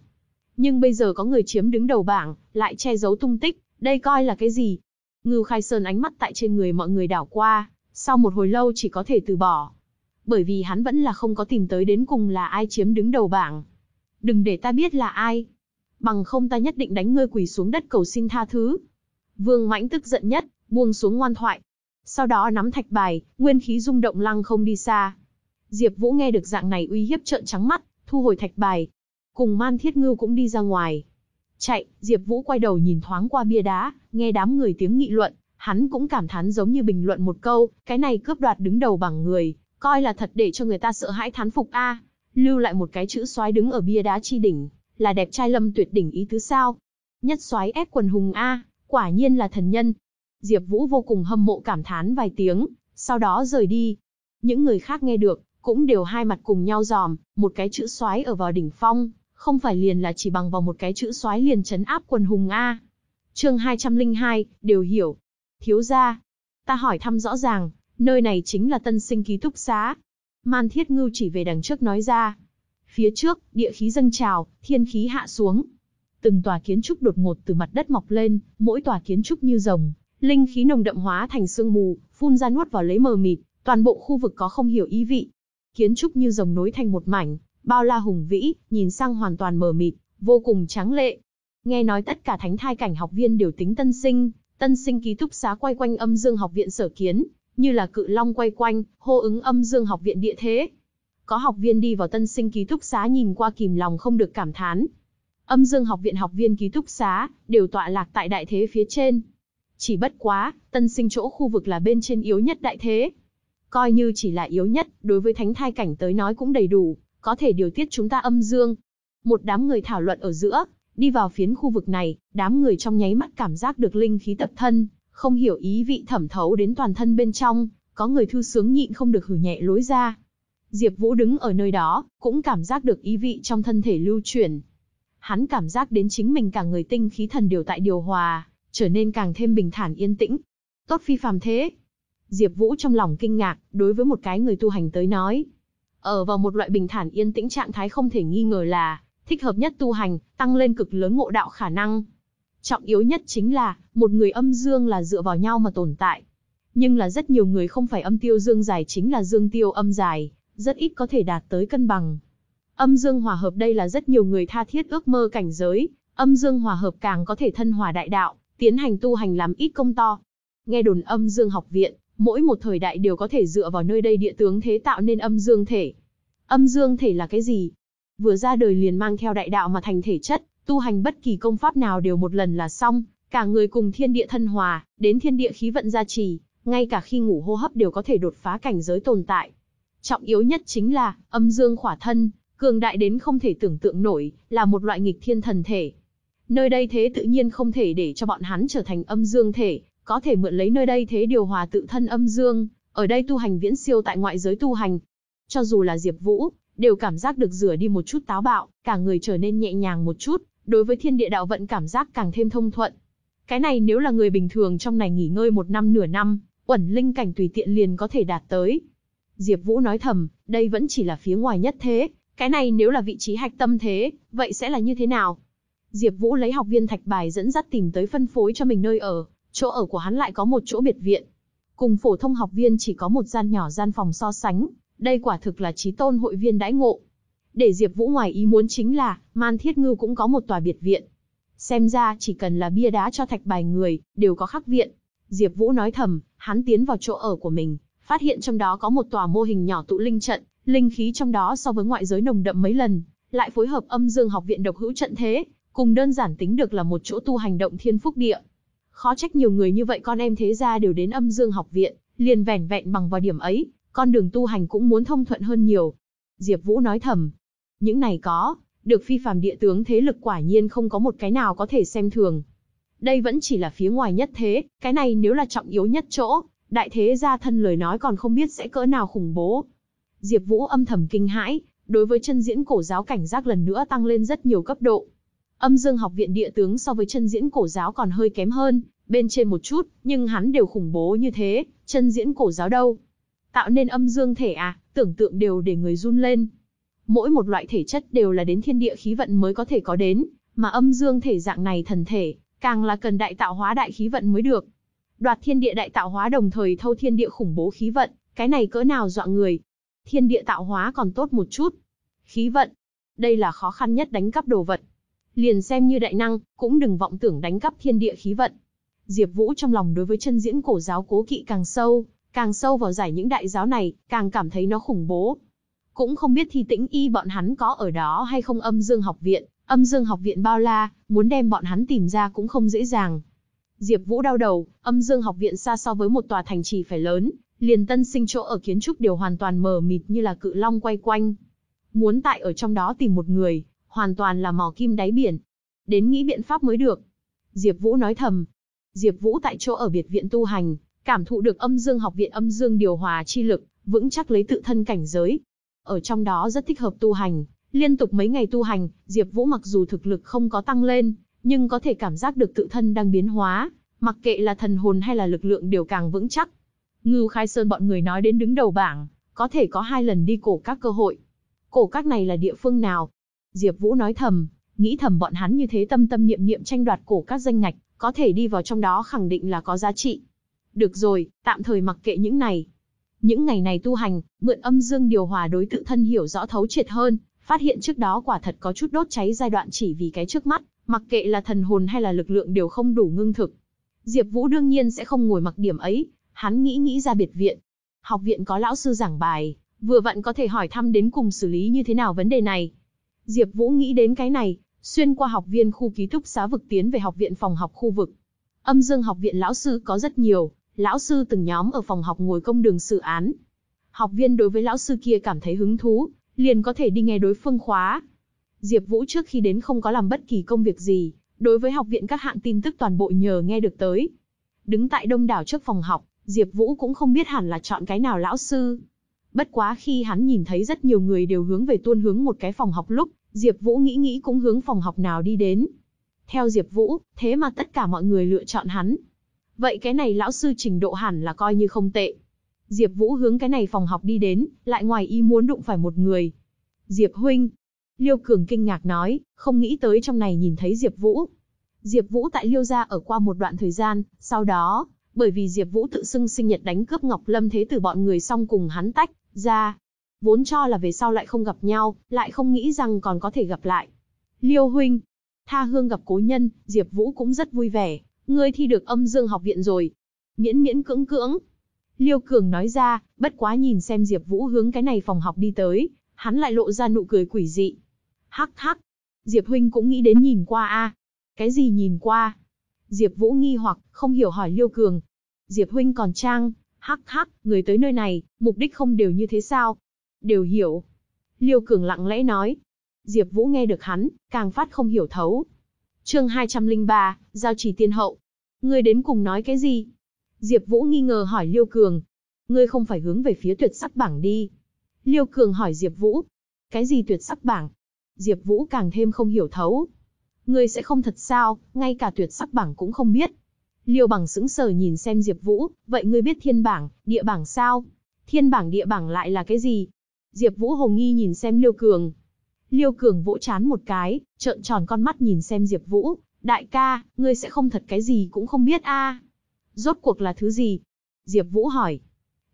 Nhưng bây giờ có người chiếm đứng đầu bảng, lại che giấu tung tích, đây coi là cái gì? Ngưu Khai Sơn ánh mắt tại trên người mọi người đảo qua, sau một hồi lâu chỉ có thể từ bỏ. Bởi vì hắn vẫn là không có tìm tới đến cùng là ai chiếm đứng đầu bảng. Đừng để ta biết là ai. Bằng không ta nhất định đánh ngươi quỳ xuống đất cầu xin tha thứ. Vương Mãnh tức giận nhất, buông xuống ngoan thoại. Sau đó nắm thạch bài, nguyên khí rung động lăng không đi xa. Diệp Vũ nghe được dạng này uy hiếp trợn trắng mắt, thu hồi thạch bài. Cùng Man Thiết Ngưu cũng đi ra ngoài. Chạy, Diệp Vũ quay đầu nhìn thoáng qua bia đá, nghe đám người tiếng nghị luận, hắn cũng cảm thán giống như bình luận một câu, cái này cướp đoạt đứng đầu bằng người, coi là thật để cho người ta sợ hãi thán phục a. Lưu lại một cái chữ soái đứng ở bia đá chi đỉnh, là đẹp trai lâm tuyệt đỉnh ý tứ sao? Nhất soái ép quần hùng a, quả nhiên là thần nhân. Diệp Vũ vô cùng hâm mộ cảm thán vài tiếng, sau đó rời đi. Những người khác nghe được, cũng đều hai mặt cùng nhau giòm, một cái chữ soái ở vào đỉnh phong, không phải liền là chỉ bằng vào một cái chữ soái liền chấn áp quần hùng a. Chương 202, đều hiểu. Thiếu gia, ta hỏi thăm rõ ràng, nơi này chính là Tân Sinh ký túc xá. Man Thiết Ngưu chỉ về đằng trước nói ra. Phía trước, địa khí dâng trào, thiên khí hạ xuống. Từng tòa kiến trúc đột ngột từ mặt đất mọc lên, mỗi tòa kiến trúc như rồng, linh khí nồng đậm hóa thành sương mù, phun ra nuốt vào lấy mờ mịt, toàn bộ khu vực có không hiểu ý vị. Kiến trúc như rồng nối thành một mảnh, bao la hùng vĩ, nhìn sang hoàn toàn mờ mịt, vô cùng tráng lệ. Nghe nói tất cả thánh thai cảnh học viên đều tính tân sinh, tân sinh ký túc xá quay quanh âm dương học viện sở kiến, như là cự long quay quanh, hô ứng âm dương học viện địa thế. Có học viên đi vào tân sinh ký túc xá nhìn qua kìm lòng không được cảm thán. Âm dương học viện học viên ký túc xá, đều tọa lạc tại đại thế phía trên. Chỉ bất quá, tân sinh chỗ khu vực là bên trên yếu nhất đại thế. Coi như chỉ là yếu nhất, đối với thánh thai cảnh tới nói cũng đầy đủ, có thể điều tiết chúng ta âm dương. Một đám người thảo luận ở giữa, đi vào phiến khu vực này, đám người trong nháy mắt cảm giác được linh khí tập thân, không hiểu ý vị thẩm thấu đến toàn thân bên trong, có người thư sướng nhịn không được hử nhẹ lối ra. Diệp Vũ đứng ở nơi đó, cũng cảm giác được ý vị trong thân thể lưu chuyển. Hắn cảm giác đến chính mình cả người tinh khí thần đều tại điều hòa, trở nên càng thêm bình thản yên tĩnh. Tốt phi phàm thế. Diệp Vũ trong lòng kinh ngạc, đối với một cái người tu hành tới nói, ở vào một loại bình thản yên tĩnh trạng thái không thể nghi ngờ là thích hợp nhất tu hành, tăng lên cực lớn ngộ đạo khả năng. Trọng yếu nhất chính là, một người âm dương là dựa vào nhau mà tồn tại. Nhưng là rất nhiều người không phải âm tiêu dương dài chính là dương tiêu âm dài, rất ít có thể đạt tới cân bằng. Âm dương hòa hợp đây là rất nhiều người tha thiết ước mơ cảnh giới, âm dương hòa hợp càng có thể thân hòa đại đạo, tiến hành tu hành làm ít công to. Nghe đồn âm dương học viện, mỗi một thời đại đều có thể dựa vào nơi đây địa tướng thế tạo nên âm dương thể. Âm dương thể là cái gì? Vừa ra đời liền mang theo đại đạo mà thành thể chất, tu hành bất kỳ công pháp nào đều một lần là xong, cả người cùng thiên địa thân hòa, đến thiên địa khí vận gia trì, ngay cả khi ngủ hô hấp đều có thể đột phá cảnh giới tồn tại. Trọng yếu nhất chính là, âm dương khỏa thân, cường đại đến không thể tưởng tượng nổi, là một loại nghịch thiên thần thể. Nơi đây thế tự nhiên không thể để cho bọn hắn trở thành âm dương thể, có thể mượn lấy nơi đây thế điều hòa tự thân âm dương, ở đây tu hành viễn siêu tại ngoại giới tu hành. Cho dù là Diệp Vũ, đều cảm giác được rửa đi một chút táo bạo, cả người trở nên nhẹ nhàng một chút, đối với thiên địa đạo vận cảm giác càng thêm thông thuận. Cái này nếu là người bình thường trong này nghỉ ngơi một năm nửa năm, uẩn linh cảnh tùy tiện liền có thể đạt tới. Diệp Vũ nói thầm, đây vẫn chỉ là phía ngoài nhất thế, cái này nếu là vị trí hạch tâm thế, vậy sẽ là như thế nào? Diệp Vũ lấy học viên thạch bài dẫn dắt tìm tới phân phối cho mình nơi ở, chỗ ở của hắn lại có một chỗ biệt viện. Cùng phổ thông học viên chỉ có một gian nhỏ gian phòng so sánh, đây quả thực là trí tôn hội viên đãi ngộ. Để Diệp Vũ ngoài ý muốn chính là, Man Thiết Ngưu cũng có một tòa biệt viện. Xem ra chỉ cần là bia đá cho thạch bài người, đều có khắc viện. Diệp Vũ nói thầm, hắn tiến vào chỗ ở của mình, phát hiện trong đó có một tòa mô hình nhỏ tụ linh trận, linh khí trong đó so với ngoại giới nồng đậm mấy lần, lại phối hợp âm dương học viện độc hữu trận thế, cùng đơn giản tính được là một chỗ tu hành động thiên phúc địa. Khó trách nhiều người như vậy con em thế gia đều đến âm dương học viện, liền vẻn vẹn bằng vào điểm ấy, con đường tu hành cũng muốn thông thuận hơn nhiều. Diệp Vũ nói thầm, những này có, được phi phàm địa tướng thế lực quả nhiên không có một cái nào có thể xem thường. Đây vẫn chỉ là phía ngoài nhất thế, cái này nếu là trọng yếu nhất chỗ, đại thế gia thân lời nói còn không biết sẽ cỡ nào khủng bố. Diệp Vũ âm thầm kinh hãi, đối với chân diễn cổ giáo cảnh giác lần nữa tăng lên rất nhiều cấp độ. Âm Dương học viện địa tướng so với chân diễn cổ giáo còn hơi kém hơn, bên trên một chút, nhưng hắn đều khủng bố như thế, chân diễn cổ giáo đâu? Tạo nên âm dương thể à, tưởng tượng đều để người run lên. Mỗi một loại thể chất đều là đến thiên địa khí vận mới có thể có đến, mà âm dương thể dạng này thần thể, càng là cần đại tạo hóa đại khí vận mới được. Đoạt thiên địa đại tạo hóa đồng thời thâu thiên địa khủng bố khí vận, cái này cỡ nào dọa người. Thiên địa tạo hóa còn tốt một chút. Khí vận, đây là khó khăn nhất đánh cắp đồ vật. Liền xem như đại năng, cũng đừng vọng tưởng đánh cắp thiên địa khí vận. Diệp Vũ trong lòng đối với chân diễn cổ giáo cố kỵ càng sâu, càng sâu vào giải những đại giáo này, càng cảm thấy nó khủng bố. Cũng không biết thi tĩnh y bọn hắn có ở đó hay không âm dương học viện, âm dương học viện bao la, muốn đem bọn hắn tìm ra cũng không dễ dàng. Diệp Vũ đau đầu, âm dương học viện xa so với một tòa thành trì phải lớn, liền tân sinh chỗ ở kiến trúc đều hoàn toàn mờ mịt như là cự long quay quanh. Muốn tại ở trong đó tìm một người, hoàn toàn là mò kim đáy biển. Đến nghĩ biện pháp mới được. Diệp Vũ nói thầm. Diệp Vũ tại chỗ ở biệt viện tu hành, cảm thụ được âm dương học viện âm dương điều hòa chi lực, vững chắc lấy tự thân cảnh giới. Ở trong đó rất thích hợp tu hành, liên tục mấy ngày tu hành, Diệp Vũ mặc dù thực lực không có tăng lên, nhưng có thể cảm giác được tự thân đang biến hóa, mặc kệ là thần hồn hay là lực lượng đều càng vững chắc. Ngưu Khai Sơn bọn người nói đến đứng đầu bảng, có thể có hai lần đi cổ các cơ hội. Cổ các này là địa phương nào? Diệp Vũ nói thầm, nghĩ thầm bọn hắn như thế tâm tâm niệm niệm tranh đoạt cổ các danh ngạch, có thể đi vào trong đó khẳng định là có giá trị. Được rồi, tạm thời mặc kệ những này. Những ngày này tu hành, mượn âm dương điều hòa đối tự thân hiểu rõ thấu triệt hơn, phát hiện trước đó quả thật có chút đốt cháy giai đoạn chỉ vì cái trước mắt, mặc kệ là thần hồn hay là lực lượng đều không đủ ngưng thực. Diệp Vũ đương nhiên sẽ không ngồi mặc điểm ấy, hắn nghĩ nghĩ ra biệt viện. Học viện có lão sư giảng bài, vừa vặn có thể hỏi thăm đến cùng xử lý như thế nào vấn đề này. Diệp Vũ nghĩ đến cái này, xuyên qua học viên khu ký túc xá vực tiến về học viện phòng học khu vực. Âm Dương học viện lão sư có rất nhiều, lão sư từng nhóm ở phòng học ngồi công đường xử án. Học viên đối với lão sư kia cảm thấy hứng thú, liền có thể đi nghe đối phương khóa. Diệp Vũ trước khi đến không có làm bất kỳ công việc gì, đối với học viện các hạng tin tức toàn bộ nhờ nghe được tới. Đứng tại đông đảo trước phòng học, Diệp Vũ cũng không biết hẳn là chọn cái nào lão sư. Bất quá khi hắn nhìn thấy rất nhiều người đều hướng về tuôn hướng một cái phòng học lúc, Diệp Vũ nghĩ nghĩ cũng hướng phòng học nào đi đến. Theo Diệp Vũ, thế mà tất cả mọi người lựa chọn hắn. Vậy cái này lão sư trình độ hẳn là coi như không tệ. Diệp Vũ hướng cái này phòng học đi đến, lại ngoài ý muốn đụng phải một người. Diệp huynh. Liêu Cường kinh ngạc nói, không nghĩ tới trong này nhìn thấy Diệp Vũ. Diệp Vũ tại Liêu gia ở qua một đoạn thời gian, sau đó, bởi vì Diệp Vũ tự xưng sinh nhật đánh cướp Ngọc Lâm Thế Tử bọn người xong cùng hắn tách ra. Vốn cho là về sau lại không gặp nhau, lại không nghĩ rằng còn có thể gặp lại. Liêu huynh, tha hương gặp cố nhân, Diệp Vũ cũng rất vui vẻ, ngươi thi được Âm Dương học viện rồi. Miễn miễn cưỡng cưỡng. Liêu Cường nói ra, bất quá nhìn xem Diệp Vũ hướng cái này phòng học đi tới, hắn lại lộ ra nụ cười quỷ dị. Hắc hắc, Diệp huynh cũng nghĩ đến nhìn qua a. Cái gì nhìn qua? Diệp Vũ nghi hoặc, không hiểu hỏi Liêu Cường. Diệp huynh còn trang, hắc hắc, người tới nơi này, mục đích không đều như thế sao? Đều hiểu. Liêu Cường lặng lẽ nói. Diệp Vũ nghe được hắn, càng phát không hiểu thấu. Chương 203, giao chỉ tiên hậu. Ngươi đến cùng nói cái gì? Diệp Vũ nghi ngờ hỏi Liêu Cường. Ngươi không phải hướng về phía tuyệt sắc bảng đi. Liêu Cường hỏi Diệp Vũ. Cái gì tuyệt sắc bảng? Diệp Vũ càng thêm không hiểu thấu. Ngươi sẽ không thật sao, ngay cả tuyệt sắc bảng cũng không biết. Liêu bằng sững sờ nhìn xem Diệp Vũ, vậy ngươi biết thiên bảng, địa bảng sao? Thiên bảng địa bảng lại là cái gì? Diệp Vũ hồ nghi nhìn xem Liêu Cường. Liêu Cường vỗ chán một cái, trợn tròn con mắt nhìn xem Diệp Vũ, đại ca, ngươi sẽ không thật cái gì cũng không biết a? Rốt cuộc là thứ gì? Diệp Vũ hỏi.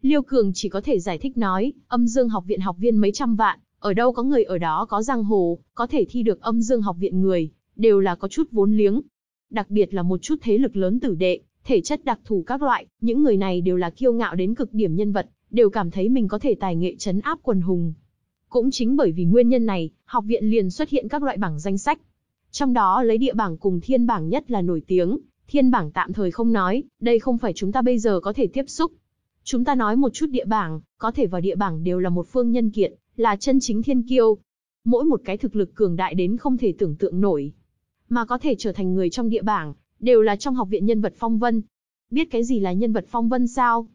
Liêu Cường chỉ có thể giải thích nói, âm dương học viện học viên mấy trăm vạn, ở đâu có người ở đó có giang hồ, có thể thi được âm dương học viện người, đều là có chút vốn liếng. Đặc biệt là một chút thế lực lớn tử đệ, thể chất đặc thù các loại, những người này đều là kiêu ngạo đến cực điểm nhân vật, đều cảm thấy mình có thể tài nghệ chấn áp quần hùng. Cũng chính bởi vì nguyên nhân này, học viện liền xuất hiện các loại bảng danh sách. Trong đó lấy địa bảng cùng thiên bảng nhất là nổi tiếng, thiên bảng tạm thời không nói, đây không phải chúng ta bây giờ có thể tiếp xúc. Chúng ta nói một chút địa bảng, có thể vào địa bảng đều là một phương nhân kiện, là chân chính thiên kiêu. Mỗi một cái thực lực cường đại đến không thể tưởng tượng nổi mà có thể trở thành người trong địa bảng, đều là trong học viện nhân vật phong vân. Biết cái gì là nhân vật phong vân sao?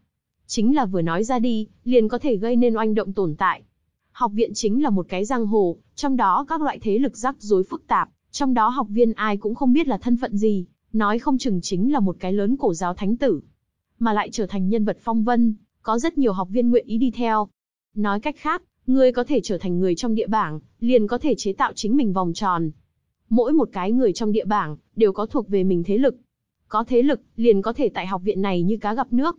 Chính là vừa nói ra đi, liền có thể gây nên oanh động tồn tại. Học viện chính là một cái giang hồ, trong đó các loại thế lực rắc rối phức tạp, trong đó học viên ai cũng không biết là thân phận gì, nói không chừng chính là một cái lớn cổ giáo thánh tử. Mà lại trở thành nhân vật phong vân, có rất nhiều học viên nguyện ý đi theo. Nói cách khác, người có thể trở thành người trong địa bảng, liền có thể chế tạo chính mình vòng tròn, Mỗi một cái người trong địa bảng, đều có thuộc về mình thế lực. Có thế lực, liền có thể tại học viện này như cá gặp nước.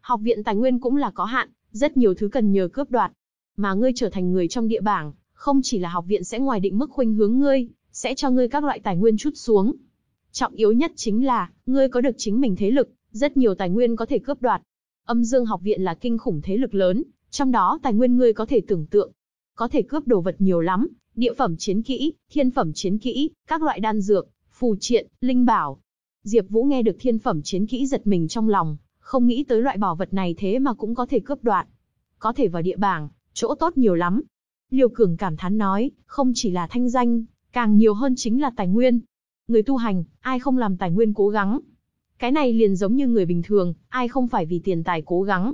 Học viện tài nguyên cũng là có hạn, rất nhiều thứ cần nhờ cướp đoạt. Mà ngươi trở thành người trong địa bảng, không chỉ là học viện sẽ ngoài định mức khuynh hướng ngươi, sẽ cho ngươi các loại tài nguyên chút xuống. Trọng yếu nhất chính là, ngươi có được chính mình thế lực, rất nhiều tài nguyên có thể cướp đoạt. Âm Dương học viện là kinh khủng thế lực lớn, trong đó tài nguyên ngươi có thể tưởng tượng. Có thể cướp đồ vật nhiều lắm, địa phẩm chiến kỹ, thiên phẩm chiến kỹ, các loại đan dược, phù triện, linh bảo. Diệp Vũ nghe được thiên phẩm chiến kỹ giật mình trong lòng, không nghĩ tới loại bảo vật này thế mà cũng có thể cướp đoạt. Có thể vào địa bảng, chỗ tốt nhiều lắm. Liêu Cường cảm thán nói, không chỉ là thanh danh, càng nhiều hơn chính là tài nguyên. Người tu hành, ai không làm tài nguyên cố gắng. Cái này liền giống như người bình thường, ai không phải vì tiền tài cố gắng.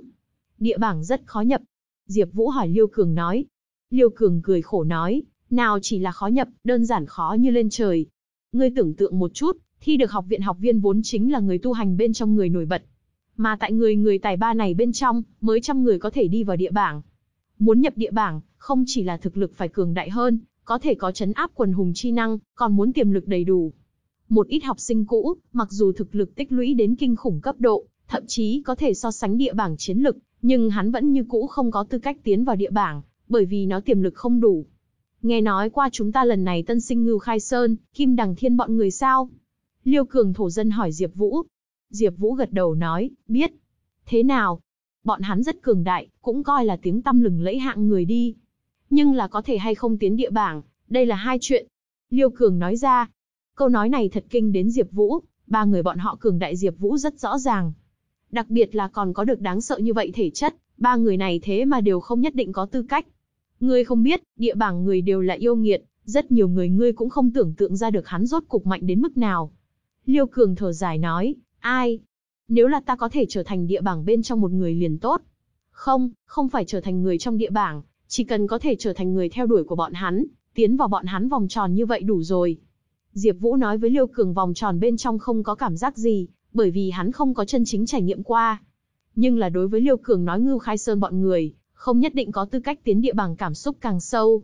Địa bảng rất khó nhập. Diệp Vũ hỏi Liêu Cường nói. Liêu Cường cười khổ nói, nào chỉ là khó nhập, đơn giản khó như lên trời. Ngươi tưởng tượng một chút, thi được học viện học viên vốn chính là người tu hành bên trong người nổi bật. Mà tại người người tài ba này bên trong, mới trăm người có thể đi vào địa bảng. Muốn nhập địa bảng, không chỉ là thực lực phải cường đại hơn, có thể có chấn áp quần hùng chi năng, còn muốn tiềm lực đầy đủ. Một ít học sinh cũ, mặc dù thực lực tích lũy đến kinh khủng cấp độ, thậm chí có thể so sánh địa bảng chiến lực, nhưng hắn vẫn như cũ không có tư cách tiến vào địa bảng, bởi vì nó tiềm lực không đủ. Nghe nói qua chúng ta lần này tân sinh Ngưu Khai Sơn, Kim Đằng Thiên bọn người sao? Liêu Cường thổ dân hỏi Diệp Vũ. Diệp Vũ gật đầu nói, biết. Thế nào? Bọn hắn rất cường đại, cũng coi là tiếng tăm lừng lẫy hạng người đi. Nhưng là có thể hay không tiến địa bảng, đây là hai chuyện. Liêu Cường nói ra. Câu nói này thật kinh đến Diệp Vũ, ba người bọn họ cường đại Diệp Vũ rất rõ ràng. Đặc biệt là còn có được đáng sợ như vậy thể chất, ba người này thế mà đều không nhất định có tư cách. Ngươi không biết, địa bảng người đều là yêu nghiệt, rất nhiều người ngươi cũng không tưởng tượng ra được hắn rốt cục mạnh đến mức nào. Liêu Cường thở dài nói, ai? Nếu là ta có thể trở thành địa bảng bên trong một người liền tốt. Không, không phải trở thành người trong địa bảng, chỉ cần có thể trở thành người theo đuổi của bọn hắn, tiến vào bọn hắn vòng tròn như vậy đủ rồi. Diệp Vũ nói với Liêu Cường vòng tròn bên trong không có cảm giác gì, bởi vì hắn không có chân chính trải nghiệm qua. Nhưng là đối với Liêu Cường nói Ngưu Khai Sơn bọn người, không nhất định có tư cách tiến địa bảng cảm xúc càng sâu.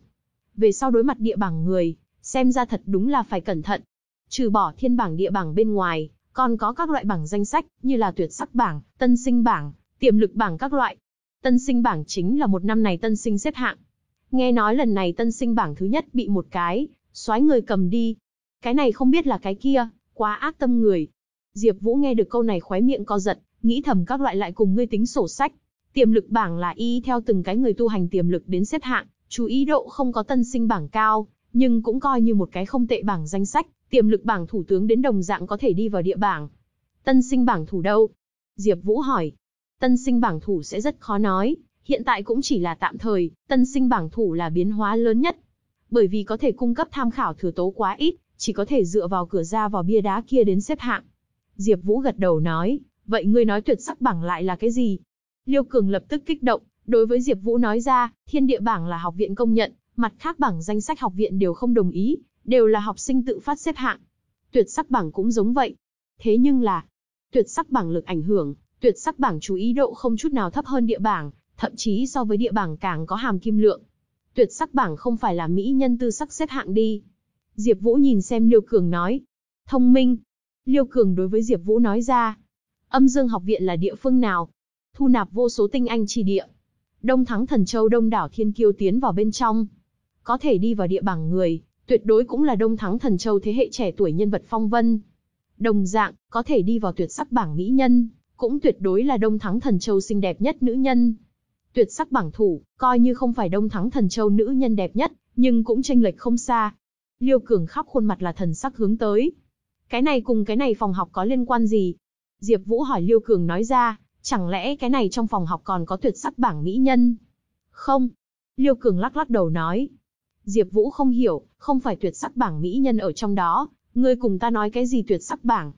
Về sau đối mặt địa bảng người, xem ra thật đúng là phải cẩn thận. Trừ bỏ thiên bảng địa bảng bên ngoài, còn có các loại bảng danh sách, như là tuyệt sắc bảng, tân sinh bảng, tiềm lực bảng các loại. Tân sinh bảng chính là một năm này tân sinh xếp hạng. Nghe nói lần này tân sinh bảng thứ nhất bị một cái, soái người cầm đi. Cái này không biết là cái kia, quá ác tâm người. Diệp Vũ nghe được câu này khóe miệng co giật, nghĩ thầm các loại lại cùng ngươi tính sổ sách. Tiềm lực bảng là y theo từng cái người tu hành tiềm lực đến xếp hạng, chú ý độ không có tân sinh bảng cao, nhưng cũng coi như một cái không tệ bảng danh sách, tiềm lực bảng thủ tướng đến đồng dạng có thể đi vào địa bảng. Tân sinh bảng thủ đâu? Diệp Vũ hỏi. Tân sinh bảng thủ sẽ rất khó nói, hiện tại cũng chỉ là tạm thời, tân sinh bảng thủ là biến hóa lớn nhất. Bởi vì có thể cung cấp tham khảo thừa tố quá ít, chỉ có thể dựa vào cửa ra vào bia đá kia đến xếp hạng. Diệp Vũ gật đầu nói, vậy ngươi nói tuyệt sắc bảng lại là cái gì? Liêu Cường lập tức kích động, đối với Diệp Vũ nói ra, Thiên Địa bảng là học viện công nhận, mặt khác bảng danh sách học viện đều không đồng ý, đều là học sinh tự phát xếp hạng. Tuyệt sắc bảng cũng giống vậy. Thế nhưng là, tuyệt sắc bảng lực ảnh hưởng, tuyệt sắc bảng chú ý độ không chút nào thấp hơn địa bảng, thậm chí so với địa bảng càng có hàm kim lượng. Tuyệt sắc bảng không phải là mỹ nhân tư sắc xếp hạng đi. Diệp Vũ nhìn xem Liêu Cường nói. Thông minh. Liêu Cường đối với Diệp Vũ nói ra. Âm Dương học viện là địa phương nào? Thu nạp vô số tinh anh chi địa. Đông thắng thần châu đông đảo thiên kiêu tiến vào bên trong. Có thể đi vào địa bảng người, tuyệt đối cũng là đông thắng thần châu thế hệ trẻ tuổi nhân vật phong vân. Đồng dạng, có thể đi vào tuyệt sắc bảng mỹ nhân, cũng tuyệt đối là đông thắng thần châu xinh đẹp nhất nữ nhân. Tuyệt sắc bảng thủ, coi như không phải đông thắng thần châu nữ nhân đẹp nhất, nhưng cũng tranh lệch không xa. Liêu Cường khắp khuôn mặt là thần sắc hướng tới. Cái này cùng cái này phòng học có liên quan gì? Diệp Vũ hỏi Liêu Cường nói ra, Chẳng lẽ cái này trong phòng học còn có tuyệt sắc bảng mỹ nhân? Không. Liêu Cường lắc lắc đầu nói. Diệp Vũ không hiểu, không phải tuyệt sắc bảng mỹ nhân ở trong đó, ngươi cùng ta nói cái gì tuyệt sắc bảng?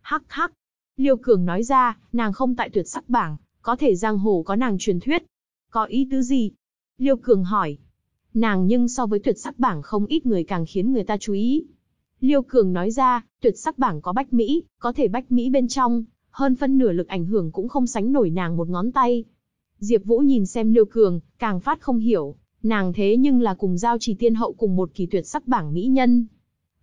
Hắc hắc. Liêu Cường nói ra, nàng không tại tuyệt sắc bảng, có thể giang hồ có nàng truyền thuyết. Có ý tứ gì? Liêu Cường hỏi. Nàng nhưng so với tuyệt sắc bảng không ít người càng khiến người ta chú ý. Liêu Cường nói ra, tuyệt sắc bảng có bách Mỹ, có thể bách Mỹ bên trong, hơn phân nửa lực ảnh hưởng cũng không sánh nổi nàng một ngón tay. Diệp Vũ nhìn xem Liêu Cường, càng phát không hiểu, nàng thế nhưng là cùng giao trì tiên hậu cùng một kỳ tuyệt sắc bảng mỹ nhân.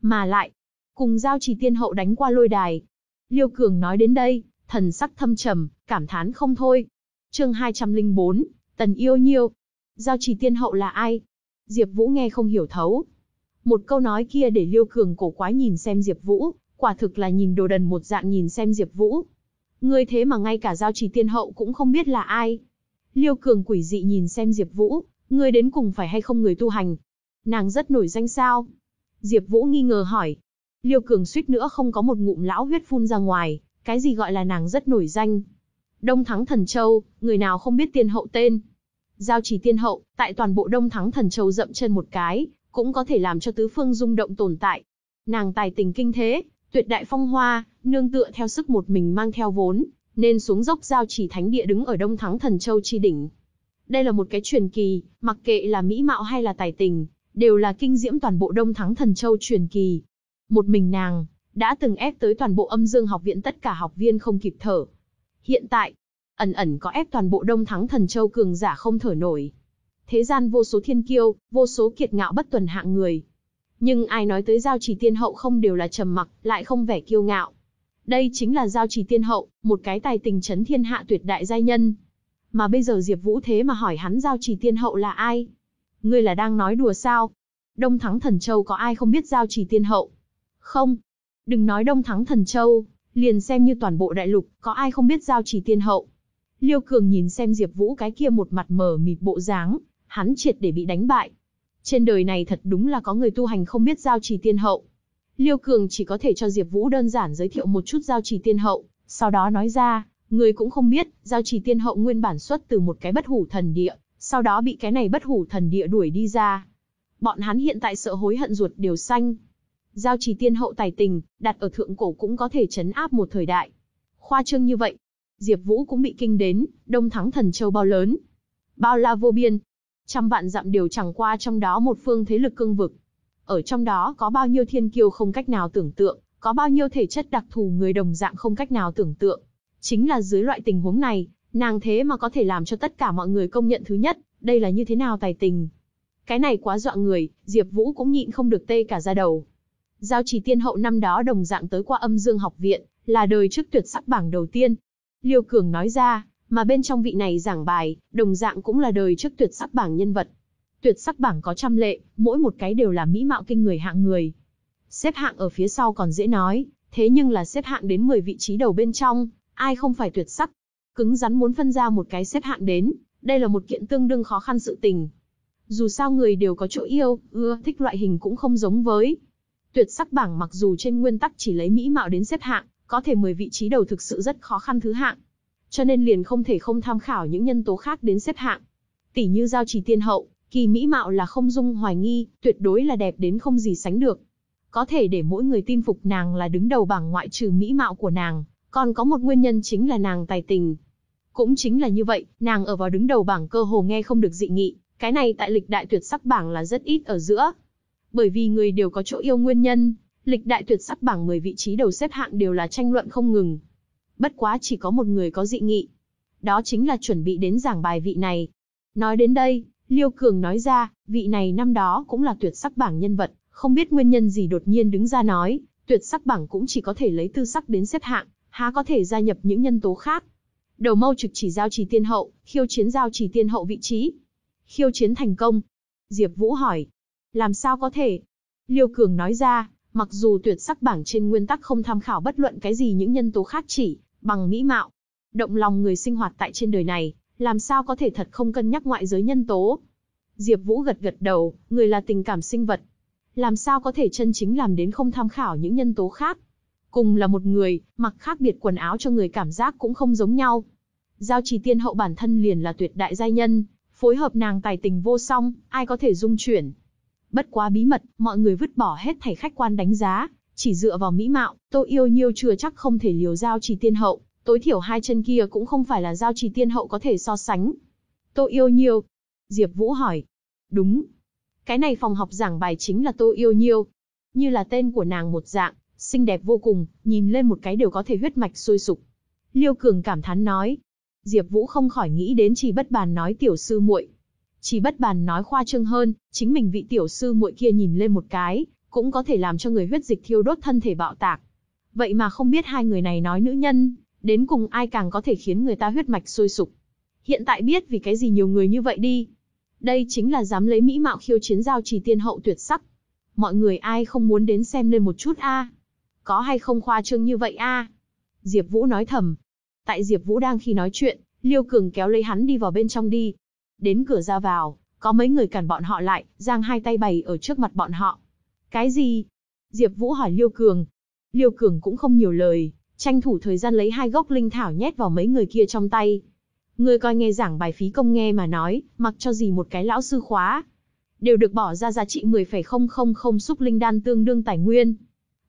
Mà lại, cùng giao trì tiên hậu đánh qua lôi đài. Liêu Cường nói đến đây, thần sắc thâm trầm, cảm thán không thôi. Chương 204, Tần Yêu Nhiêu. Giao trì tiên hậu là ai? Diệp Vũ nghe không hiểu thấu. Một câu nói kia để Liêu Cường cổ quái nhìn xem Diệp Vũ, quả thực là nhìn đồ đần một dạng nhìn xem Diệp Vũ. Ngươi thế mà ngay cả giao trì tiên hậu cũng không biết là ai. Liêu Cường quỷ dị nhìn xem Diệp Vũ, ngươi đến cùng phải hay không người tu hành? Nàng rất nổi danh sao? Diệp Vũ nghi ngờ hỏi. Liêu Cường suýt nữa không có một ngụm lão huyết phun ra ngoài, cái gì gọi là nàng rất nổi danh? Đông Thắng Thần Châu, người nào không biết tiên hậu tên? Giao chỉ tiên hậu, tại toàn bộ Đông Thắng Thần Châu dậm chân một cái, cũng có thể làm cho tứ phương rung động tồn tại. Nàng tài tình kinh thế, tuyệt đại phong hoa, nương tựa theo sức một mình mang theo vốn, nên xuống dốc giao chỉ thánh địa đứng ở Đông Thắng Thần Châu chi đỉnh. Đây là một cái truyền kỳ, mặc kệ là mỹ mạo hay là tài tình, đều là kinh diễm toàn bộ Đông Thắng Thần Châu truyền kỳ. Một mình nàng, đã từng ép tới toàn bộ âm dương học viện tất cả học viên không kịp thở. Hiện tại, ẩn ẩn có ép toàn bộ Đông Thắng Thần Châu cường giả không thở nổi. Thế gian vô số thiên kiêu, vô số kiệt ngạo bất tuần hạng người. Nhưng ai nói tới giao chỉ tiên hậu không đều là trầm mặc, lại không vẻ kiêu ngạo. Đây chính là giao chỉ tiên hậu, một cái tài tình chấn thiên hạ tuyệt đại giai nhân. Mà bây giờ Diệp Vũ thế mà hỏi hắn giao chỉ tiên hậu là ai? Ngươi là đang nói đùa sao? Đông Thắng Thần Châu có ai không biết giao chỉ tiên hậu? Không. Đừng nói Đông Thắng Thần Châu, liền xem như toàn bộ đại lục, có ai không biết giao chỉ tiên hậu? Liêu Cường nhìn xem Diệp Vũ cái kia một mặt mờ mịt bộ dáng, hắn triệt để bị đánh bại. Trên đời này thật đúng là có người tu hành không biết giao trì tiên hậu. Liêu Cường chỉ có thể cho Diệp Vũ đơn giản giới thiệu một chút giao trì tiên hậu, sau đó nói ra, người cũng không biết, giao trì tiên hậu nguyên bản xuất từ một cái bất hủ thần địa, sau đó bị cái này bất hủ thần địa đuổi đi ra. Bọn hắn hiện tại sợ hối hận ruột đều xanh. Giao trì tiên hậu tài tình, đặt ở thượng cổ cũng có thể chấn áp một thời đại. Khoa trương như vậy, Diệp Vũ cũng bị kinh đến, Đông Thắng Thần Châu bao lớn, bao la vô biên, trăm vạn dặm đều chẳng qua trong đó một phương thế lực cương vực. Ở trong đó có bao nhiêu thiên kiêu không cách nào tưởng tượng, có bao nhiêu thể chất đặc thù người đồng dạng không cách nào tưởng tượng. Chính là dưới loại tình huống này, nàng thế mà có thể làm cho tất cả mọi người công nhận thứ nhất, đây là như thế nào tài tình. Cái này quá dọa người, Diệp Vũ cũng nhịn không được tê cả da đầu. Giao Chỉ Tiên hậu năm đó đồng dạng tới qua Âm Dương học viện, là đời trước tuyệt sắc bảng đầu tiên. Liêu Cường nói ra, mà bên trong vị này giảng bài, đồng dạng cũng là đời trước tuyệt sắc bảng nhân vật. Tuyệt sắc bảng có trăm lệ, mỗi một cái đều là mỹ mạo kinh người hạng người. Xếp hạng ở phía sau còn dễ nói, thế nhưng là xếp hạng đến 10 vị trí đầu bên trong, ai không phải tuyệt sắc. Cứng rắn muốn phân ra một cái xếp hạng đến, đây là một kiện tương đương khó khăn sự tình. Dù sao người đều có chỗ yêu, ưa, thích loại hình cũng không giống với. Tuyệt sắc bảng mặc dù trên nguyên tắc chỉ lấy mỹ mạo đến xếp hạng, có thể 10 vị trí đầu thực sự rất khó khăn thứ hạng cho nên liền không thể không tham khảo những nhân tố khác đến xếp hạng. Tỷ như giao trì tiên hậu, kỳ mỹ mạo là không dung hoài nghi, tuyệt đối là đẹp đến không gì sánh được. Có thể để mỗi người tin phục nàng là đứng đầu bảng ngoại trừ mỹ mạo của nàng, còn có một nguyên nhân chính là nàng tài tình. Cũng chính là như vậy, nàng ở vào đứng đầu bảng cơ hồ nghe không được dị nghị, cái này tại lịch đại tuyệt sắc bảng là rất ít ở giữa. Bởi vì người đều có chỗ yêu nguyên nhân, lịch đại tuyệt sắc bảng 10 vị trí đầu xếp hạng đều là tranh luận không ngừng bất quá chỉ có một người có dị nghị. Đó chính là chuẩn bị đến giảng bài vị này. Nói đến đây, Liêu Cường nói ra, vị này năm đó cũng là tuyệt sắc bảng nhân vật, không biết nguyên nhân gì đột nhiên đứng ra nói, tuyệt sắc bảng cũng chỉ có thể lấy tư sắc đến xếp hạng, há có thể gia nhập những nhân tố khác. Đầu mâu trực chỉ giao trì tiên hậu, khiêu chiến giao trì tiên hậu vị trí. Khiêu chiến thành công. Diệp Vũ hỏi. Làm sao có thể? Liêu Cường nói ra, mặc dù tuyệt sắc bảng trên nguyên tắc không tham khảo bất luận cái gì những nhân tố khác chỉ, bằng mỹ mạo. Động lòng người sinh hoạt tại trên đời này, làm sao có thể thật không cân nhắc ngoại giới nhân tố. Diệp Vũ gật gật đầu, người là tình cảm sinh vật. Làm sao có thể chân chính làm đến không tham khảo những nhân tố khác. Cùng là một người, mặc khác biệt quần áo cho người cảm giác cũng không giống nhau. Giao trì tiên hậu bản thân liền là tuyệt đại giai nhân, phối hợp nàng tài tình vô song, ai có thể dung chuyển. Bất quá bí mật, mọi người vứt bỏ hết thảy khách quan đánh giá, chỉ dựa vào mỹ mạo, Tô Yêu Nhiêu chưa chắc không thể liều giao trì tiên hậu, tối thiểu hai chân kia cũng không phải là giao trì tiên hậu có thể so sánh. Tô Yêu Nhiêu. Diệp Vũ hỏi. Đúng. Cái này phòng học giảng bài chính là Tô Yêu Nhiêu. Như là tên của nàng một dạng, xinh đẹp vô cùng, nhìn lên một cái đều có thể huyết mạch sôi sục. Liêu Cường cảm thán nói. Diệp Vũ không khỏi nghĩ đến chỉ bất bàn nói tiểu sư muội. Chỉ bất bàn nói khoa trương hơn, chính mình vị tiểu sư muội kia nhìn lên một cái, cũng có thể làm cho người huyết dịch thiêu đốt thân thể bạo tạc. Vậy mà không biết hai người này nói nữ nhân, đến cùng ai càng có thể khiến người ta huyết mạch sôi sục. Hiện tại biết vì cái gì nhiều người như vậy đi. Đây chính là dám lấy mỹ mạo khiêu chiến giao trì tiên hậu tuyệt sắc. Mọi người ai không muốn đến xem lên một chút a? có hay không khoa trương như vậy a? Diệp Vũ nói thầm. Tại Diệp Vũ đang khi nói chuyện, Liêu Cường kéo lấy hắn đi vào bên trong đi. Đến cửa ra vào, có mấy người cản bọn họ lại, giang hai tay bày ở trước mặt bọn họ. Cái gì? Diệp Vũ hỏi Liêu Cường. Liêu Cường cũng không nhiều lời, tranh thủ thời gian lấy hai gốc linh thảo nhét vào mấy người kia trong tay. Người coi nghe giảng bài phí công nghe mà nói, mặc cho gì một cái lão sư khóa, đều được bỏ ra giá trị 10,000 xúc linh đan tương đương tài nguyên.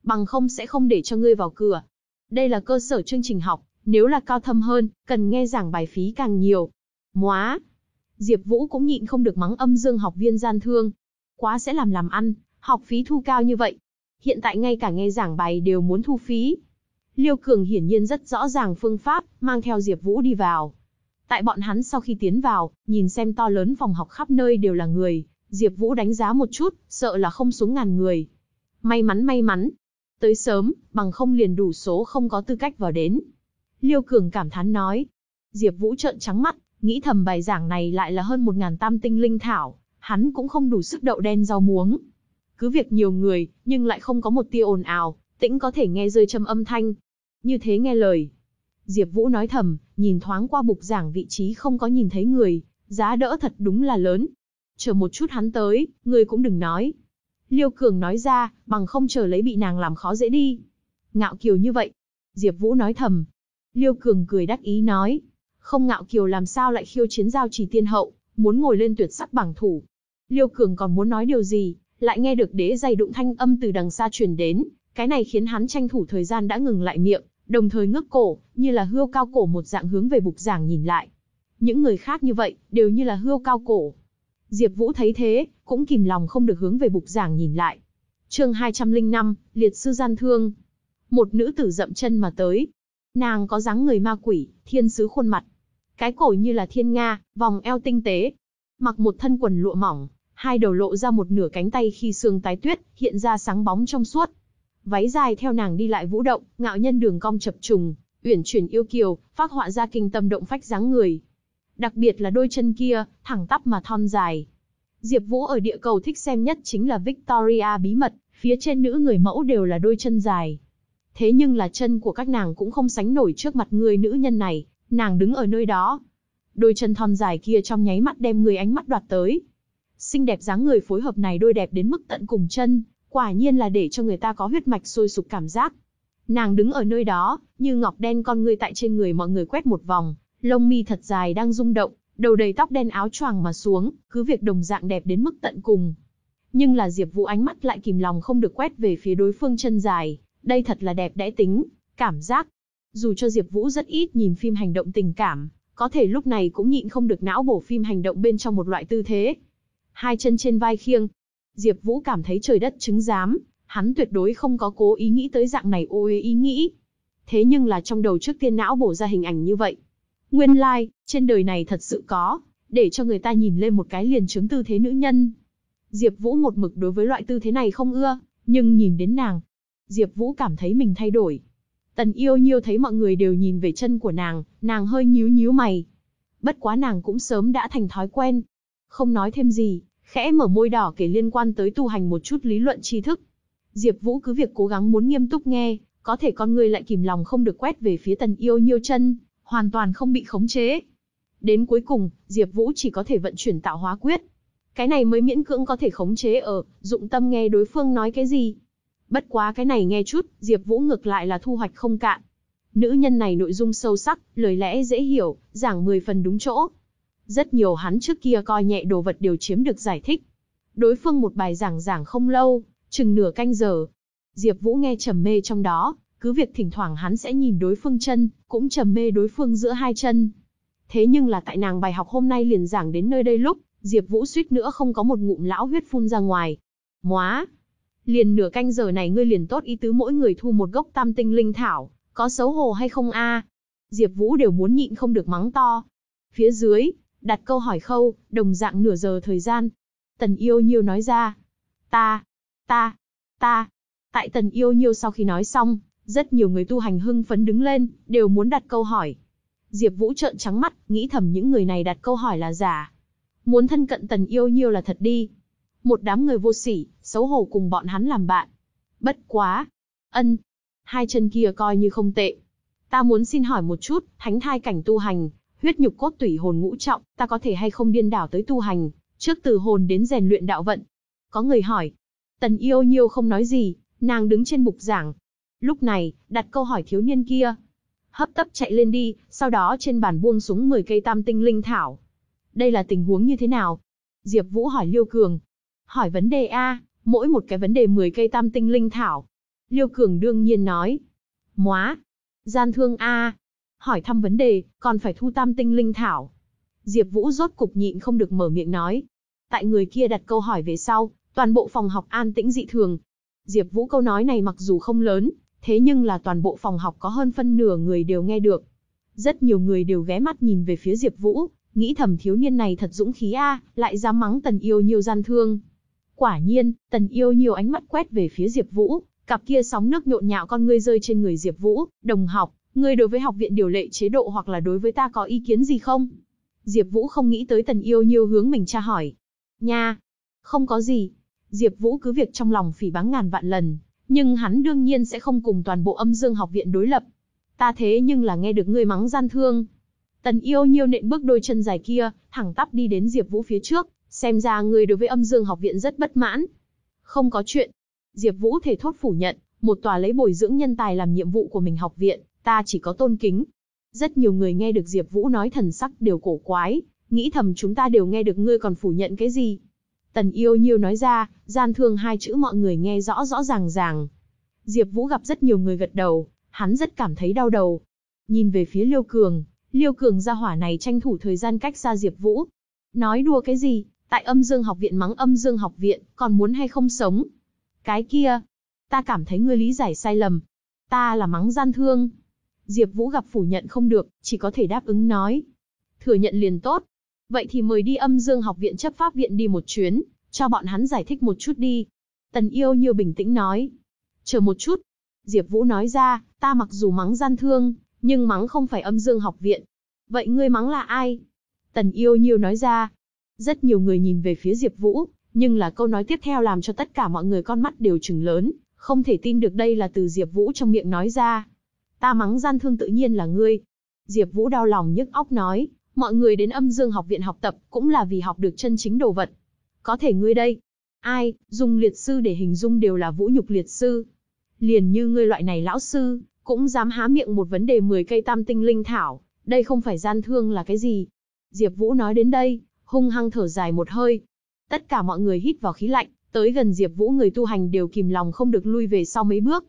Bằng không sẽ không để cho ngươi vào cửa. Đây là cơ sở chương trình học, nếu là cao thâm hơn, cần nghe giảng bài phí càng nhiều. Móa! Diệp Vũ cũng nhịn không được mắng âm dương học viên gian thương. Quá sẽ làm làm ăn, học phí thu cao như vậy. Hiện tại ngay cả nghe giảng bài đều muốn thu phí. Liêu Cường hiển nhiên rất rõ ràng phương pháp, mang theo Diệp Vũ đi vào. Tại bọn hắn sau khi tiến vào, nhìn xem to lớn phòng học khắp nơi đều là người, Diệp Vũ đánh giá một chút, sợ là không xuống ngàn người. May mắn may mắn. Tới sớm, bằng không liền đủ số không có tư cách vào đến. Liêu Cường cảm thán nói. Diệp Vũ trợn trắng mắt, nghĩ thầm bài giảng này lại là hơn 1000 tam tinh linh thảo, hắn cũng không đủ sức đậu đen rau muống. Cứ việc nhiều người, nhưng lại không có một tia ồn ào, tĩnh có thể nghe rơi châm âm thanh. Như thế nghe lời. Diệp Vũ nói thầm, nhìn thoáng qua bục giảng vị trí không có nhìn thấy người, giá đỡ thật đúng là lớn. Chờ một chút hắn tới, người cũng đừng nói. Liêu Cường nói ra, bằng không chờ lấy bị nàng làm khó dễ đi. Ngạo kiều như vậy. Diệp Vũ nói thầm. Liêu Cường cười đắc ý nói. Không ngạo kiều làm sao lại khiêu chiến giao chỉ tiên hậu, muốn ngồi lên tuyệt sắc bảng thủ. Liêu Cường còn muốn nói điều gì, lại nghe được đế dày đụng thanh âm từ đằng xa truyền đến, cái này khiến hắn tranh thủ thời gian đã ngừng lại miệng, đồng thời ngước cổ, như là hươu cao cổ một dạng hướng về bục giảng nhìn lại. Những người khác như vậy, đều như là hươu cao cổ. Diệp Vũ thấy thế, cũng kìm lòng không được hướng về bục giảng nhìn lại. Chương 205, liệt sư gian thương. Một nữ tử dậm chân mà tới. Nàng có dáng người ma quỷ, thiên sứ khuôn mặt. Cái cổ như là thiên nga, vòng eo tinh tế. Mặc một thân quần lụa mỏng, hai đầu lộ ra một nửa cánh tay khi xương tái tuyết, hiện ra sáng bóng trong suốt. Váy dài theo nàng đi lại vũ động, ngạo nhân đường cong chập trùng, uyển chuyển yêu kiều, phác họa ra kinh tâm động phách dáng người. Đặc biệt là đôi chân kia, thẳng tắp mà thon dài. Diệp Vũ ở địa cầu thích xem nhất chính là Victoria bí mật, phía trên nữ người mẫu đều là đôi chân dài. Thế nhưng là chân của các nàng cũng không sánh nổi trước mặt người nữ nhân này, nàng đứng ở nơi đó. Đôi chân thon dài kia trong nháy mắt đem người ánh mắt đoạt tới. Xinh đẹp dáng người phối hợp này đôi đẹp đến mức tận cùng chân, quả nhiên là để cho người ta có huyết mạch sôi sục cảm giác. Nàng đứng ở nơi đó, như ngọc đen con người tại trên người mọi người quét một vòng, lông mi thật dài đang rung động, đầu đầy tóc đen áo choàng mà xuống, cứ việc đồng dạng đẹp đến mức tận cùng. Nhưng là Diệp Vũ ánh mắt lại kìm lòng không được quét về phía đối phương chân dài, đây thật là đẹp đẽ tính, cảm giác. Dù cho Diệp Vũ rất ít nhìn phim hành động tình cảm, có thể lúc này cũng nhịn không được não bổ phim hành động bên trong một loại tư thế. Hai chân trên vai khiêng. Diệp Vũ cảm thấy trời đất chứng giám, hắn tuyệt đối không có cố ý nghĩ tới dạng này ô ý nghĩ. Thế nhưng là trong đầu trước tiên não bổ ra hình ảnh như vậy. Nguyên lai, like, trên đời này thật sự có, để cho người ta nhìn lên một cái liền chứng tư thế nữ nhân. Diệp Vũ một mực đối với loại tư thế này không ưa, nhưng nhìn đến nàng, Diệp Vũ cảm thấy mình thay đổi. Tần Yêu Nhiêu thấy mọi người đều nhìn về chân của nàng, nàng hơi nhíu nhíu mày. Bất quá nàng cũng sớm đã thành thói quen. Không nói thêm gì, khẽ mở môi đỏ kể liên quan tới tu hành một chút lý luận tri thức. Diệp Vũ cứ việc cố gắng muốn nghiêm túc nghe, có thể con người lại kìm lòng không được quét về phía Tần Yêu Nhiêu chân, hoàn toàn không bị khống chế. Đến cuối cùng, Diệp Vũ chỉ có thể vận chuyển tạo hóa quyết. Cái này mới miễn cưỡng có thể khống chế ở, dụng tâm nghe đối phương nói cái gì. Bất quá cái này nghe chút, Diệp Vũ ngược lại là thu hoạch không cạn. Nữ nhân này nội dung sâu sắc, lời lẽ dễ hiểu, giảng 10 phần đúng chỗ. Rất nhiều hắn trước kia coi nhẹ đồ vật đều chiếm được giải thích. Đối phương một bài giảng giảng không lâu, chừng nửa canh giờ. Diệp Vũ nghe trầm mê trong đó, cứ việc thỉnh thoảng hắn sẽ nhìn đối phương chân, cũng trầm mê đối phương giữa hai chân. Thế nhưng là tại nàng bài học hôm nay liền giảng đến nơi đây lúc, Diệp Vũ suýt nữa không có một ngụm lão huyết phun ra ngoài. Móa! Liền nửa canh giờ này ngươi liền tốt ý tứ mỗi người thu một gốc tam tinh linh thảo, có xấu hổ hay không a? Diệp Vũ đều muốn nhịn không được mắng to. Phía dưới, đặt câu hỏi khâu, đồng dạng nửa giờ thời gian. Tần Yêu Nhiêu nói ra. Ta, ta, ta. Tại Tần Yêu Nhiêu sau khi nói xong, rất nhiều người tu hành hưng phấn đứng lên, đều muốn đặt câu hỏi. Diệp Vũ trợn trắng mắt, nghĩ thầm những người này đặt câu hỏi là giả. Muốn thân cận Tần Yêu Nhiêu là thật đi. Một đám người vô sỉ, xấu hổ cùng bọn hắn làm bạn. Bất quá. Ân. hai chân kia coi như không tệ. Ta muốn xin hỏi một chút, thánh thai cảnh tu hành, huyết nhục cốt tủy hồn ngũ trọng, ta có thể hay không điên đảo tới tu hành, trước từ hồn đến rèn luyện đạo vận. Có người hỏi. Tần yêu nhiêu không nói gì, nàng đứng trên bục giảng. Lúc này, đặt câu hỏi thiếu niên kia. Hấp tấp chạy lên đi, sau đó trên bàn buông xuống 10 cây tam tinh linh thảo. Đây là tình huống như thế nào? Diệp Vũ hỏi Liêu Cường. Hỏi vấn đề A, mỗi một cái vấn đề 10 cây tam tinh linh thảo. Liêu Cường đương nhiên nói. Móa. Gian thương A. Hỏi thăm vấn đề, còn phải thu tam tinh linh thảo. Diệp Vũ rốt cục nhịn không được mở miệng nói. Tại người kia đặt câu hỏi về sau, toàn bộ phòng học an tĩnh dị thường. Diệp Vũ câu nói này mặc dù không lớn, thế nhưng là toàn bộ phòng học có hơn phân nửa người đều nghe được. Rất nhiều người đều ghé mắt nhìn về phía Diệp Vũ, nghĩ thầm thiếu niên này thật dũng khí a, lại dám mắng Tần Yêu nhiều gian thương. Quả nhiên, Tần Yêu nhiều ánh mắt quét về phía Diệp Vũ, cặp kia sóng nước nhộn nhạo con ngươi rơi trên người Diệp Vũ, "Đồng học, ngươi đối với học viện điều lệ chế độ hoặc là đối với ta có ý kiến gì không?" Diệp Vũ không nghĩ tới Tần Yêu nhiêu hướng mình tra hỏi. "Nha, không có gì." Diệp Vũ cứ việc trong lòng phỉ báng ngàn vạn lần, nhưng hắn đương nhiên sẽ không cùng toàn bộ Âm Dương học viện đối lập. Ta thế nhưng là nghe được ngươi mắng gian thương. Tần Yêu Nhiêu nện bước đôi chân dài kia, thẳng tắp đi đến Diệp Vũ phía trước, xem ra ngươi đối với Âm Dương học viện rất bất mãn. Không có chuyện. Diệp Vũ thể thốt phủ nhận, một tòa lấy bồi dưỡng nhân tài làm nhiệm vụ của mình học viện, ta chỉ có tôn kính. Rất nhiều người nghe được Diệp Vũ nói thần sắc đều cổ quái, nghĩ thầm chúng ta đều nghe được ngươi còn phủ nhận cái gì? Tần yêu nhiêu nói ra, gian thương hai chữ mọi người nghe rõ rõ ràng ràng. Diệp Vũ gặp rất nhiều người gật đầu, hắn rất cảm thấy đau đầu. Nhìn về phía Liêu Cường, Liêu Cường gia hỏa này tranh thủ thời gian cách xa Diệp Vũ. Nói đùa cái gì, tại âm dương học viện mắng âm dương học viện, còn muốn hay không sống? Cái kia, ta cảm thấy ngươi lý giải sai lầm. Ta là mắng gian thương. Diệp Vũ gặp phủ nhận không được, chỉ có thể đáp ứng nói. Thừa nhận liền tốt, Vậy thì mời đi âm dương học viện chấp pháp viện đi một chuyến, cho bọn hắn giải thích một chút đi. Tần yêu nhiều bình tĩnh nói. Chờ một chút. Diệp Vũ nói ra, ta mặc dù mắng gian thương, nhưng mắng không phải âm dương học viện. Vậy ngươi mắng là ai? Tần yêu nhiều nói ra. Rất nhiều người nhìn về phía Diệp Vũ, nhưng là câu nói tiếp theo làm cho tất cả mọi người con mắt đều trừng lớn, không thể tin được đây là từ Diệp Vũ trong miệng nói ra. Ta mắng gian thương tự nhiên là ngươi. Diệp Vũ đau lòng nhức óc nói, Mọi người đến âm dương học viện học tập, cũng là vì học được chân chính đồ vật. Có thể ngươi đây. Ai, dùng liệt sư để hình dung đều là vũ nhục liệt sư. Liền như ngươi loại này lão sư, cũng dám há miệng một vấn đề 10 cây tam tinh linh thảo, đây không phải gian thương là cái gì. Diệp Vũ nói đến đây, hung hăng thở dài một hơi. Tất cả mọi người hít vào khí lạnh, tới gần Diệp Vũ người tu hành đều kìm lòng không được lui về sau mấy bước.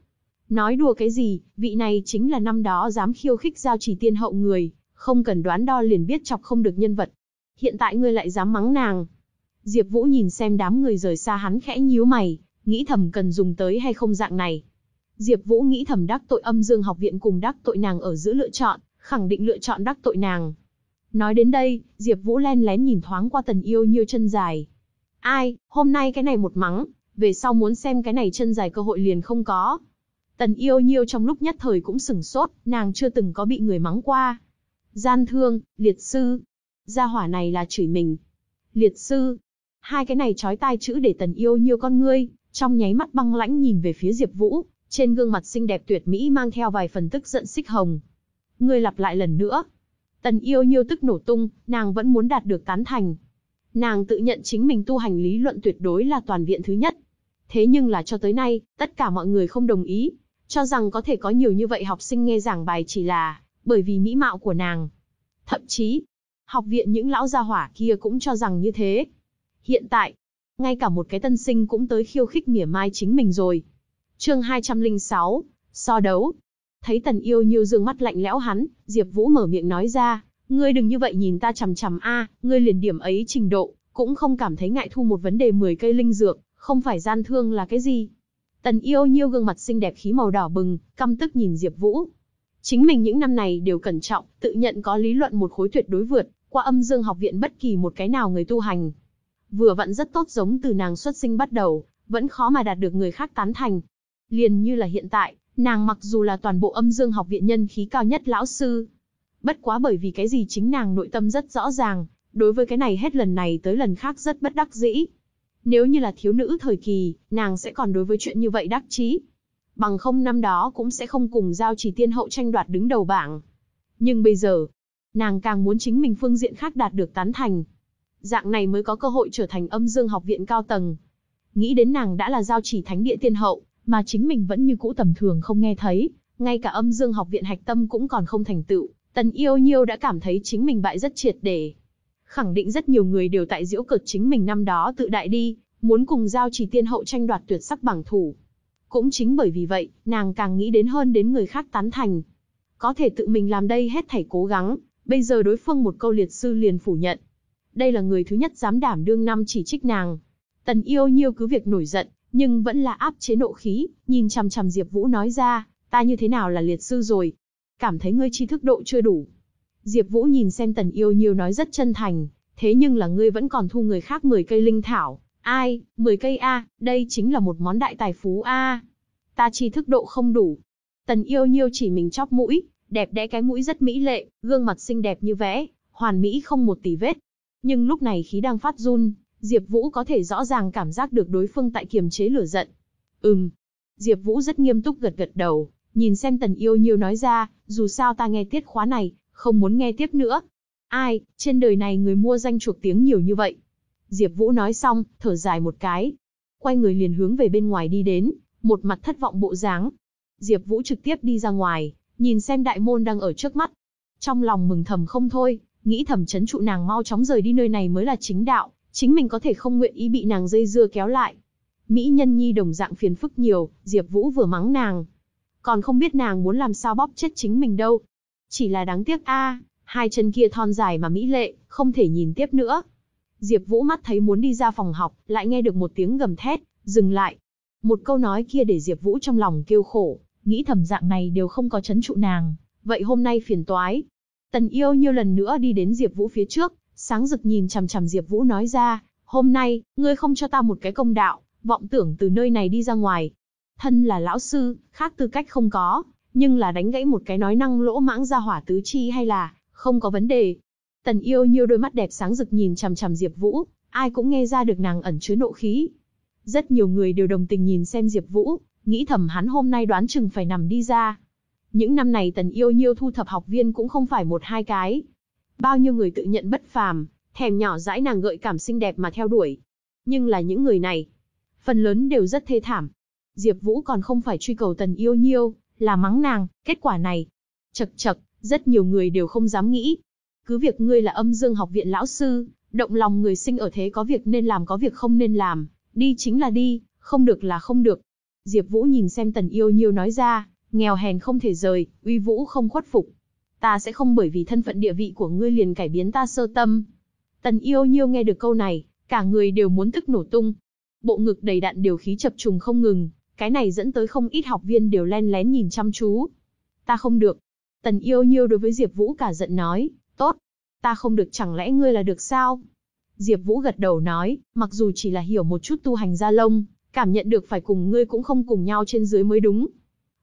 Nói đùa cái gì, vị này chính là năm đó dám khiêu khích giao chỉ tiên hậu người, không cần đoán đo liền biết chọc không được nhân vật. Hiện tại ngươi lại dám mắng nàng. Diệp Vũ nhìn xem đám người rời xa hắn khẽ nhíu mày, nghĩ thầm cần dùng tới hay không dạng này. Diệp Vũ nghĩ thầm đắc tội âm dương học viện cùng đắc tội nàng ở giữa lựa chọn, khẳng định lựa chọn đắc tội nàng. Nói đến đây, Diệp Vũ len lén nhìn thoáng qua tần yêu nhiêu chân dài. Ai, hôm nay cái này một mắng, về sau muốn xem cái này chân dài cơ hội liền không có. Tần yêu nhiêu trong lúc nhất thời cũng sừng sốt, nàng chưa từng có bị người mắng qua. Gian thương, liệt sư. Gia hỏa này là chửi mình. Liệt sư. Hai cái này trói tai chữ để tần yêu nhiêu con ngươi, trong nháy mắt băng lãnh nhìn về phía Diệp Vũ, trên gương mặt xinh đẹp tuyệt mỹ mang theo vài phần tức giận xích hồng. Ngươi lặp lại lần nữa. Tần yêu nhiêu tức nổ tung, nàng vẫn muốn đạt được tán thành. Nàng tự nhận chính mình tu hành lý luận tuyệt đối là toàn viện thứ nhất. Thế nhưng là cho tới nay, tất cả mọi người không đồng ý, cho rằng có thể có nhiều như vậy học sinh nghe giảng bài chỉ là bởi vì mỹ mạo của nàng. Thậm chí, học viện những lão gia hỏa kia cũng cho rằng như thế. Hiện tại, ngay cả một cái tân sinh cũng tới khiêu khích mỉa mai chính mình rồi. Chương 206, so đấu. Thấy Tần Yêu Nhiêu dương mắt lạnh lẽo hắn, Diệp Vũ mở miệng nói ra, ngươi đừng như vậy nhìn ta chằm chằm a, ngươi liền điểm ấy trình độ, cũng không cảm thấy ngại thu một vấn đề 10 cây linh dược, không phải gian thương là cái gì? Tần Yêu Nhiêu gương mặt xinh đẹp khí màu đỏ bừng, căm tức nhìn Diệp Vũ, Chính mình những năm này đều cẩn trọng, tự nhận có lý luận một khối tuyệt đối vượt, qua âm dương học viện bất kỳ một cái nào người tu hành. Vừa vặn rất tốt giống từ nàng xuất sinh bắt đầu, vẫn khó mà đạt được người khác tán thành. Liền như là hiện tại, nàng mặc dù là toàn bộ âm dương học viện nhân khí cao nhất lão sư. Bất quá bởi vì cái gì chính nàng nội tâm rất rõ ràng, đối với cái này hết lần này tới lần khác rất bất đắc dĩ. Nếu như là thiếu nữ thời kỳ, nàng sẽ còn đối với chuyện như vậy đắc chí. Bằng không năm đó cũng sẽ không cùng giao chỉ tiên hậu tranh đoạt đứng đầu bảng. Nhưng bây giờ, nàng càng muốn chính mình phương diện khác đạt được tán thành. Dạng này mới có cơ hội trở thành âm dương học viện cao tầng. Nghĩ đến nàng đã là giao chỉ thánh địa tiên hậu, mà chính mình vẫn như cũ tầm thường không nghe thấy, ngay cả âm dương học viện hạch tâm cũng còn không thành tựu, tần yêu nhiêu đã cảm thấy chính mình bại rất triệt để. Khẳng định rất nhiều người đều tại diễu cợt chính mình năm đó tự đại đi, muốn cùng giao chỉ tiên hậu tranh đoạt tuyệt sắc bảng thủ. Cũng chính bởi vì vậy, nàng càng nghĩ đến hơn đến người khác tán thành. Có thể tự mình làm đây hết thảy cố gắng, bây giờ đối phương một câu liệt sư liền phủ nhận. Đây là người thứ nhất dám đảm đương năm chỉ trích nàng. Tần yêu nhiêu cứ việc nổi giận, nhưng vẫn là áp chế nộ khí, nhìn chằm chằm Diệp Vũ nói ra, ta như thế nào là liệt sư rồi? Cảm thấy ngươi tri thức độ chưa đủ. Diệp Vũ nhìn xem Tần Yêu Nhiêu nói rất chân thành, thế nhưng là ngươi vẫn còn thu người khác 10 cây linh thảo, ai, 10 cây a, đây chính là một món đại tài phú a. Ta tri thức độ không đủ. Tần Yêu Nhiêu chỉ mình chóp mũi, đẹp đẽ cái mũi rất mỹ lệ, gương mặt xinh đẹp như vẽ, hoàn mỹ không một tì vết. Nhưng lúc này khí đang phát run, Diệp Vũ có thể rõ ràng cảm giác được đối phương tại kiềm chế lửa giận. Ừm. Diệp Vũ rất nghiêm túc gật gật đầu, nhìn xem Tần Yêu Nhiêu nói ra, dù sao ta nghe tiết khóa này, không muốn nghe tiếp nữa. Ai, trên đời này người mua danh chuộc tiếng nhiều như vậy. Diệp Vũ nói xong, thở dài một cái. Quay người liền hướng về bên ngoài đi đến, một mặt thất vọng bộ dáng. Diệp Vũ trực tiếp đi ra ngoài, nhìn xem đại môn đang ở trước mắt. Trong lòng mừng thầm không thôi, nghĩ thầm chấn trụ nàng mau chóng rời đi nơi này mới là chính đạo, chính mình có thể không nguyện ý bị nàng dây dưa kéo lại. Mỹ nhân nhi đồng dạng phiền phức nhiều, Diệp Vũ vừa mắng nàng. Còn không biết nàng muốn làm sao bóp chết chính mình đâu. Chỉ là đáng tiếc a, hai chân kia thon dài mà mỹ lệ, không thể nhìn tiếp nữa. Diệp Vũ mắt thấy muốn đi ra phòng học, lại nghe được một tiếng gầm thét, dừng lại. Một câu nói kia để Diệp Vũ trong lòng kêu khổ, nghĩ thầm dạng này đều không có chấn trụ nàng, vậy hôm nay phiền toái. Tần Yêu nhiều lần nữa đi đến Diệp Vũ phía trước, sáng rực nhìn chằm chằm Diệp Vũ nói ra, "Hôm nay, ngươi không cho ta một cái công đạo, vọng tưởng từ nơi này đi ra ngoài. Thân là lão sư, khác tư cách không có, nhưng là đánh gãy một cái nói năng lỗ mãng ra hỏa tứ chi hay là không có vấn đề." Tần Yêu nhiều đôi mắt đẹp sáng rực nhìn chằm chằm Diệp Vũ, ai cũng nghe ra được nàng ẩn chứa nộ khí. Rất nhiều người đều đồng tình nhìn xem Diệp Vũ, nghĩ thầm hắn hôm nay đoán chừng phải nằm đi ra. Những năm này Tần Yêu Nhiêu thu thập học viên cũng không phải một hai cái. Bao nhiêu người tự nhận bất phàm, thèm nhỏ dãi nàng gợi cảm xinh đẹp mà theo đuổi. Nhưng là những người này, phần lớn đều rất thê thảm. Diệp Vũ còn không phải truy cầu Tần Yêu Nhiêu, là mắng nàng, kết quả này. Chậc chậc, rất nhiều người đều không dám nghĩ. Cứ việc ngươi là âm dương học viện lão sư, động lòng người sinh ở thế có việc nên làm có việc không nên làm, đi chính là đi, không được là không được. Diệp Vũ nhìn xem Tần Yêu Nhiêu nói ra, nghèo hèn không thể rời, uy vũ không khuất phục. Ta sẽ không bởi vì thân phận địa vị của ngươi liền cải biến ta sơ tâm. Tần Yêu Nhiêu nghe được câu này, cả người đều muốn tức nổ tung. Bộ ngực đầy đặn điều khí chập trùng không ngừng, cái này dẫn tới không ít học viên đều len lén nhìn chăm chú. Ta không được. Tần Yêu Nhiêu đối với Diệp Vũ cả giận nói, tốt. Ta không được chẳng lẽ ngươi là được sao? Diệp Vũ gật đầu nói, mặc dù chỉ là hiểu một chút tu hành gia lông, cảm nhận được phải cùng ngươi cũng không cùng nhau trên dưới mới đúng.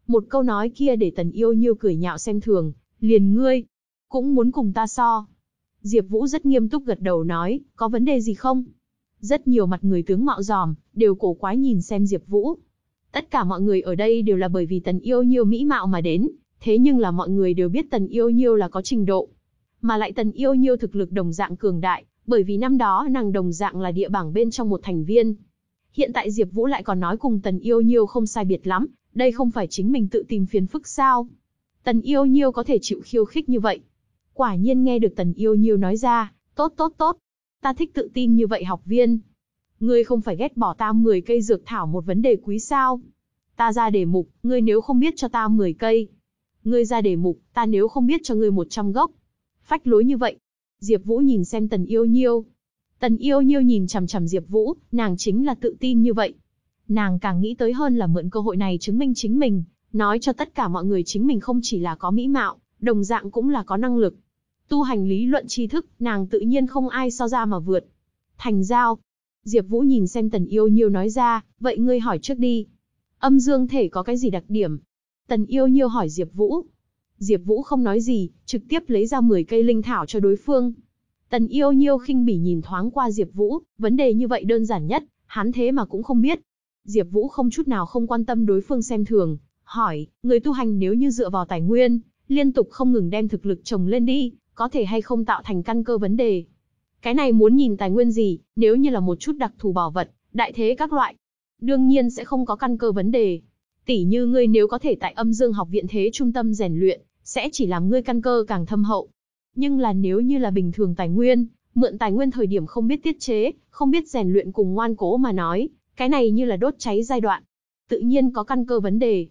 Một câu nói kia để tần yêu nhiêu cười nhạo xem thường, liền ngươi, cũng muốn cùng ta so. Diệp Vũ rất nghiêm túc gật đầu nói, có vấn đề gì không? Rất nhiều mặt người tướng mạo giòm, đều cổ quái nhìn xem Diệp Vũ. Tất cả mọi người ở đây đều là bởi vì tần yêu nhiêu mỹ mạo mà đến, thế nhưng là mọi người đều biết tần yêu nhiêu là có trình độ. Mà lại tần yêu nhiêu thực lực đồng dạng cường đại, bởi vì năm đó nàng đồng dạng là địa bảng bên trong một thành viên, Hiện tại Diệp Vũ lại còn nói cùng Tần Yêu Nhiêu không sai biệt lắm, đây không phải chính mình tự tìm phiền phức sao? Tần Yêu Nhiêu có thể chịu khiêu khích như vậy. Quả nhiên nghe được Tần Yêu Nhiêu nói ra, tốt tốt tốt, ta thích tự tin như vậy học viên. Ngươi không phải ghét bỏ ta 10 cây dược thảo một vấn đề quý sao? Ta ra đề mục, ngươi nếu không biết cho ta 10 cây. Ngươi ra đề mục, ta nếu không biết cho ngươi 100 gốc. Phách lối như vậy. Diệp Vũ nhìn xem Tần Yêu Nhiêu, Tần yêu nhiêu nhìn chằm chằm Diệp Vũ, nàng chính là tự tin như vậy. Nàng càng nghĩ tới hơn là mượn cơ hội này chứng minh chính mình, nói cho tất cả mọi người chính mình không chỉ là có mỹ mạo, đồng dạng cũng là có năng lực. Tu hành lý luận tri thức, nàng tự nhiên không ai so ra mà vượt. Thành giao. Diệp Vũ nhìn xem Tần Yêu Nhiêu nói ra, vậy ngươi hỏi trước đi. Âm dương thể có cái gì đặc điểm? Tần Yêu Nhiêu hỏi Diệp Vũ. Diệp Vũ không nói gì, trực tiếp lấy ra 10 cây linh thảo cho đối phương. Tần yêu nhiêu khinh bỉ nhìn thoáng qua Diệp Vũ, vấn đề như vậy đơn giản nhất, hắn thế mà cũng không biết. Diệp Vũ không chút nào không quan tâm đối phương xem thường, hỏi, người tu hành nếu như dựa vào tài nguyên, liên tục không ngừng đem thực lực trồng lên đi, có thể hay không tạo thành căn cơ vấn đề. Cái này muốn nhìn tài nguyên gì, nếu như là một chút đặc thù bảo vật, đại thế các loại, đương nhiên sẽ không có căn cơ vấn đề. Tỷ như ngươi nếu có thể tại âm dương học viện thế trung tâm rèn luyện, sẽ chỉ làm ngươi căn cơ càng thâm hậu. Nhưng là nếu như là bình thường tài nguyên, mượn tài nguyên thời điểm không biết tiết chế, không biết rèn luyện cùng ngoan cố mà nói, cái này như là đốt cháy giai đoạn. Tự nhiên có căn cơ vấn đề.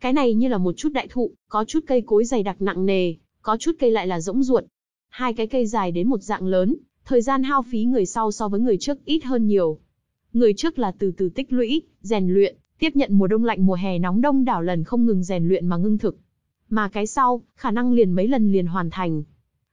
Cái này như là một chút đại thụ, có chút cây cối dày đặc nặng nề, có chút cây lại là rỗng ruột. Hai cái cây dài đến một dạng lớn, thời gian hao phí người sau so với người trước ít hơn nhiều. Người trước là từ từ tích lũy, rèn luyện, tiếp nhận mùa đông lạnh mùa hè nóng đông đảo lần không ngừng rèn luyện mà ngưng thực. Mà cái sau, khả năng liền mấy lần liền hoàn thành.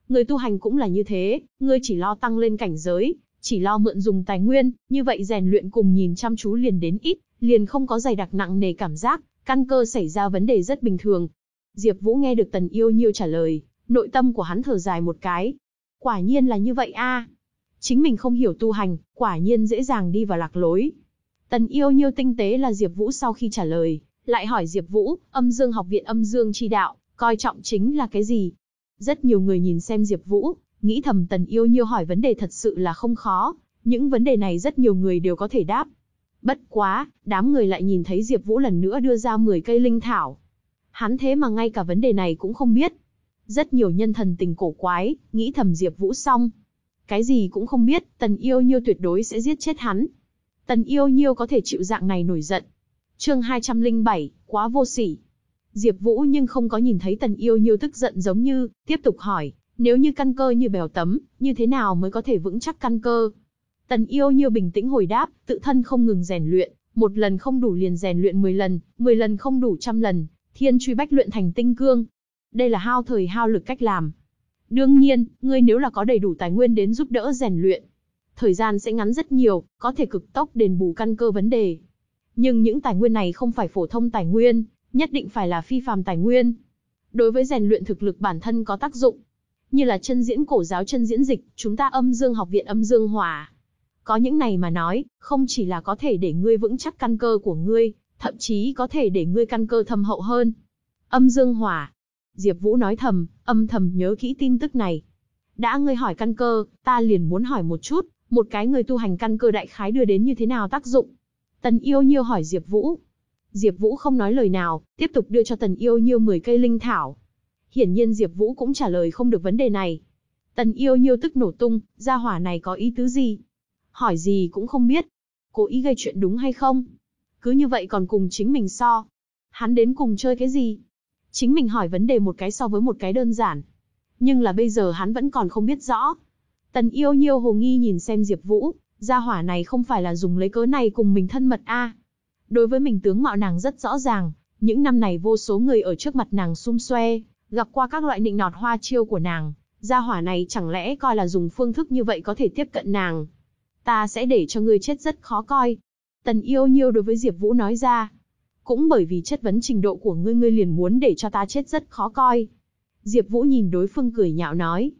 Người tu hành cũng là như thế, ngươi chỉ lo tăng lên cảnh giới, chỉ lo mượn dùng tài nguyên, như vậy rèn luyện cùng nhìn chăm chú liền đến ít, liền không có dày đặc nặng nề cảm giác, căn cơ xảy ra vấn đề rất bình thường. Diệp Vũ nghe được Tần Yêu Nhiêu trả lời, nội tâm của hắn thở dài một cái. Quả nhiên là như vậy a. Chính mình không hiểu tu hành, quả nhiên dễ dàng đi vào lạc lối. Tần Yêu Nhiêu tinh tế là Diệp Vũ sau khi trả lời, lại hỏi Diệp Vũ, Âm Dương học viện Âm Dương chi đạo, coi trọng chính là cái gì? Rất nhiều người nhìn xem Diệp Vũ, nghĩ thầm Tần Yêu Nhiêu hỏi vấn đề thật sự là không khó, những vấn đề này rất nhiều người đều có thể đáp. Bất quá, đám người lại nhìn thấy Diệp Vũ lần nữa đưa ra 10 cây linh thảo. Hắn thế mà ngay cả vấn đề này cũng không biết. Rất nhiều nhân thần tình cổ quái, nghĩ thầm Diệp Vũ xong. Cái gì cũng không biết, Tần Yêu Nhiêu tuyệt đối sẽ giết chết hắn. Tần Yêu Nhiêu có thể chịu dạng này nổi giận. Chương 207, quá vô sỉ. Diệp Vũ nhưng không có nhìn thấy Tần Yêu Nhiêu tức giận giống như, tiếp tục hỏi, nếu như căn cơ như bèo tấm, như thế nào mới có thể vững chắc căn cơ? Tần Yêu Nhiêu bình tĩnh hồi đáp, tự thân không ngừng rèn luyện, một lần không đủ liền rèn luyện 10 lần, 10 lần không đủ trăm lần, thiên truy bách luyện thành tinh cương. Đây là hao thời hao lực cách làm. Đương nhiên, ngươi nếu là có đầy đủ tài nguyên đến giúp đỡ rèn luyện, thời gian sẽ ngắn rất nhiều, có thể cực tốc đền bù căn cơ vấn đề. Nhưng những tài nguyên này không phải phổ thông tài nguyên, nhất định phải là phi phàm tài nguyên. Đối với rèn luyện thực lực bản thân có tác dụng, như là chân diễn cổ giáo chân diễn dịch, chúng ta âm dương học viện âm dương hỏa. Có những này mà nói, không chỉ là có thể để ngươi vững chắc căn cơ của ngươi, thậm chí có thể để ngươi căn cơ thâm hậu hơn. Âm dương hỏa. Diệp Vũ nói thầm, âm thầm nhớ kỹ tin tức này. Đã ngươi hỏi căn cơ, ta liền muốn hỏi một chút, một cái người tu hành căn cơ đại khái đưa đến như thế nào tác dụng. Tần Yêu Nhiêu hỏi Diệp Vũ. Diệp Vũ không nói lời nào, tiếp tục đưa cho Tần Yêu Nhiêu 10 cây linh thảo. Hiển nhiên Diệp Vũ cũng trả lời không được vấn đề này. Tần Yêu Nhiêu tức nổ tung, gia hỏa này có ý tứ gì? Hỏi gì cũng không biết. Cố ý gây chuyện đúng hay không? Cứ như vậy còn cùng chính mình so. Hắn đến cùng chơi cái gì? Chính mình hỏi vấn đề một cái so với một cái đơn giản. Nhưng là bây giờ hắn vẫn còn không biết rõ. Tần Yêu Nhiêu hồ nghi nhìn xem Diệp Vũ, gia hỏa này không phải là dùng lấy cớ này cùng mình thân mật a? Đối với mình tướng mạo nàng rất rõ ràng, những năm này vô số người ở trước mặt nàng xung xoe, gặp qua các loại nịnh nọt hoa chiêu của nàng, gia hỏa này chẳng lẽ coi là dùng phương thức như vậy có thể tiếp cận nàng. Ta sẽ để cho ngươi chết rất khó coi. Tần yêu nhiêu đối với Diệp Vũ nói ra. Cũng bởi vì chất vấn trình độ của ngươi ngươi liền muốn để cho ta chết rất khó coi. Diệp Vũ nhìn đối phương cười nhạo nói.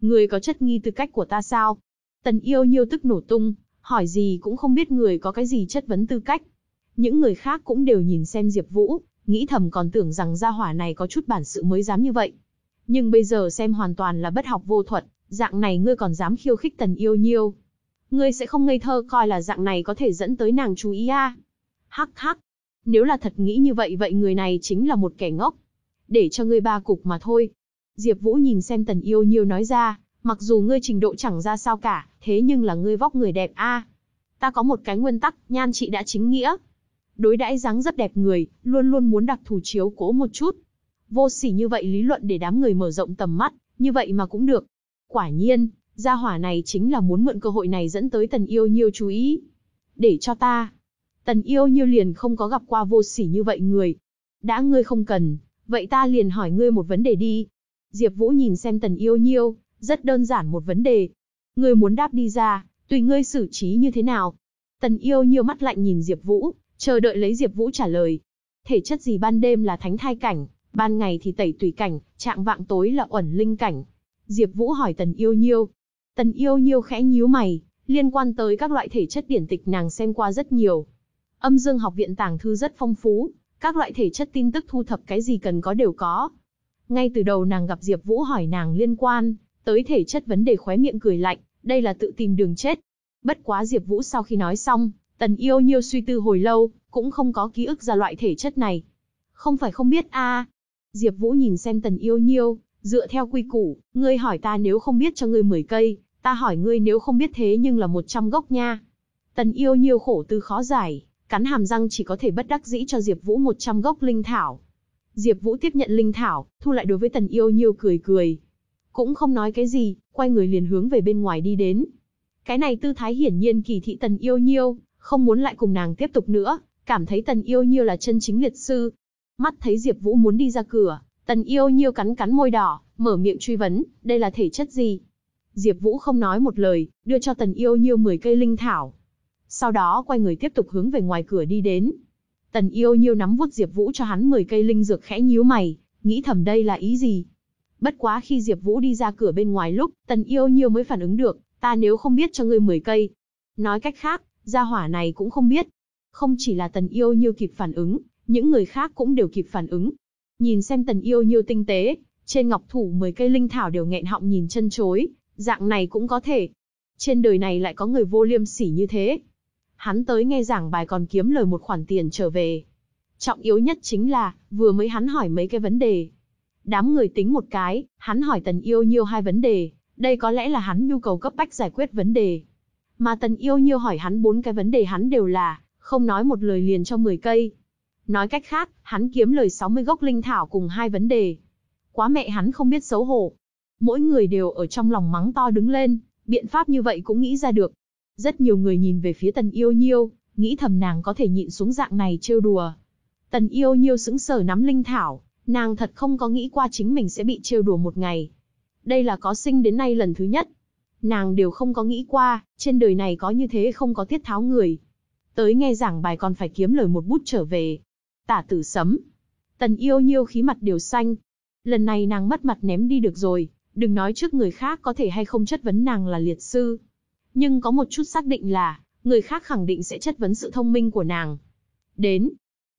Ngươi có chất nghi tư cách của ta sao? Tần yêu nhiêu tức nổ tung, hỏi gì cũng không biết người có cái gì chất vấn tư cách. Những người khác cũng đều nhìn xem Diệp Vũ, nghĩ thầm còn tưởng rằng gia hỏa này có chút bản sự mới dám như vậy. Nhưng bây giờ xem hoàn toàn là bất học vô thuật, dạng này ngươi còn dám khiêu khích tần yêu nhiêu. Ngươi sẽ không ngây thơ coi là dạng này có thể dẫn tới nàng chú ý à. Hắc hắc. Nếu là thật nghĩ như vậy vậy người này chính là một kẻ ngốc. Để cho ngươi ba cục mà thôi. Diệp Vũ nhìn xem tần yêu nhiêu nói ra, mặc dù ngươi trình độ chẳng ra sao cả, thế nhưng là ngươi vóc người đẹp a. Ta có một cái nguyên tắc, nhan trị đã chính nghĩa, đối đãi dáng rất đẹp người, luôn luôn muốn đặc thù chiếu cố một chút. Vô sỉ như vậy lý luận để đám người mở rộng tầm mắt, như vậy mà cũng được. Quả nhiên, gia hỏa này chính là muốn mượn cơ hội này dẫn tới tần yêu nhiêu chú ý. Để cho ta. Tần yêu nhiêu liền không có gặp qua vô sỉ như vậy người. Đã ngươi không cần, vậy ta liền hỏi ngươi một vấn đề đi. Diệp Vũ nhìn xem tần yêu nhiêu, rất đơn giản một vấn đề. Ngươi muốn đáp đi ra, tùy ngươi xử trí như thế nào. Tần yêu nhiêu mắt lạnh nhìn Diệp Vũ, chờ đợi lấy Diệp Vũ trả lời. Thể chất gì ban đêm là thánh thai cảnh, ban ngày thì tẩy tùy cảnh, trạng vạng tối là ẩn linh cảnh. Diệp Vũ hỏi Tần Yêu Nhiêu. Tần Yêu Nhiêu khẽ nhíu mày, liên quan tới các loại thể chất điển tịch nàng xem qua rất nhiều. Âm Dương học viện tàng thư rất phong phú, các loại thể chất tin tức thu thập cái gì cần có đều có. Ngay từ đầu nàng gặp Diệp Vũ hỏi nàng liên quan tới thể chất vấn đề khóe miệng cười lạnh, đây là tự tìm đường chết. Bất quá Diệp Vũ sau khi nói xong, Tần Yêu Nhiêu suy tư hồi lâu, cũng không có ký ức ra loại thể chất này. Không phải không biết a. Diệp Vũ nhìn xem Tần Yêu Nhiêu, dựa theo quy củ, ngươi hỏi ta nếu không biết cho ngươi 10 cây, ta hỏi ngươi nếu không biết thế nhưng là 100 gốc nha. Tần Yêu Nhiêu khổ tư khó giải, cắn hàm răng chỉ có thể bất đắc dĩ cho Diệp Vũ 100 gốc linh thảo. Diệp Vũ tiếp nhận linh thảo, thu lại đối với Tần Yêu Nhiêu cười cười. Cũng không nói cái gì, quay người liền hướng về bên ngoài đi đến. Cái này tư thái hiển nhiên kỳ thị Tần Yêu Nhiêu, không muốn lại cùng nàng tiếp tục nữa, cảm thấy Tần Yêu Nhiêu là chân chính liệt sư. Mắt thấy Diệp Vũ muốn đi ra cửa, Tần Yêu Nhiêu cắn cắn môi đỏ, mở miệng truy vấn, đây là thể chất gì? Diệp Vũ không nói một lời, đưa cho Tần Yêu Nhiêu 10 cây linh thảo. Sau đó quay người tiếp tục hướng về ngoài cửa đi đến. Tần Yêu Nhiêu nắm vuốt Diệp Vũ cho hắn 10 cây linh dược khẽ nhíu mày, nghĩ thầm đây là ý gì? Bất quá khi Diệp Vũ đi ra cửa bên ngoài lúc, Tần Yêu Nhiêu mới phản ứng được, ta nếu không biết cho ngươi 10 cây. Nói cách khác, gia hỏa này cũng không biết. Không chỉ là Tần Yêu Nhiêu kịp phản ứng, những người khác cũng đều kịp phản ứng. Nhìn xem Tần Yêu Nhiêu tinh tế, trên ngọc thủ 10 cây linh thảo đều nghẹn họng nhìn chân chối, dạng này cũng có thể. Trên đời này lại có người vô liêm sỉ như thế. Hắn tới nghe giảng bài còn kiếm lời một khoản tiền trở về. Trọng yếu nhất chính là, vừa mới hắn hỏi mấy cái vấn đề. Đám người tính một cái, hắn hỏi Tần Yêu Nhiêu hai vấn đề, đây có lẽ là hắn nhu cầu cấp bách giải quyết vấn đề. Mà Tần Yêu Nhiêu hỏi hắn bốn cái vấn đề hắn đều là, không nói một lời liền cho 10 cây. Nói cách khác, hắn kiếm lời 60 gốc linh thảo cùng hai vấn đề. Quá mẹ hắn không biết xấu hổ. Mỗi người đều ở trong lòng mắng to đứng lên, biện pháp như vậy cũng nghĩ ra được. Rất nhiều người nhìn về phía Tần Yêu Nhiêu, nghĩ thầm nàng có thể nhịn xuống dạng này trêu đùa. Tần Yêu Nhiêu sững sờ nắm linh thảo, nàng thật không có nghĩ qua chính mình sẽ bị trêu đùa một ngày. Đây là có sinh đến nay lần thứ nhất. Nàng đều không có nghĩ qua, trên đời này có như thế không có tiết tháo người. Tới nghe giảng bài còn phải kiếm lời một bút trở về. Tả tử sấm. Tần yêu nhiêu khí mặt đều xanh. Lần này nàng mất mặt ném đi được rồi, đừng nói trước người khác có thể hay không chất vấn nàng là liệt sư. Nhưng có một chút xác định là, người khác khẳng định sẽ chất vấn sự thông minh của nàng. Đến,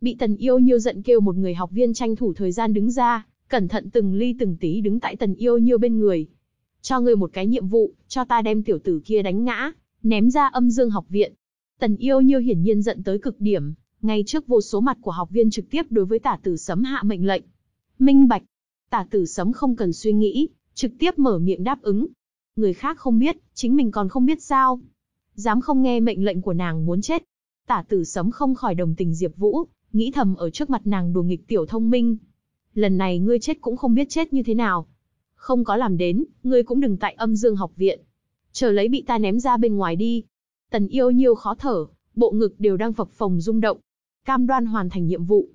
bị tần yêu nhiêu giận kêu một người học viên tranh thủ thời gian đứng ra, cẩn thận từng ly từng tí đứng tại tần yêu nhiêu bên người. Cho ngươi một cái nhiệm vụ, cho ta đem tiểu tử kia đánh ngã, ném ra âm dương học viện. Tần yêu nhiêu hiển nhiên giận tới cực điểm, ngay trước vô số mặt của học viên trực tiếp đối với tả tử sấm hạ mệnh lệnh. Minh bạch, tả tử sấm không cần suy nghĩ, trực tiếp mở miệng đáp ứng. Người khác không biết, chính mình còn không biết sao. Dám không nghe mệnh lệnh của nàng muốn chết. Tả tử sấm không khỏi đồng tình Diệp Vũ, nghĩ thầm ở trước mặt nàng đùa nghịch tiểu thông minh. Lần này ngươi chết cũng không biết chết như thế nào. Không có làm đến, ngươi cũng đừng tại âm dương học viện. Chờ lấy bị ta ném ra bên ngoài đi. Tần yêu nhiêu khó thở, bộ ngực đều đang phập phồng rung động. Cam đoan hoàn thành nhiệm vụ.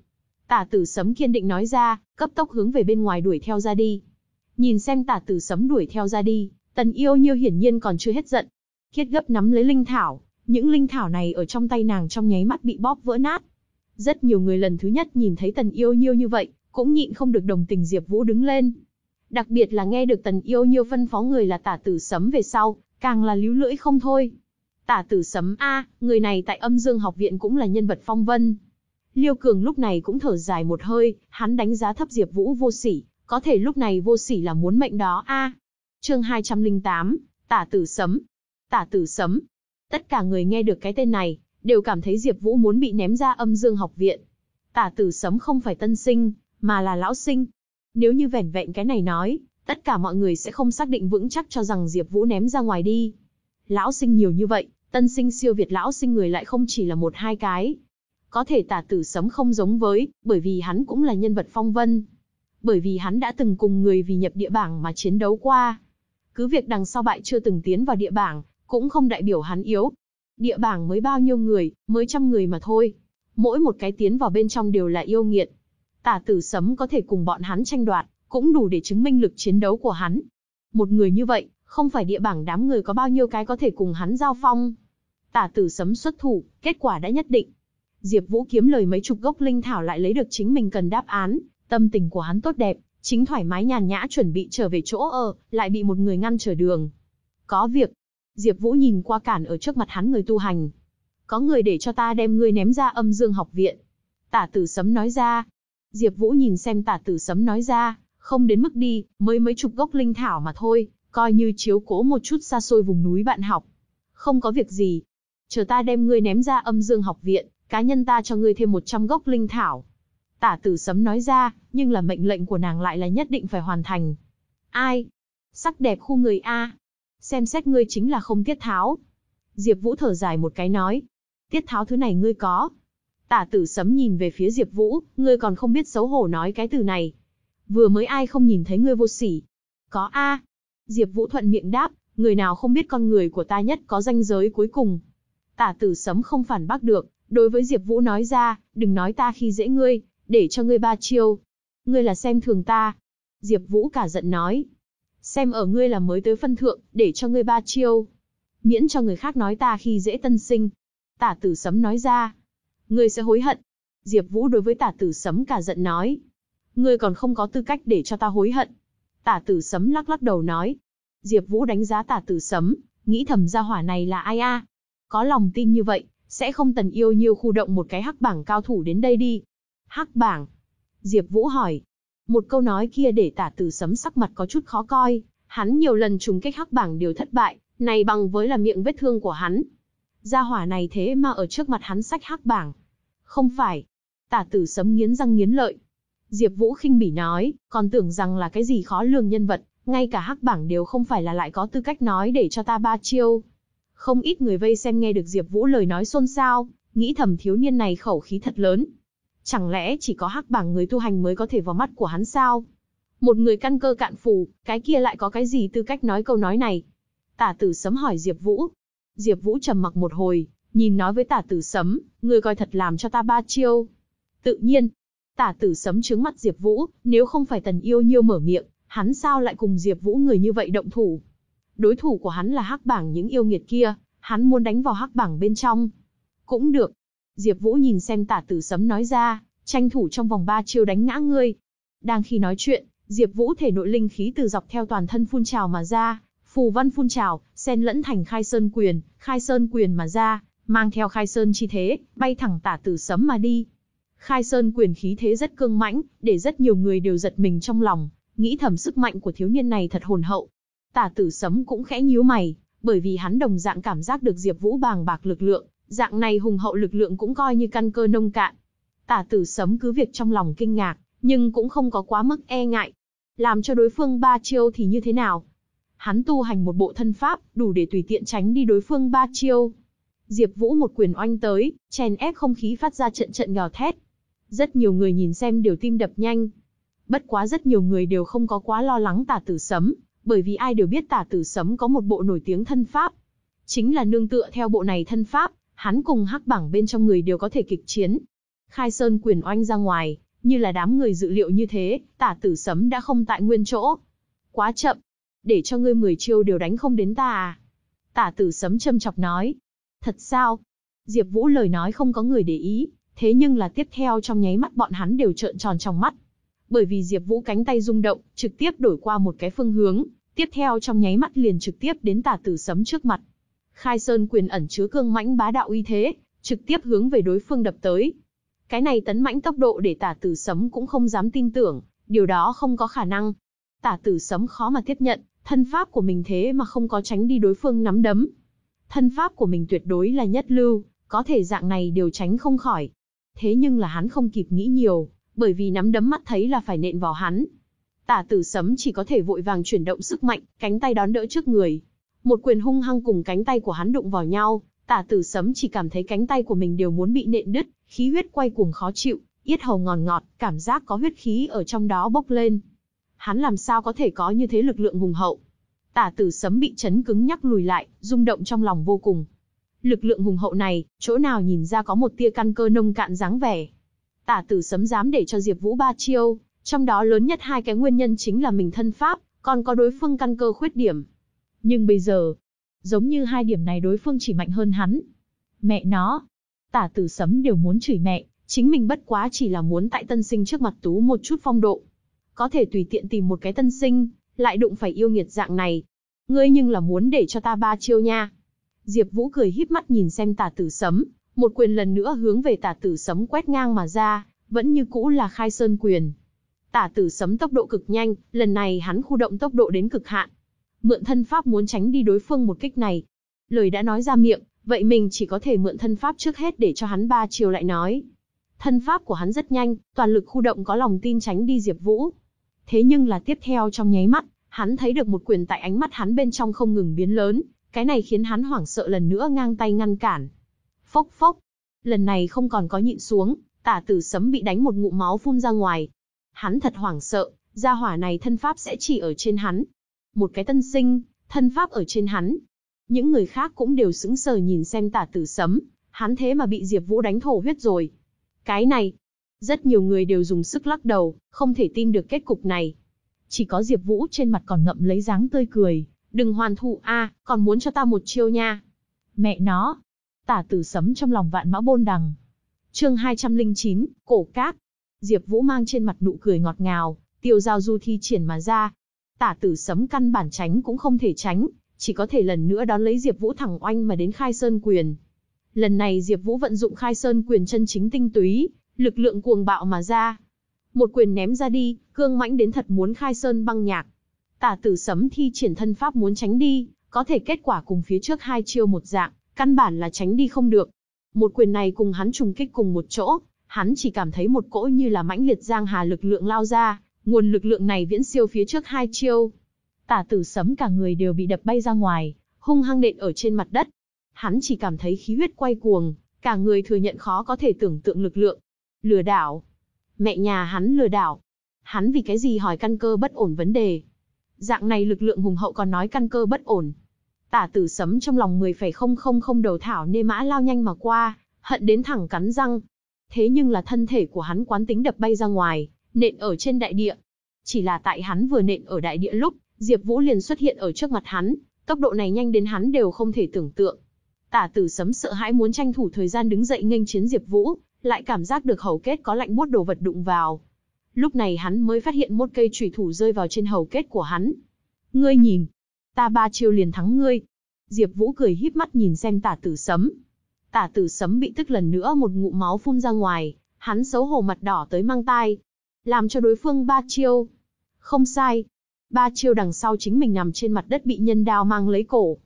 Tả tử sấm kiên định nói ra, cấp tốc hướng về bên ngoài đuổi theo ra đi. Nhìn xem tả tử sấm đuổi theo ra đi, tần yêu nhiêu hiển nhiên còn chưa hết giận. Kiết gấp nắm lấy linh thảo, những linh thảo này ở trong tay nàng trong nháy mắt bị bóp vỡ nát. Rất nhiều người lần thứ nhất nhìn thấy tần yêu nhiêu như vậy, cũng nhịn không được đồng tình Diệp Vũ đứng lên. Đặc biệt là nghe được tần yêu nhiêu phân phó người là tả tử sấm về sau, càng là líu lưỡi không thôi. Tả tử sấm A, người này tại âm dương học viện cũng là nhân vật phong vân. Liêu Cường lúc này cũng thở dài một hơi, hắn đánh giá thấp Diệp Vũ vô sỉ, có thể lúc này vô sỉ là muốn mệnh đó a. Chương 208, Tả tử sấm. Tả tử sấm. Tất cả người nghe được cái tên này, đều cảm thấy Diệp Vũ muốn bị ném ra âm dương học viện. Tả tử sấm không phải tân sinh, mà là lão sinh. Nếu như vẻn vẹn cái này nói, tất cả mọi người sẽ không xác định vững chắc cho rằng Diệp Vũ ném ra ngoài đi. Lão sinh nhiều như vậy, tân sinh siêu việt lão sinh người lại không chỉ là một hai cái. Có thể tả tử sấm không giống với, bởi vì hắn cũng là nhân vật phong vân. Bởi vì hắn đã từng cùng người vì nhập địa bảng mà chiến đấu qua. Cứ việc đằng sau bại chưa từng tiến vào địa bảng, cũng không đại biểu hắn yếu. Địa bảng mới bao nhiêu người, mới trăm người mà thôi. Mỗi một cái tiến vào bên trong đều là yêu nghiệt. Tả tử sấm có thể cùng bọn hắn tranh đoạt, cũng đủ để chứng minh lực chiến đấu của hắn. Một người như vậy, không phải địa bảng đám người có bao nhiêu cái có thể cùng hắn giao phong. Tả tử sấm xuất thủ, kết quả đã nhất định. Diệp Vũ kiếm lời mấy chục gốc linh thảo lại lấy được chính mình cần đáp án, tâm tình của hắn tốt đẹp, chính thoải mái nhàn nhã chuẩn bị trở về chỗ ở, lại bị một người ngăn trở đường. Có việc. Diệp Vũ nhìn qua cản ở trước mặt hắn người tu hành. có người để cho ta đem ngươi ném ra âm dương học viện. Tả tử sấm nói ra. Diệp Vũ nhìn xem tả tử sấm nói ra, không đến mức đi, mới mấy chục gốc linh thảo mà thôi, coi như chiếu cố một chút xa xôi vùng núi bạn học. Không có việc gì. Chờ ta đem ngươi ném ra âm dương học viện, cá nhân ta cho ngươi thêm 100 gốc linh thảo. Tả tử sấm nói ra, nhưng là mệnh lệnh của nàng lại là nhất định phải hoàn thành. Ai? Sắc đẹp khu người A. Xem xét ngươi chính là không tiết tháo. Diệp Vũ thở dài một cái nói. Tiết tháo thứ này ngươi có. Tả tử sấm nhìn về phía Diệp Vũ, ngươi còn không biết xấu hổ nói cái từ này. Vừa mới ai không nhìn thấy ngươi vô sỉ. Có A. Diệp Vũ thuận miệng đáp, người nào không biết con người của ta nhất có danh giới cuối cùng. Tả tử sấm không phản bác được, đối với Diệp Vũ nói ra, đừng nói ta khi dễ ngươi, để cho ngươi ba chiêu. Ngươi là xem thường ta. Diệp Vũ cả giận nói. Xem ở ngươi là mới tới phân thượng, để cho ngươi ba chiêu. Miễn cho người khác nói ta khi dễ tân sinh. Tả tử sấm nói ra. Ngươi sẽ hối hận. Diệp Vũ đối với tả tử sấm cả giận nói. Ngươi còn không có tư cách để cho ta hối hận. Tả tử sấm lắc lắc đầu nói. Diệp Vũ đánh giá tả tử sấm, nghĩ thầm gia hỏa này là ai a? Có lòng tin như vậy, sẽ không tần yêu nhiêu khu động một cái hắc bảng cao thủ đến đây đi. Hắc bảng. Diệp Vũ hỏi. Một câu nói kia để tả tử sấm sắc mặt có chút khó coi, hắn nhiều lần trùng kích hắc bảng đều thất bại, này bằng với là miệng vết thương của hắn. Gia hỏa này thế mà ở trước mặt hắn sách hắc bảng. Không phải. Tả tử sấm nghiến răng nghiến lợi. Diệp Vũ khinh bỉ nói, còn tưởng rằng là cái gì khó lường nhân vật, ngay cả hắc bảng đều không phải là lại có tư cách nói để cho ta ba chiêu. Không ít người vây xem nghe được Diệp Vũ lời nói xôn xao, nghĩ thầm thiếu niên này khẩu khí thật lớn. Chẳng lẽ chỉ có hắc bảng người tu hành mới có thể vào mắt của hắn sao? Một người căn cơ cạn phù, cái kia lại có cái gì tư cách nói câu nói này? Tả Tử Sấm hỏi Diệp Vũ. Diệp Vũ trầm mặc một hồi, nhìn nói với Tả Tử Sấm, ngươi coi thật làm cho ta ba chiêu. Tự nhiên, Tả Tử Sấm trướng mắt Diệp Vũ, nếu không phải Tần Yêu Nhiêu mở miệng, hắn sao lại cùng Diệp Vũ người như vậy động thủ? Đối thủ của hắn là Hắc Bảng những yêu nghiệt kia, hắn muốn đánh vào Hắc Bảng bên trong. Cũng được. Diệp Vũ nhìn xem Tả Tử Sấm nói ra, tranh thủ trong vòng 3 chiêu đánh ngã ngươi. Đang khi nói chuyện, Diệp Vũ thể nội linh khí từ dọc theo toàn thân phun trào mà ra, phù văn phun trào, xen lẫn thành Khai Sơn quyền, Khai Sơn quyền mà ra, mang theo Khai Sơn chi thế, bay thẳng Tả Tử Sấm mà đi. Khai Sơn quyền khí thế rất cương mãnh, để rất nhiều người đều giật mình trong lòng, nghĩ thầm sức mạnh của thiếu niên này thật hồn hậu. Tả Tử Sấm cũng khẽ nhíu mày, bởi vì hắn đồng dạng cảm giác được Diệp Vũ bàng bạc lực lượng, dạng này hùng hậu lực lượng cũng coi như căn cơ nông cạn. Tả Tử Sấm cứ việc trong lòng kinh ngạc, nhưng cũng không có quá mức e ngại. Làm cho đối phương ba chiêu thì như thế nào? Hắn tu hành một bộ thân pháp, đủ để tùy tiện tránh đi đối phương ba chiêu. Diệp Vũ một quyền oanh tới, chèn ép không khí phát ra trận trận gào thét. Rất nhiều người nhìn xem đều tim đập nhanh. Bất quá rất nhiều người đều không có quá lo lắng Tả Tử Sấm, bởi vì ai đều biết Tả Tử Sấm có một bộ nổi tiếng thân pháp. Chính là nương tựa theo bộ này thân pháp, hắn cùng hắc bảng bên trong người đều có thể kịch chiến. Khai Sơn quyền oanh ra ngoài, như là đám người dự liệu như thế, Tả Tử Sấm đã không tại nguyên chỗ. Quá chậm, để cho ngươi 10 chiêu đều đánh không đến ta à? Tả Tử Sấm châm chọc nói. Thật sao? Diệp Vũ lời nói không có người để ý, thế nhưng là tiếp theo trong nháy mắt bọn hắn đều trợn tròn trong mắt. Bởi vì Diệp Vũ cánh tay rung động, trực tiếp đổi qua một cái phương hướng, tiếp theo trong nháy mắt liền trực tiếp đến Tả Tử Sấm trước mặt. Khai Sơn quyền ẩn chứa cương mãnh bá đạo uy thế, trực tiếp hướng về đối phương đập tới. Cái này tấn mãnh tốc độ để Tả Tử Sấm cũng không dám tin tưởng, điều đó không có khả năng. Tả Tử Sấm khó mà tiếp nhận, thân pháp của mình thế mà không có tránh đi đối phương nắm đấm. Thân pháp của mình tuyệt đối là nhất lưu, có thể dạng này đều tránh không khỏi. Thế nhưng là hắn không kịp nghĩ nhiều, bởi vì nắm đấm mắt thấy là phải nện vào hắn. Tả tử sấm chỉ có thể vội vàng chuyển động sức mạnh, cánh tay đón đỡ trước người. Một quyền hung hăng cùng cánh tay của hắn đụng vào nhau, tả tử sấm chỉ cảm thấy cánh tay của mình đều muốn bị nện đứt, khí huyết quay cuồng khó chịu, yết hầu ngọt ngọt, cảm giác có huyết khí ở trong đó bốc lên. Hắn làm sao có thể có như thế lực lượng hùng hậu? Tả tử sấm bị chấn cứng nhắc lùi lại, rung động trong lòng vô cùng. Lực lượng hùng hậu này, chỗ nào nhìn ra có một tia căn cơ nông cạn dáng vẻ. Tả tử sấm dám để cho Diệp Vũ ba chiêu, trong đó lớn nhất hai cái nguyên nhân chính là mình thân pháp, còn có đối phương căn cơ khuyết điểm. Nhưng bây giờ, giống như hai điểm này đối phương chỉ mạnh hơn hắn. Mẹ nó, tả tử sấm đều muốn chửi mẹ, chính mình bất quá chỉ là muốn tại tân sinh trước mặt tú một chút phong độ. Có thể tùy tiện tìm một cái tân sinh, lại đụng phải yêu nghiệt dạng này. Ngươi nhưng là muốn để cho ta ba chiêu nha. Diệp Vũ cười híp mắt nhìn xem tả tử sấm, Một quyền lần nữa hướng về tả tử sấm quét ngang mà ra, vẫn như cũ là khai sơn quyền. Tả tử sấm tốc độ cực nhanh, lần này hắn khu động tốc độ đến cực hạn. Mượn thân pháp muốn tránh đi đối phương một kích này. Lời đã nói ra miệng, vậy mình chỉ có thể mượn thân pháp trước hết để cho hắn ba chiều lại nói. Thân pháp của hắn rất nhanh, toàn lực khu động có lòng tin tránh đi Diệp Vũ. Thế nhưng là tiếp theo trong nháy mắt, hắn thấy được một quyền tại ánh mắt hắn bên trong không ngừng biến lớn, cái này khiến hắn hoảng sợ lần nữa ngang tay ngăn cản. Phốc phốc. Lần này không còn có nhịn xuống, tả tử sấm bị đánh một ngụm máu phun ra ngoài. Hắn thật hoảng sợ, gia hỏa này thân pháp sẽ chỉ ở trên hắn. Một cái tân sinh, thân pháp ở trên hắn. Những người khác cũng đều sững sờ nhìn xem tả tử sấm, hắn thế mà bị Diệp Vũ đánh thổ huyết rồi. Cái này, rất nhiều người đều dùng sức lắc đầu, không thể tin được kết cục này. Chỉ có Diệp Vũ trên mặt còn ngậm lấy dáng tươi cười, đừng hoàn thủ a, còn muốn cho ta một chiêu nha. Mẹ nó. Tả Tử sấm trong lòng vạn mã bôn đằng. Chương 209, cổ cát. Diệp Vũ mang trên mặt nụ cười ngọt ngào, tiêu giao du thi triển mà ra. Tả Tử sấm căn bản tránh cũng không thể tránh, chỉ có thể lần nữa đón lấy Diệp Vũ thẳng oanh mà đến Khai Sơn quyền. Lần này Diệp Vũ vận dụng Khai Sơn quyền chân chính tinh túy, lực lượng cuồng bạo mà ra. Một quyền ném ra đi, cương mãnh đến thật muốn Khai Sơn băng nhạc. Tả Tử Sấm thi triển thân pháp muốn tránh đi, có thể kết quả cùng phía trước hai chiêu một dạng, căn bản là tránh đi không được. Một quyền này cùng hắn trùng kích cùng một chỗ, hắn chỉ cảm thấy một cỗ như là mãnh liệt giang hà lực lượng lao ra, nguồn lực lượng này viễn siêu phía trước hai chiêu. Tả Tử Sấm cả người đều bị đập bay ra ngoài, hung hăng đện ở trên mặt đất. Hắn chỉ cảm thấy khí huyết quay cuồng, cả người thừa nhận khó có thể tưởng tượng lực lượng. Lừa đảo. Mẹ nhà hắn lừa đảo. Hắn vì cái gì hỏi căn cơ bất ổn vấn đề. Dạng này lực lượng hùng hậu còn nói căn cơ bất ổn. Tả tử sấm trong lòng 10,000 đầu thảo nê mã lao nhanh mà qua, hận đến thẳng cắn răng. Thế nhưng là thân thể của hắn quán tính đập bay ra ngoài, nện ở trên đại địa. Chỉ là tại hắn vừa nện ở đại địa lúc, Diệp Vũ liền xuất hiện ở trước mặt hắn, tốc độ này nhanh đến hắn đều không thể tưởng tượng. Tả tử sấm sợ hãi muốn tranh thủ thời gian đứng dậy nghênh chiến Diệp Vũ, lại cảm giác được hầu kết có lạnh buốt đồ vật đụng vào. Lúc này hắn mới phát hiện một cây chủy thủ rơi vào trên hầu kết của hắn. Ngươi nhìn, ta ba chiêu liền thắng ngươi. Diệp Vũ cười híp mắt nhìn xem tả tử sấm. Tả tử sấm bị tức lần nữa một ngụm máu phun ra ngoài, hắn xấu hổ mặt đỏ tới mang tai. Làm cho đối phương ba chiêu. Không sai. Ba chiêu đằng sau chính mình nằm trên mặt đất bị nhân đao mang lấy cổ.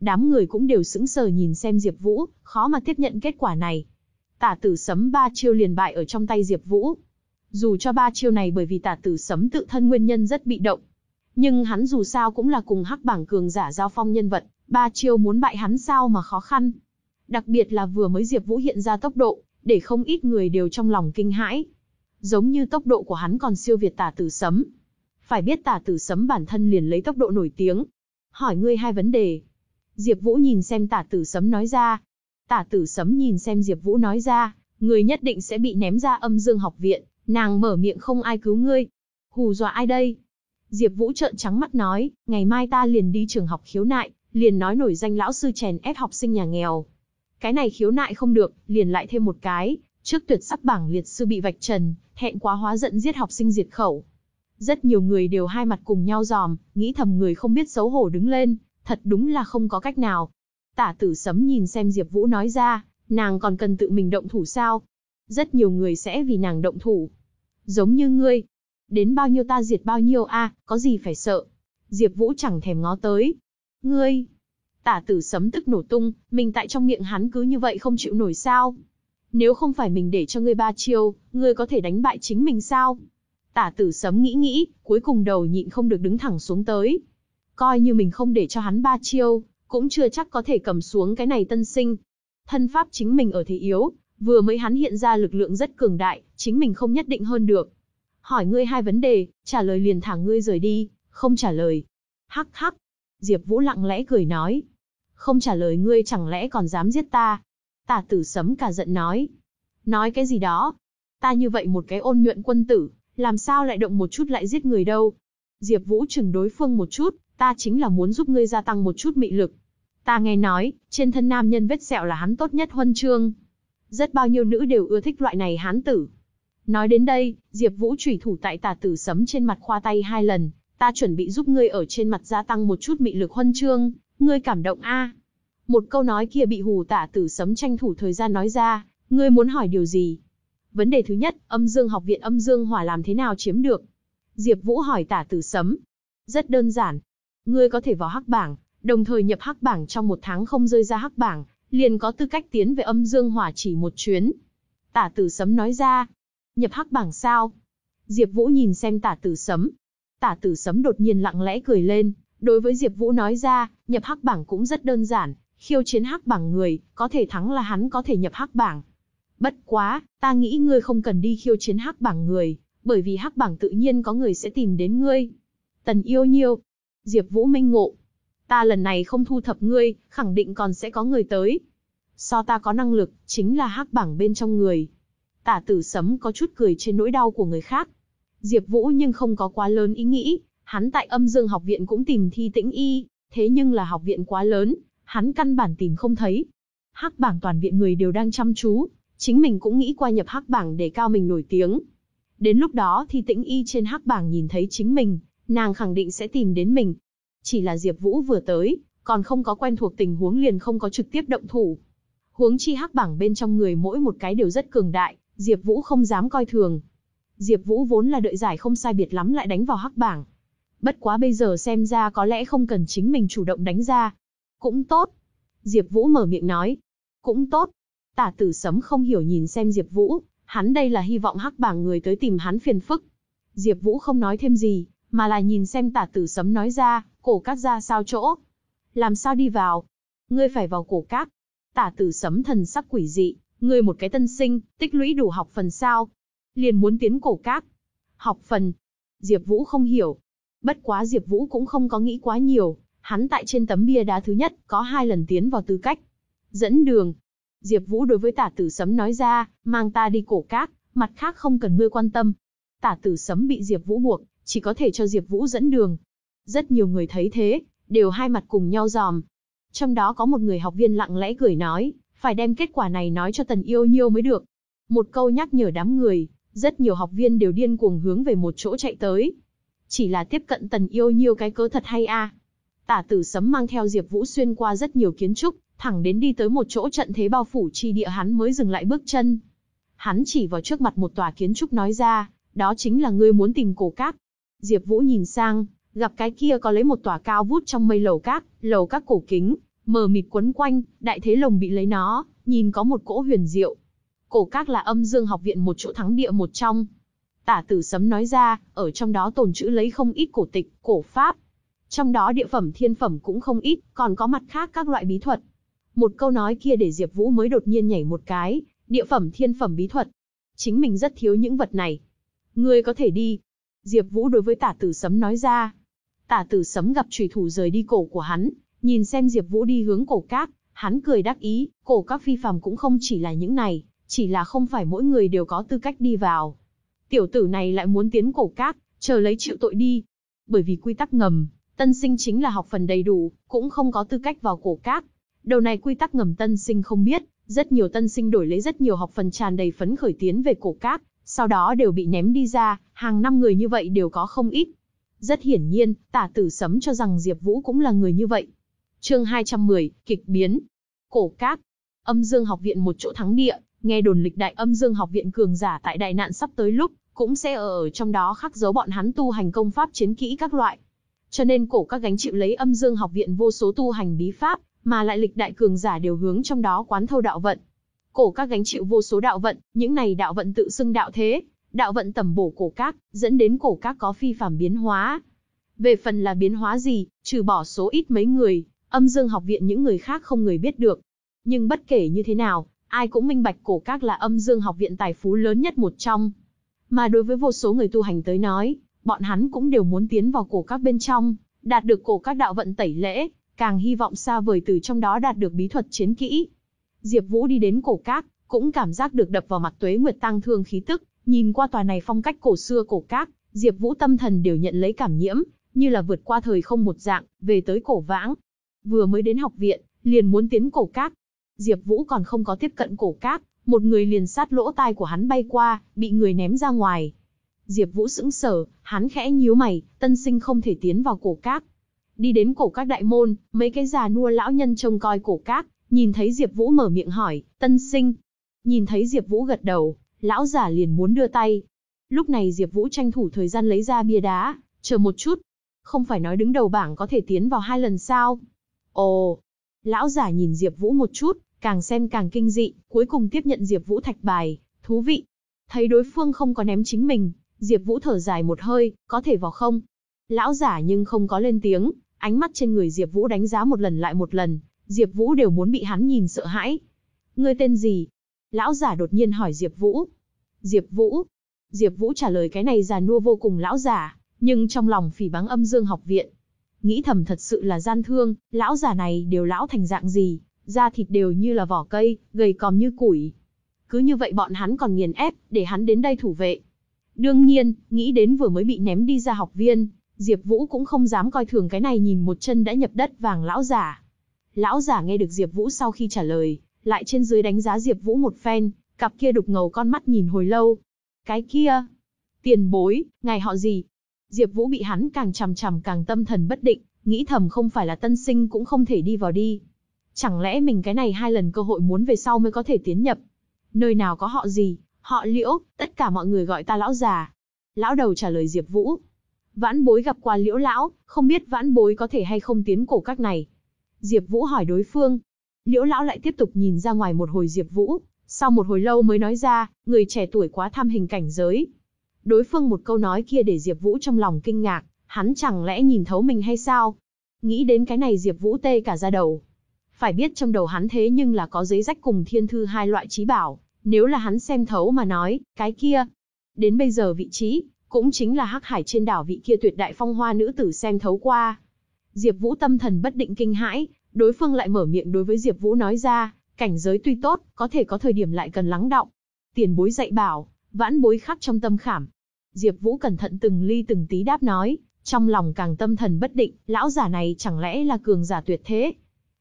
Đám người cũng đều sững sờ nhìn xem Diệp Vũ, khó mà tiếp nhận kết quả này. Tả tử sấm ba chiêu liền bại ở trong tay Diệp Vũ. Dù cho ba chiêu này bởi vì tả tử sấm tự thân nguyên nhân rất bị động. Nhưng hắn dù sao cũng là cùng hắc bảng cường giả giao phong nhân vật, ba chiêu muốn bại hắn sao mà khó khăn. Đặc biệt là vừa mới Diệp Vũ hiện ra tốc độ, để không ít người đều trong lòng kinh hãi. Giống như tốc độ của hắn còn siêu việt tả tử sấm. Phải biết tả tử sấm bản thân liền lấy tốc độ nổi tiếng. Hỏi ngươi hai vấn đề. Diệp Vũ nhìn xem tả tử sấm nói ra, Tả tử sấm nhìn xem Diệp Vũ nói ra, người nhất định sẽ bị ném ra âm dương học viện, nàng mở miệng không ai cứu ngươi. Hù dọa ai đây? Diệp Vũ trợn trắng mắt nói, ngày mai ta liền đi trường học khiếu nại, liền nói nổi danh lão sư chèn ép học sinh nhà nghèo. Cái này khiếu nại không được, liền lại thêm một cái, trước tuyệt sắc bảng liệt sư bị vạch trần, thẹn quá hóa giận giết học sinh diệt khẩu. Rất nhiều người đều hai mặt cùng nhau giòm, nghĩ thầm người không biết xấu hổ đứng lên, thật đúng là không có cách nào, Tả tử sấm nhìn xem Diệp Vũ nói ra, nàng còn cần tự mình động thủ sao? Rất nhiều người sẽ vì nàng động thủ. Giống như ngươi. Đến bao nhiêu ta diệt bao nhiêu a, có gì phải sợ. Diệp Vũ chẳng thèm ngó tới. Ngươi. Tả tử sấm tức nổ tung, mình tại trong miệng hắn cứ như vậy không chịu nổi sao? Nếu không phải mình để cho ngươi ba chiêu, ngươi có thể đánh bại chính mình sao? Tả tử sấm nghĩ nghĩ, cuối cùng đầu nhịn không được đứng thẳng xuống tới. Coi như mình không để cho hắn ba chiêu, cũng chưa chắc có thể cầm xuống cái này tân sinh. Thân pháp chính mình ở thế yếu, vừa mới hắn hiện ra lực lượng rất cường đại, chính mình không nhất định hơn được. Hỏi ngươi hai vấn đề, trả lời liền thả ngươi rời đi, không trả lời. Hắc hắc. Diệp Vũ lặng lẽ cười nói. Không trả lời ngươi chẳng lẽ còn dám giết ta? Tả tử sấm cả giận nói. Nói cái gì đó? Ta như vậy một cái ôn nhuận quân tử, làm sao lại động một chút lại giết người đâu? Diệp Vũ chừng đối phương một chút, ta chính là muốn giúp ngươi gia tăng một chút mị lực. Ta nghe nói, trên thân nam nhân vết sẹo là hắn tốt nhất huân chương. Rất bao nhiêu nữ đều ưa thích loại này hán tử. Nói đến đây, Diệp Vũ chủy thủ tại tà tử sấm trên mặt khoa tay hai lần, ta chuẩn bị giúp ngươi ở trên mặt gia tăng một chút mị lực huân chương, ngươi cảm động a. Một câu nói kia bị hù tả tử sấm tranh thủ thời gian nói ra, ngươi muốn hỏi điều gì? Vấn đề thứ nhất, âm dương học viện âm dương hỏa làm thế nào chiếm được? Diệp Vũ hỏi tả tử sấm. Rất đơn giản. Ngươi có thể vào hắc bảng, đồng thời nhập hắc bảng trong một tháng không rơi ra hắc bảng, liền có tư cách tiến về âm dương hỏa chỉ một chuyến. Tả tử sấm nói ra. Nhập hắc bảng sao? Diệp Vũ nhìn xem tả tử sấm. Tả tử sấm đột nhiên lặng lẽ cười lên, đối với Diệp Vũ nói ra, nhập hắc bảng cũng rất đơn giản, khiêu chiến hắc bảng người, có thể thắng là hắn có thể nhập hắc bảng. Bất quá, ta nghĩ ngươi không cần đi khiêu chiến hắc bảng người, bởi vì hắc bảng tự nhiên có người sẽ tìm đến ngươi. Tần yêu nhiêu. Diệp Vũ minh ngộ. Ta lần này không thu thập ngươi, khẳng định còn sẽ có người tới. So ta có năng lực, chính là hắc bảng bên trong người. Tả tử sấm có chút cười trên nỗi đau của người khác. Diệp Vũ nhưng không có quá lớn ý nghĩ, hắn tại âm dương học viện cũng tìm thi tĩnh y, thế nhưng là học viện quá lớn, hắn căn bản tìm không thấy. Hắc bảng toàn viện người đều đang chăm chú, chính mình cũng nghĩ qua nhập hắc bảng để cao mình nổi tiếng. Đến lúc đó thì tĩnh y trên hắc bảng nhìn thấy chính mình, nàng khẳng định sẽ tìm đến mình. Chỉ là Diệp Vũ vừa tới, còn không có quen thuộc tình huống liền không có trực tiếp động thủ. Huống chi hắc bảng bên trong người mỗi một cái đều rất cường đại, Diệp Vũ không dám coi thường. Diệp Vũ vốn là đợi giải không sai biệt lắm lại đánh vào hắc bảng. Bất quá bây giờ xem ra có lẽ không cần chính mình chủ động đánh ra. Cũng tốt. Diệp Vũ mở miệng nói. Cũng tốt. Tả tử sấm không hiểu nhìn xem Diệp Vũ, hắn đây là hy vọng hắc bảng người tới tìm hắn phiền phức. Diệp Vũ không nói thêm gì, mà là nhìn xem tả tử sấm nói ra, cổ cát ra sao chỗ. Làm sao đi vào? Ngươi phải vào cổ cát. Tả tử sấm thần sắc quỷ dị, ngươi một cái tân sinh, tích lũy đủ học phần sao? Liền muốn tiến cổ cát. Học phần. Diệp Vũ không hiểu. Bất quá Diệp Vũ cũng không có nghĩ quá nhiều, hắn tại trên tấm bia đá thứ nhất, có hai lần tiến vào tư cách. Dẫn đường. Diệp Vũ đối với tả tử sấm nói ra, mang ta đi cổ cát, mặt khác không cần ngươi quan tâm. Tả tử sấm bị Diệp Vũ buộc, chỉ có thể cho Diệp Vũ dẫn đường. Rất nhiều người thấy thế, đều hai mặt cùng nhau giòm. Trong đó có một người học viên lặng lẽ cười nói, phải đem kết quả này nói cho Tần Yêu Nhiêu mới được. Một câu nhắc nhở đám người, rất nhiều học viên đều điên cuồng hướng về một chỗ chạy tới. Chỉ là tiếp cận Tần Yêu Nhiêu cái cớ thật hay a. Tả Tử Sấm mang theo Diệp Vũ xuyên qua rất nhiều kiến trúc, thẳng đến đi tới một chỗ trận thế bao phủ chi địa hắn mới dừng lại bước chân. Hắn chỉ vào trước mặt một tòa kiến trúc nói ra, đó chính là ngươi muốn tìm cổ cát. Diệp Vũ nhìn sang, gặp cái kia có lấy một tòa cao vút trong mây lầu cát, lầu các cổ kính, mờ mịt quấn quanh, đại thế lồng bị lấy nó, nhìn có một cỗ huyền diệu. Cổ các là âm dương học viện một chỗ thắng địa một trong. Tả tử sấm nói ra, ở trong đó tồn trữ lấy không ít cổ tịch, cổ pháp. Trong đó địa phẩm thiên phẩm cũng không ít, còn có mặt khác các loại bí thuật. Một câu nói kia để Diệp Vũ mới đột nhiên nhảy một cái, địa phẩm thiên phẩm bí thuật. Chính mình rất thiếu những vật này. Ngươi có thể đi. Diệp Vũ đối với tả tử sấm nói ra. Tả tử sấm gặp chủy thủ rời đi cổ của hắn, nhìn xem Diệp Vũ đi hướng cổ các, hắn cười đắc ý, cổ các phi phàm cũng không chỉ là những này, chỉ là không phải mỗi người đều có tư cách đi vào. Tiểu tử này lại muốn tiến cổ các, chờ lấy chịu tội đi. Bởi vì quy tắc ngầm, tân sinh chính là học phần đầy đủ, cũng không có tư cách vào cổ các. Đầu này quy tắc ngầm tân sinh không biết, rất nhiều tân sinh đổi lấy rất nhiều học phần tràn đầy phấn khởi tiến về cổ các, sau đó đều bị ném đi ra, hàng năm người như vậy đều có không ít. Rất hiển nhiên, tả tử sấm cho rằng Diệp Vũ cũng là người như vậy. Chương 210, kịch biến. Cổ Các. Âm Dương học viện một chỗ thắng địa, nghe đồn lịch đại Âm Dương học viện cường giả tại đại nạn sắp tới lúc, cũng sẽ ở ở trong đó khắc dấu bọn hắn tu hành công pháp chiến kỹ các loại. Cho nên cổ các gánh chịu lấy Âm Dương học viện vô số tu hành bí pháp, mà lại lịch đại cường giả đều hướng trong đó quán thâu đạo vận. Cổ các gánh chịu vô số đạo vận, những này đạo vận tự xưng đạo thế, đạo vận tầm bổ cổ các, dẫn đến cổ các có phi phàm biến hóa. Về phần là biến hóa gì, trừ bỏ số ít mấy người, Âm Dương học viện những người khác không người biết được. Nhưng bất kể như thế nào, ai cũng minh bạch cổ các là Âm Dương học viện tài phú lớn nhất một trong. Mà đối với vô số người tu hành tới nói, bọn hắn cũng đều muốn tiến vào cổ các bên trong, đạt được cổ các đạo vận tẩy lễ, càng hy vọng xa vời từ trong đó đạt được bí thuật chiến kỹ. Diệp Vũ đi đến cổ các, cũng cảm giác được đập vào mặt Tuế Nguyệt tăng thương khí tức, nhìn qua tòa này phong cách cổ xưa cổ các, Diệp Vũ tâm thần đều nhận lấy cảm nhiễm, như là vượt qua thời không một dạng, về tới cổ vãng. Vừa mới đến học viện, liền muốn tiến cổ các. Diệp Vũ còn không có tiếp cận cổ các, một người liền sát lỗ tai của hắn bay qua, bị người ném ra ngoài. Diệp Vũ sững sờ, hắn khẽ nhíu mày, tân sinh không thể tiến vào cổ các. đi đến cổ các đại môn, mấy cái già nua lão nhân trông coi cổ các, nhìn thấy Diệp Vũ mở miệng hỏi, tân sinh. Nhìn thấy Diệp Vũ gật đầu, lão giả liền muốn đưa tay. Lúc này Diệp Vũ tranh thủ thời gian lấy ra bia đá, chờ một chút. Không phải nói đứng đầu bảng có thể tiến vào hai lần sao? Ồ! Lão giả nhìn Diệp Vũ một chút, càng xem càng kinh dị, cuối cùng tiếp nhận Diệp Vũ thạch bài, thú vị. Thấy đối phương không có ném chính mình, Diệp Vũ thở dài một hơi, có thể vào không? Lão giả nhưng không có lên tiếng, ánh mắt trên người Diệp Vũ đánh giá một lần lại một lần, Diệp Vũ đều muốn bị hắn nhìn sợ hãi. Ngươi tên gì? Lão giả đột nhiên hỏi Diệp Vũ. Diệp Vũ. Diệp Vũ trả lời cái này già nua vô cùng lão giả, nhưng trong lòng phỉ báng âm dương học viện. Nghĩ thầm thật sự là gian thương, lão giả này đều lão thành dạng gì, da thịt đều như là vỏ cây, gầy còm như củi. Cứ như vậy bọn hắn còn nghiền ép, để hắn đến đây thủ vệ. Đương nhiên, nghĩ đến vừa mới bị ném đi ra học viên, Diệp Vũ cũng không dám coi thường cái này nhìn một chân đã nhập đất vàng lão giả. Lão giả nghe được Diệp Vũ sau khi trả lời, lại trên dưới đánh giá Diệp Vũ một phen, cặp kia đục ngầu con mắt nhìn hồi lâu. Cái kia, tiền bối, ngài họ gì? Diệp Vũ bị hắn càng chằm chằm càng tâm thần bất định, nghĩ thầm không phải là tân sinh cũng không thể đi vào đi. Chẳng lẽ mình cái này hai lần cơ hội muốn về sau mới có thể tiến nhập? Nơi nào có họ gì? Họ Liễu, tất cả mọi người gọi ta lão già. Lão đầu trả lời Diệp Vũ. Vãn bối gặp qua Liễu lão, không biết vãn bối có thể hay không tiến cổ các này. Diệp Vũ hỏi đối phương. Liễu lão lại tiếp tục nhìn ra ngoài một hồi Diệp Vũ, sau một hồi lâu mới nói ra, người trẻ tuổi quá tham hình cảnh giới. Đối phương một câu nói kia để Diệp Vũ trong lòng kinh ngạc, hắn chẳng lẽ nhìn thấu mình hay sao? Nghĩ đến cái này Diệp Vũ tê cả da đầu. Phải biết trong đầu hắn thế nhưng là có giấy rách cùng thiên thư hai loại trí bảo, nếu là hắn xem thấu mà nói, cái kia. Đến bây giờ vị trí, cũng chính là hắc hải trên đảo vị kia tuyệt đại phong hoa nữ tử xem thấu qua. Diệp Vũ tâm thần bất định kinh hãi, đối phương lại mở miệng đối với Diệp Vũ nói ra, cảnh giới tuy tốt, có thể có thời điểm lại cần lắng đọng. Tiền bối dạy bảo, vãn bối khắc trong tâm khảm. Diệp Vũ cẩn thận từng ly từng tí đáp nói, trong lòng càng tâm thần bất định, lão giả này chẳng lẽ là cường giả tuyệt thế?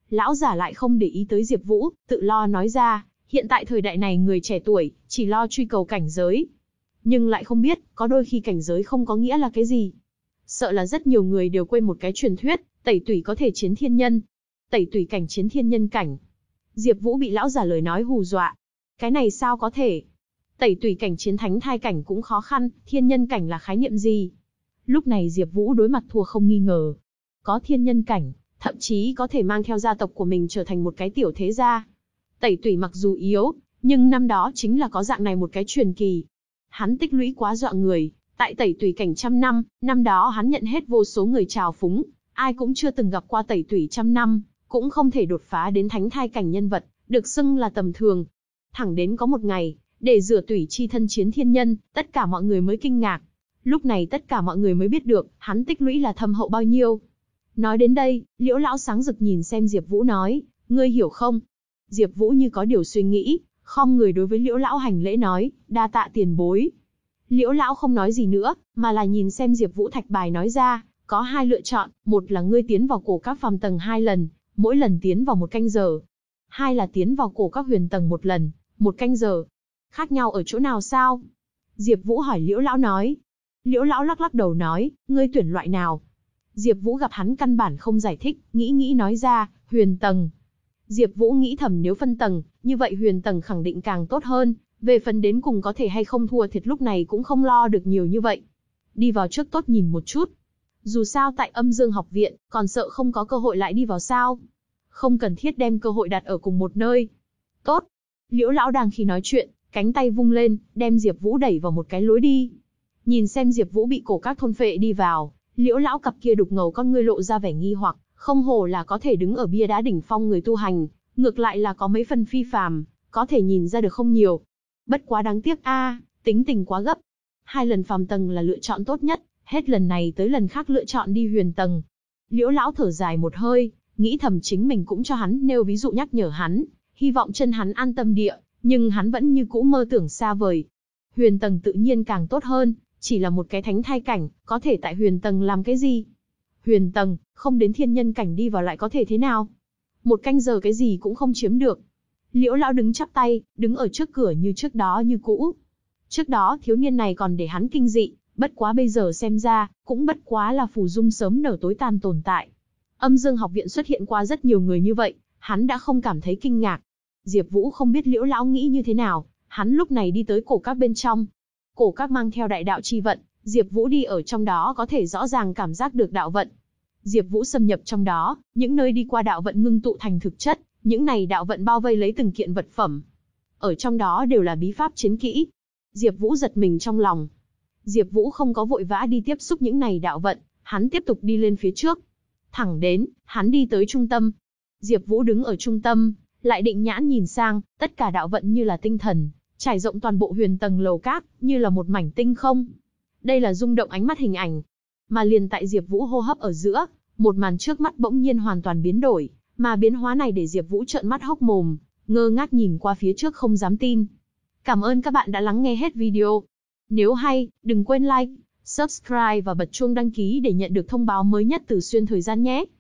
Lão giả lại không để ý tới Diệp Vũ, tự lo nói ra, hiện tại thời đại này người trẻ tuổi, chỉ lo truy cầu cảnh giới. Nhưng lại không biết, có đôi khi cảnh giới không có nghĩa là cái gì. Sợ là rất nhiều người đều quên một cái truyền thuyết, tẩy tủy có thể chiến thiên nhân. Tẩy tủy cảnh chiến thiên nhân cảnh. Diệp Vũ bị lão giả lời nói hù dọa. Cái này sao có thể? Tẩy tủy cảnh chiến thánh thai cảnh cũng khó khăn, thiên nhân cảnh là khái niệm gì? Lúc này Diệp Vũ đối mặt thua không nghi ngờ. Có thiên nhân cảnh, thậm chí có thể mang theo gia tộc của mình trở thành một cái tiểu thế gia. Tẩy tủy mặc dù yếu, nhưng năm đó chính là có dạng này một cái truyền kỳ. Hắn tích lũy quá dọa người, tại tẩy tủy cảnh trăm năm, năm đó hắn nhận hết vô số người chào phúng, ai cũng chưa từng gặp qua tẩy tủy trăm năm, cũng không thể đột phá đến thánh thai cảnh nhân vật, được xưng là tầm thường. Thẳng đến có một ngày, để rửa tủy chi thân chiến thiên nhân, tất cả mọi người mới kinh ngạc. Lúc này tất cả mọi người mới biết được, hắn tích lũy là thâm hậu bao nhiêu. Nói đến đây, liễu lão sáng rực nhìn xem Diệp Vũ nói, ngươi hiểu không? Diệp Vũ như có điều suy nghĩ, khom người đối với liễu lão hành lễ nói, đa tạ tiền bối. Liễu lão không nói gì nữa, mà là nhìn xem Diệp Vũ thạch bài nói ra, có hai lựa chọn, một là ngươi tiến vào cổ các phàm tầng hai lần, mỗi lần tiến vào một canh giờ. Hai là tiến vào cổ các huyền tầng một lần, một canh giờ. Khác nhau ở chỗ nào sao? Diệp Vũ hỏi Liễu lão nói. Liễu lão lắc lắc đầu nói, ngươi tuyển loại nào? Diệp Vũ gặp hắn căn bản không giải thích, nghĩ nghĩ nói ra, huyền tầng. Diệp Vũ nghĩ thầm nếu phân tầng, như vậy huyền tầng khẳng định càng tốt hơn, về phần đến cùng có thể hay không thua thiệt lúc này cũng không lo được nhiều như vậy. Đi vào trước tốt nhìn một chút. Dù sao tại âm dương học viện, còn sợ không có cơ hội lại đi vào sao. Không cần thiết đem cơ hội đặt ở cùng một nơi. Tốt. Liễu lão đang khi nói chuyện, cánh tay vung lên, đem Diệp Vũ đẩy vào một cái lối đi. Nhìn xem Diệp Vũ bị cổ các thôn phệ đi vào, Liễu lão cặp kia đục ngầu con ngươi lộ ra vẻ nghi hoặc, không hổ là có thể đứng ở bia đá đỉnh phong người tu hành, ngược lại là có mấy phần phi phàm, có thể nhìn ra được không nhiều. Bất quá đáng tiếc a, tính tình quá gấp. Hai lần phàm tầng là lựa chọn tốt nhất, hết lần này tới lần khác lựa chọn đi huyền tầng. Liễu lão thở dài một hơi, nghĩ thầm chính mình cũng cho hắn nêu ví dụ nhắc nhở hắn, hy vọng chân hắn an tâm địa, nhưng hắn vẫn như cũ mơ tưởng xa vời. Huyền tầng tự nhiên càng tốt hơn, chỉ là một cái thánh thai cảnh, có thể tại huyền tầng làm cái gì? Huyền tầng, không đến thiên nhân cảnh đi vào lại có thể thế nào? Một canh giờ cái gì cũng không chiếm được. Liễu lão đứng chắp tay, đứng ở trước cửa như trước đó như cũ. Trước đó thiếu niên này còn để hắn kinh dị, bất quá bây giờ xem ra, cũng bất quá là phù dung sớm nở tối tàn tồn tại. Âm Dương học viện xuất hiện qua rất nhiều người như vậy, hắn đã không cảm thấy kinh ngạc. Diệp Vũ không biết Liễu lão nghĩ như thế nào, hắn lúc này đi tới cổ các bên trong. Cổ các mang theo đại đạo chi vận, Diệp Vũ đi ở trong đó có thể rõ ràng cảm giác được đạo vận. Diệp Vũ xâm nhập trong đó, những nơi đi qua đạo vận ngưng tụ thành thực chất, những này đạo vận bao vây lấy từng kiện vật phẩm. Ở trong đó đều là bí pháp chiến kỹ. Diệp Vũ giật mình trong lòng. Diệp Vũ không có vội vã đi tiếp xúc những này đạo vận, hắn tiếp tục đi lên phía trước. Thẳng đến, hắn đi tới trung tâm. Diệp Vũ đứng ở trung tâm, lại định nhãn nhìn sang, tất cả đạo vận như là tinh thần, trải rộng toàn bộ huyền tầng lầu các, như là một mảnh tinh không. Đây là rung động ánh mắt hình ảnh. Mà liền tại Diệp Vũ hô hấp ở giữa, một màn trước mắt bỗng nhiên hoàn toàn biến đổi, mà biến hóa này để Diệp Vũ trợn mắt hốc mồm, ngơ ngác nhìn qua phía trước không dám tin. Cảm ơn các bạn đã lắng nghe hết video. Nếu hay, đừng quên like, subscribe và bật chuông đăng ký để nhận được thông báo mới nhất từ xuyên thời gian nhé.